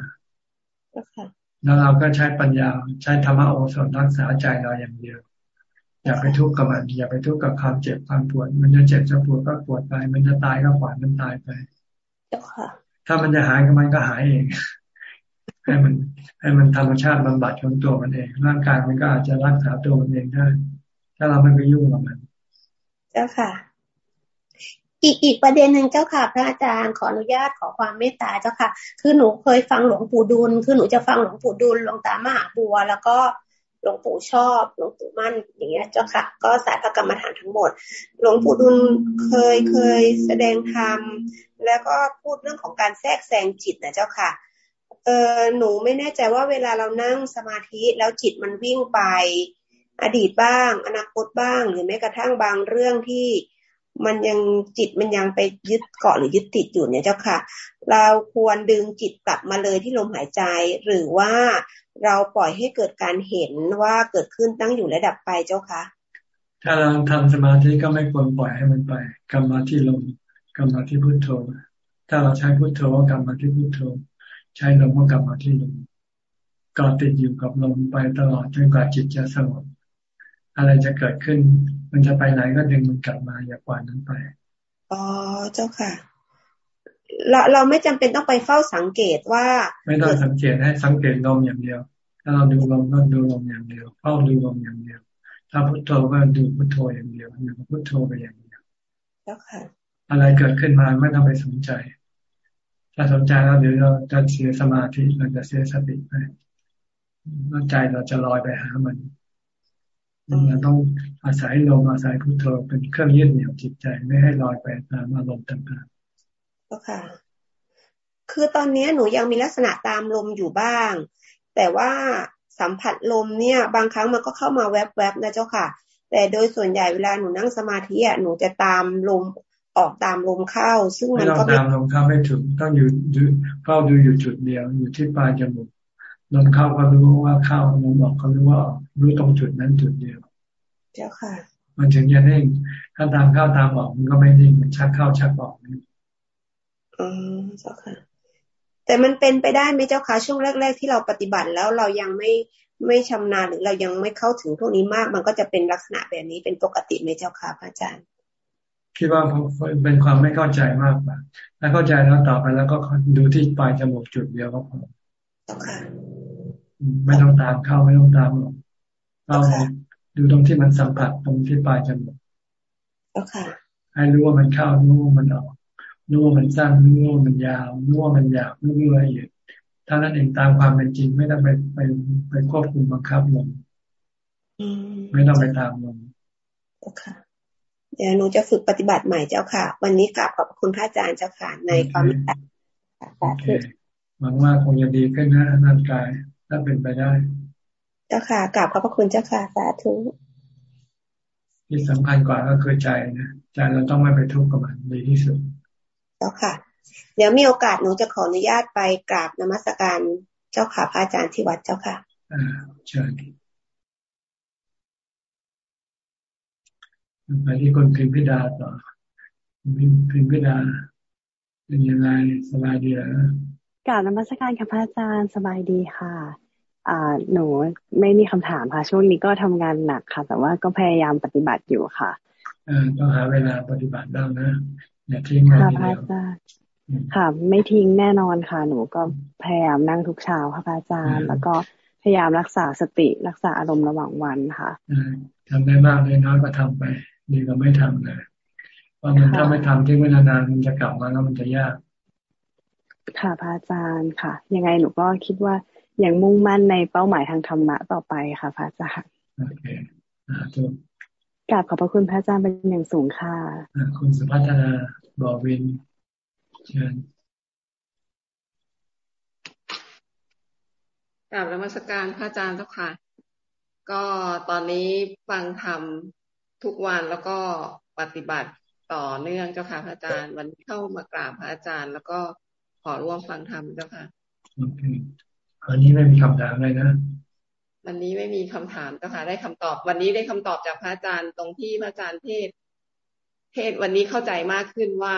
[SPEAKER 1] แล้วเราก็ใช้ปัญญาใช้ธรรมโอสถรักษาใจเราอย่างเดียว อย่าไปทุกข์กับมัน อย่าไปทุกข์กับความเจ็บความปวด มันจะเจ็บจะปวดก็ปวดไป มันจะตายก็ปล่อยมันตายไปถ้ามันจะหายก็มันก็หายเองให้มัน ให้มันธรรมชาติบำบัดของตัวมันเอง ร่างกายมันก็อาจจะรักษาตัวมันเองได้ถ้าเราไม่ไปยุ่งกับมัน
[SPEAKER 26] เจ้าค่ะ อีกอีกประเด็นหนึ่งเจ้าค่ะ พระอาจารย์ขออนุญาตขอความเมตตาเจ้าค่ะ คือหนูเคยฟังหลวงปู่ดุลคือหนูจะฟังหลวงปู่ดุลหลวงตามหาบัว แล้วก็หลวงปู่ชอบหลวงปู่มั่นอย่างเงี้ยเจ้าค่ะ ก็สายพระกรรมฐานทั้งหมด หลวงปู่ดุลเคยเคยแสดงธรรมแล้วก็พูดเรื่องของการแทรกแซงจิตนะเจ้าค่ะ เออหนูไม่แน่ใจว่าเวลาเรานั่งสมาธิแล้วจิตมันวิ่งไป อดีตบ้าง อนาคตบ้าง หรือแม้กระทั่งบางเรื่องที่มันยังจิตมันยังไปยึดเกาะหรือยึดติดอยู่เนี่ยเจ้าค่ะ เราควรดึงจิตกลับมาเลยที่ลมหายใจ หรือว่าเราปล่อยให้เกิดการเห็นว่าเกิดขึ้นตั้งอยู่และดับไปเจ้าค่ะ
[SPEAKER 1] ถ้าเราทำสมาธิก็ไม่ควรปล่อยให้มันไปกลับมาที่ลมกลับมาที่พุทโธ ถ้าเราใช้พุทโธก็กลับมาที่พุทโธ ใช้ลมก็กลับมาที่ลมก็ติดอยู่กับลมไปตลอดจนกว่าจิตจะสงบอะไรจะเกิดขึ้น มันจะไปไหนก็ดึงมันกลับมาอย่าปล่อยนั้นไป
[SPEAKER 26] อ๋อเจ้าค่ะ เราเราไม่จำเป็นต้องไปเฝ้าสังเกตว่า
[SPEAKER 1] ไม่ต้องสังเกตให้สังเกตลมอย่างเดียว ถ้าเราดูลมก็ดูลมอย่างเดียวเฝ้าดูลมอย่างเดียว ถ้าพุทโธก็ดูพุทโธอย่างเดียวอยู่กับพุทโธไปอย่างเดียว
[SPEAKER 26] เจ้าค่ะ
[SPEAKER 1] อะไรเกิดขึ้นมาไม่ต้องไปสนใจ ถ้าสนใจแล้วเดี๋ยวเราจะเสียสมาธิเราจะเสียสติไปแล้วใจเราจะลอยไปหามันเราต้องอาศัยลมอาศัยพุทโธเป็นเครื่องยึดเหนี่ยวจิตใจไม่ให้ลอยไปตามอารมณ์ต่าง
[SPEAKER 26] ๆก็ค่ะ คือตอนนี้หนูยังมีลักษณะตามลมอยู่บ้าง แต่ว่าสัมผัสลมเนี่ย บางครั้งมันก็เข้ามาแวบๆนะเจ้าค่ะ แต่โดยส่วนใหญ่เวลาหนูนั่งสมาธิอะหนูจะตามลม ออกตามลมเข้า ซึ่งมันก็
[SPEAKER 1] ไม่ตามลมเข้าไม่ถึงต้องอยู่เฝ้าดูอยู่จุดเดียว อยู่ที่ปลายจมูกลมเข้าก็รู้ว่าเข้าลมออกก็รู้ว่ารู้ตรงจุดนั้นจุดเดียว
[SPEAKER 26] เจ้าค่ะ
[SPEAKER 1] มันถึงจะนิ่งถ้าตามเข้าตามออกมันก็ไม่นิ่งมันชักเข้าชักออก
[SPEAKER 26] อืมเจ้าค่ะ แต่มันเป็นไปได้ไหมเจ้าค่ะช่วงแรก ๆ ที่เราปฏิบัติแล้วเรายังไม่ไม่ชำนาญหรือเรายังไม่เข้าถึงพวกนี้มาก มันก็จะเป็นลักษณะแบบนี้เป็นปกติไหมเจ้าค่ะพระอาจารย์
[SPEAKER 1] คิดว่าเป็นความไม่เข้าใจมากกว่าถ้าเข้าใจแล้วต่อไปแล้วก็ดูที่ปลายจมูกจุดเดียวก็พอไม่ต้องตามเข้าไม่ต้องตามหรอกเข้าดูตรงที่มันสัมผัสตรงที่ปลายจมูกให้รู้ว่ามันเข้ารู้ว่ามันออกรู้ว่ามันสั้นรู้ว่ามันยาวรู้ว่ามันหยาบรู้ว่าละเอียดท่านั้นเองตามความเป็นจริง ไม่ต้องไปไปไปควบคุมบังคับลมไม่ต้องไปตามลม
[SPEAKER 26] ค่ะเดี๋ยวหนูจะฝึกปฏิบัติใหม่เจ้าค่ะ วันนี้กลับขอบคุณพระอาจารย์เจ้าค่ะในความสา
[SPEAKER 1] ธุหวังว่าคงจะดีขึ้นนะร่างกายถ้าเป็นไปได้
[SPEAKER 26] เจ้าค่ะกลับขอบพระคุณเจ้าค่ะสาธุ
[SPEAKER 1] ที่สำคัญกว่าก็คือใจนะใจเราต้องไม่ไปทุกข์กับมันดีที่สุด
[SPEAKER 26] เจ้าค่ะ เดี๋ยวมีโอกาสหนูจะขออนุญาตไปกราบนมัสการเจ้าค่ะพระอาจารย์ที่วัดเจ้าค่ะ
[SPEAKER 1] อ่าเชิญ ไปที่คนพิมพิดาต่อพิมพิดาเป็นยังไงสบายดีเหรอก
[SPEAKER 27] ราบนมัสการค่ะพระอาจารย์สบายดีค่ะอ่าหนูไม่มีคำถามค่ะ ช่วงนี้ก็ทำงานหนักค่ะ แต่ว่าก็พยายามปฏิบัติอยู่ค่ะ
[SPEAKER 1] อ่าต้องหาเวลาปฏิบัติบ้างนะอย่าทิ้ง
[SPEAKER 27] ค่ะพระอาจารย์ค่ะ ไม่ทิ้งแน่นอนค่ะ หนูก็พยายามนั่งทุกเช้าค่ะพระอาจารย์ แล้วก็พยายามรักษาสติรักษาอารมณ์ระหว่างวันค่ะ
[SPEAKER 1] ทำได้มากเลยน้อยก็ทำไปดีกว่าไม่ทำเลยเพราะมันถ้าไม่ทำที่เวลานานมันจะกลับมาแล้วมันจะยาก
[SPEAKER 27] ค่ะพระอาจารย์ค่ะ ยังไงหนูก็คิดว่าอย่างมุ่งมั่นในเป้าหมายทางธรรมะต่อไปค่ะพระอาจารย์โอเคอ่าถูกกราบขอบพระคุณพระอาจารย์เป็นอย่างสูงค่ะ
[SPEAKER 1] คุณสุพัฒนาบอวินเชิญ
[SPEAKER 28] กราบนมัสการพระอาจารย์เจ้าค่ะ ก็ตอนนี้ฟังธรรม ทุกวันแล้วก็ปฏิบัติต่อเนื่องเจ้าค่ะพระอาจารย์ วันเข้ามากราบพระอาจารย์ แล้วก็ขอร่วมฟังธรรมเจ้าค่ะ
[SPEAKER 1] โอเควันนี้ไม่มีคำถามเลยนะ
[SPEAKER 28] วันนี้ไม่มีคำถามเจ้าค่ะได้คำตอบ วันนี้ได้คำตอบจากพระอาจารย์ตรงที่พระอาจารย์เทศ เทศวันนี้เข้าใจมากขึ้นว่า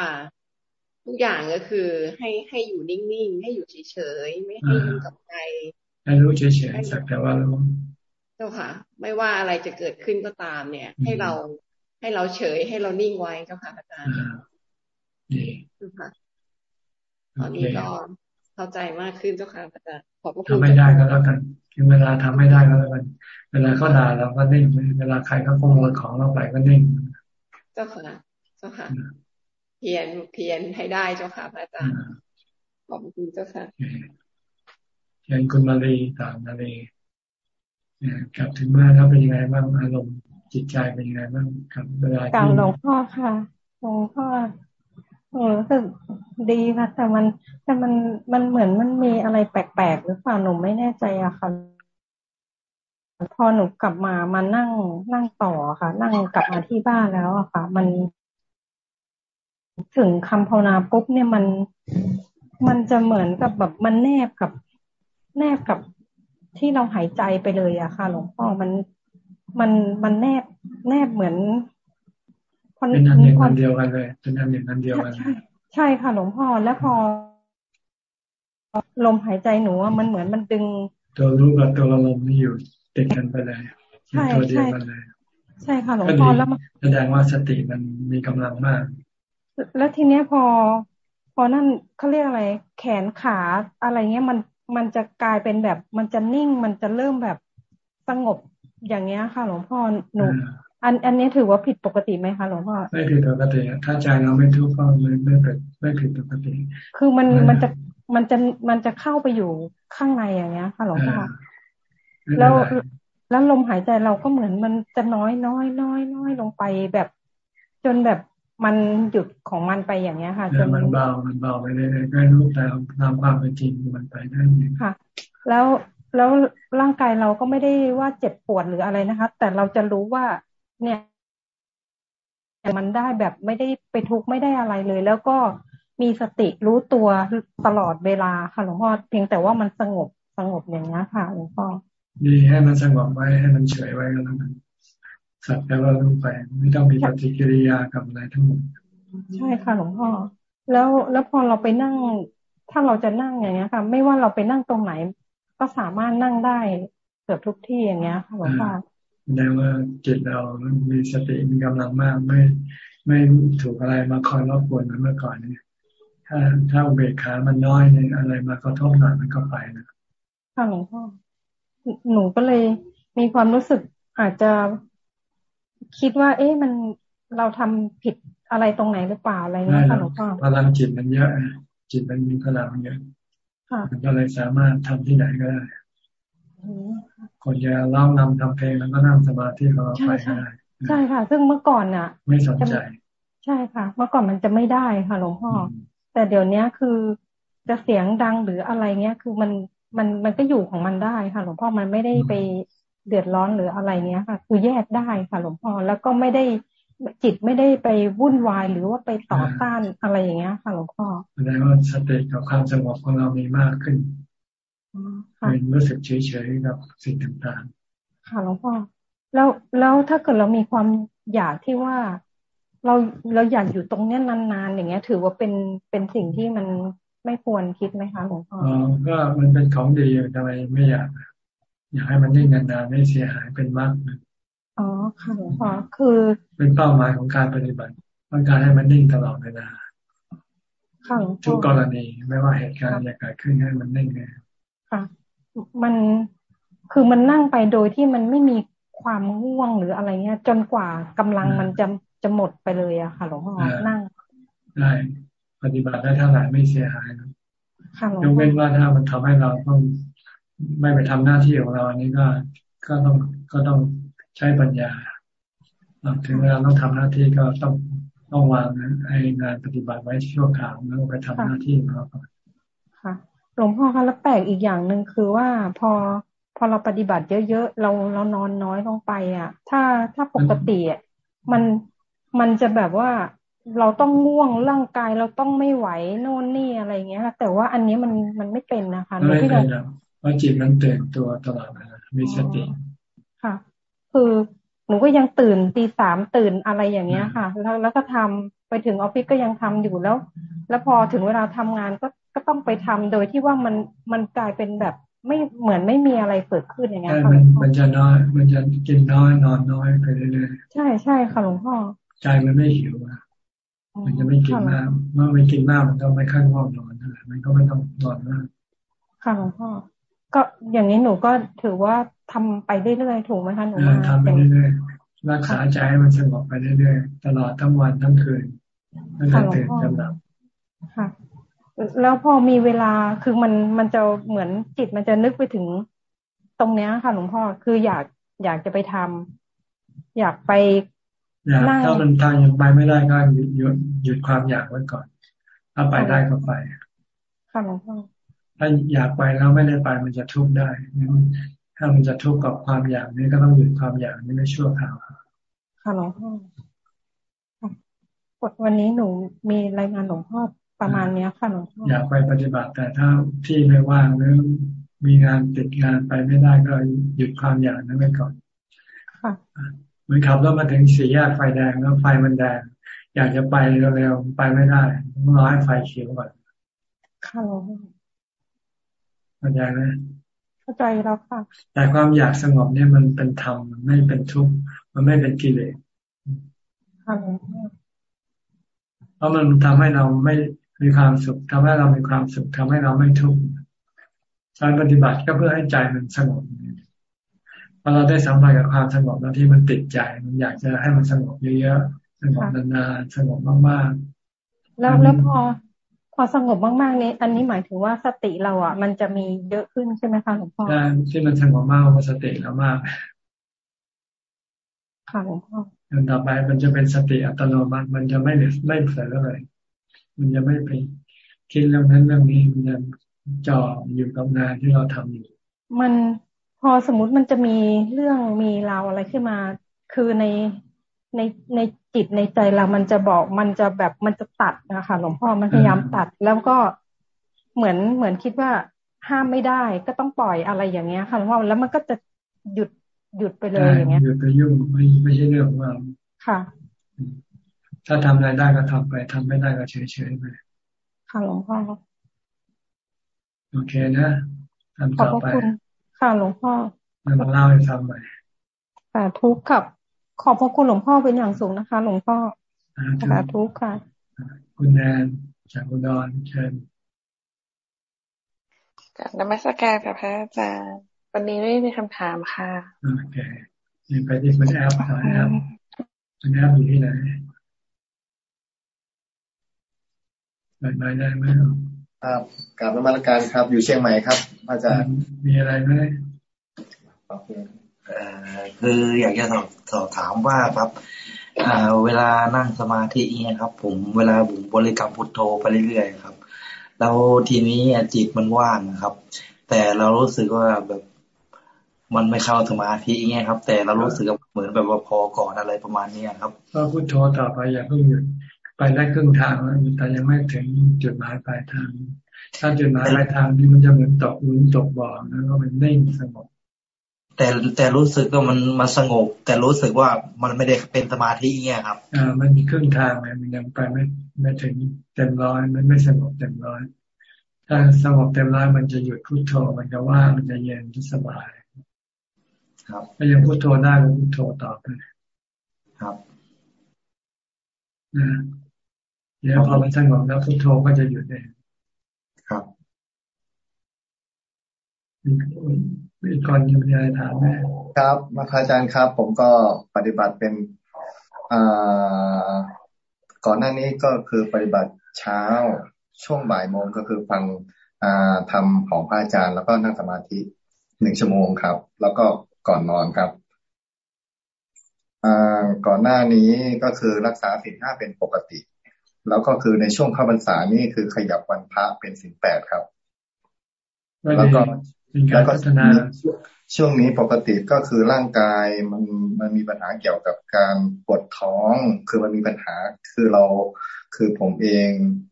[SPEAKER 28] ทุกอย่างก็คือให้ให้อยู่นิ่งๆ ให้อยู่เฉยๆ ไม่ให้ยุ่งกับใคร
[SPEAKER 1] ให้รู้เฉยๆสักแต่ว่ารู้
[SPEAKER 28] เจ้าค่ะ ไม่ว่าอะไรจะเกิดขึ้นก็ตาม เนี่ย ให้เราให้เราเฉยให้เรานิ่งไว้เจ้าค่ะอาจารย์ดีค่ะตอนนี้ก็เข้าใจมากขึ้นเจ้าค่ะอาจารย์ขอบพระคุณ
[SPEAKER 1] ทำไม่ได้ก็แล้วกันเวลาทำไม่ได้ก็แล้วกันเวลาเขาด่าเราก็นิ่งเวลาใครเขาขโมยของเราไปก็นิ่ง
[SPEAKER 28] เจ้าค่ะเจ้าค่ะ เพียนเพียนให้ได้เจ้าค่ะอาจารย์ขอบคุณเจ้าค่ะ
[SPEAKER 1] เพียนคุณมาลีตามมาลี กลับถึงบ้านแล้วเป็นยังไงบ้างอารมณ์จิตใจเป็นยังไงบ้างกับเวลา
[SPEAKER 27] ที่กล่าวหลวงพ่อค่ะหลวงพ่อเออรู้สึกดีค่ะ แต่มันแต่มันมันเหมือนมันมีอะไรแปลกๆหรือเปล่าหนูไม่แน่ใจอะค่ะ พอหนูกลับมามานั่งนั่งต่อค่ะ นั่งกลับมาที่บ้านแล้วอะค่ะ มัน ถึงคำภาวนาปุ๊บเนี่ยมันมันจะเหมือนกับแบบมันแนบกับแนบกับ ที่เราหายใจไปเลยอะค่ะ หลวงพ่อมันมันมันแนบแนบเหมือน
[SPEAKER 1] เป็นอันหนึ่งอันเดียวกันเลยเป็นอันหนึ่งอันเดียวกัน
[SPEAKER 27] ใช่ค่ะ หลวงพ่อแล้วพอลมหายใจหนูมันเหมือนมันดึง
[SPEAKER 1] ตัวรู้กับตัวลมนี่อยู่ติดกันไปเลย
[SPEAKER 27] ใช่
[SPEAKER 1] ตัวเดียว
[SPEAKER 27] กันเลยใช่ค่ะหลวงพ่อแล้ว
[SPEAKER 1] แสดงว่าสติมันมีกำลังมาก
[SPEAKER 27] แล้วทีเนี้ยพอ พอนั่นเขาเรียกอะไร แขนขาอะไรเงี้ยมัน มันจะกลายเป็นแบบ มันจะนิ่งมันจะเริ่มแบบสงบอย่างเงี้ยค่ะ หลวงพ่อหนูอันอันนี้ถือว่าผิดปกติไหมคะหลวงพ่อ
[SPEAKER 1] ไม่ผิดปกติถ้าใจเราไม่ทุกข์ก็ไม่ไม่ผิดไม่ผิดปกติ
[SPEAKER 27] คือมันมันจะมันจะมันจะเข้าไปอยู่ข้างในอย่างเงี้ย ค่ะหลวงพ่อแล้วแล้วลมหายใจเราก็เหมือนมันจะน้อยน้อยน้อยน้อยลงไปแบบ จนแบบ มันหยุดของมันไปอย่างเงี้ยค่ะจ
[SPEAKER 1] นมันเบามันเบาไปเลยๆก็รู้แต่ตามความเป็นจริงมันไปได้
[SPEAKER 27] ค่ะ แล้วแล้วร่างกายเราก็ไม่ได้ว่าเจ็บปวดหรืออะไรนะคะ แต่เราจะรู้ว่า เนี่ยมันได้แบบไม่ได้ไปทุกข์ไม่ได้อะไรเลย แล้วก็มีสติรู้ตัวตลอดเวลาค่ะหลวงพ่อเพียงแต่ว่ามันสงบสงบอย่างนี้ค่ะหลวงพ่อ
[SPEAKER 1] ดีให้มันสงบไว้ให้มันเฉยไว้ก็แล้วกัน สัตว์แต่ว่ารู้ไป ไม่ต้องมีปฏิกิริยากับอะไรทั้งหมด
[SPEAKER 27] ใช่ค่ะหลวงพ่อ แล้วแล้วพอเราไปนั่ง ถ้าเราจะนั่งอย่างเงี้ยค่ะ ไม่ว่าเราไปนั่งตรงไหน ก็สามารถนั่งได้เกือบทุกที่อย่างเงี้ยค่ะหลวงพ่อ
[SPEAKER 1] แสดงว่าจิตเรามีสติมีกำลังมาก ไม่ไม่ถูกอะไรมาคอยรบกวนเหมือนเมื่อก่อนนี่ถ้าถ้าเบรคขามันน้อยเนี่ยอะไรมากระทบหน่อยมันก็ไปนะ
[SPEAKER 27] ค่ะหลวงพ่อหนูก็เลยมีความรู้สึกอาจจะ คิดว่า เอ๊ะมันเราทำผิดอะไรตรงไหนหรือเปล่าอะไรเงี้ยค่ะหลวงพ่อ
[SPEAKER 1] พลังจิตมันเยอะจิตมันมีพลังเยอะมันก็เลยสามารถทำที่ไหนก็ได้คนจะร้องนำทำเพลงแล้วก็นั่งสมาธิเราไปได้
[SPEAKER 27] ใช่ค่ะ ซึ่งเมื่อก่อนน่ะ
[SPEAKER 1] ไม่สนใจ
[SPEAKER 27] ใช่ค่ะ เมื่อก่อนมันจะไม่ได้ค่ะหลวงพ่อแต่เดี๋ยวนี้คือจะเสียงดังหรืออะไรเงี้ย คือมันมันมันก็อยู่ของมันได้ค่ะหลวงพ่อมันไม่ได้ไป เดือดร้อนหรืออะไรเนี้ยค่ะคือแยกได้ค่ะหลวงพ่อแล้วก็ไม่ได้จิตไม่ได้ไปวุ่นวายหรือว่าไปต่อต้านอะไรอย่างเงี้ยค่ะหลวงพ่อ
[SPEAKER 1] แสดงว่าสติกับความสงบของเรามีมากขึ้นเป็นรู้สึกเฉยๆกับสิ่งต่าง
[SPEAKER 27] ๆ ค่ะหลวงพ่อแล้วแล้วถ้าเกิดเรามีความอยากที่ว่าเราเราอยากอยู่ตรงเนี้ยนานๆอย่างเงี้ย ถือว่าเป็นเป็นสิ่งที่มันไม่ควรคิดไหมคะหลวงพ่ออ๋อ
[SPEAKER 1] ก็มันเป็นของดีทำไมไม่อยาก อยากให้มันนิ่งนานๆไม่เสียหายเป็นมาก
[SPEAKER 27] อ๋อค่ะหลวงพ่อคือ
[SPEAKER 1] เป็นเป้าหมายของการปฏิบัติต้องการให้มันนิ่งตลอดเวลา
[SPEAKER 27] ค่ะ
[SPEAKER 1] ทุกกรณีไม่ว่าเหตุการณ์จะเกิดขึ้นให้มันนิ่งไง
[SPEAKER 27] ค่ะ มันคือมันนั่งไปโดยที่มันไม่มีความง่วงหรืออะไรเงี้ย จนกว่ากำลังมันจะจะหมดไปเลยอะค่ะหลวงพ่อนั่ง
[SPEAKER 1] ได้ปฏิบัติได้เท่าไหร่ไม่เสียหายนะยกเว้นว่าถ้ามันทำให้เราต้อง ไม่ไปทำหน้าที่ของเราอันนี้ก็ก็ต้องก็ต้องใช้ปัญญาถึงเวลาต้องทำหน้าที่ก็ต้องต้องวางไอ้งานปฏิบัติไว้ชั่วคราวแล้วไปทำหน้าที่ของเราก่อน
[SPEAKER 27] ค่ะหลวงพ่อคะแล้วแปลกอีกอย่างหนึ่งคือว่าพอพอเราปฏิบัติเยอะๆเราเรานอนน้อยลงไป อะ ถ้าถ้าปกติอะมันมันจะแบบว่าเราต้องง่วงร่างกายเราต้องไม่ไหวโน่นนี่อะไรเงี้ยแต่ว่าอันนี้มันมันไม่เป็นนะคะ
[SPEAKER 1] ไม่เป็น เพราะจิตมันตื่นตัวตลอดเวลามีสติ
[SPEAKER 27] ค่ะ คือหนูก็ยังตื่นตีสามตื่นอะไรอย่างเงี้ยค่ะ แล้วแล้วก็ทำไปถึงออฟฟิศก็ยังทำอยู่แล้ว แล้วพอถึงเวลาทำงานก็ก็ต้องไปทำโดยที่ว่ามันมันกลายเป็นแบบไม่เหมือนไม่มีอะไรเกิดขึ้นอย่างเงี้ย
[SPEAKER 1] ค่ะมันจะน้อย มันจะกินน้อยนอนน้อยไปเรื่อย
[SPEAKER 27] ๆใช่ใช่ค่ะหลวงพ่อ
[SPEAKER 1] ใจมันไม่หิวอะมันจะไม่กินมากเมื่อไม่กินมากมันก็ไม่ค่อยง่วงนอนนะมันก็ไม่ต้องนอนมาก
[SPEAKER 27] ค่ะหลวงพ่อ ก็อย่างนี้หนูก็ถือว่าทำไปเรื่อยๆถูกไหมคะหนู
[SPEAKER 1] ทำไปเรื่อยๆรักษาใจให้มันสงบไปเรื่อยๆตลอดทั้งวันทั้งคืนตั้งแต่ตื่นจนหลับ
[SPEAKER 27] ค่ะ แล้วพอมีเวลาคือมันมันจะเหมือนจิตมันจะนึกไปถึงตรงเนี้ยค่ะหลวงพ่อคืออยากอยากจะไปทำอยากไป
[SPEAKER 1] อยากถ้ามันทางยังไปไม่ได้ก็หยุดหยุดหยุดความอยากไว้ก่อน ถ้าไปได้ก็ไป
[SPEAKER 27] ค่ะหลวงพ่อ
[SPEAKER 1] ถ้าอยากไปแล้วไม่ได้ไปมันจะทุกข์ได้ ถ้ามันจะทุกข์กับความอยากนี้ก็ต้องหยุดความอยากนี้ไม่ชั่วคราว
[SPEAKER 27] ค่ะหลวงพ่อกดวันนี้หนูมีรายงานหลวงพ่อประมาณเนี้ยค่ะหลวงพ่อ
[SPEAKER 1] อยากไปปฏิบัติแต่ถ้าที่ไม่ว่างหรือมีงานติดงานไปไม่ได้ก็หยุดความอยากนั้นไว้ก่อน
[SPEAKER 27] ค่ะ
[SPEAKER 1] เหมือนขับรถมาถึงสี่แยกไฟแดงแล้วไฟมันแดง อยากจะไปเร็วๆไปไม่ได้ต้องรอให้ไฟเขียวก่อน
[SPEAKER 27] ค่ะ
[SPEAKER 1] เข้าใจไหม
[SPEAKER 27] เข้าใจแล้วค่ะ
[SPEAKER 1] แต่ความอยากสงบเนี่ยมันเป็นธรรมมันไม่เป็นทุกข์มันไม่เป็นกิเลส
[SPEAKER 27] ค่ะ
[SPEAKER 1] เพราะมันทำให้เราไม่มีความสุขทำให้เรามีความสุขทำให้เราไม่ทุกข์การปฏิบัติก็เพื่อให้ใจมันสงบพอเราได้สัมผัสกับความสงบแล้วที่มันติดใจ มันอยากจะให้มันสงบเยอะๆสงบนานๆสงบมาก
[SPEAKER 27] ๆแล้วแล้วพอ พอสงบมากๆนี้อันนี้หมายถึงว่าสติเราอะ มันจะมีเยอะขึ้นใช่ไหมคะหลวงพ่อ
[SPEAKER 1] ที่มันสงบมากมันสติเรามาก
[SPEAKER 27] ค่ะหลวงพ่อ
[SPEAKER 1] ต่อไปมันจะเป็นสติอัตโนมัติ มันจะไม่ไม่เผลอเลย มันจะไม่ไปคิดเรื่องนั้นเรื่องนี้มันจะจ่ออยู่กับงานที่เราทำอยู่
[SPEAKER 27] มันพอสมมติมันจะมีเรื่องมีราวอะไรขึ้นมา คือในในใน จิตในใจเรามันจะบอกมันจะแบบมันจะตัดนะคะหลวงพ่อมันพยายามตัด แล้วก็เหมือนเหมือนคิดว่าห้ามไม่ได้ก็ต้องปล่อยอะไรอย่างเงี้ยค่ะหลวงพ่อแล้วมันก็จะหยุดหยุดไปเลยอย่างเงี้ย
[SPEAKER 1] หยุดไปยุ่งไม่ไม่ใช่เรื่องของเรา
[SPEAKER 27] ค่ะ
[SPEAKER 1] ถ้าทำอะไรได้ก็ทำไปทำไม่ได้ก็เฉยเฉยไป
[SPEAKER 27] ค่ะหลวงพ่อ
[SPEAKER 1] โอเคนะทำต่อไป
[SPEAKER 27] ค่ะหลวงพ่อ
[SPEAKER 1] มาเล่าให้ฟังใหม่
[SPEAKER 27] แต่ทุกข์กับ ขอบพระคุณหลวงพ่อเป็นอย่างสูงนะคะ หลวงพ่อสาธุค่ะ
[SPEAKER 1] คุณแนนจากอุดรเชิญ
[SPEAKER 29] กับนมัสการกับพระอาจารย์วันนี้ไม่มีคำถามค่ะ
[SPEAKER 1] โอเคนี่ไปที่คุณแอปคุณแอปคุณแอปอยู่ที่ไหนเปิดไม้ได้ไหม
[SPEAKER 30] ครับกับนมัสการครับ อยู่เชียงใหม่ครับ อาจารย์
[SPEAKER 1] มีอะไรไหม
[SPEAKER 30] คื คืออยากจะสอบสอบถามว่าครับเวลานั่งสมาธิเนี่ยครับ ผมเวลาผมบริกรรมพุทโธไปเรื่อยๆครับ แล้วทีนี้จิตมันว่างครับ แต่เรารู้สึกว่าแบบมันไม่เข้าสมาธิเงี้ยครับ แต่เรารู้สึกเหมือนแบบว่าพอก่อนอะไรประมาณนี้ครับ
[SPEAKER 1] ก็พุทโธต่อไปอย่าเพิ่งหยุดไปได้ครึ่งทางแล้วแต่ยังไม่ถึงจุดหมายปลายทาง ถ้าจุดหมายปลายทางนี่มันจะเหมือนตกลุ้นตกบ่อแล้วก็มันนิ่งสงบ
[SPEAKER 30] แต่แต่รู้สึกว่ามันมันสงบ แต่รู้สึกว่ามันไม่ได้เป็นสมาธิเงี้ยครับ
[SPEAKER 1] อ่ามันมีครึ่งทางไงมันยังไปไม่ไม่ถึงเต็มร้อยมันไม่สงบเต็มร้อยถ้าสงบเต็มร้อยมันจะหยุดพุทโธมันจะว่ามันจะเย็นจะสบาย
[SPEAKER 30] ครับ
[SPEAKER 1] ถ้ายังพุทโธได้ก็พุทโธต่อไป
[SPEAKER 30] ครับ
[SPEAKER 1] นะเดี๋ยวพอมันสงบแล้วพุทโธก็จะหยุดเอง
[SPEAKER 30] ครับ
[SPEAKER 1] อีกคนยังมีอะไรถามไหม
[SPEAKER 30] ครับมาอาจารย์ครับ ผมก็ปฏิบัติเป็นอ่าก่อนหน้านี้ก็คือปฏิบัติเช้าช่วงบ่ายโมงก็คือฟังอ่าทำของพระอาจารย์ แล้วก็นั่งสมาธิหนึ่งชั่วโมงครับ แล้วก็ก่อนนอนครับอ่าก่อนหน้านี้ก็คือรักษาสินห้าเป็นปกติ แล้วก็คือในช่วงเข้าพรรษานี่คือขยับวันพระเป็นสินแปดครับ แล้วก็ แล้วก็ช่วงนี้ปกติก็คือร่างกายมันมันมีปัญหาเกี่ยวกับการปวดท้อง คือมันมีปัญหาคือเราคือผมเอง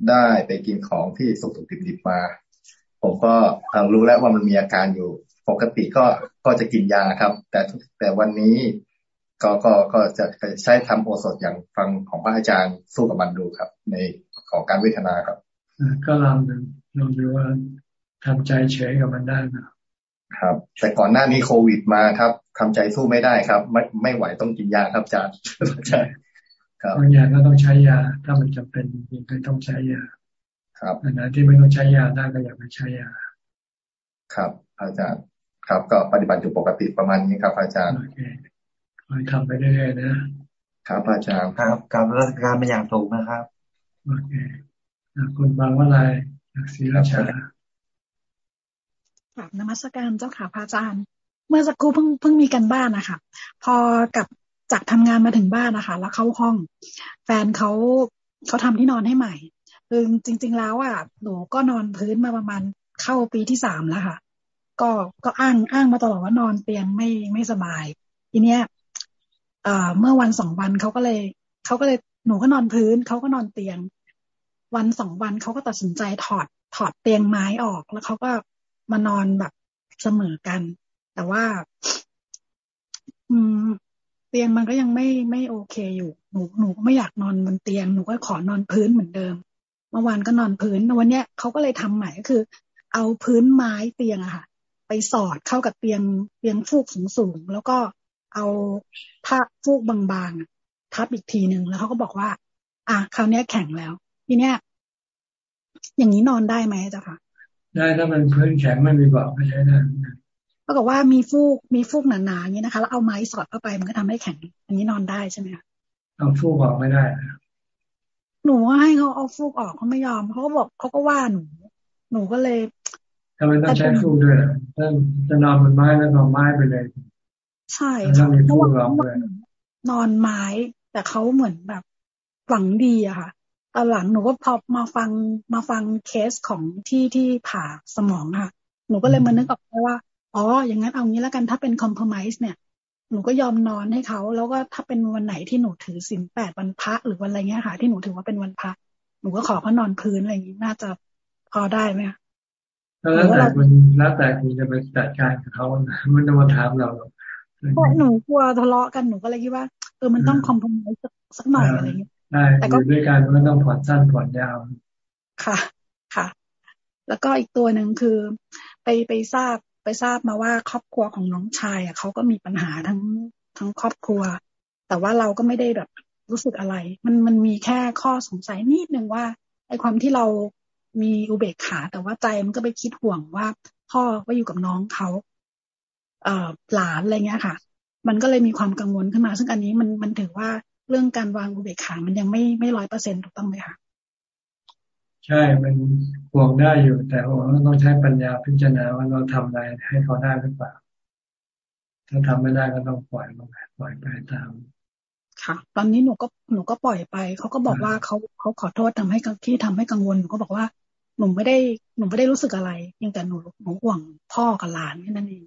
[SPEAKER 30] ได้ไปกินของที่สุกๆดิบๆมา ผมก็รู้แล้วว่ามันมีอาการอยู่ ปกติก็ก็จะกินยาครับ แต่แต่วันนี้ก็ก็ก็จะใช้ทำโอสถอย่างฟังของพระอาจารย์สู้กับมันดูครับ ในของการเวทนาครับ
[SPEAKER 1] ก็ลองดูลองดูว่าทำใจเฉยกับมันได้นะ
[SPEAKER 30] ครับ แต่ก่อนหน้านี้โควิดมาครับทำใจสู้ไม่ได้ครับ ไม่ไม่ไหวต้องกินยาครับอาจารย์ใช่
[SPEAKER 1] บางอย่างก็ต้องใช้ยา ถ้ามันจำเป็นจริงๆต้องใช้ยา
[SPEAKER 30] ครับ
[SPEAKER 1] อันนั้นที่ไม่ต้องใช้ยาได้ก็อย่าไปใช้ยา
[SPEAKER 30] ครับ อาจารย์ครับก็ปฏิบัติอยู่ปกติประมาณนี้ครับ อาจารย์โอเค
[SPEAKER 1] คอยทำไปเรื่อยๆนะ
[SPEAKER 30] ครับอาจารย์ครับการรัชการเป็นอย่างถูกนะครับ
[SPEAKER 1] โอเคคุณบางว่าอะไรจากศรีราชา
[SPEAKER 31] กับนมัสการเจ้าค่ะพระอาจารย์ เมื่อสักครู่เพิ่งเพิ่งมีกันบ้านนะคะพอกับจากทำงานมาถึงบ้านนะคะแล้วเข้าห้อง แฟนเขาเขาทำที่นอนให้ใหม่คือจริง ๆ แล้วอะหนูก็นอนพื้นมาประมาณเข้าปีที่สามแล้วค่ะ ก็ก็อ้างอ้างมาตลอดว่านอนเตียงไม่ไม่สบาย ทีเนี้ยเอ่อเมื่อวันสองวันเขาก็เลยเขาก็เลยหนูก็นอนพื้นเขาก็นอนเตียง วันสองวันเขาก็ตัดสินใจถอดถอดเตียงไม้ออกแล้วเขาก็ มานอนแบบเสมอกัน แต่ว่า อืม เตียงมันก็ยังไม่ไม่โอเคอยู่หนูหนูก็ไม่อยากนอนบนเตียงหนูก็ขอนอนพื้นเหมือนเดิมเมื่อวานก็นอนพื้นวันเนี้ยเขาก็เลยทำใหม่ก็คือ เอาพื้นไม้เตียงอะค่ะ ไปสอดเข้ากับเตียงเตียงฟูกสูงๆแล้วก็เอาผ้าฟูกบางๆทับอีกทีหนึ่งแล้วเขาก็บอกว่า อะคราวนี้แข็งแล้ว ทีเนี้ยอย่างนี้นอนได้ไหมจ๊ะค่ะ
[SPEAKER 1] ได้ถ้ามันพื้นแข็งไม่มีบอกไม่ใช่ได้
[SPEAKER 31] เขาบอกว่ามีฟูกมีฟูกหนาๆอย่างนี้นะคะแล้วเอาไม้สอดเข้าไปมันก็ทำให้แข็งอันนี้นอนได้ใช่ไหมคะ
[SPEAKER 1] เอาฟูกออกไม่ได้
[SPEAKER 31] หนูให้เขาเอาฟูกออกเขาไม่ยอมเขาก็บอกเขาก็ว่าหนู หนูก็เลย
[SPEAKER 1] ทำไมต้องใช้ฟูกด้วยถ้าจะนอนบนไม้แล้วนอนไม้ไปเลย
[SPEAKER 31] ใช่เพราะว่านอนไม้ แต่เขาเหมือนแบบหวังดีอะค่ะ ตอนหลังหนูก็พอมาฟังมาฟังเคสของที่ที่ผ่าสมองค่ะ หนูก็เลยมานึกออกว่า อ๋อ อย่างนั้นเอางี้แล้วกันถ้าเป็นคอมเพลมไ์เนี่ย หนูก็ยอมนอนให้เขา แล้วก็ถ้าเป็นวันไหนที่หนูถือสินแปดวันพระหรือวันอะไรเงี้ยค่ะ ที่หนูถือว่าเป็นวันพระหนูก็ขอเขานอนพื้นอะไรอย่างนี้น่าจะพอได้ไหมคะ
[SPEAKER 1] แล้วแต่คุณแล้วแต่คุณจะไปจัดการกับเขามันจะมาถามเรา
[SPEAKER 31] เพราะหนูกลัวทะเลาะกันหนูก็เลยคิดว่าเออมันต้องคอมเพลมไ์สักหน่อยอะไรเงี้ย
[SPEAKER 1] ได้อยู่ด้วยกันมันต้องผ่อนสั้นผ่อนยาว
[SPEAKER 31] ค่ะ ค่ะ แล้วก็อีกตัวหนึ่งคือ ไปไปทราบไปทราบมาว่าครอบครัวของน้องชายอะเขาก็มีปัญหาทั้งทั้งครอบครัว แต่ว่าเราก็ไม่ได้แบบรู้สึกอะไร มันมันมีแค่ข้อสงสัยนิดนึงว่าไอ้ความที่เรามีอุเบกขา แต่ว่าใจมันก็ไปคิดห่วงว่า พ่อก็อยู่กับน้องเขาเอ่อหลานอะไรเงี้ยค่ะ มันก็เลยมีความกังวลขึ้นมา ซึ่งอันนี้มันมันถือว่า เรื่องการวางอุเบกขา มันยังไม่ไม่ร้อยเปอร์เซ็นถูกต้องไหมคะ
[SPEAKER 1] ใช่ มันห่วงได้อยู่ แต่ว่าต้องใช้ปัญญาพิจารณาว่าเราทำอะไรให้เขาได้หรือเปล่า ถ้าทำไม่ได้ก็ต้องปล่อยมันปล่อยไปตาม
[SPEAKER 31] ค่ะ ตอนนี้หนูก็หนูก็ปล่อยไป เขาก็บอกว่าเขาเขาขอโทษทำให้ที่ทำให้กังวลหนูก็บอกว่าหนูไม่ได้หนูไม่ได้รู้สึกอะไรเพียงแต่หนูหนูห่วงพ่อกับหลานแค่นั้นเอง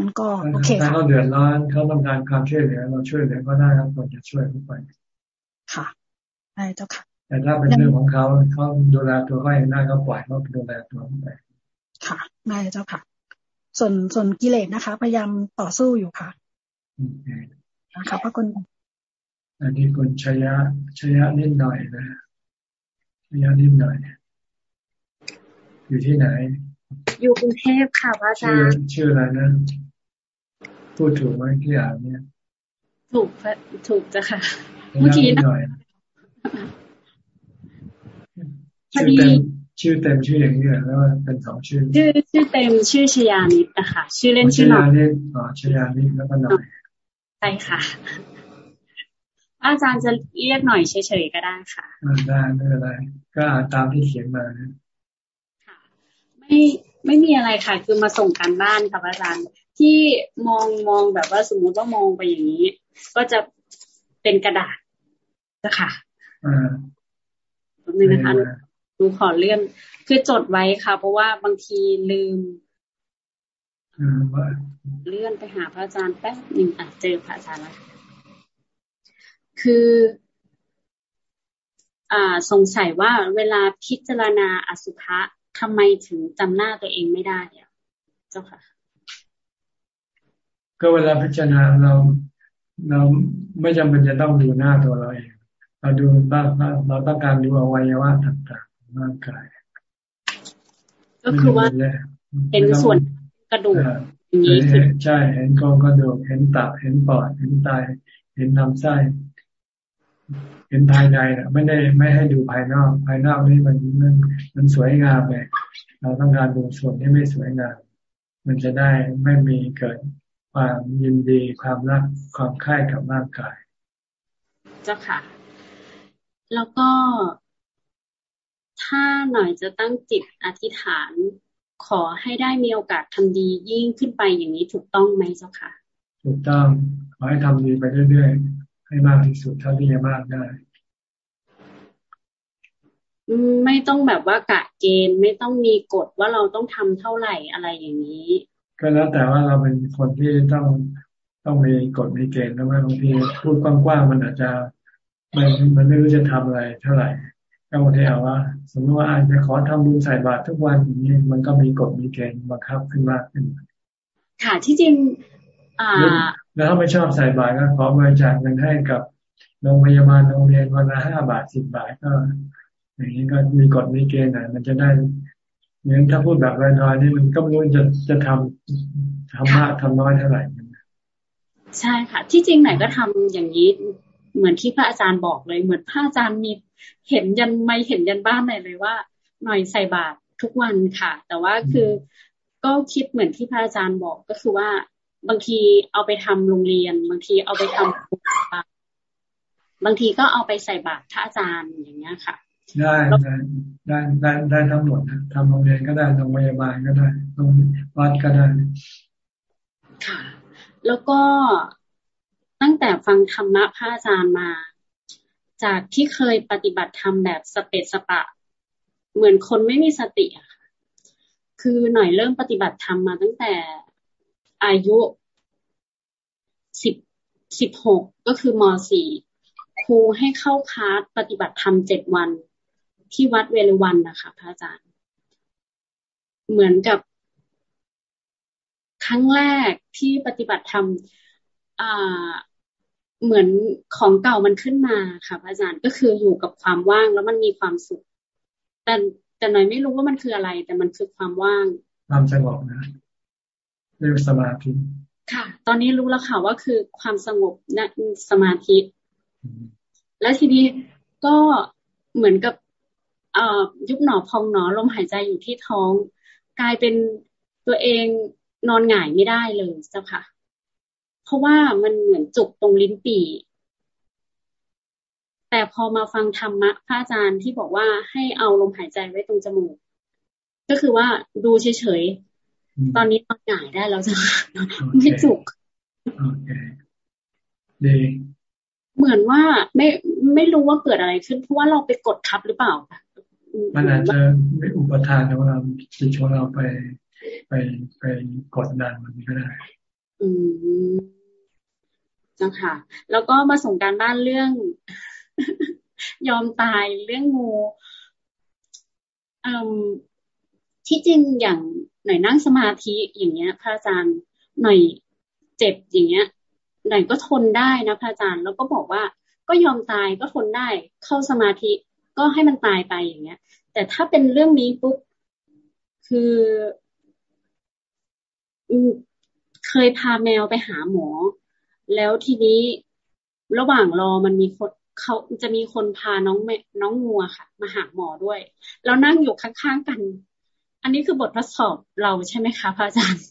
[SPEAKER 31] มันก็โอเค
[SPEAKER 1] ค่ะถ้าเขาเดือดร้อนเขาต้องการความช่วยเหลือเราช่วยเหลือก็ได้ครับควรจะช่วยเขาไป
[SPEAKER 31] ค่ะได้เจ้าค่ะ
[SPEAKER 1] แต่ถ้าเป็นเรื่องของเขาเขาดูแลตัวเขาเองได้ก็ปล่อยเขาดูแลตัวเขาไป
[SPEAKER 31] ค่ะได้เจ้าค่ะ ส่วนส่วนกิเลสนะคะ พยายามต่อสู้อยู่ค่ะนะคะพระคุณ
[SPEAKER 1] อันนี้คุณชยะชยะนิดหน่อยนะชยะนิดหน่อย อยู่ที่ไหน
[SPEAKER 32] อยู่กรุงเทพค่ะพระอาจารย์
[SPEAKER 1] ชื่ออะไรนะ พูดถูกไหมที่อ่านเนี่ย
[SPEAKER 32] ถูกถูกจ้ะค่ะ เมื่อกี้นะ
[SPEAKER 1] ชื่อเต็มชื่อเต็มชื่ออย่างนี้แล้วเป็นสองชื่อ
[SPEAKER 32] ชื่อชื่อเต็มชื่อชยานิดนะคะชื่อเล่นชื่อ
[SPEAKER 1] หน่อยชยานิดอ๋อชยานิดแล้วก็หน่อย
[SPEAKER 32] ใช่ค่ะ อาจารย์จะเรียกหน่อยเฉยๆก็ได้ค่ะ
[SPEAKER 1] ได้ไม่เป็นไรก็อ่านตามที่เขียนมา
[SPEAKER 32] ค่ะ ไม่ไม่มีอะไรค่ะ คือมาส่งการบ้านค่ะอาจารย์ ที่มองมองแบบว่าสมมุติว่ามองไปอย่างนี้ ก็จะเป็นกระดาษนะคะ
[SPEAKER 1] อ่า
[SPEAKER 32] นึงนะคะดูขอเลื่อนคือจดไว้ค่ะ เพราะว่าบางทีลืมเลื่อนไปหาพระอาจารย์แป๊บหนึ่งอะเจอพระอาจารย์แล้วคือ อ่า สงสัยว่าเวลาพิจารณาอสุภะทำไมถึงจำหน้าตัวเองไม่ได้อะเจ้าค่ะ
[SPEAKER 1] ก็เวลาพิจารณาเราเราไม่จำเป็นจะต้องดูหน้าตัวเราเอง เราดูบ้างเราต้องการดูอวัยวะต่างๆของร่างกาย
[SPEAKER 32] ก็คือว่าเป็นส่วนกระดูกอย่างนี้
[SPEAKER 1] ใช่เห็นกองกระดูกเห็นตับเห็นปอดเห็นไตเห็นลำไส้เห็นภายในนะไม่ได้ไม่ให้ดูภายนอก ภายนอกนี่มันมันมันสวยงามเลยเราต้องการดูส่วนที่ไม่สวยงามมันจะได้ไม่มีเกิด ความยินดีความรักความค่ายกับร่างกาย
[SPEAKER 32] เจ้าค่ะ แล้วก็ ถ้าหน่อยจะตั้งจิตอธิษฐาน ขอให้ได้มีโอกาสทำดียิ่งขึ้นไปอย่างนี้ถูกต้องไหมเจ้าค่ะ
[SPEAKER 1] ถูกต้องขอให้ทำดีไปเรื่อยๆ ให้มากที่สุดเท่าที่จะมากได้
[SPEAKER 32] ไม่ต้องแบบว่ากะเกณฑ์ไม่ต้องมีกฎว่าเราต้องทำเท่าไหร่อะไรอย่างนี้
[SPEAKER 1] ก็แล้วแต่ว่าเราเป็นคนที่ต้องต้องมีกฎมีเกณฑ์แล้วบางทีพูดกว้างๆมันอาจจะมันมันไม่รู้จะทำอะไรเท่าไหร่ก็บางทีเอาว่า สมมติว่าอาจจะขอทำบุญใส่บาตรทุกวันอย่างนี้มันก็มีกฎมีเกณฑ์บังคับขึ้นมากขึ้น
[SPEAKER 32] ค่ะที่จริงอ่า
[SPEAKER 1] แล้วถ้าไม่ชอบใส่บาตรก็ขอบริจาคเงินให้กับโรงพยาบาลโรงเรียนวันละห้าบาทสิบบาทก็ อย่างนี้ก็มีกฎมีเกณฑ์นะมันจะได้ เนี่ยถ้าพูดแบบลอยๆนี่มันก็ไม่รู้จะจะทำทำมากทำน้อยเท่าไหร่
[SPEAKER 32] ใช่ค่ะ ที่จริงไหนก็ทำอย่างนี้เหมือนที่พระอาจารย์บอกเลย เหมือนพระอาจารย์มีเห็นยันไม่เห็นยันบ้านไหนเลยว่า หน่อยใส่บาตรทุกวันค่ะ แต่ว่าคือก็คิดเหมือนที่พระอาจารย์บอกก็คือว่าบางทีเอาไปทำโรงเรียน บางทีเอาไปทำบางทีก็เอาไปใส่บาตรพระอาจารย์อย่างเงี้ยค่ะ
[SPEAKER 1] ได้ได้ได้ได้ได้ทั้งหมดทำโรงเรียนก็ได้โรงพยาบาลก็ได้โรงวัดก็ได้
[SPEAKER 32] ค่ะ แล้วก็ตั้งแต่ฟังธรรมะพระอาจารย์มา จากที่เคยปฏิบัติธรรมแบบสเปสปะ เหมือนคนไม่มีสติอะค่ะ คือหน่อยเริ่มปฏิบัติธรรมมาตั้งแต่อายุสิบสิบหกก็คือมสี่ครูให้เข้าคลาสปฏิบัติธรรมเจ็ดวัน ที่วัดเวรวันนะคะพระอาจารย์ เหมือนกับครั้งแรกที่ปฏิบัติธรรมอ่าเหมือนของเก่ามันขึ้นมาค่ะอาจารย์ก็คืออยู่กับความว่างแล้วมันมีความสุข แต่แต่หน่อยไม่รู้ว่ามันคืออะไร แต่มันคือความว่าง
[SPEAKER 1] ความสงบนะเรียกสมาธิ
[SPEAKER 32] ค่ะ ตอนนี้รู้แล้วค่ะว่าคือความสงบนสมาธิ แล้วทีนี้ก็เหมือนกับเอ่อ ยุบหนอพองหนอลมหายใจอยู่ที่ท้อง กลายเป็นตัวเองนอนหงายไม่ได้เลยเจ้าค่ะ เพราะว่ามันเหมือนจุกตรงลิ้นปี่แต่พอมาฟังธรรมะพระอาจารย์ที่บอกว่าให้เอาลมหายใจไว้ตรงจมูก ก็คือว่าดูเฉยๆ ตอนนี้นอนหงายได้แล้วจ้ะไม่จุก
[SPEAKER 1] โอเคดี
[SPEAKER 32] เหมือนว่าไม่ไม่รู้ว่าเกิดอะไรขึ้นเพราะว่าเราไปกดทับหรือเปล่า
[SPEAKER 1] มันอาจจะไม่อุปทานของเราจิตของเราไปไปไปกดดันมันก็ได้
[SPEAKER 32] อืมจังค่ะ แล้วก็มาส่งการบ้านเรื่อง ยอมตายเรื่องงูอที่จริงอย่างหน่อยนั่งสมาธิอย่างเงี้ย พระอาจารย์หน่อยเจ็บอย่างเงี้ย หน่อยก็ทนได้นะพระอาจารย์แล้วก็บอกว่า ก็ยอมตายก็ทนได้เข้าสมาธิ ก็ให้มันตายไปอย่างเงี้ย แต่ถ้าเป็นเรื่องนี้ปุ๊บคือเคยพาแมวไปหาหมอ แล้วทีนี้ระหว่างรอมันมีคนเขาจะมีคนพาน้องแม่น้องงัวค่ะ มาหาหมอด้วย แล้วนั่งอยู่ข้างๆกัน อันนี้คือบททดสอบเราใช่ไหมคะพระอาจารย์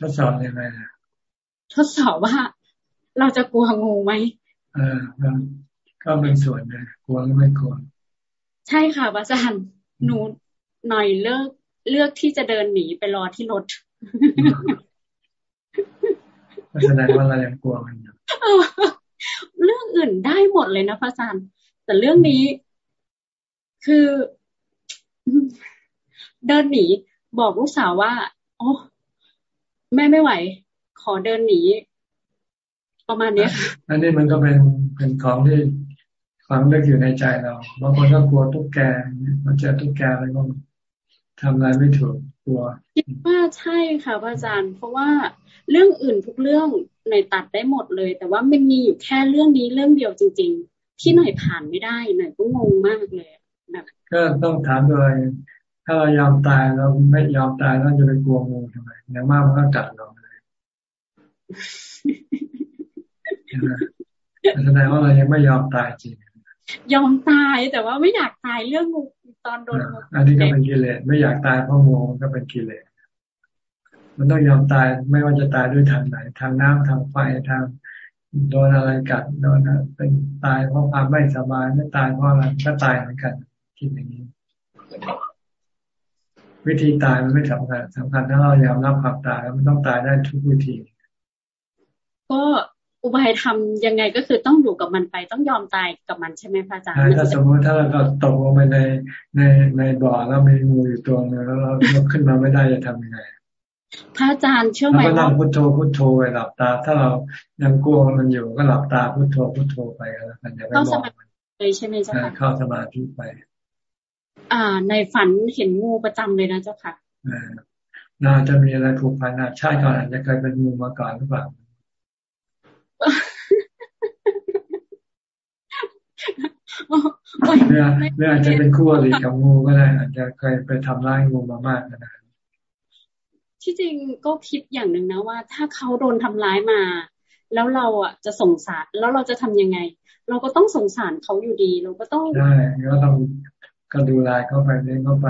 [SPEAKER 1] ทดสอบยังไง
[SPEAKER 32] ทดสอบว่าเราจะกลัวงูไหม
[SPEAKER 1] เออ ก็เป็นส่วนนะกลัวหรือไม่กลัว
[SPEAKER 32] ใช่ค่ะพระอาจารย์หนูหน่อยเลือกเลือกที่จะเดินหนีไปรอที่รถ
[SPEAKER 1] แสดงว่าเรายังกลัวมันอยู่
[SPEAKER 32] เรื่องอื่นได้หมดเลยนะพระอาจารย์แต่เรื่องนี้ คือ เดินหนีบอกลูกสาวว่า โอ้แม่ไม่ไหว ขอเดินหนีประมาณนี้
[SPEAKER 1] อันนี้มันก็เป็นเป็นของที่ ความเลือกอยู่ในใจเรา บางคนก็กลัวตุ๊กแกมันเจอตุ๊กแกอะไรก็ทำอะไรไม่ถูกกลัว
[SPEAKER 32] คิดว่าใช่ค่ะพระอาจารย์ เพราะว่าเรื่องอื่นทุกเรื่องหน่อยตัดได้หมดเลย แต่ว่ามันมีอยู่แค่เรื่องนี้เรื่องเดียวจริง ๆ ที่หน่อยผ่านไม่ได้หน่อยก็งงมากเลยแบบ
[SPEAKER 1] ก็ต้องถามด้วยถ้าเรายอมตายเราไม่ยอมตายเราจะไปกลัวงูทำไมอย่างมากมันก็กัดเราเลยแสดงว่าเรายังไม่ยอมตายจริง
[SPEAKER 32] ยอมตายแต่ว่าไม่อยากตายเรื่องงูตอนโดนงู
[SPEAKER 1] อันนี้ก็เป็นกิเลสไม่อยากตายเพราะงูก็เป็นกิเลสมันต้องยอมตายไม่ว่าจะตายด้วยทางไหน ทางน้ำทางไฟทางโดนอะไรกัดโดนเป็นตายเพราะความไม่สบายไม่ตายเพราะอะไรก็ตายเหมือนกันคิดอย่างนี้ วิธีตายมันไม่สำคัญสำคัญถ้าเรายอมรับความตายแล้วมันต้องตายได้ทุกวิธี
[SPEAKER 32] ก็ อุบายทำยังไงก็คือต้องอยู่กับมันไปต้องยอมตายกับมันใช่ไหมพระอาจารย์
[SPEAKER 1] ถ้าสมมติถ้าเราตกลงไปในในในบ่อแล้วมีงูอยู่ตัวนึงแล้วเรายกขึ้นมาไม่ได้จะทำยังไง
[SPEAKER 32] พระอาจารย์เชื่อไหม
[SPEAKER 1] ว่าเราพุทโธพุทโธไปหลับตา ถ้าเรายังกลัวมันอยู่ก็หลับตาพุทโธพุทโธไปแล้วกันอย่าไปมอง
[SPEAKER 32] เลยใช่ไหมเจ้าค่ะ
[SPEAKER 1] เข้าสมาธิไป
[SPEAKER 32] อ่า ในฝันเห็นงูประจำเลยนะเจ้าค่ะ
[SPEAKER 1] อ่าน่าจะมีอะไรผูกพันนะชาติก่อนอาจจะเคยเป็นงูมาก่อนหรือเปล่า เรือเรืออาจจะเป็นคู่อริกับงูก็ได้อาจจะเคยไปทำร้ายงูมามากนะ
[SPEAKER 32] ที่จริงก็คิดอย่างหนึ่งนะว่า ถ้าเขาโดนทำร้ายมา แล้วเราอะจะสงสารแล้วเราจะทำยังไง เราก็ต้องสงสารเขาอยู่ดี เราก็ต้อง
[SPEAKER 1] ใช่ก็ต้องก็ดูแลเขาไปเลี้ยงเขาไป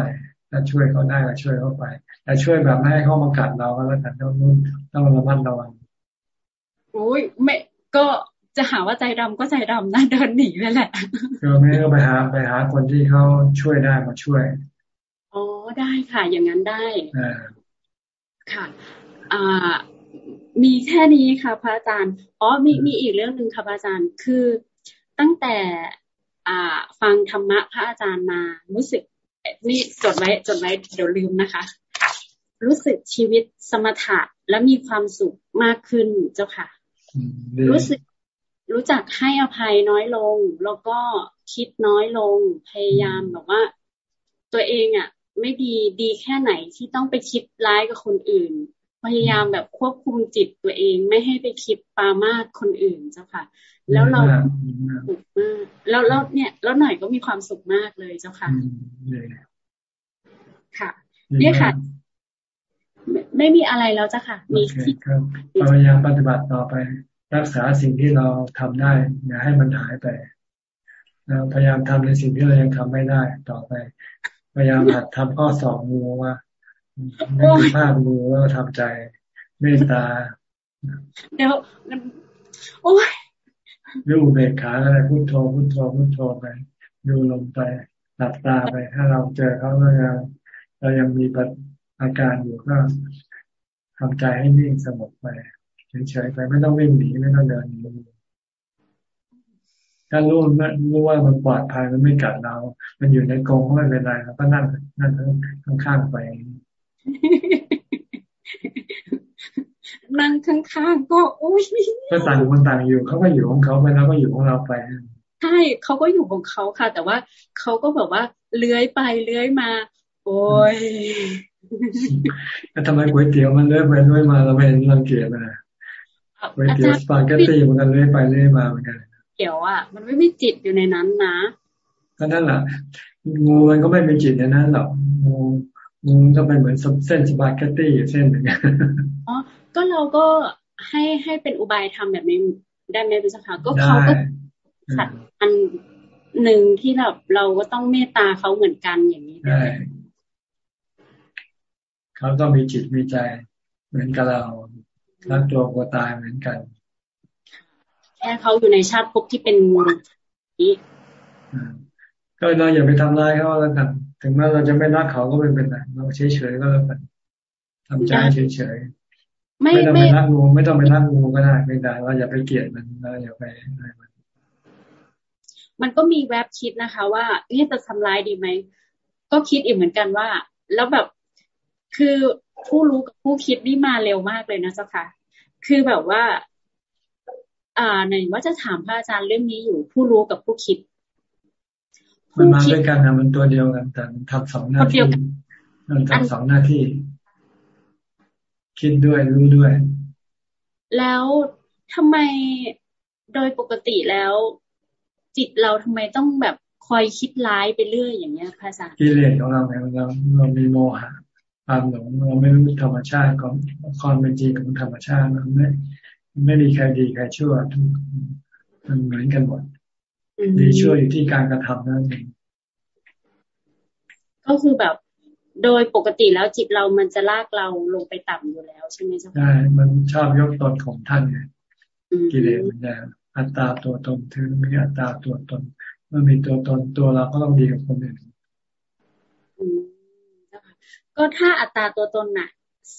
[SPEAKER 1] ถ้าช่วยเขาได้ก็ช่วยเขาไป แต่ช่วยแบบไม่ให้เขามากัดเราก็แล้วกันต้องต้องระมัดระวัง
[SPEAKER 32] โอ้ยไม่ก็ จะหาว่าใจดำก็ใจดำนะเดินหนีเลยแหละ
[SPEAKER 1] ก็ไม่ก็ไปหาไปหาคนที่เขาช่วยได้มาช่วย
[SPEAKER 32] อ๋อได้ค่ะ อย่างนั้นได้ค่ะ อ่า มีแค่นี้ค่ะ พระอาจารย์อ๋อมีมีอีกเรื่องหนึ่งค่ะพระอาจารย์คือตั้งแต่อ่า ฟังธรรมะพระอาจารย์มารู้สึกนี่จดไว้จดไว้เดี๋ยวลืมนะคะ รู้สึกชีวิตสมถะและมีความสุขมากขึ้นเจ้าค่ะ รู้สึก รู้จักให้อภัยน้อยลง แล้วก็คิดน้อยลง พยายามแบบว่า ตัวเองอะ ไม่ดีดีแค่ไหนที่ต้องไปคิดร้ายกับคนอื่น พยายามแบบควบคุมจิตตัวเองไม่ให้ไปคิดปามาสคนอื่นเจ้าค่ะ แล้วเราสุขมากแล้วแล้วเนี่ย แล้วหน่อยก็มีความสุขมากเลยเจ้าค่ะค่ะเนี่ยค่ะไม่มีอะไรแล้วจ้ะค่ะ มี
[SPEAKER 1] ที่ครับพยายามปฏิบัติต่อไป รักษาสิ่งที่เราทำได้ อย่าให้มันหายไปเราพยายามทำในสิ่งที่เรายังทำไม่ได้ ต่อไป พยายามหัดทำข้อสอบงูว่าไม่มีภาพงูแล้วทำใจเมตตา
[SPEAKER 32] เดี๋ยวโอ้ย
[SPEAKER 1] ดูเบกขาอะไรพุทโธพุทโธพุทโธไปดูลงไปหลับตาไป ถ้าเราเจอเขาแล้วเราเรายังมีอาการอยู่ก็ทำใจให้นิ่งสงบไป เฉยๆไปไม่ต้องวิ่งหนีไม่ต้องเดินหนีถ้ารู้รู้ว่ามันปลอดภัยมันไม่กัดเรา มันอยู่ในกรงไม่เป็นไรเราก็นั่งนั่งข้างๆไป
[SPEAKER 32] นั่งข้างๆก็อุ้ย
[SPEAKER 1] ก็ต่างคนต่างอยู่เขาก็อยู่ของเขาไปแล้วก็อยู่ของเราไป
[SPEAKER 32] ใช่เขาก็อยู่ของเขาค่ะ แต่ว่าเขาก็แบบว่าเลื้อยไปเลื้อยมา โอ้ย
[SPEAKER 1] แล้วทำไมก๋วยเตี๋ยวมันเลื้อยไปเลื้อยมาเราไม่เห็นรังเกียจนะ ก๋วยเตี๋ยวสปาเกตตี้มันก็เลื้อยไปเลื้อยมาเหมือนกันก๋วย
[SPEAKER 32] เตี๋ยวอะมันไม่มีจิตอยู่ในนั้นนะ
[SPEAKER 1] ก็นั่นแหละงูมันก็ไม่มีจิตในนั้นหรอกงูงูก็เป็นเหมือนเส้นสปาเกตตี้เส้นหนึ่ง
[SPEAKER 32] อ๋อก็เราก็ให้ให้เป็นอุบายทำแบบนี้ได้ไหมพี่สขาก็เขาก็ขัดอันหนึ่งที่แบบเราก็ต้องเมตตาเขาเหมือนกันอย่างนี้ได้
[SPEAKER 1] เขาต้องมีจิตมีใจเหมือนกับเรา รักตัวกลัวตายเหมือนกัน
[SPEAKER 32] แค่เขาอยู่ในชาติภพที่เป็นนี้
[SPEAKER 1] ก็เราอย่าไปทำร้ายเขาแล้วกันถึงแม้เราจะไม่รักเขาก็ไม่เป็นไรเราเฉยๆก็แล้วกันทำใจเฉยๆไม่ต้องไปรักงูไม่ต้องไปรักงูก็ได้ไม่ได้เราอย่าไปเกลียดมันเราอย่าไปอะไรมัน
[SPEAKER 32] มันก็มีแวบคิดนะคะ ว่าเอ๊ะจะทำร้ายดีไหมก็คิดอีกเหมือนกันว่า แล้วแบบคือผู้รู้กับผู้คิดนี่มาเร็วมากเลยนะเจ้าค่ะ คือแบบว่า อ่าในว่าจะถามพระอาจารย์เรื่องนี้อยู่ผู้รู้กับผู้คิด
[SPEAKER 1] มันมาด้วยกันนะมันตัวเดียวกันแต่ทำสองหน้าที่มันทำสองหน้าที่ คิดด้วยรู้ด้วย
[SPEAKER 32] แล้วทำไมโดยปกติแล้ว จิตเราทำไมต้องแบบคอยคิดร้ายไปเรื่อยอย่างเงี้ยพระอาจารย์
[SPEAKER 1] กิเลสของเราไงเราเรามีโมหะ ความหลงเราไม่รู้ธรรมชาติของความเป็นจริงของธรรมชาติมันไม่ไม่มีใครดีใครชั่วทุกมันเหมือนกันหมดดีช่วยอยู่ที่การกระทำนั่นเอง
[SPEAKER 32] ก็คือแบบโดยปกติแล้วจิตเรามันจะลากเราลงไปต่ำอยู่แล้วใช่ไหมเจ้า
[SPEAKER 1] ใช่มันชอบยกตนของท่านไงกิเลสมันจะอัตตาตัวตนถึงมีอัตตาตัวตนเมื่อมีตัวตนตัวเราก็ต้องดีกับคนอื่น
[SPEAKER 32] ก็ถ้าอัตราตัวตนน่ะ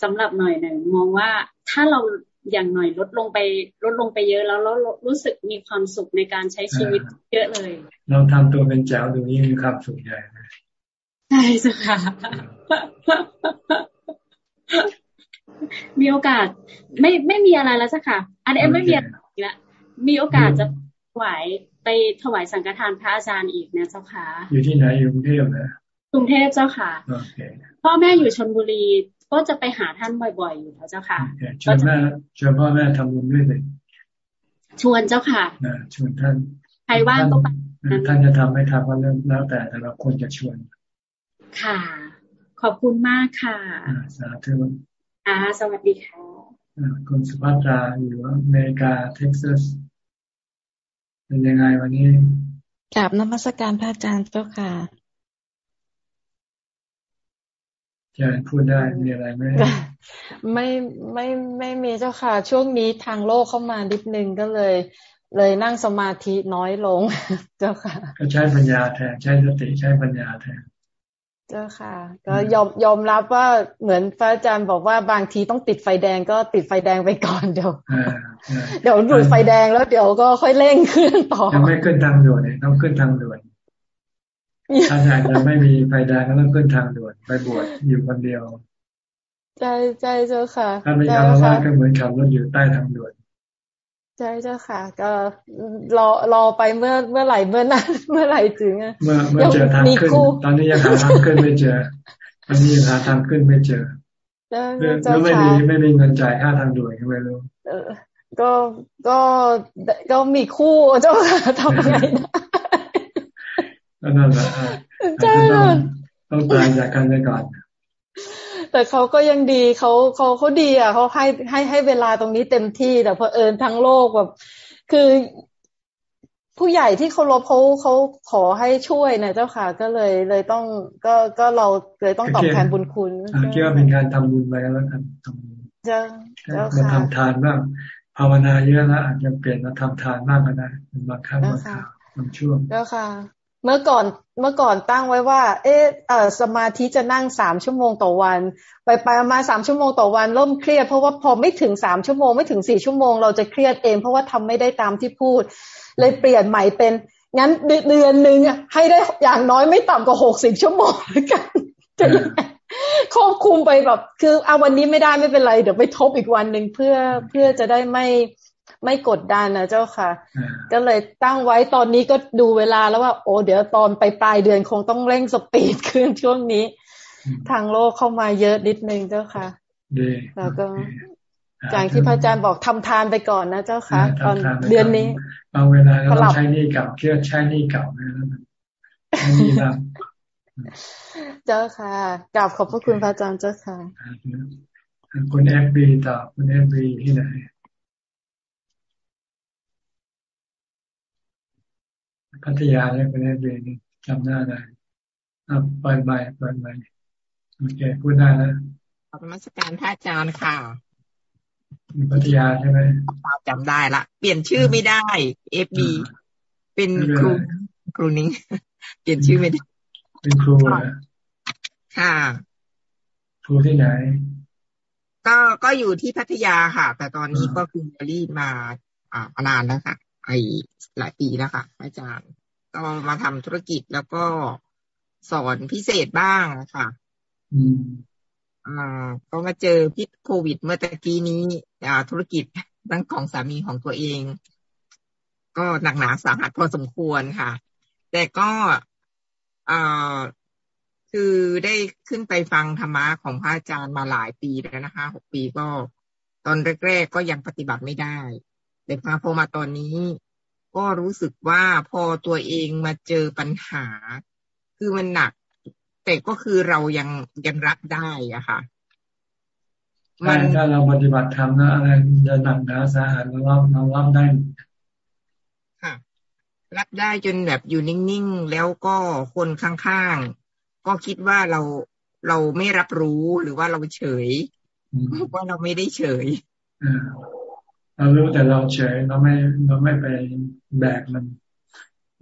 [SPEAKER 32] สำหรับหน่อยหนึ่งมองว่าถ้าเราอย่างหน่อยลดลงไปลดลงไปเยอะแล้วเรารู้สึกมีความสุขในการใช้ชีวิตเยอะเลย
[SPEAKER 1] เราทำตัวเป็นแจ๋วดูยิ่งมีความสุขใหญ่
[SPEAKER 32] ใช่จ้ะค่ะมีโอกาส ไม่ไม่มีอะไรแล้วจ้ะค่ะ อันนี้ไม่มีอะไรละมีโอกาสจะถวายไปถวายสังฆทานพระอาจารย์อีกนะเจ้าค่ะ
[SPEAKER 1] อยู่ที่ไหนอยู่กรุงเทพนะ
[SPEAKER 32] ก รุงเทพเจ้าค่ะพ่อแม่อยู่ชนบุรีก็จะไปหาท่านบ่อย ๆ อยู่แล้วเจ้าค่ะ
[SPEAKER 1] ชวนแม่ชวนพ่อแม่ทำบุญด้วยเลย
[SPEAKER 32] ชวนเจ้าค่ะ
[SPEAKER 1] ชวนท่าน
[SPEAKER 32] ใครว่างก็ไป
[SPEAKER 1] ท่านจะทำไม่ทำก็เรื่องแล้วแต่แต่เราควรจะชวน
[SPEAKER 32] ค่ะ ขอบคุณมากค่ะ
[SPEAKER 1] สาธุ
[SPEAKER 32] อ่าสวัสดีค่ะ
[SPEAKER 1] คุณสุภัตราอยู่อเมริกาเท็กซัสเป็นยังไงวันนี้
[SPEAKER 33] กราบนมัสการพระอาจารย์เจ้าค่ะ
[SPEAKER 1] จะพูดได้มีอะไรไหม
[SPEAKER 33] ไม่ไม่ไม่มีเจ้าค่ะ ช่วงนี้ทางโลกเข้ามานิดนึงก็เลย เลยนั่งสมาธิน้อยลง เจ้าค่ะ
[SPEAKER 1] ก็ใช้ปัญญาแทนใช้สติใช้ปัญญาแทน
[SPEAKER 33] เจ้าค่ะ ก็ยอมยอมรับว่าเหมือนพระอาจารย์บอกว่าบางทีต้องติดไฟแดงก็ติดไฟแดงไปก่อนเดี๋ยวเดี๋ยวหลุดไฟแดงแล้วเดี๋ยวก็ค่อยเร่งขึ้นต่อ
[SPEAKER 1] ยังไม่ขึ้นทางด่วนเนี่ยต้องขึ้นทางด่วน ถ้าอยากจะไม่มีไฟแดงก็ต้องขึ้นทางด่วนไปบวชอยู่คนเดียว
[SPEAKER 33] ใจใจเจ้าค่ะ
[SPEAKER 1] ถ้าไม่ยอมว่าก็เหมือนขับรถอยู่ใต้ทางด่วน
[SPEAKER 33] ใช่เจ้าค่ะ ก็รอรอไปเมื่อเมื่อไหร่เมื่อนั้นเมื่อไหร่ถึง
[SPEAKER 1] อะเมื่อเมื่อเจอทางขึ้น ตอนนี้ยังหาทางขึ้นไม่เจอตอนนี้ยังหาทางขึ้นไม่เจอหรือไม่มีไม่มีเงินจ่ายค่าทางด่วนก็ไม่รู้
[SPEAKER 33] ก็ก็ก็มีคู่เจ้าค่ะทำไงนะ
[SPEAKER 1] ก็นั่นแหละใช่ต้องตายจากกันไปก่อน
[SPEAKER 33] แต่แต่เขาก็ยังดีเขาเขาเขาดีอะเขาให้ให้ให้เวลาตรงนี้เต็มที่แต่พอเอิญทั้งโลกแบบ คือผู้ใหญ่ที่เคารพเขาเขาขอให้ช่วยนะเจ้าค่ะ ก็เลยเลยต้องก็ก็เราเลยต้องตอบแทนบุญคุณ
[SPEAKER 1] คิดว่าเป็นการทำบุญไปแล้วกันทำบุญ
[SPEAKER 33] จะ
[SPEAKER 1] มาทำทานบ้างภาวนาเยอะแล้วอาจจะเปลี่ยนมาทำทานมากก็ได้เป็นบางครั้งบางคราวบางช่วง
[SPEAKER 33] แล้วค่ะ เมื่อก่อนเมื่อก่อนตั้งไว้ว่า เออเออสมาธิจะนั่งสามชั่วโมงต่อวัน ไปไปมาสามชั่วโมงต่อวันเริ่มเครียด เพราะว่าพอไม่ถึงสามชั่วโมงไม่ถึงสี่ชั่วโมงเราจะเครียดเอง เพราะว่าทำไม่ได้ตามที่พูด เลยเปลี่ยนใหม่เป็น งั้นเดือนหนึ่งให้ได้อย่างน้อยไม่ต่ำกว่าหกสิบชั่วโมงกันจะยังไงควบคุมไปแบบ คือเอาวันนี้ไม่ได้ไม่เป็นไร เดี๋ยวไปทบอีกวันหนึ่งเพื่อเพื่อจะได้ไม่ ไม่กดดันนะเจ้าค่ะ ก็เลยตั้งไว้ตอนนี้ก็ดูเวลาแล้วว่า โอ้เดี๋ยวตอนไปปลายเดือนคงต้องเร่งสปีดขึ้นช่วงนี้ ทางโลกเข้ามาเยอะนิดนึงเจ้าค่ะแล้วก็อย่างที่พระอาจารย์บอกทำทานไปก่อนนะเจ้าค่ะ ตอนเดือนนี้
[SPEAKER 1] บางเวลาเราต้องใช้นี่เก่าเชื่อใช้นี่เก่านะนี่นะ
[SPEAKER 33] เจ้าค่ะกราบขอบพระคุณพระอาจารย์เจ้าค่ะ
[SPEAKER 1] คุณเอฟบีต่อคุณเอฟบีที่ไหน พัทยาเนี่ยคุณเอฟบีนี่จำหน้าได้เปิดใหม่เปิดใหม่โอเคพูดได้นะ
[SPEAKER 34] ขอบมาสการพระอาจารย์ค่ะ
[SPEAKER 1] พัทยาใช่ไหม
[SPEAKER 34] จำได้ละเปลี่ยนชื่อไม่ได้เอฟบีเป็นครูครูนิ้งเปลี่ยนชื่อไม่ได้
[SPEAKER 1] เป็นครูนะ
[SPEAKER 34] ค่ะ
[SPEAKER 1] ครูที่ไหน
[SPEAKER 34] ก็ก็อยู่ที่พัทยาค่ะ แต่ตอนนี้ก็คือรีบมา อ่านานแล้วค่ะ ไอหลายปีแล้วค่ะ อาจารย์ก็มาทำธุรกิจแล้วก็สอนพิเศษบ้างค่ะ
[SPEAKER 1] อืม
[SPEAKER 34] อ่าก็มาเจอพิษโควิดเมื่อตะกี้นี้อ่าธุรกิจทั้งของสามีของตัวเอง ก็หนักหนาสาหัสพอสมควรค่ะ แต่ก็อ่าคือได้ขึ้นไปฟังธรรมะของพระอาจารย์มาหลายปีแล้วนะคะหกปีก็ ตอนแรกๆก็ยังปฏิบัติไม่ได้ แต่พอมาตอนนี้ ก็รู้สึกว่าพอตัวเองมาเจอปัญหา คือมันหนัก แต่ก็คือเรายังยังรับได้อะค่ะ
[SPEAKER 1] มันถ้าเราปฏิบัติธรรมนะอะไรจะหนักหนาสาหัสเรารับเรารับได้
[SPEAKER 34] ค่ะรับได้จนแบบอยู่นิ่งๆ แล้วก็คนข้างๆ ก็คิดว่าเราเราไม่รับรู้หรือว่าเราเฉยว่าเราไม่ได้เฉย
[SPEAKER 1] เรารู้แต่เราเฉยเราไม่เราไม่ไปแบกมัน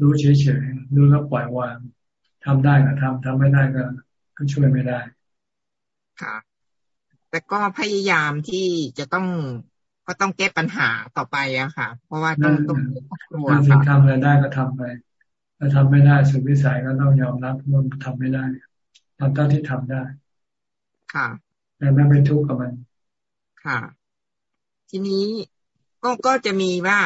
[SPEAKER 1] รู้เฉยๆรู้แล้วปล่อยวางทำได้ก็ทำทำไม่ได้ก็ก็ช่วยไม่ได้
[SPEAKER 34] ค่ะ แต่ก็พยายามที่จะต้องก็ต้องแก้ปัญหาต่อไปอะค่ะ เพราะว่าต้องต้อง
[SPEAKER 1] กลัวค่ะทำอะไรได้ก็ทำไปถ้าทำไม่ได้สุดวิสัยก็ต้องยอมรับว่าทำไม่ได้ทำเท่าที่ทำได้
[SPEAKER 34] ค่ะ
[SPEAKER 1] แต่ไม่ไปทุกข์กับมัน
[SPEAKER 34] ค่ะ ทีนี้ ก็ก็จะมีว่า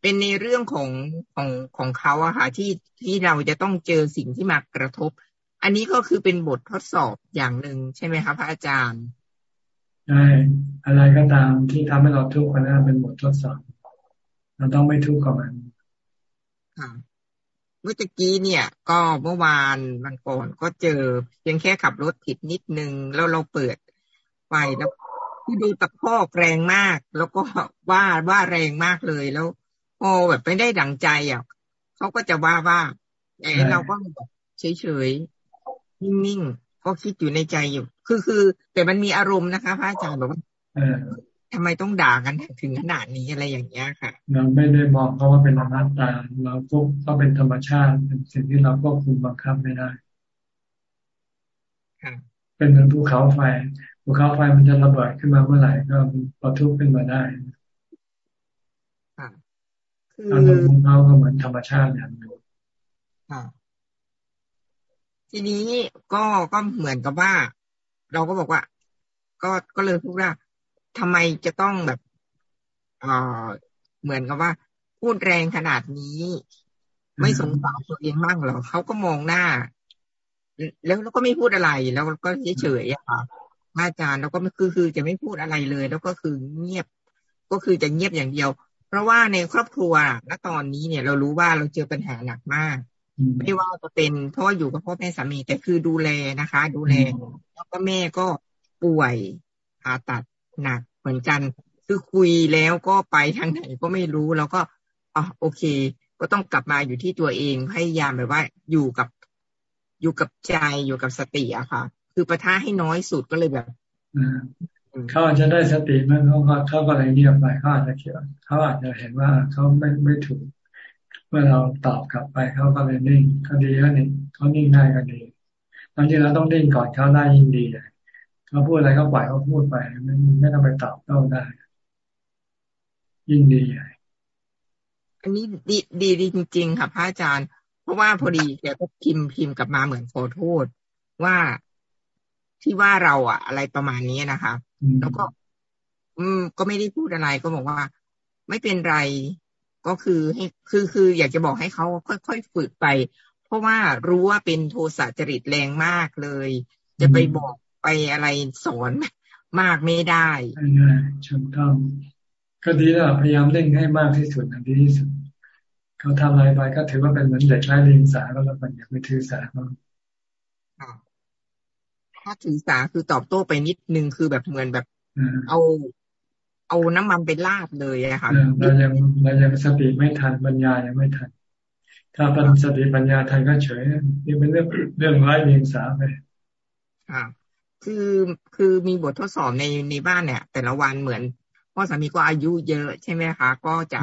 [SPEAKER 34] เป็นในเรื่องของของของเขาอะค่ะที่ที่เราจะต้องเจอสิ่งที่มากระทบ อันนี้ก็คือเป็นบททดสอบอย่างหนึ่งใช่ไหมคะพระอาจารย์
[SPEAKER 1] ใช่อะไรก็ตามที่ทำให้เราทุกข์นั้นเป็นบททดสอบ เราต้องไม่ทุกข์กับมัน
[SPEAKER 34] ค่ะเมื่อกี้เนี่ย ก็เมื่อวานมันก่อนก็เจอเพียงแค่ขับรถผิดนิดนึงแล้วเราเปิดไฟแล้ว ที่ดูตะคอกแรงมาก แล้วก็ว่าว่าแรงมากเลยแล้วพอแบบไม่ได้ดังใจอะเขาก็จะว่าว่าแต่เราก็เฉยเฉยนิ่งๆก็คิดอยู่ในใจอยู่ คือคือ แต่มันมีอารมณ์นะคะพระอาจารย์บอกว่าทำไมต้องด่ากันถึงขนาดนี้อะไรอย่างเงี้ยค่ะ
[SPEAKER 1] เราไม่ได้มองเขาว่าเป็นอนัตตาเราก็เขาเป็นธรรมชาติเป็นสิ่งที่เราควบคุมบังคับไม่ได้เป็นเหมือนภูเขาไฟ ภูเขาไฟมันจะระเบิดขึ้นมาเมื่อไหร่ก็ปะทุขึ้นมาได้อารมณ์ของเขาก็เหมือนธรรมชาติอย่างหนึ่ง
[SPEAKER 34] ทีนี้ก็ก็เหมือนกับว่า เราก็บอกว่า ก็ก็เลยพูดว่าทำไมจะต้องแบบเออเหมือนกับว่า พูดแรงขนาดนี้ ไม่สงสารตัวเองบ้างหรอเขาก็มองหน้า แล้วเราก็ไม่พูดอะไรแล้วก็เฉยๆอะค่ะ อาจารย์เราก็คือคือจะไม่พูดอะไรเลย แล้วก็คือเงียบก็คือจะเงียบอย่างเดียว เพราะว่าในครอบครัวณตอนนี้เนี่ยเรารู้ว่าเราเจอปัญหาหนักมาก ไม่ว่าจะเป็นเพราะอยู่กับพ่อแม่สามีแต่คือดูแลนะคะ ดูแลแล้วก็แม่ก็ป่วยผ่าตัดหนักเหมือนกัน คือคุยแล้วก็ไปทางไหนก็ไม่รู้แล้วก็อ๋อโอเค ก็ต้องกลับมาอยู่ที่ตัวเองพยายามแบบว่าอยู่กับอยู่กับใจอยู่กับสติอะค่ะ คือประท่าให้น้อยสุดก็เลยแบบ
[SPEAKER 1] เขาอาจจะได้สติมันเขาเขาก็เลยเงียบไปเขาอาจจะเขียวเขาอาจจะเห็นว่าเขาไม่ไม่ถูก เมื่อเราตอบกลับไปเขาก็เลยนิ่งเขาดีแล้วนี่เขานิ่งได้ก็ดีตอนที่เราต้องนิ่งก่อนเขาได้ยิ่งดีเขาพูดอะไรก็ปล่อยเขาพูดไปไม่ไม่ต้องไปตอบโต้ได้ ยิ่งดีใหญ่
[SPEAKER 34] อันนี้ดีดีดีจริง ๆ ค่ะพระอาจารย์ เพราะว่าพอดีแกก็พิมพ์พิมพ์กลับมาเหมือนขอโทษว่า ที่ว่าเราอะอะไรประมาณนี้นะคะ แล้วก็ อืม ก็ไม่ได้พูดอะไรก็บอกว่า ไม่เป็นไร ก็คือให้คือคือ อยากจะบอกให้เขาค่อยๆฝึกไป เพราะว่ารู้ว่าเป็นโทสะจริตแรงมากเลย จะไปบอกไปอะไรสอนมากไม่ได้
[SPEAKER 1] ใช่ถูกต้องก็ดีแล้วพยายามเล่นให้มากที่สุดนะดีที่สุด เขาทำอะไรไปก็ถือว่าเป็นเหมือนเด็กไร้เรียงสาก็แล้วกันอย่าไปถือสาเขา
[SPEAKER 34] ถ้าถือสาคือตอบโต้ไปนิดนึงคือแบบเหมือนแบบ เอา เอาน้ำมันไปลาดเลยอะค่ะ
[SPEAKER 1] เรายังเรายังสติไม่ทันปัญญายังไม่ทัน ถ้าปัญสติปัญญาทันก็เฉยนี่เป็นเรื่องเรื่องร้ายเรียงสาไป
[SPEAKER 34] อ่าคือคือมีบททดสอบในในบ้านเนี่ย แต่ละวันเหมือนพ่อสามีก็อายุเยอะใช่ไหมคะ ก็จะ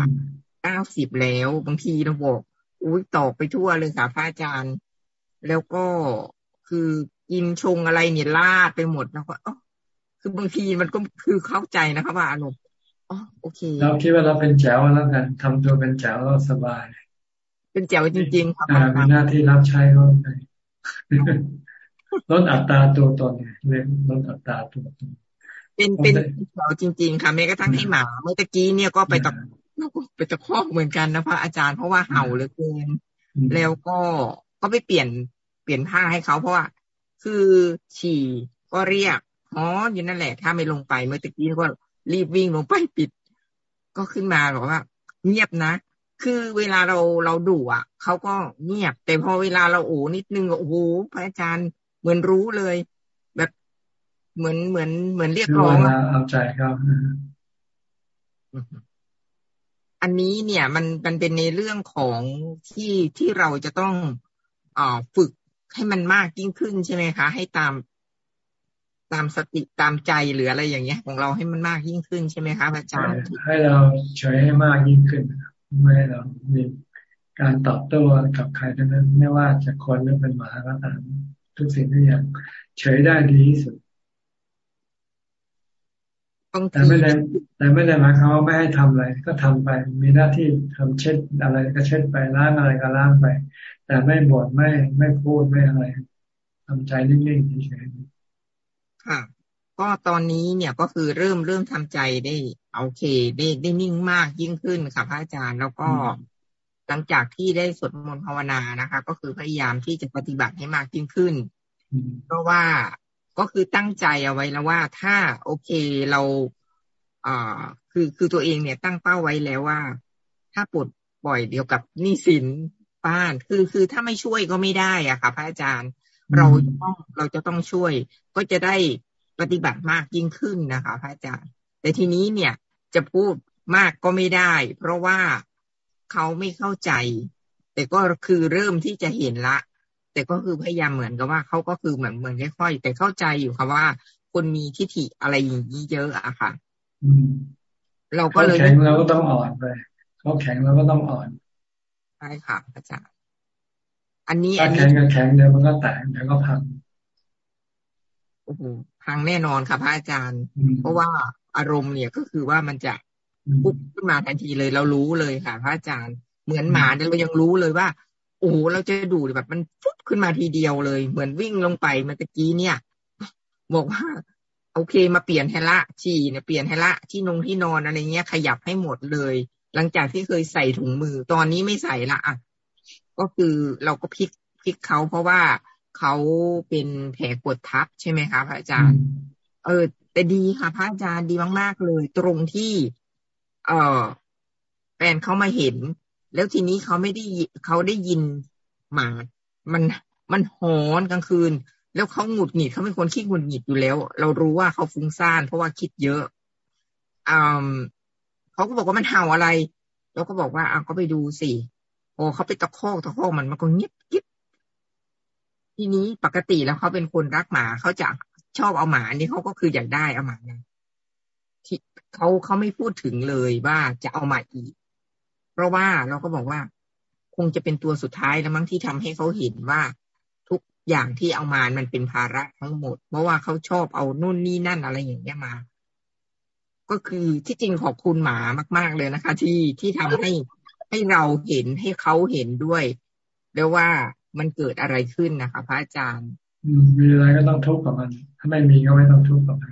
[SPEAKER 34] เก้าสิบแล้วบางทีเราบอกอุ้ยตอกไปทั่วเลยค่ะพระอาจารย์ แล้วก็คือ กินชงอะไรเนี่ยลาดไปหมดแล้วก็คือบางทีมันก็คือเข้าใจนะครับว่าอารมณ์อ๋อโอเค
[SPEAKER 1] เราคิดว่าเราเป็นแจ๋วแล้วกันทำตัวเป็นแจ๋วเราสบาย
[SPEAKER 34] เป็นแจ๋วจริงๆครับ
[SPEAKER 1] มีหน้าที่รับใช้เขาไปลดอัตราตัวตนเนี่ยเรียกลดอัตราตัวตน
[SPEAKER 34] เป็นเป็นแถวจริง ๆ ค่ะแม้กระทั่งให้หมาเมื่อตะกี้เนี่ยก็ไปตะไปตะคอกเหมือนกันนะพระอาจารย์เพราะว่าเห่าเหลือเกินแล้วก็ก็ไปเปลี่ยนเปลี่ยนผ้าให้เขาเพราะว่า คือฉี่ก็เรียกอ๋ออยู่นั่นแหละ ถ้าไม่ลงไปเมื่อตะกี้ก็รีบวิ่งลงไปปิด ก็ขึ้นมาบอกว่า เงียบนะ คือเวลาเราเราดุอะเขาก็เงียบ แต่พอเวลาเราโอ้นิดนึงโอ้โหพระอาจารย์เหมือนรู้เลย แบบเหมือนเหมือนเหมือนเรียกร้อง
[SPEAKER 1] เอาใจครับ
[SPEAKER 34] อันนี้เนี่ยมันมันเป็นในเรื่องของที่ที่เราจะต้องอ่าฝึก ให้มันมากยิ่งขึ้นใช่ไหมคะ ให้ตามตามสติตามใจหรืออะไรอย่างเงี้ย ของเราให้มันมากยิ่งขึ้นใช่ไหมคะอาจารย์
[SPEAKER 1] ให้เราใช้ให้มากยิ่งขึ้นไม่ให้เรามีการตอบโต้กับใครทั้งนั้น ไม่ว่าจะคนหรือเป็นหมาก็ตามทุกสิ่งทุกอย่างเฉยได้ดีที่สุดแต่ไม่ได้แต่ไม่ได้หมายความว่าไม่ให้ทำอะไร ก็ทำไป มีหน้าที่ทำเช็ดอะไรก็เช็ดไปล้างอะไรก็ล้างไป แต่ไม่บ่นไม่ไม่พูดไม่อะไรทำใจนิ่งๆเฉย
[SPEAKER 34] ๆค่ะ ก็ตอนนี้เนี่ยก็คือเริ่มเริ่มทำใจได้โอเคได้ได้นิ่งมากยิ่งขึ้นค่ะพระอาจารย์แล้วก็หลังจากที่ได้สวดมนต์ภาวนานะคะ ก็คือพยายามที่จะปฏิบัติให้มากยิ่งขึ้น เพราะว่าก็คือตั้งใจเอาไว้แล้วว่าถ้าโอเคเราอ่าคือคือตัวเองเนี่ยตั้งเป้าไว้แล้วว่า ถ้าปลดปล่อยเดียวกับหนี้สิน บ้าน คือคือถ้าไม่ช่วยก็ไม่ได้อะค่ะพระอาจารย์ เราต้องเราจะต้องช่วย ก็จะได้ปฏิบัติมากยิ่งขึ้นนะคะ พระอาจารย์ แต่ทีนี้เนี่ยจะพูดมากก็ไม่ได้ เพราะว่าเขาไม่เข้าใจ แต่ก็คือเริ่มที่จะเห็นละ แต่ก็คือพยายามเหมือนกับว่าเขาก็คือเหมือนเหมือนค่อยๆแต่เข้าใจอยู่ค่ะว่า คนมีทิฏฐิอะไรอย่างนี้เยอะอะค่ะ
[SPEAKER 1] เราก็เลยแข็งเราก็ต้องอ่อนไปเขาแข็งเราก็ต้องอ่อน
[SPEAKER 34] ใช่ค่ะอาจารย์อันนี้
[SPEAKER 1] ถ้าแข็งกับแข็งเดี๋ยวมันก็แตกเดี๋ยวก็พัง
[SPEAKER 34] โอ้โหพังแน่นอนค่ะพระอาจารย์ เพราะว่าอารมณ์เนี่ยก็คือว่ามันจะปุ๊บขึ้นมาทันทีเลยเรารู้เลยค่ะ พระอาจารย์เหมือนหมาเนี่ยเรายังรู้เลยว่า โอ้เราจะดูแบบมันฟุบขึ้นมาทีเดียวเลย เหมือนวิ่งลงไปเมื่อกี้เนี่ย บอกว่าโอเคมาเปลี่ยนให้ละฉี่เนี่ยเปลี่ยนให้ละที่นงที่นอนอะไรเงี้ย ขยับให้หมดเลย หลังจากที่เคยใส่ถุงมือ ตอนนี้ไม่ใส่ละอะก็คือเราก็พลิกพลิกเขาเพราะว่าเขาเป็นแผลกดทับใช่ไหมคะพระอาจารย์ เออ แต่ดีค่ะพระอาจารย์ดีมาก ๆ เลย ตรงที่ เออแฟนเขามาเห็น แล้วทีนี้เขาไม่ได้เขาได้ยินหมา มันมันหอนกลางคืน แล้วเขาหงุดหงิดเขาเป็นคนขี้หงุดหงิดอยู่แล้ว เรารู้ว่าเขาฟุ้งซ่านเพราะว่าคิดเยอะอ่า เขาก็บอกว่ามันเห่าอะไร แล้วก็บอกว่าเอาก็ไปดูสิโอ้เขาไปตะคอกตะคอกมันมันก็เงียบกิ๊บทีนี้ปกติแล้วเขาเป็นคนรักหมาเขาจะชอบเอาหมานนี้เขาก็คืออยากได้เอาหมานี่ยที่เขาเขาไม่พูดถึงเลยว่าจะเอาหมาอีก เพราะว่าเราก็บอกว่า คงจะเป็นตัวสุดท้ายแล้วมั้งที่ทำให้เขาเห็นว่าทุกอย่างที่เอามามันเป็นภาระทั้งหมด เพราะว่าเขาชอบเอานู่นนี่นั่นอะไรอย่างเงี้ยมา ก็คือที่จริงขอบคุณหมามาก ๆ เลยนะคะ ที่ที่ทำให้ให้เราเห็นให้เขาเห็นด้วยแล้วว่ามันเกิดอะไรขึ้นนะคะ พระอาจารย์
[SPEAKER 1] มีอะไรก็ต้องทุกข์กับมัน ถ้าไม่มีก็ไม่ต้องทุกข์กับมัน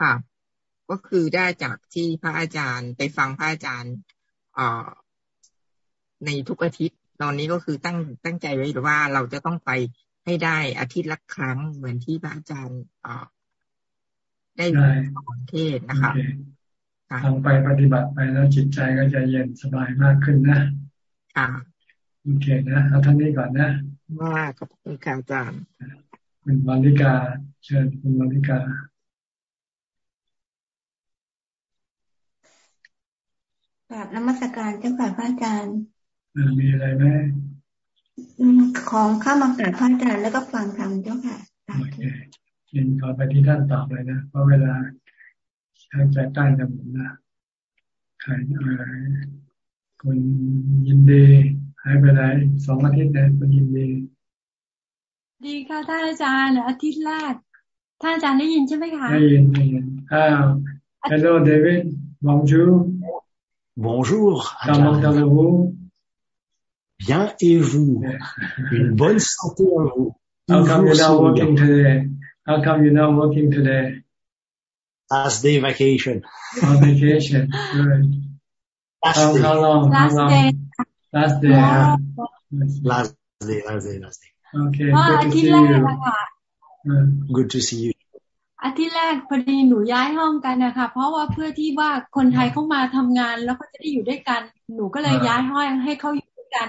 [SPEAKER 34] ค่ะ ก็คือได้จากที่พระอาจารย์ไปฟังพระอาจารย์เอ่อในทุกอาทิตย์ ตอนนี้ก็คือตั้งตั้งใจไว้ว่าเราจะต้องไปให้ได้อาทิตย์ละครั้งเหมือนที่พระอาจารย์เอ่อ ได้สอนเทศนะคะ
[SPEAKER 1] ทำไปปฏิบัติไปแล้วจิตใจก็จะเย็นสบายมากขึ้นนะ
[SPEAKER 34] ค่ะ
[SPEAKER 1] โอเคนะเอาท่านนี้ก่อนนะ
[SPEAKER 34] ว่าขอบคุณค่ะอาจารย์
[SPEAKER 1] คุณมาริกา เชิญคุณมาริกา
[SPEAKER 35] กราบนมัสการเจ้าค่ะพระอาจารย์
[SPEAKER 1] มีอะไรไหม
[SPEAKER 35] ของข้ามากราบพระอาจารย์แล้วก็ฟังธรรมเจ้าค่ะ
[SPEAKER 1] โอเค ยินขอไปที่ท่านตอบเลยนะ เพราะเวลาท่านใจใต้จะหมดนะใครอะไรคุณยินดีหายไปไหนสองอาทิตย์เลยคุณยินดี
[SPEAKER 36] ดีค่ะท่านอาจารย์อาทิตย์แรกท่านอาจารย์ได้ยินใช่ไหมคะ
[SPEAKER 1] ได้ยินได้ยินอ้าว Hello David Bonjour
[SPEAKER 37] Bonjour
[SPEAKER 1] Comment allez-vous
[SPEAKER 37] Bien et vous Une bonne santé à vous
[SPEAKER 1] How come you're not working today How come you're not working today
[SPEAKER 37] Last day vacation
[SPEAKER 1] On vacation Good Last how, day. how long Last how long day last day
[SPEAKER 37] last day last day last day
[SPEAKER 1] okay
[SPEAKER 36] อาทิตย์แรกนะคะ
[SPEAKER 37] good to see you
[SPEAKER 36] อาทิตย์แรกพอดีหนูย้ายห้องกันนะคะเพราะว่าเพื่อที่ว่าคนไทยเข้ามาทำงานแล้วก็จะได้อยู่ด้วยกัน หนูก็เลยย้ายห้องให้เขาอยู่ด้วยกัน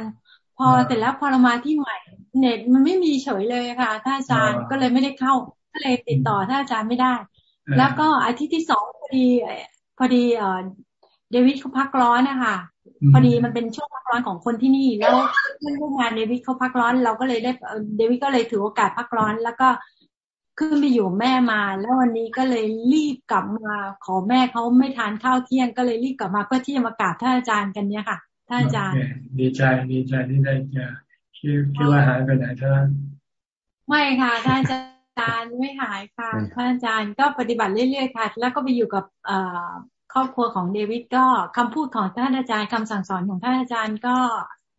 [SPEAKER 36] พอเสร็จแล้วพอเรามาที่ใหม่ เน็ตมันไม่มีเฉยเลยค่ะท่านอาจารย์ก็เลยไม่ได้เข้า ก็เลยติดต่อท่านอาจารย์ไม่ได้ แล้วก็อาทิตย์ที่สองพอดีพอดีเออเดวิดเขาพักร้อนนะคะพอดีมันเป็นช่วงพักร้อนของคนที่นี่ แล้วเพื่อนร่วมงานเดวิดเขาพักร้อน เราก็เลยได้เดวิดก็เลยถือโอกาสพักร้อน แล้วก็ขึ้นไปอยู่แม่มา แล้ววันนี้ก็เลยรีบกลับมาขอแม่เขาไม่ทานข้าวเที่ยงก็เลยรีบกลับมาเพื่อที่จะมากราบท่านอาจารย์กันเนี่ยค่ะท่านอาจารย์
[SPEAKER 1] ดีใจดีใจที่ได้เจอคิดคิดว่าหายไปไหนท่าน
[SPEAKER 36] ไม่ค่ะท่านอาจารย์ ไม่หายค่ะท่านอาจารย์ก็ปฏิบัติเรื่อยๆค่ะ แล้วก็ไปอยู่กับเอ่อครอบครัวของเดวิดก็คำพูดของท่านอาจารย์คำสั่งสอนของท่านอาจารย์ก็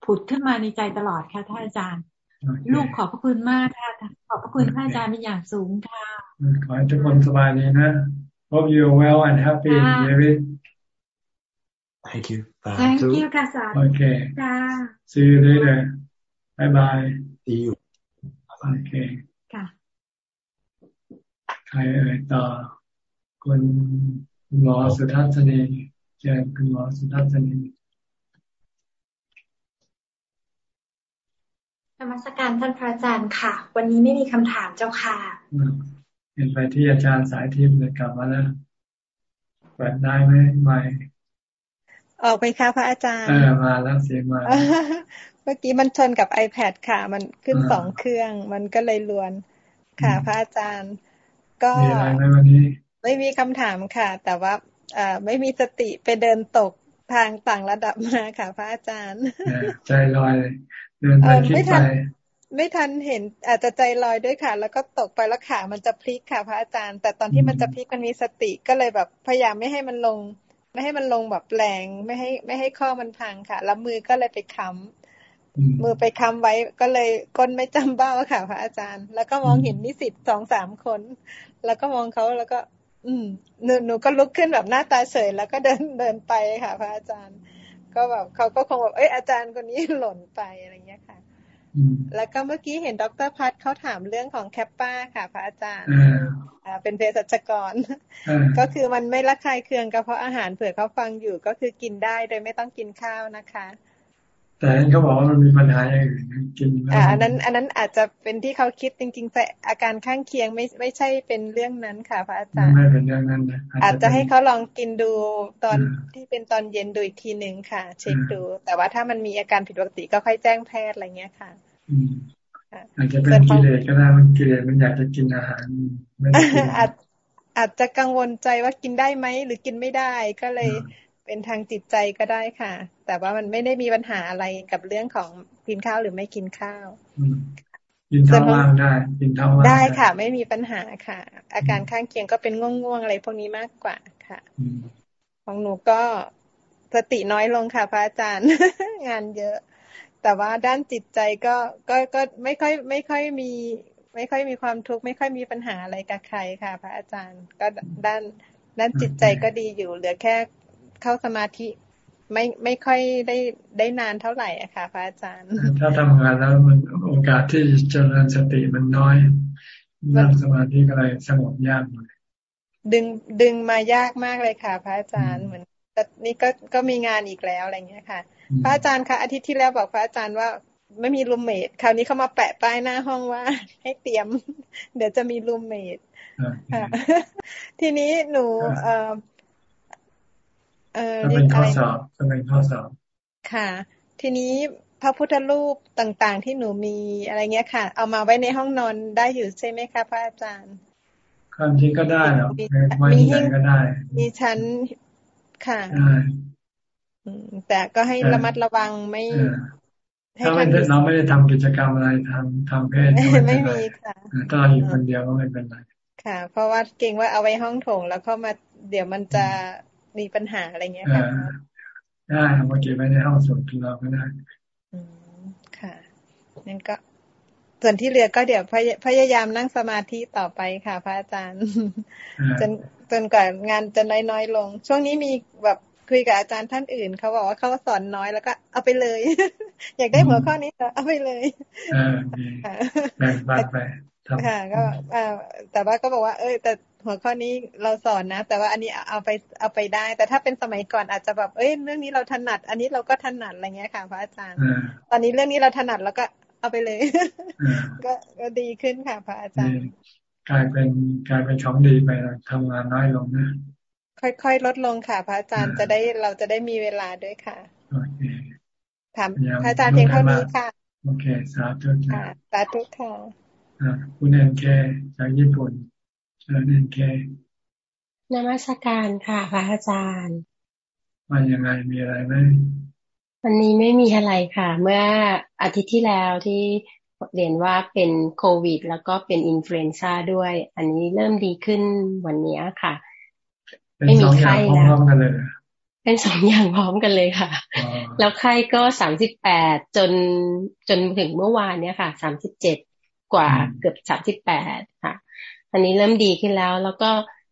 [SPEAKER 36] ผุดขึ้นมาในใจตลอดค่ะท่านอาจารย์ ลูกขอบพระคุณมากค่ะ ขอบพระคุณท่านอาจารย์เป็นอย่างสูงค่ะ
[SPEAKER 1] ขอให้ทุกคนสบายดีนะ Hope you are well and happy David
[SPEAKER 37] Thank you
[SPEAKER 36] Thank you ค่ะสาธุ
[SPEAKER 1] Okay
[SPEAKER 36] ค่ะ
[SPEAKER 1] See you later Bye bye
[SPEAKER 37] See you
[SPEAKER 1] โอเค
[SPEAKER 36] ค่ะ
[SPEAKER 1] ใค รเอ่ยต่อคุณคุณหมอสุทัศนีเจอคุณหมอสุทัศนี
[SPEAKER 9] นมัสการท่านพระอาจารย์ค่ะ วันนี้ไม่มีคำถามเจ้าค่ะ
[SPEAKER 1] เห็นไปที่อาจารย์สายทิพย์เลยกลับมาแล้วเปิดได้ไหมไม่
[SPEAKER 20] ออกไปค่ะพระอาจารย์
[SPEAKER 1] เออมาแล้วเสียงมา
[SPEAKER 20] เมื่อกี้มันชนกับ iPad ค่ะ มันขึ้นสองเครื่อง มันก็เลยลวน ค่ะ พระอาจารย์ ก็
[SPEAKER 1] มีอะไรไหมวันนี้
[SPEAKER 20] ไม่มีคำถามค่ะ แต่ว่าอไม่มีสติไปเดินตกทางต่างระดับมาค่ะพระอาจารย์
[SPEAKER 1] ใจลอย เดินไปคิดไป
[SPEAKER 20] ไม่ทันเห็นอาจจะใจลอยด้วยค่ะ แล้วก็ตกไปแล้วขามันจะพลิกค่ะ พระอาจารย์ แต่ตอนที่มันจะพลิกมันมีสติก็เลยแบบพยายามไม่ให้มันลง ไม่ให้มันลงแบบแรง ไม่ให้ไม่ให้ข้อมันพังค่ะ แล้วมือก็เลยไปค้ำ มือไปค้ำไว้ก็เลยก้นไม่จำเบ้าค่ะ พระอาจารย์ แล้วก็มองเห็นนิสิตสองสามคน แล้วก็มองเขาแล้วก็ อืมหนูหนูก็ลุกขึ้นแบบหน้าตาเฉย แล้วก็เดินเดินไปค่ะ พระอาจารย์ ก็แบบเขาก็คงแบบเอ้ยอาจารย์คนนี้หล่นไปอะไรเงี้ยค่ะแล้วก็เมื่อกี้เห็นดรพัทเขาถามเรื่องของแคปป้าค่ะ พระอาจารย์อ่าเป็นเภสัชกร ก็คือมันไม่ละคายเคืองกระเพาะอาหารเผื่อเขาฟังอยู่ก็คือกินได้โดยไม่ต้องกินข้าวนะคะ
[SPEAKER 1] แต่เขาบอกว่ามันมีปัญหาอย่างอื่นกิน
[SPEAKER 20] อ่าอันนั้น อันนั้นอาจจะเป็นที่เขาคิดจริงๆแต่อาการข้างเคียงไม่ไม่ใช่เป็นเรื่องนั้นค่ะ พระอาจารย์
[SPEAKER 1] ไม่เป็นเรื่องนั้นนะ
[SPEAKER 20] อาจจะให้เขาลองกินดูตอนที่เป็นตอนเย็นดูอีกทีหนึ่งค่ะ เช็คดู แต่ว่าถ้ามันมีอาการผิดปกติก็ค่อยแจ้งแพทย์อะไรเงี้ยค่ะ
[SPEAKER 1] อาจจะเป็นกิเลสก็ได้มันกิเลสมันอยากจะกินอาหารไม่ได้กิน
[SPEAKER 20] อาจจะกังวลใจว่ากินได้ไหมหรือกินไม่ได้ก็เลย เป็นทางจิตใจก็ได้ค่ะ แต่ว่ามันไม่ได้มีปัญหาอะไรกับเรื่องของกินข้าวหรือไม่กินข้าว
[SPEAKER 1] กินท้องว่างได้กินท้องว่าง
[SPEAKER 20] ได้ค่ะ ไม่มีปัญหาค่ะ อาการข้างเคียงก็เป็นง่วงๆอะไรพวกนี้มากกว่าค่ะของหนูก็สติน้อยลงค่ะพระอาจารย์งานเยอะ แต่ว่าด้านจิตใจก็ก็ก็ไม่ค่อยไม่ค่อยมี ไม่ค่อยมีความทุกข์ไม่ค่อยมีปัญหาอะไรกับใครค่ะ พระอาจารย์ ก็ด้านด้านจิตใจก็ดีอยู่เหลือแค่ เข้าสมาธิไม่ไม่ค่อยได้ได้นานเท่าไหร่อะค่ะพระอาจารย์
[SPEAKER 1] ถ้าทำงานแล้วมันโอกาสที่จะเจริญสติมันน้อยนั่งสมาธิอะไรสงบยากหน่อย
[SPEAKER 20] ดึงดึงมายากมากเลยค่ะ พระอาจารย์เหมือนแต่นี่ก็ก็มีงานอีกแล้วอะไรเงี้ยค่ะ พระอาจารย์คะอาทิตย์ที่แล้วบอกพระอาจารย์ว่าไม่มีรูมเมทคราวนี้เขามาแปะป้ายหน้าห้องว่า ให้เตรียม เดี๋ยวจะมีรูมเมททีนี้หนูเอ่อ
[SPEAKER 1] เออเป็นข้อสอบจะเป็นข้อสอบ
[SPEAKER 20] ค่ะ ทีนี้พระพุทธรูปต่างๆ ที่หนูมีอะไรเงี้ยค่ะ เอามาไว้ในห้องนอนได้อยู่ใช่ไหมคะพระอาจารย์
[SPEAKER 1] ความจริงก็ได้หรอกไว้ที่ไหนก็ได้
[SPEAKER 20] มีชั้นค่ะแต่ก็ให้ระมัดระวังไม่
[SPEAKER 1] ถ้าไม่เราไม่ได้ทำกิจกรรมอะไรทำทำเพศ
[SPEAKER 20] ไม่มีค่ะ
[SPEAKER 1] ถ้าเราอยู่คนเดียวก็ไม่เป็นไร
[SPEAKER 20] ค่ะ เพราะว่าเก่งว่าเอาไว้ห้องโถงแล้วก็มาเดี๋ยวมันจะ มีปัญหาอะไรเงี้ยค่ะ
[SPEAKER 1] ได้เอามาเก็บไว้ในห้องส่วนตัวเราก็ได้
[SPEAKER 20] อืมค่ะนั่นก็ ส่วนที่เหลือก็เดี๋ยวพยายามนั่งสมาธิต่อไปค่ะ พระอาจารย์ จนจนกว่างานจะน้อยๆลง ช่วงนี้มีแบบคุยกับอาจารย์ท่านอื่นเขาบอกว่าเขาสอนน้อยแล้วก็เอาไปเลย อยากได้หัวข้อนี้เอาไปเลย
[SPEAKER 1] แบ่งปันไป
[SPEAKER 20] ค่ะ ก็แต่ว่าก็บอกว่า เอ้ย แต่หัวข้อนี้เราสอนนะ แต่ว่าอันนี้เอาไปเอาไปได้ แต่ถ้าเป็นสมัยก่อนอาจจะแบบ เอ้ย เรื่องนี้เราถนัด อันนี้เราก็ถนัดอะไรเงี้ยค่ะพระอาจารย์ ตอนนี้เรื่องนี้เราถนัดแล้วก็เอาไปเลย ก็ก็ดีขึ้นค่ะพระอาจารย์
[SPEAKER 1] กลายเป็นกลายเป็นช่องดีไปทำงานน้อยลงนะ
[SPEAKER 20] ค่อยๆลดลงค่ะ พระอาจารย์จะได้เราจะได้มีเวลาด้วยค่ะ
[SPEAKER 1] โอเค
[SPEAKER 20] ถามพระอาจารย์เพียงเท่านี้ค่ะ
[SPEAKER 1] โอเค สาธุ
[SPEAKER 20] ค่ะ สาธุค่ะ
[SPEAKER 1] คุณเอ็นเคจากญี่ปุ่นเชิญเอ็นเค
[SPEAKER 38] นมัสการค่ะพระอาจารย์
[SPEAKER 1] มันยังไงมีอะไรไหม
[SPEAKER 38] วันนี้ไม่มีอะไรค่ะ เมื่ออาทิตย์ที่แล้วที่เรียนว่าเป็นโควิด แล้วก็เป็น influenza ด้วย อันนี้เริ่มดีขึ้นวันนี้ค่ะ
[SPEAKER 1] ไม่มีไข้แล้ว
[SPEAKER 38] เป็นสองอย่างพร้อมกันเลยค่ะ แล้วไข้ก็สามสิบแปดจนจนถึงเมื่อวานเนี้ยค่ะสามสิบเจ็ด กว่าเกือบสามสิบแปดค่ะ อันนี้เริ่มดีขึ้นแล้ว แล้วก็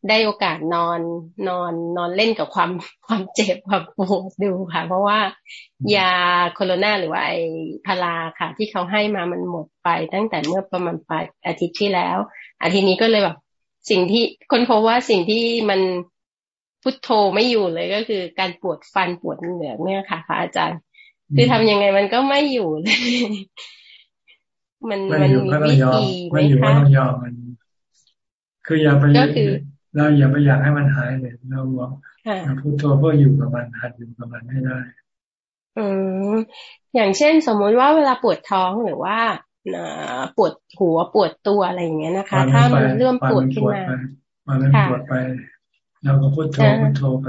[SPEAKER 38] ได้โอกาสนอนนอนนอนเล่นกับความความเจ็บความปวดดูค่ะ เพราะว่ายาโคโรนาหรือว่าไอพาราค่ะ ที่เขาให้มามันหมดไปตั้งแต่เมื่อประมาณปลายอาทิตย์ที่แล้ว อาทิตย์นี้ก็เลยแบบสิ่งที่คนพบว่าสิ่งที่มันพุทโธไม่อยู่เลยก็คือการปวดฟันปวดเหงือกเนี่ยค่ะพระอาจารย์ คือทำยังไงมันก็ไม่อยู่เลย มันมันมีวิธีไหมคะ
[SPEAKER 1] ต้องยอมมัน คืออย่าไปเราอย่าไปอยากให้มันหายเลยเราบอกพุทโธเพื่ออยู่กับมันหัดอยู่กับมันให้ได้
[SPEAKER 38] อืมอย่างเช่น สมมุติว่าเวลาปวดท้องหรือว่าปวดหัวปวดตัวอะไรอย่างเงี้ยนะคะ ถ้ามันเริ่มปวดขึ้นมา
[SPEAKER 1] มันปวดไปเราก็พุทโธพุทโธไป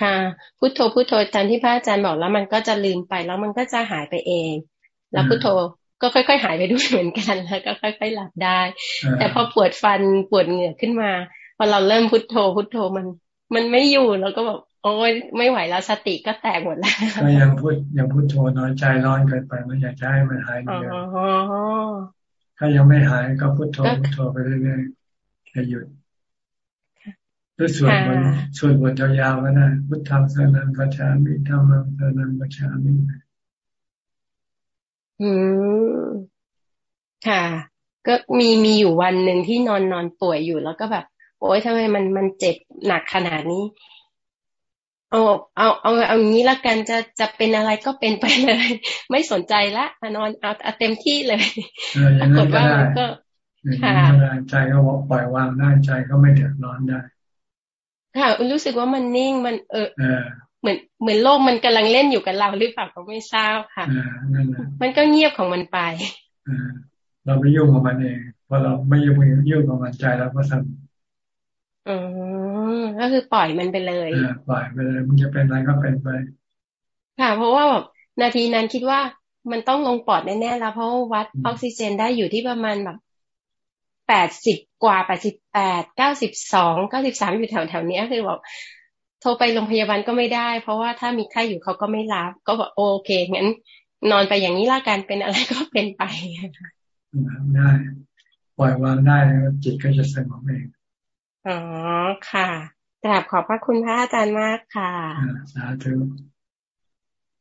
[SPEAKER 38] ค่ะ พุทโธพุทโธตามที่พระอาจารย์บอกแล้วมันก็จะลืมไปแล้วมันก็จะหายไปเอง แล้วพุทโธ ก็ค่อย ๆ หายไปด้วยเหมือนกันแล้วก็ค่อย ๆ หลับได้ แต่พอปวดฟันปวดเหงือกขึ้นมา พอเราเริ่มพุทโธพุทโธมัน มันไม่อยู่แล้วก็แบบโอ้ยไม่ไหวแล้วสติก็แตกหมดแล้ว
[SPEAKER 1] ก็ยังพูดยังพุทโธน้อยใจร้อนเกินไปมันอยากจะให้มันหายเร็วถ้ายังไม่หายก็พุทโธพุทโธไปเรื่อยๆอย่าหยุดด้วยสวดมนต์สวดบทยาวๆก็ได้พุทธังสนังกัจฉามิธรรมังสนังกัจฉามิ
[SPEAKER 38] อืมค่ะ ก็มีมีอยู่วันหนึ่งที่นอนนอนป่วยอยู่แล้วก็แบบ โอ๊ยทำไมมันมันเจ็บหนักขนาดนี้ เอาเอาเอาเอาอย่างนี้ละกันจะจะเป็นอะไรก็เป็นไปเลย ไม่สนใจละนอนเอาเอาเต็มที่เลย
[SPEAKER 1] ปรากฏว่ามันก็ค่ะใจก็ปล่อยวางได้ใจก็ไม่เดือดร้อนได้
[SPEAKER 38] ค่ะรู้สึกว่ามันนิ่งมันเออ เหมือนเหมือนโลกมันกำลังเล่นอยู่กับเราหรือเปล่าก็ไม่ทราบค่ะมันก็เงียบของมันไป
[SPEAKER 1] เราไม่ยุ่งกับมันเองพอเราไม่ยุ่งยุ่งกับมันใจเราก็ทำ
[SPEAKER 38] อืมก็คือปล่อยมันไปเลย
[SPEAKER 1] ปล่อยไปเลยมันจะเป็นอะไรก็เป็นไป
[SPEAKER 38] ค่ะ เพราะว่าแบบนาทีนั้นคิดว่ามันต้องลงปอดแน่ๆแล้วเพราะวัดออกซิเจนได้อยู่ที่ประมาณแบบแปดสิบกว่าแปดสิบแปดเก้าสิบสองเก้าสิบสามอยู่แถวแถวนี้คือบอก โทรไปโรงพยาบาลก็ไม่ได้ เพราะว่าถ้ามีไข้อยู่เขาก็ไม่รับ ก็บอกโอเคงั้น นอนไปอย่างนี้ละกันเป็นอะไรก็เป็นไป
[SPEAKER 1] ได้ปล่อยวางได้จิตก็จะสงบเอง
[SPEAKER 38] อ๋อค่ะกราบขอบพระคุณพระอาจารย์มากค่ะ
[SPEAKER 1] สาธุ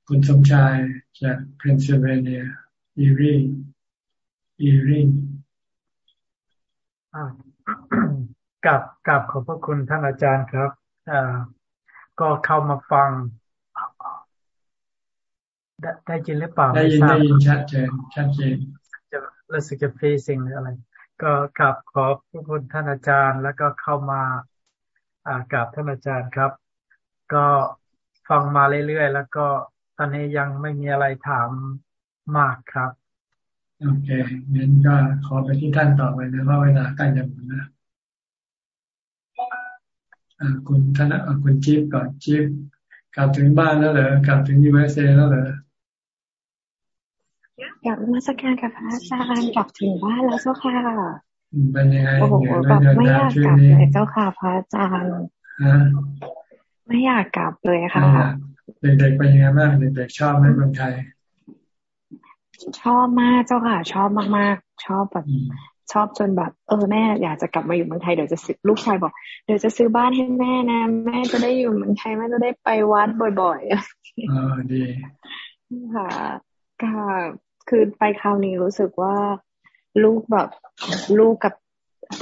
[SPEAKER 1] คุณสมชายจากเพนซิลเวเนียอีรีอีรี
[SPEAKER 39] กราบกราบขอบพระคุณท่านอาจารย์ครับอ่า ก็เข้ามาฟัง ได้ได้ยินหรือเปล่า
[SPEAKER 1] ได้ยินได้ยินชัดเจนชัดเจน
[SPEAKER 39] จะรู้สึกจะฟรีสิ่งหรืออะไร ก็กลับขอบพระคุณท่านอาจารย์ แล้วก็เข้ามาอ่ากับท่านอาจารย์ครับ ก็ฟังมาเรื่อยๆแล้วก็ตอนนี้ยังไม่มีอะไรถามมากครับ
[SPEAKER 1] โอเคงั้นก็ขอไปที่ท่านต่อไปนะเพราะเวลาใกล้จะหมดนะ คุณธนคุณจิ๊บก่อนจิ๊บกลับถึงบ้านแล้วเหรอกลับถึงยูเอสเอแล้วเหร
[SPEAKER 40] อกลับมาสักการกับพระอาจารย์กลับถึงบ้านแล้วเจ้าค่ะ
[SPEAKER 1] เป็นยังไง
[SPEAKER 40] โอ้โหแบบไม่อยากกลับเลยเจ้าค่ะพระอาจารย์ไม่อยากกลับเลยค่ะ
[SPEAKER 1] เด็กๆเป็นยังไงบ้างเด็กๆชอบไหมเมืองไทย
[SPEAKER 40] ชอบมากเจ้าค่ะ ชอบมากๆ ชอบแบบ ชอบจนแบบ เออแม่อยากจะกลับมาอยู่เมืองไทยเดี๋ยวจะซื้อลูกชายบอก เดี๋ยวจะซื้อบ้านให้แม่นะ แม่จะได้อยู่เมืองไทยแม่จะได้ไปวัดบ่อยๆ
[SPEAKER 1] อ่าดี
[SPEAKER 40] ค่ะก็คือไปคราวนี้รู้สึกว่าลูกแบบลูกกับ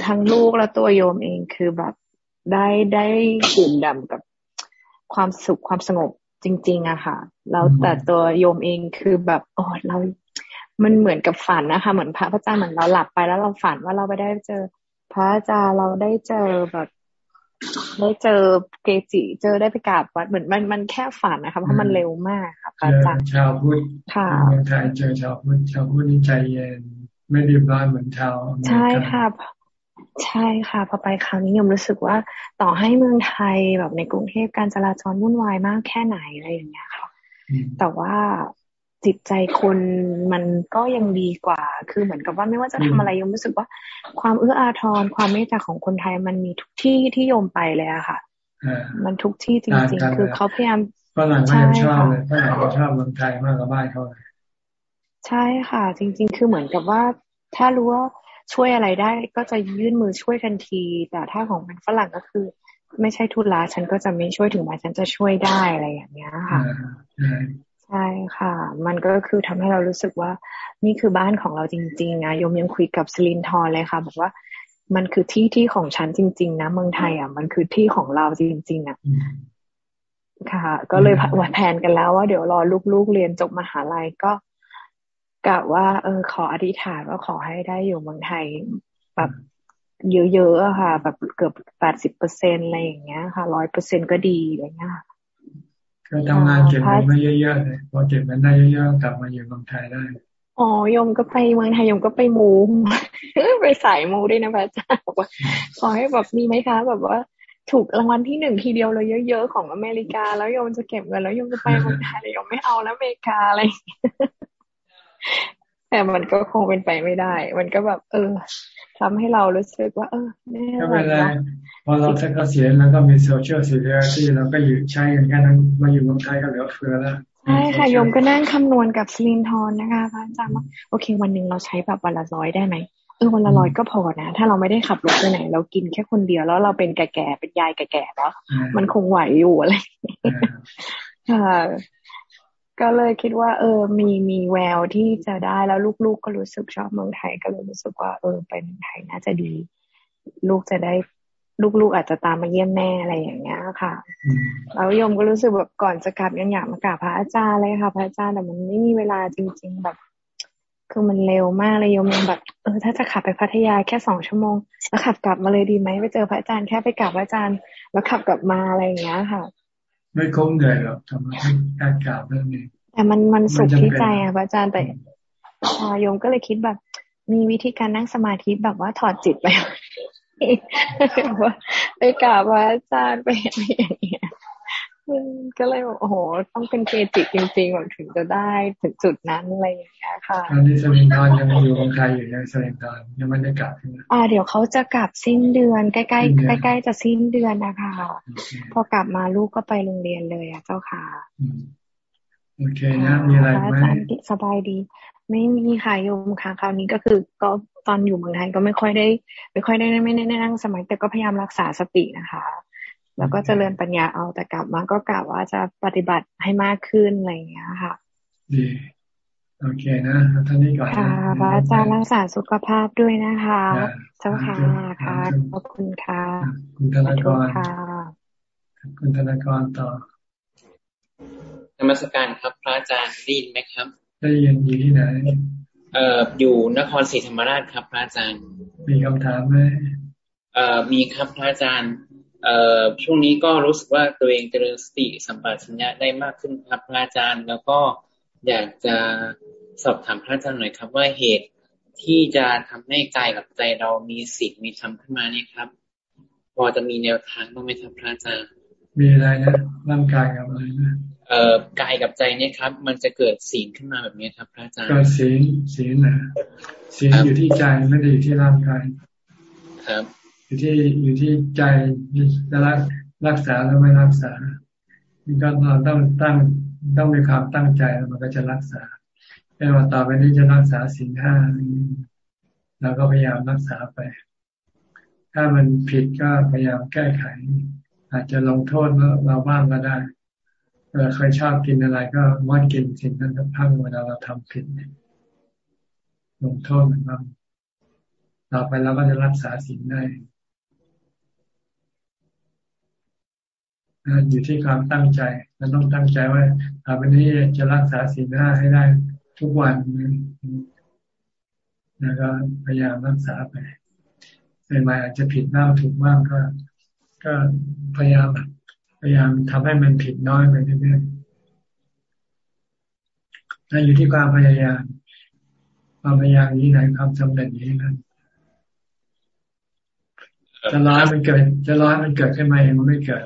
[SPEAKER 40] ทั้งลูกและตัวโยมเองคือแบบได้ได้ดื่มด่ำกับความสุขความสงบจริง ๆอะค่ะแล้วแต่ตัวโยมเองคือแบบโอ้เรา มันเหมือนกับฝันนะคะ เหมือนพระอาจารย์เหมือนเราหลับไปแล้วเราฝันว่าเราไปได้เจอ พระอาจารย์เราได้เจอแบบได้เจอเกจิ เจอได้ไปกราบวัดเหมือนมันมันแค่ฝันนะคะเพราะมันเร็วมากค่ะอาจารย์
[SPEAKER 1] ชาวพุทธค่ะเมืองไทยเจอชาวพุทธชาวพุทธนี่ใจเย็นไม่รีบร้อนเหมือนชาว
[SPEAKER 40] ใช่ค่ะใช่ค่ะพอไปคราวนี้ยมรู้สึกว่าต่อให้เมืองไทยแบบในกรุงเทพการจราจรวุ่นวายมากแค่ไหนอะไรอย่างเงี้ยค่ะ แต่ว่า จิตใจคนมันก็ยังดีกว่า คือเหมือนกับว่าไม่ว่าจะทำอะไรยมรู้สึกว่า ความเอื้ออาทรความเมตตาของคนไทยมันมีทุกที่ที่โยมไปเลยอะค่ะมันทุกที่จริง ๆ คือเขาพยายาม
[SPEAKER 1] ฝรั่งก็ยังชอบเลยฝรั่งก็ชอบเมืองไทยมากกว่าบ้านเขาเลย
[SPEAKER 40] ใช่ค่ะ จริง ๆ คือเหมือนกับว่า ถ้ารู้ว่าช่วยอะไรได้ก็จะยื่นมือช่วยทันที แต่ถ้าของเป็นฝรั่งก็คือ ไม่ใช่ทุลาฉันก็จะไม่ช่วยถึงแม้ฉันจะช่วยได้อะไรอย่างเงี้ยค่ะ ใช่ค่ะ มันก็คือทำให้เรารู้สึกว่า นี่คือบ้านของเราจริง ๆ นะยมยังคุยกับสลินทอเลยค่ะ บอกว่ามันคือที่ที่ของฉันจริง ๆ นะเมืองไทยอะ มันคือที่ของเราจริง ๆ อะค่ะ ก็เลยวัดแผนกันแล้วว่าเดี๋ยวรอลูกๆเรียนจบมหาลัยก็กะว่า เออ ขออธิษฐานว่าขอให้ได้อยู่เมืองไทยแบบเยอะๆอะค่ะ แบบเกือบแปดสิบเปอร์เซ็นอะไรอย่างเงี้ยค่ะร้อยเปอร์เซ็นก็ดีอะไรเงี้ย
[SPEAKER 1] ก็ทำงานเก็บเงินมาเยอะๆเลยพอเก็บเงินได้เยอะๆกลับมาอยู่เมืองไทยได้
[SPEAKER 40] อ๋อยมก็ไปเมืองไทยยมก็ไปมูไปสายมูด้วยนะพระอาจารย์บอกว่าขอให้แบบมีไหมคะ แบบว่า ถูกรางวัลที่หนึ่งทีเดียวเลยเยอะๆของอเมริกา แล้วยมจะเก็บเงินแล้วยมจะไปเมืองไทยยมไม่เอาแล้วอเมริกาอะไร แต่มันก็คงเป็นไปไม่ได้ มันก็แบบ เออทำให้เรารู้สึกว่า เออ
[SPEAKER 1] แน่ก็ไม่ได้พอเราเกษียณแล้วก็มีโซเชียลซีเรียที่เราก็อยู่ใช้กันแค่นั้นมาอยู่เมืองไทยก็เหลือเฟือแล้ว
[SPEAKER 40] ใช่ค่ะโยมก็นั่งคำนวณกับสลินทอนนะคะพระอาจารย์ว่าโอเค วันหนึ่งเราใช้แบบวันละร้อยได้ไหมเออวันละร้อยก็พอนะ ถ้าเราไม่ได้ขับรถไปไหน เรากินแค่คนเดียวแล้วเราเป็นแก่ๆเป็นยายแก่ๆแล้ว มันคงไหวอยู่อะไรค่ะ ก็เลยคิดว่า เออ มีมีแววที่จะได้แล้วลูกๆก็รู้สึกชอบเมืองไทย ก็เลยรู้สึกว่าเออไปเมืองไทยน่าจะดี ลูกจะได้ลูกๆอาจจะตามมาเยี่ยมแม่อะไรอย่างเงี้ยค่ะแล้วโยมก็รู้สึกแบบก่อนจะกลับยังอยากมากราบพระอาจารย์เลยค่ะ พระอาจารย์แต่มันไม่มีเวลาจริง ๆ แบบ คือมันเร็วมากเลยโยมยังแบบเออถ้าจะขับไปพัทยาแค่สองชั่วโมง แล้วขับกลับมาเลยดีไหมไปเจอพระอาจารย์แค่ไปกราบพระอาจารย์ แล้วขับกลับมาอะไรอย่างเงี้ยค่ะ
[SPEAKER 1] ไม่คุ้มเลยหรอกทำให้การกราบเรื่องนี้
[SPEAKER 40] แต่มันมันสุขที่ใจอะพระอาจารย์แต่โยมก็เลยคิดแบบ มีวิธีการนั่งสมาธิแบบว่าถอดจิตไปว่าไปกราบพระอาจารย์ไปอะไรอย่างเงี้ย ก็เลยบอกโอ้โห ต้องเป็นเกจิจริงๆแบบถึงจะได้ถึงจุดนั้นอะไรอย่างเงี้ยค่ะ
[SPEAKER 1] ตอนนี้สลิงทอนยังอยู่ของใครอยู่ในสลิงทอนยังไม่ได้กลับ
[SPEAKER 40] อ่าเดี๋ยวเขาจะกลับสิ้นเดือนใกล้ๆใกล้ๆจะสิ้นเดือนนะคะพอกลับมาลูกก็ไปโรงเรียนเลยอะเจ้าค่ะ
[SPEAKER 1] โอเคนะมีอะไรไหม
[SPEAKER 40] สบายดี ไม่มีค่ะโยมค่ะคราวนี้ก็คือก็ตอนอยู่เมืองไทยก็ไม่ค่อยได้ ไม่ค่อยได้ไม่ได้นั่งสมัยแต่ก็พยายามรักษาสตินะคะ แล้วก็เจริญปัญญาเอาแต่กลับมาก็กล่าวว่าจะปฏิบัติให้มากขึ้นอะไรอย่างเงี้ยค่ะ
[SPEAKER 1] ดีโอเคนะท่านนี้ก่อน
[SPEAKER 40] ค่ะพระอาจารย์รักษาสุขภาพด้วยนะคะ เจ้าค่ะค่ะขอบคุณค่ะ
[SPEAKER 1] คุณธนากรค่ะคุณธนากรต่
[SPEAKER 41] อนมัสการครับ พระอาจารย์ได้ยินไหมครับ
[SPEAKER 1] ได้ยินอยู่ที่ไหน
[SPEAKER 41] เอ่ออยู่นครศรีธรรมราชครับ พระอาจารย์
[SPEAKER 1] มีคำถามไหม
[SPEAKER 41] เอ่อมีครับพระอาจารย์เอ่อ ช่วงนี้ก็รู้สึกว่าตัวเองเจริญสติสัมปชัญญะได้มากขึ้นครับพระอาจารย์ แล้วก็อยากจะสอบถามพระอาจารย์หน่อยครับ ว่าเหตุที่จะทำให้กายกับใจเรามีสิทธิ์มีธรรมขึ้นมาเนี่ยครับ พอจะมีแนวทางบ้างไหมครับพระอาจารย์
[SPEAKER 1] มีอะไรนะร่างกายกับอะไรนะ
[SPEAKER 41] เอ่อกายกับใจเนี่ยครับ มันจะเกิดศีลขึ้นมาแบบนี้ครับพระอาจารย์
[SPEAKER 1] เกิดศีลศีลนะศีลอยู่ที่ใจไม่ได้อยู่ที่ร่างกาย
[SPEAKER 41] ครับ
[SPEAKER 1] อยู่ที่อยู่ที่ใจจะรักรักษาหรือไม่รักษาก็เราต้องตั้งต้องมีความตั้งใจแล้วมันก็จะรักษาไม่ว่าต่อไปนี้จะรักษาศีลห้าเราก็พยายามรักษาไป ถ้ามันผิดก็พยายามแก้ไข อาจจะลงโทษเราบ้างก็ได้เวลาใครชอบกินอะไรก็งดกินสิ่งนั้นพังเวลาเราทำผิดลงโทษมันบ้างต่อไปเราก็จะรักษาสิ่งได้ อยู่ที่ความตั้งใจเราต้องตั้งใจว่าต่อไปนี้จะรักษาสิ่งห้าให้ได้ทุกวันแล้วก็พยายามรักษาไปใหม่อาจจะผิดบ้างถูกบ้างก็ ก็พยายามพยายามทำให้มันผิดน้อยไปเรื่อยๆนั่นอยู่ที่ความพยายาม ความพยายามนี้ไหนความสำเร็จนี้นั้นจะร้อยมันเกิด จะร้อยมันเกิดขึ้นมาเองมันไม่เกิด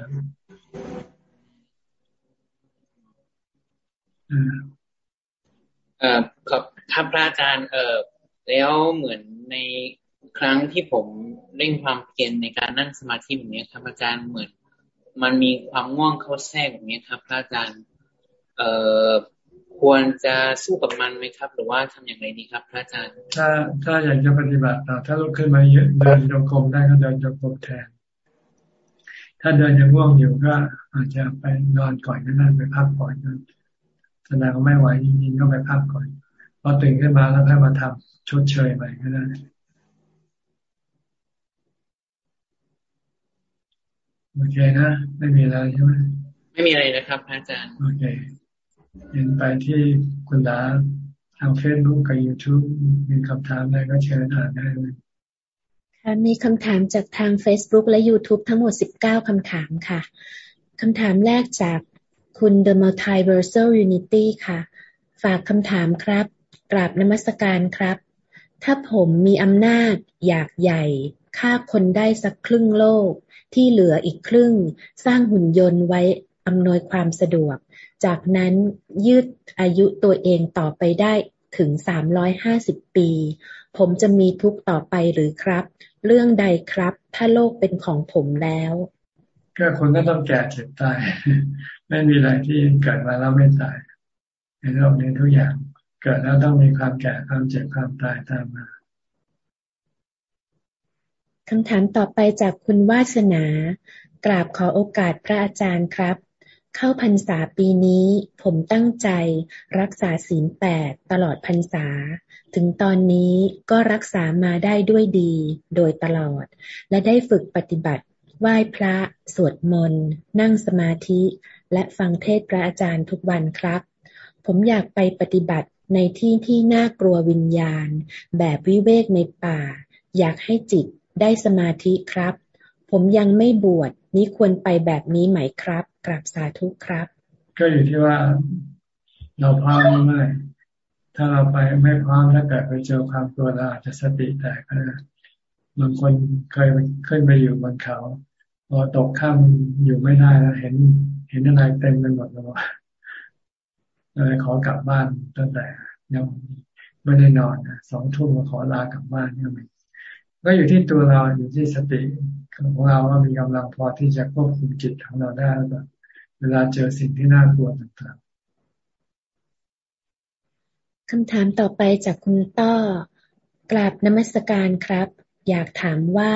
[SPEAKER 41] เอ่อครับถ้าพระอาจารย์เออแล้วเหมือนในครั้งที่ผมเร่งความเพียรในการนั่งสมาธิแบบนี้ครับอาจารย์เหมือน มันมีความง่วงเข้าแทรกแบบนี้ครับพระอาจารย์ เออควรจะสู้กับมันไหมครับ หรือว่าทำอย่างไรดีครับพระอาจารย์
[SPEAKER 1] ถ้าถ้าอยากจะปฏิบัติต่อถ้าลุกขึ้นมาเยอะเดินโยกมได้ก็เดินโยกมแทน ถ้าเดินยังง่วงอยู่ก็อาจจะไปนอนก่อนก็ได้ไปพักก่อนก็ แสดงว่าไม่ไหวจริงๆก็ไปพักก่อนพอตื่นขึ้นมาแล้วค่อยมาทำชดเชยใหม่ก็ได้โอเคนะไม่มีอะไรใช่ไหม
[SPEAKER 41] ไม่มีอะไรนะครับอาจารย์
[SPEAKER 1] โอเคเห็นไปที่คุณดาทางเฟซบุ๊กกับยูทูบมีคำถามอะไรก็เชิญอ่านได้เลย
[SPEAKER 42] ค่ะมีคำถามจากทาง Facebook และ YouTube ทั้งหมด 19คำถามค่ะคำถามแรกจาก คุณ The Multiversal Unity ค่ะ ฝากคำถามครับ กราบนมัสการครับ ถ้าผมมีอำนาจอยากใหญ่ฆ่าคนได้สักครึ่งโลก ที่เหลืออีกครึ่ง สร้างหุ่นยนต์ไว้อำนวยความสะดวก จากนั้นยืดอายุตัวเองต่อไปได้ถึง 350 ปี ผมจะมีทุกต่อไปหรือครับ เรื่องใดครับ ถ้าโลกเป็นของผมแล้ว
[SPEAKER 1] ก็คนก็ต้องแก่เจ็บตาย ไม่มีอะไรที่เกิดมาแล้วไม่ตายในโลกนี้ทุกอย่างเกิดแล้วต้องมีความแก่ความเจ็บความตายตามมา
[SPEAKER 42] คำถามต่อไปจากคุณวาสนา กราบขอโอกาสพระอาจารย์ครับ เข้าพรรษาปีนี้ ผมตั้งใจรักษาศีลแปดตลอดพรรษา ถึงตอนนี้ก็รักษามาได้ด้วยดีโดยตลอด และได้ฝึกปฏิบัติ ไหว้พระ สวดมนต์ นั่งสมาธิ และฟังเทศพระอาจารย์ทุกวันครับ ผมอยากไปปฏิบัติในที่ที่น่ากลัววิญญาณ แบบวิเวกในป่า อยากให้จิตได้สมาธิครับ ผมยังไม่บวชนี้ควรไปแบบนี้ไหมครับกราบสาธุครับ
[SPEAKER 1] ก็อยู่ที่ว่าเราพร้อมหรือไม่ถ้าเราไปไม่พร้อมแล้วเกิดไปเจอความกลัวเราอาจจะสติแตกนะ บางคนเคยขึ้นไปอยู่บนเขา พอตกข้ามอยู่ไม่ได้แล้วเห็น เห็นอะไรเต็มไปหมดเลยเลยขอกลับบ้านตั้งแต่ยังไม่ได้นอนสองทุ่มมาขอลากลับบ้านก็มีก็อยู่ที่ตัวเราอยู่ที่สติของเราว่ามีกำลังพอที่จะควบคุมจิตของเราได้หรือเปล่าเวลาเจอสิ่งที่น่ากลัวต่าง
[SPEAKER 42] ๆคำถามต่อไปจากคุณต้อกราบนมัสการครับ อยากถามว่า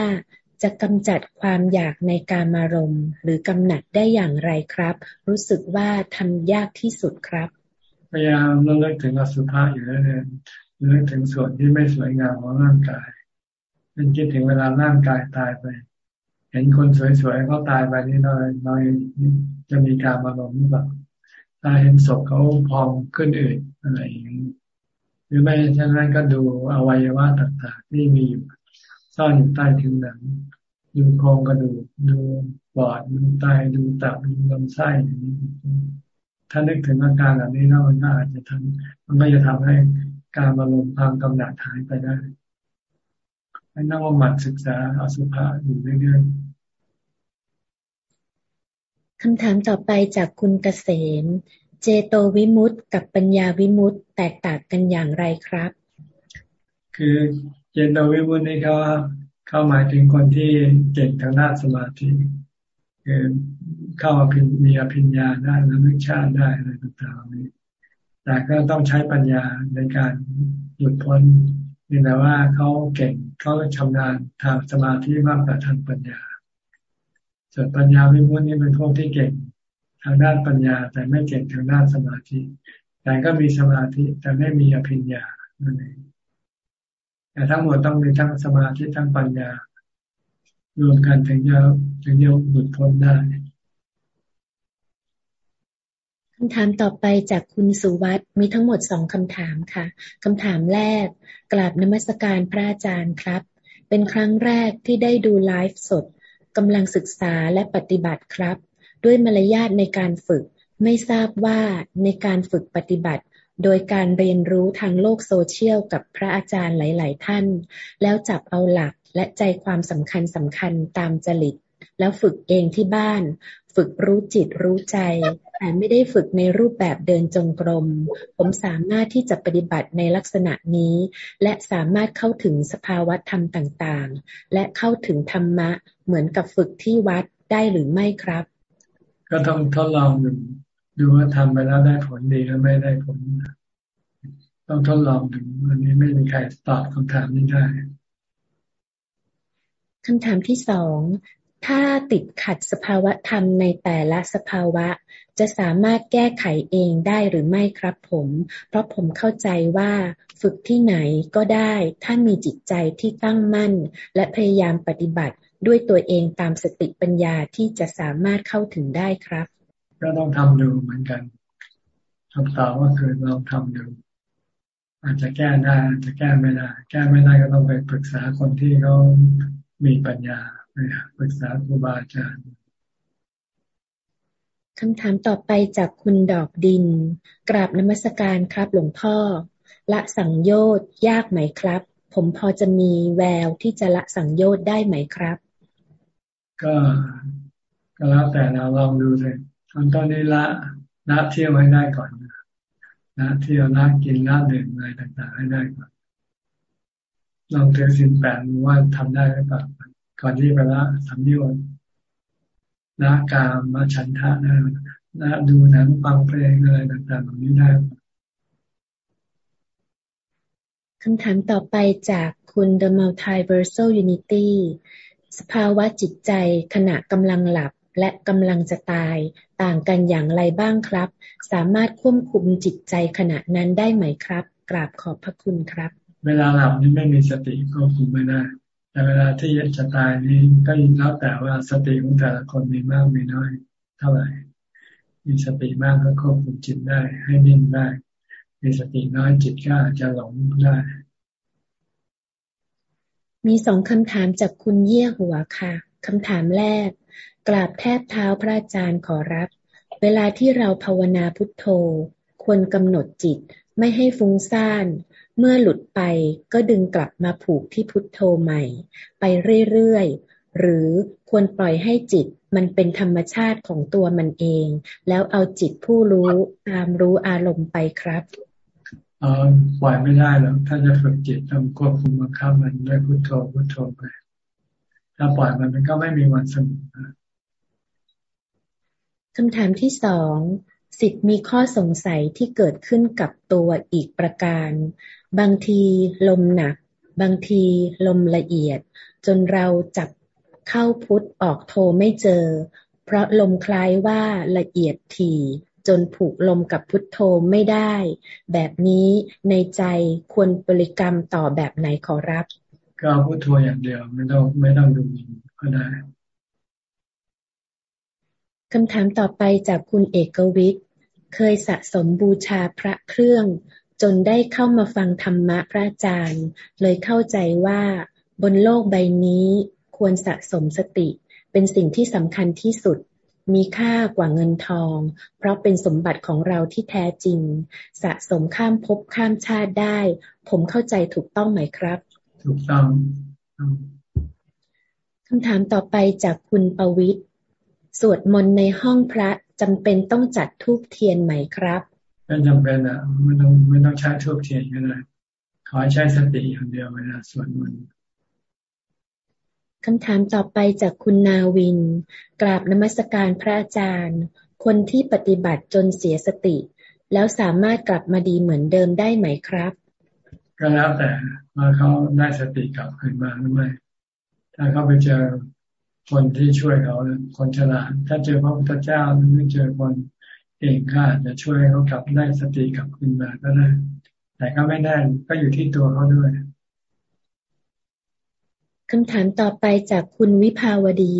[SPEAKER 42] จะกำจัดความอยากในการมารมหรือกำหนัดได้อย่างไรครับ รู้สึกว่าทำยากที่สุดครับ
[SPEAKER 1] พยายามเลิกถึงอสุภะอยู่แล้วเนี่ยเลิกถึงส่วนที่ไม่สวยงามของร่างกายเป็นคิดถึงเวลาร่างกายตายไป เห็นคนสวยๆเขาตายไปนี่เราเราจะมีการมาลงหรือเปล่าถ้าเห็นศพเขาพองขึ้นอื่นอะไรอย่างนี้หรือไม่เช่นนั้นก็ดูอวัยวะต่างๆที่มีอยู่ ซ่อนอยู่ใต้ผิวหนัง ดูโครงกระดูกดูปอดดูไตดูตับดูลำไส้อย่างนี้ ถ้านึกถึงอาการแบบนี้แล้วมันก็อาจจะทำมันก็จะทำให้การมาลงความกำหนัดหายไปได้ให้นั่งหมั่นศึกษาอสุภะอยู่เรื่อย
[SPEAKER 42] ๆคำถามต่อไปจากคุณเกษม เจโตวิมุตต์กับปัญญาวิมุตต์แตกต่างกันอย่างไรครับ
[SPEAKER 1] คือ เจโตวิมุตนี่เขาเข้าหมายถึงคนที่เก่งทางด้านสมาธิคือเข้าพิมีอภิญญาได้นึกชาติได้อะไรต่างๆนี้ แต่ก็ต้องใช้ปัญญาในการหยุดพ้นนี่แปลว่าเขาเก่งเขาชำนาญทางสมาธิมากกว่าทางปัญญา ส่วนปัญญาวิมุตตินี่เป็นพวกที่เก่งทางด้านปัญญา แต่ไม่เก่งทางด้านสมาธิ แต่ก็มีสมาธิแต่ไม่มีอภิญญานั่นเอง แต่ทั้งหมดต้องมีทั้งสมาธิทั้งปัญญา รวมกันถึงจะถึงจะหลุดพ้นได้
[SPEAKER 42] คำถามต่อไปจากคุณสุวัตมีทั้งหมดสองคำถามค่ะคำถามแรกกราบนมัสการพระอาจารย์ครับ เป็นครั้งแรกที่ได้ดูไลฟ์สดกำลังศึกษาและปฏิบัติครับ ด้วยมารยาทในการฝึกไม่ทราบว่าในการฝึกปฏิบัติ โดยการเรียนรู้ทางโลกโซเชียลกับพระอาจารย์หลาย ๆ ท่าน แล้วจับเอาหลักและใจความสำคัญสำคัญตามจริต แล้วฝึกเองที่บ้าน ฝึกรู้จิตรู้ใจ แต่ไม่ได้ฝึกในรูปแบบเดินจงกรม ผมสามารถที่จะปฏิบัติในลักษณะนี้ และสามารถเข้าถึงสภาวะธรรมต่าง ๆ และเข้าถึงธรรมะเหมือนกับฝึกที่วัดได้หรือไม่ครับ
[SPEAKER 1] ก็ต้องทดลอง ดูว่าทำไปแล้วได้ผลดีหรือไม่ได้ผล ต้องทดลองดูอันนี้ไม่มีใครตอบคำถามนี้ได้
[SPEAKER 42] คำถามที่สองถ้าติดขัดสภาวะธรรมในแต่ละสภาวะ จะสามารถแก้ไขเองได้หรือไม่ครับผม เพราะผมเข้าใจว่าฝึกที่ไหนก็ได้ ถ้ามีจิตใจที่ตั้งมั่น และพยายามปฏิบัติด้วยตัวเองตามสติปัญญาที่จะสามารถเข้าถึงได้ครับ
[SPEAKER 1] ก็ต้องทำดูเหมือนกันคำตอบว่าคือลองทำดู อาจจะแก้ได้อาจจะแก้ไม่ได้ แก้ไม่ได้ก็ต้องไปปรึกษาคนที่เขามีปัญญาไปปรึกษาครูบาอาจารย์
[SPEAKER 42] คำถามต่อไปจากคุณดอกดิน กราบนมัสการครับหลวงพ่อ ละสังโยชน์ยากไหมครับ ผมพอจะมีแววที่จะละสังโยชน์ได้ไหมครับ
[SPEAKER 1] ก็ก็แล้วแต่เราลองดูเลย ตอนตอนนี้ละละเที่ยวให้ได้ก่อนละเที่ยวละกินละดื่มอะไรต่างๆให้ได้ก่อนลองเทสินแปดว่าทำได้หรือเปล่าก่อนที่ไปละสังโยชน์ละกามมาฉันทะนะละดูหนังฟังเพลงอะไรต่างๆเหล่านี้ได้
[SPEAKER 42] คำถามต่อไปจากคุณ The Multiversal Unity สภาวะจิตใจขณะกำลังหลับ และกำลังจะตายต่างกันอย่างไรบ้างครับ สามารถควบคุมจิตใจขณะนั้นได้ไหมครับ กราบขอบพระคุณครับ
[SPEAKER 1] เวลาหลับนี่ไม่มีสติควบคุมไม่ได้ แต่แต่เวลาที่จะตายนี้ก็แล้วแต่ว่าสติของแต่ละคนมีมากมีน้อย เท่าไหร่ มีสติมากก็ควบคุมจิตได้ ให้นิ่งได้ มีสติน้อยจิตก็อาจจะหลงได้
[SPEAKER 42] มีสองคำถามจากคุณเยี่ยหัวค่ะ คำถามแรก กราบแทบเท้าพระอาจารย์ขอรับ เวลาที่เราภาวนาพุทโธ ควรกำหนดจิตไม่ให้ฟุ้งซ่าน เมื่อหลุดไปก็ดึงกลับมาผูกที่พุทโธใหม่ ไปเรื่อยๆ หรือควรปล่อยให้จิตมันเป็นธรรมชาติของตัวมันเอง แล้วเอาจิตผู้รู้ตามรู้อารมณ์ไปครับ
[SPEAKER 1] เออปล่อยไม่ได้หรอกถ้าจะฝึกจิตต้องควบคุมบังคับมันด้วยพุทโธพุทโธไป ถ้าปล่อยมันมันก็ไม่มีวันสงบ
[SPEAKER 42] คำถามที่สองสิทธิ์มีข้อสงสัยที่เกิดขึ้นกับตัวอีกประการ บางทีลมหนัก บางทีลมละเอียด จนเราจับเข้าพุทธออกโทไม่เจอ เพราะลมคล้ายว่าละเอียดถี่ จนผูกลมกับพุทโธไม่ได้ แบบนี้ในใจควรบริกรรมต่อแบบไหนขอรับ
[SPEAKER 1] ก็พุทโธอย่างเดียวไม่ต้องไม่ต้องดูก็ได้
[SPEAKER 42] คำถามต่อไปจากคุณเอกวิทย์ เคยสะสมบูชาพระเครื่อง จนได้เข้ามาฟังธรรมะพระอาจารย์ เลยเข้าใจว่าบนโลกใบนี้ควรสะสมสติ เป็นสิ่งที่สำคัญที่สุด มีค่ากว่าเงินทอง เพราะเป็นสมบัติของเราที่แท้จริง สะสมข้ามภพข้ามชาติได้ ผมเข้าใจถูกต้องไหมครับ
[SPEAKER 1] ถูกต้อง
[SPEAKER 42] คำถามต่อไปจากคุณประวิทย์ สวดมนต์ในห้องพระจำเป็นต้องจัดทูบเทียนไหมครับ
[SPEAKER 1] ไม่จำเป็นอะไม่ต้องไม่ต้องใช้ทูบเทียนก็ได้ขอใช้สติอย่างเดียวเวลาสวดมนต์
[SPEAKER 42] คำถามต่อไปจากคุณนาวิน กราบนมัสการพระอาจารย์ คนที่ปฏิบัติจนเสียสติ แล้วสามารถกลับมาดีเหมือนเดิมได้ไหมครับ
[SPEAKER 1] ก็แล้วแต่ว่าเขาได้สติกลับคืนมาหรือไม่ถ้าเขาไปเจอ คนที่ช่วยเขาคนฉลาดถ้าเจอพระพุทธเจ้าหรือเจอคนเองก็อาจจะช่วยเขากลับได้สติกลับคืนมาก็ได้ แต่ก็ไม่ได้ก็อยู่ที่ตัวเขาด้วย
[SPEAKER 42] คำถามต่อไปจากคุณวิภาวดี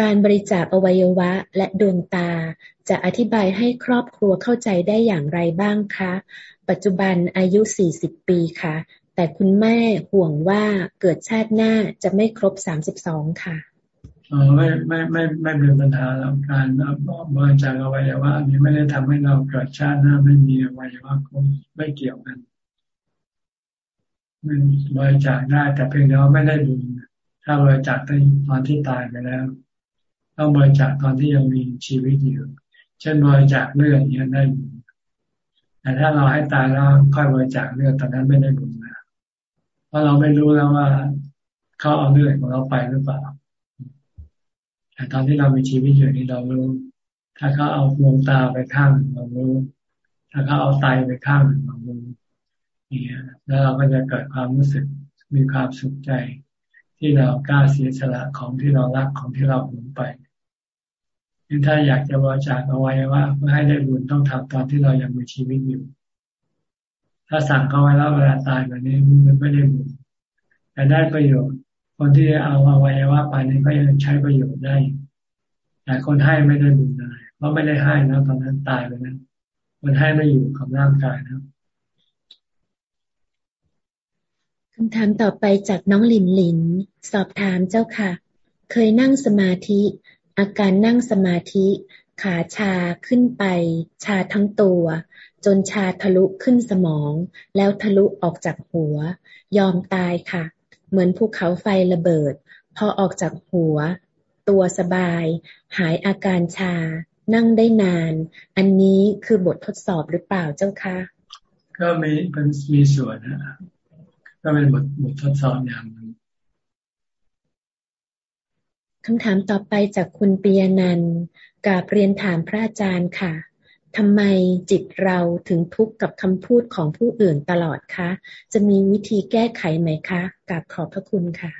[SPEAKER 42] การบริจาคอวัยวะและดวงตา จะอธิบายให้ครอบครัวเข้าใจได้อย่างไรบ้างคะ ปัจจุบันอายุ 40 ปีค่ะ แต่คุณแม่ห่วงว่าเกิดชาติหน้าจะไม่ครบ 32 ค่ะ
[SPEAKER 1] ไม่ไม่ไม่ไม่เป็นปัญหาแล้วการบริจาคอวัยวะนี้ไม่ได้ทำให้เราเกิดชาติหน้าไม่มีอวัยวะคงไม่เกี่ยวกันมันบริจาคได้แต่เพียงแต่ว่าไม่ได้บุญถ้าบริจาคตอนที่ตายไปแล้ว ต้องบริจาคตอนที่ยังมีชีวิตอยู่ เช่นบริจาคเลือดเนี้ยได้บุญแต่ถ้าเราให้ตายแล้วค่อยบริจาคเลือดตอนนั้นไม่ได้บุญนะเพราะเราไม่รู้แล้วว่าเขาเอาเลือดของเราไปหรือเปล่า แต่ตอนที่เรามีชีวิตอยู่นี่เรารู้ ถ้าเขาเอาดวงตาไปข้างเรารู้ ถ้าเขาเอาไตไปข้างเรารู้เนี่ยแล้วเราก็จะเกิดความรู้สึกมีความสุขใจ ที่เรากล้าเสียสละของที่เรารักของที่เราหวงไปถ้าอยากจะบริจาคเอาไว้ว่าเพื่อให้ได้บุญต้องทำตอนที่เรายังมีชีวิตอยู่ ถ้าสั่งเขาไว้แล้วเวลาตายแบบนี้มันไม่ได้บุญแต่ได้ประโยชน์ คนที่เอาอวัยวะไปนี่ก็ยังใช้ประโยชน์ได้แต่คนให้ไม่ได้บุญอะไรเพราะไม่ได้ให้นะตอนนั้นตายไปนะคนให้ไม่อยู่กับร่างกายนะ
[SPEAKER 42] คำถามต่อไปจากน้องหลินหลิน สอบถามเจ้าค่ะ เคยนั่งสมาธิ อาการนั่งสมาธิขาชาขึ้นไป ชาทั้งตัว จนชาทะลุขึ้นสมอง แล้วทะลุออกจากหัว ยอมตายค่ะ เหมือนภูเขาไฟระเบิด พอออกจากหัว ตัวสบาย หายอาการชา นั่งได้นาน อันนี้คือบททดสอบหรือเปล่าเจ้าคะ
[SPEAKER 1] ก็มีเป็นมีส่วนนะก็เป็นบทบททดสอบอย่างหนึ่ง
[SPEAKER 42] คำถามต่อไปจากคุณปียนันกาบเรียนถามพระอาจารย์ค่ะ ทำไมจิตเราถึงทุกข์กับคำพูดของผู้อื่นตลอดคะ จะมีวิธีแก้ไขไหมคะกราบขอบพระคุณค่ะ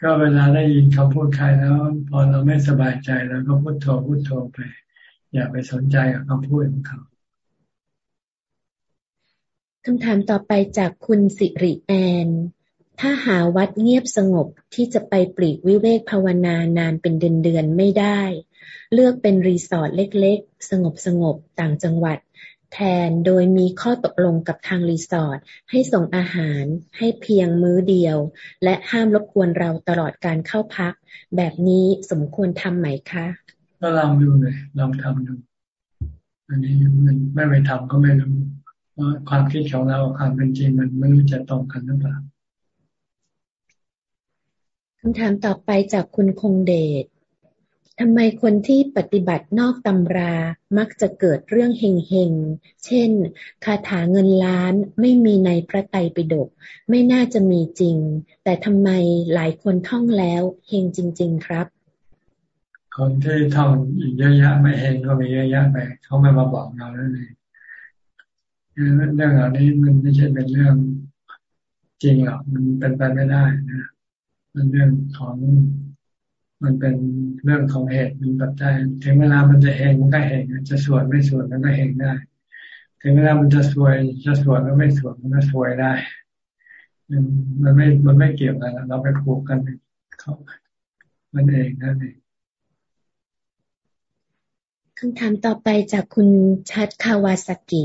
[SPEAKER 1] ก็เวลาได้ยินคำพูดใครแล้ว พอเราไม่สบายใจแล้วก็พูดโทพูดโทไป อย่าไปสนใจกับคำพูดของเขา
[SPEAKER 42] คำถามต่อไปจากคุณสิริแอน ถ้าหาวัดเงียบสงบที่จะไปปลีกวิเวกภาวนานานเป็นเดือนๆไม่ได้ เลือกเป็นรีสอร์ทเล็กๆ สงบสงบต่างจังหวัด แทนโดยมีข้อตกลงกับทางรีสอร์ทให้ส่งอาหาร ให้เพียงมื้อเดียว และห้ามรบกวนเราตลอดการเข้าพัก แบบนี้สมควรทำไหมคะ
[SPEAKER 1] ก็ลองดูเลยลองทำดู อันนี้มันไม่ไปทำก็ไม่รู้ว่าความคิดของเราความเป็นจริงมันไม่รู้จะตรงกันหรือเปล่า
[SPEAKER 42] คำถามต่อไปจากคุณคงเดช ทำไมคนที่ปฏิบัตินอกตำรา มักจะเกิดเรื่องเฮงๆ เช่น คาถาเงินล้านไม่มีในพระไตรปิฎกไม่น่าจะมีจริง แต่ทำไมหลายคนท่องแล้วเฮงจริง ๆ ครับ
[SPEAKER 1] คนที่ท่องเยอะแยะไม่เฮงก็มีเยอะแยะไปเขาไม่มาบอกเราแล้วเลยเรื่องเหล่านี้มันไม่ใช่เป็นเรื่องจริงหรอกมันเป็นไปไม่ได้นะมันเรื่องของ มันเป็นเรื่องของเหตุมีปัจจัยถึงเวลามันจะเฮงมันก็เฮงจะสวดไม่สวดมันก็เฮงได้ ถึงเวลามันจะสวยจะสวดแล้วไม่สวดมันก็สวยได้ มันไม่มันไม่เกี่ยวกันเราไปผูกกันเขามันเองนั่นเอง
[SPEAKER 42] คำถามต่อไปจากคุณชัดคาวาสกิ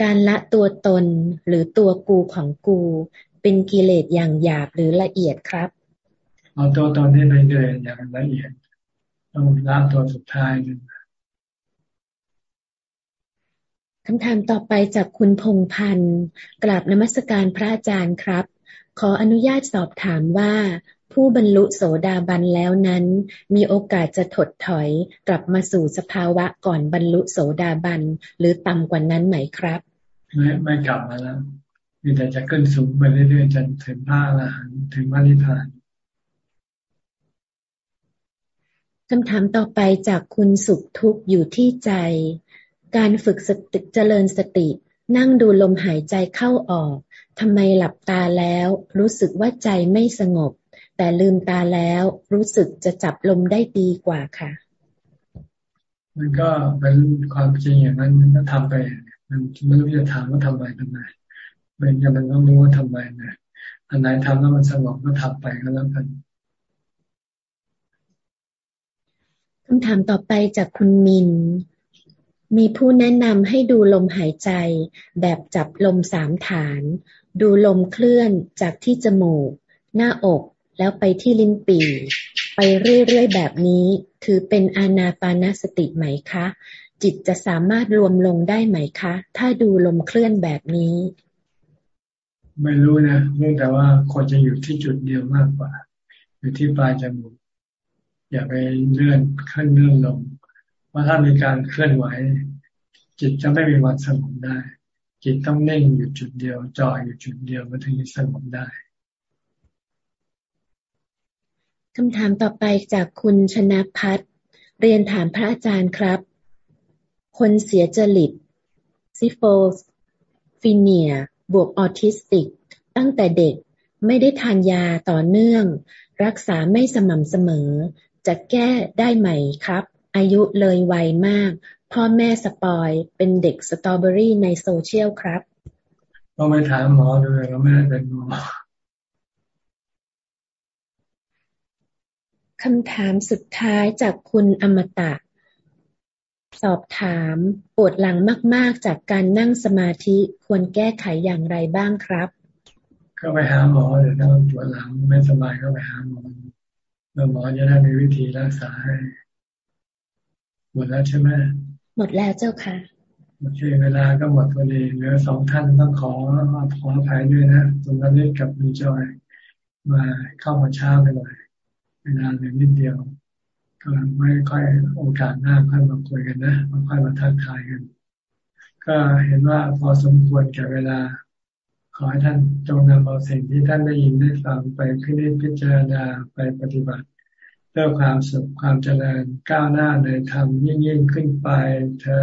[SPEAKER 42] การละตัวตนหรือตัวกูของกู เป็นกิเลสอย่างหยาบหรือละเอียดครับ
[SPEAKER 1] เอาตัวตนที่เป็นกิเลสอย่างละเอียดต้องละตัวสุดท้ายนึง
[SPEAKER 42] คำถามต่อไปจากคุณพงพันธ์กราบนมัสการพระอาจารย์ครับ ขออนุญาตสอบถามว่า ผู้บรรลุโสดาบันแล้วนั้น มีโอกาสจะถดถอยกลับมาสู่สภาวะก่อนบรรลุโสดาบันหรือต่ำกว่านั้นไหมครับ
[SPEAKER 1] ไม่ไม่กลับมาแล้วมีแต่จะขึ้นสูงไปเรื่อยๆจนถึงพระอรหันต์ถึงมรรคผล
[SPEAKER 42] คำถามต่อไปจากคุณสุขทุกข์อยู่ที่ใจ การฝึกสติเจริญสติ นั่งดูลมหายใจเข้าออกทำไมหลับตาแล้ว รู้สึกว่าใจไม่สงบ แต่ลืมตาแล้วรู้สึกจะจับลมได้ดีกว่าค่ะ
[SPEAKER 1] มันก็เป็นความจริงอย่างนั้นมันก็ทำไปมันไม่รู้จะถามว่าทำไมทำไมเป็นยังมันต้องรู้ว่าทำไมนะอันไหนทำแล้วมันสงบก็ทำไปก็แล้วกัน
[SPEAKER 42] คำถามต่อไปจากคุณมิน มีผู้แนะนำให้ดูลมหายใจ แบบจับลมสามฐาน ดูลมเคลื่อนจากที่จมูก หน้าอกแล้วไปที่ลิ้นปี่ไปเรื่อยๆแบบนี้ ถือเป็นอานาปานสติไหมคะ จิตจะสามารถรวมลงได้ไหมคะ ถ้าดูลมเคลื่อนแบบนี้
[SPEAKER 1] ไม่รู้นะเนื่องแต่ว่าควรจะอยู่ที่จุดเดียวมากกว่า อยู่ที่ปลายจมูก อย่าไปเลื่อนขึ้นเลื่อนลงเพราะถ้ามีการเคลื่อนไหว จิตจะไม่มีวันสงบได้ จิตต้องนิ่งอยู่จุดเดียวจ่ออยู่จุดเดียวมันถึงจะสงบได้
[SPEAKER 42] คำถามต่อไปจากคุณชนะพัฒเรียนถามพระอาจารย์ครับ คนเสียจริต schizophrenia บวกออทิสติก ตั้งแต่เด็กไม่ได้ทานยาต่อเนื่อง รักษาไม่สม่ำเสมอ จะแก้ได้ไหมครับ อายุเลยไวมาก พ่อแม่สปอยเป็นเด็กสตรอเบอรี่ในโซเชียลครับ
[SPEAKER 1] ก็ไม่ถามหมอเลยก็ไม่ได้เป็นหมอ
[SPEAKER 42] คำถามสุดท้ายจากคุณอมตะ สอบถามปวดหลังมาก ๆ จากการนั่งสมาธิควรแก้ไขอย่างไรบ้างครับ
[SPEAKER 1] ก็ไปหาหมอเดี๋ยวถ้าปวดหลังไม่สบายก็ไปหาหมอ แล้วหมอจะได้มีวิธีรักษาให้ หมดแล้วใช่ไหม
[SPEAKER 42] หมดแล้วเจ้าค่ะ
[SPEAKER 1] โอเคเวลาก็หมดพอดีเหลือสองท่านต้องขอขออภัยด้วยนะตรงนั้นกับมีจอย มาเข้ามาช้าไปหน่อยเวลาเหลือนิดเดียวก็ไม่ค่อยโอกาสหน้าค่อยมาคุยกันนะมาค่อยมาทักทายกัน ก็เห็นว่าพอสมควรแก่เวลา ขอให้ท่านจงนำเอาสิ่งที่ท่านได้ยินได้ฟังไปพิจิตพิจารณาไปปฏิบัติ เพื่อความสุขความเจริญก้าวหน้าในธรรมยิ่งยิ่งขึ้นไปเธอ